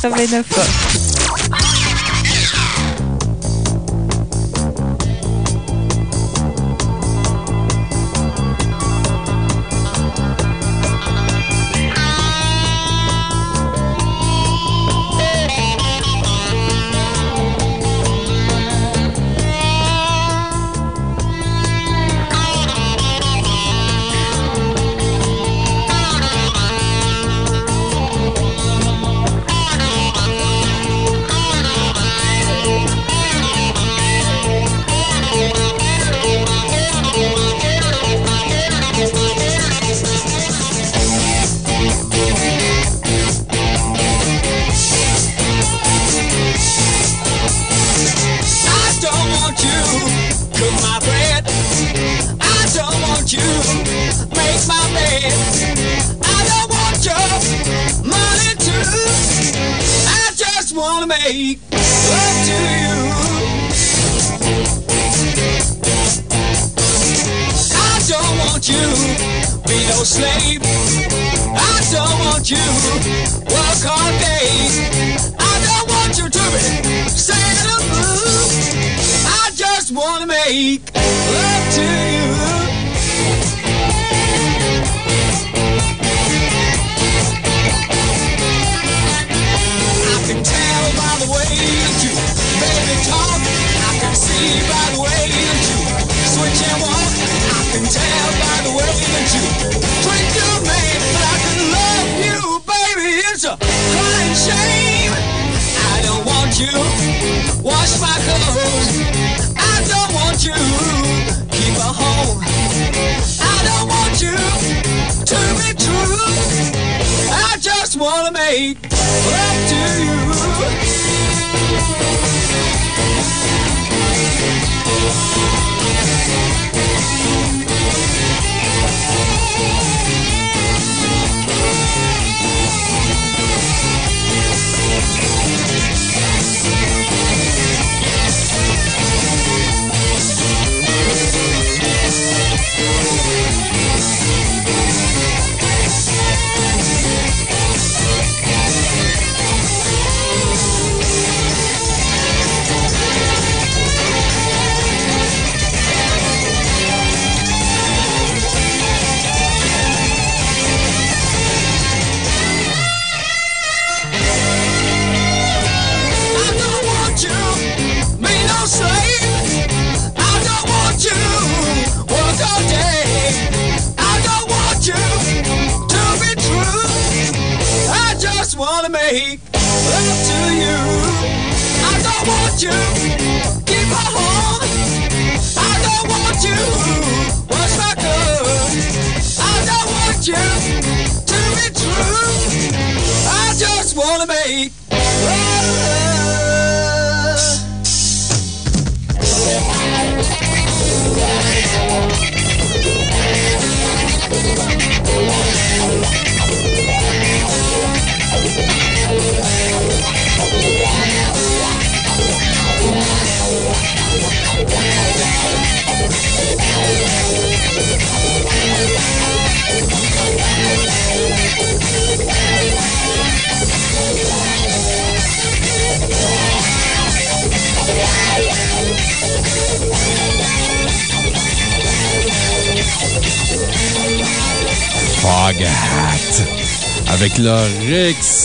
89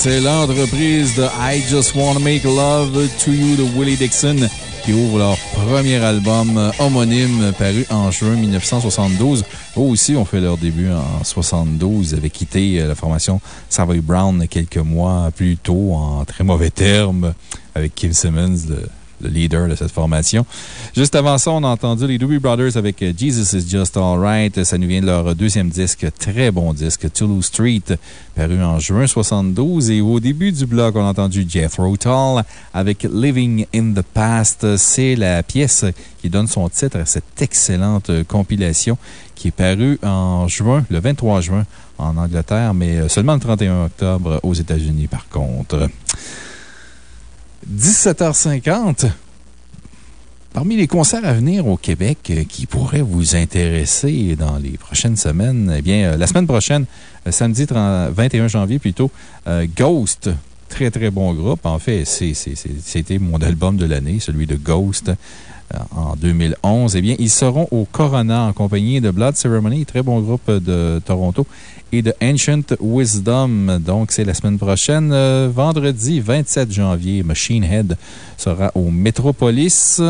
excellente reprise de I Just Wanna Make Love to You de Willie Dixon, qui ouvre leur premier album homonyme paru en juin 1972. Eux aussi ont fait leur début en 72. Ils avaient quitté la formation Savoy Brown quelques mois plus tôt en très mauvais termes avec Kim Simmons, le leader de cette formation. Juste avant ça, on a entendu les Doobie Brothers avec euh, Jesus is Just Alright. Ça nous vient de leur deuxième disque, très bon disque, Toulouse Street, paru en juin 72. Et au début du bloc, on a entendu Jeff Tull avec Living in the Past. C'est la pièce qui donne son titre à cette excellente euh, compilation qui est parue en juin, le 23 juin en Angleterre, mais euh, seulement le 31 octobre aux États-Unis par contre. 17h50. Parmi les concerts à venir au Québec euh, qui pourraient vous intéresser dans les prochaines semaines, eh bien, euh, la semaine prochaine, euh, samedi 30 21 janvier plutôt, Ghost très, très bon groupe. En fait, c'était mon album de l'année, celui de Ghost en 2011. Eh bien, ils seront au Corona en compagnie de Blood Ceremony, très bon groupe de Toronto, et de Ancient Wisdom. Donc, c'est la semaine prochaine, euh, vendredi 27 janvier. Machine Head sera au Metropolis.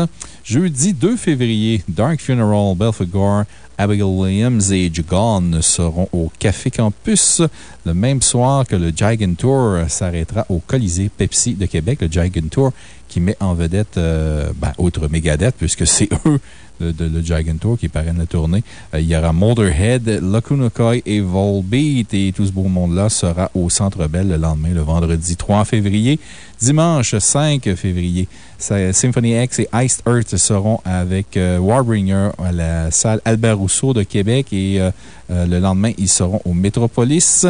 Jeudi 2 février, Dark Funeral, Belfagor, Abigail Williams et Jugon seront au Café Campus. Le même soir que le Gigant Tour s'arrêtera au Colisée Pepsi de Québec. Le Gigant Tour qui met en vedette, euh, ben, outre Megadeth, puisque c'est [laughs] eux le, de, le Gigant Tour qui parrainent la tournée. Euh, il y aura Motorhead, Lakunokoi et Volbeat. Et tout ce beau monde-là sera au Centre Bell le lendemain, le vendredi 3 février. Dimanche 5 février, Symphony X et Iced Earth seront avec euh, Warbringer à la salle Albert Rousseau de Québec. Et le lendemain, ils seront au Metropolis.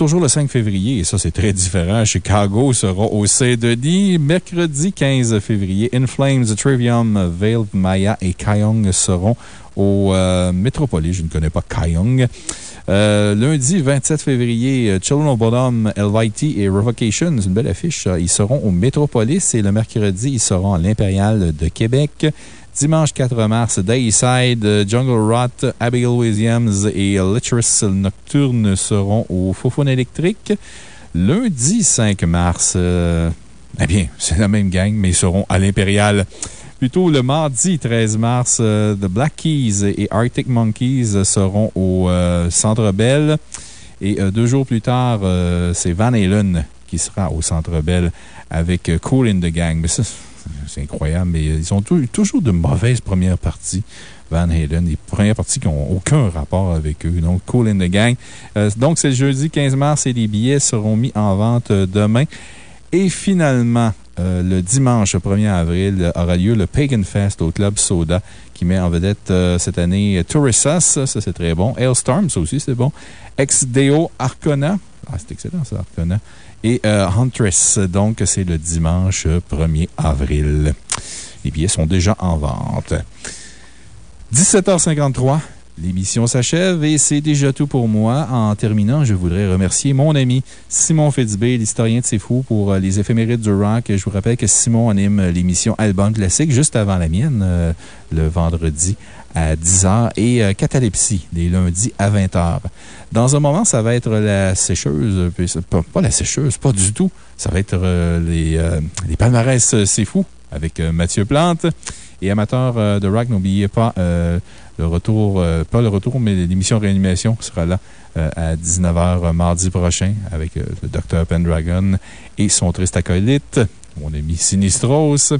Toujours le 5 février, et ça c'est très différent, Chicago sera au Saint-Denis. Mercredi 15 février, In Flames, Trivium, Veil, Maya et Kyung seront au euh. Je ne connais pas Kyung. Euh, lundi 27 février, Children of LYT et Revocation, une belle affiche. Ils seront au Metropolis et le mercredi, ils seront à l'Impérial de Québec. Dimanche 4 mars, Dayside, Jungle Rot, Abigail Williams et Literacy Nocturne seront au Fofone électrique. Lundi 5 mars, euh, eh bien, c'est la même gang, mais ils seront à l'Impérial. Plutôt le mardi 13 mars, euh, The Black Keys et Arctic Monkeys seront au euh, Centre Bell. Et deux jours plus tard, c'est Van Halen qui sera au Centre Bell avec Cool in the Gang. Mais ça, c'est incroyable, mais ils ont toujours de mauvaises premières parties. Van Halen, des premières parties qui n'ont aucun rapport avec eux. Donc, Cool in the Gang. Euh, donc, c'est jeudi 15 mars et les billets seront mis en vente euh, demain. Et finalement, euh, le dimanche 1er avril aura lieu le Pagan Fest au Club Soda qui met en vedette cette année Touristas, ça c'est très bon. Hailstorm, ça aussi c'est bon. Ex-Deo Arcona. Ah, c'est excellent ça, Arcona et euh, Huntress. Donc, c'est le dimanche 1er avril. Les billets sont déjà en vente. 17h53. L'émission s'achève et c'est déjà tout pour moi. En terminant, je voudrais remercier mon ami Simon Fitzbé, l'historien de C'est Fou, pour euh, les éphémérides du rock. Je vous rappelle que Simon anime l'émission Album Classique juste avant la mienne, euh, le vendredi à 10h et euh, Catalepsie les lundis à 20h. Dans un moment, ça va être la sécheuse, pas, la sécheuse, pas du tout. Ça va être les, les palmarès C'est Fou avec Mathieu Plante. Et amateurs de rock, n'oubliez pas le retour, euh, pas le retour, mais l'émission Réanimation sera là euh, à 19h euh, mardi prochain avec le Dr. Pendragon et son triste acolyte, mon ami Sinistros.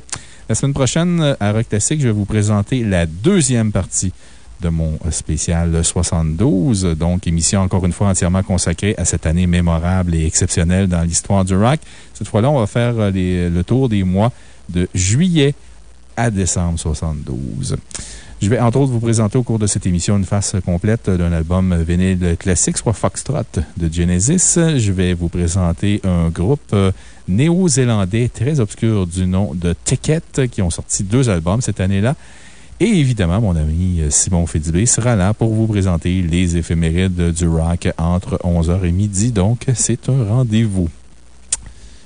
La semaine prochaine, à Rock Classique, je vais vous présenter la deuxième partie de mon spécial 72. Donc, émission encore une fois entièrement consacrée à cette année mémorable et exceptionnelle dans l'histoire du rock. Cette fois-là, on va faire le tour des mois de juillet à décembre 72. Je vais entre autres vous présenter au cours de cette émission une face complète d'un album vinyle classique, soit Foxtrot de Genesis. Je vais vous présenter un groupe euh, néo-zélandais très obscur du nom de Ticket qui ont sorti deux albums cette année-là. Et évidemment, mon ami Simon Fitzbé sera là pour vous présenter les éphémérides du rock entre 11h et midi. Donc, c'est un rendez-vous.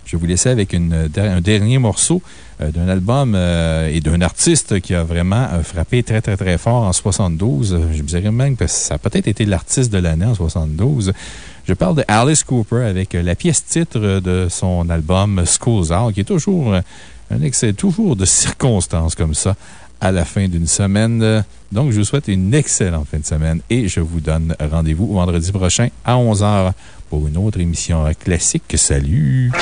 Je vais vous laisser avec un dernier morceau euh, d'un album euh, et d'un artiste qui a vraiment euh, frappé très, très, très fort en 72. Je me dirais même que ça a peut-être été l'artiste de l'année en 72. Je parle de Alice Cooper avec la pièce titre de son album School's Out, qui est toujours un excès, toujours de circonstances comme ça à la fin d'une semaine. Donc, je vous souhaite une excellente fin de semaine et je vous donne rendez-vous vendredi prochain à 11h pour une autre émission classique. Salut!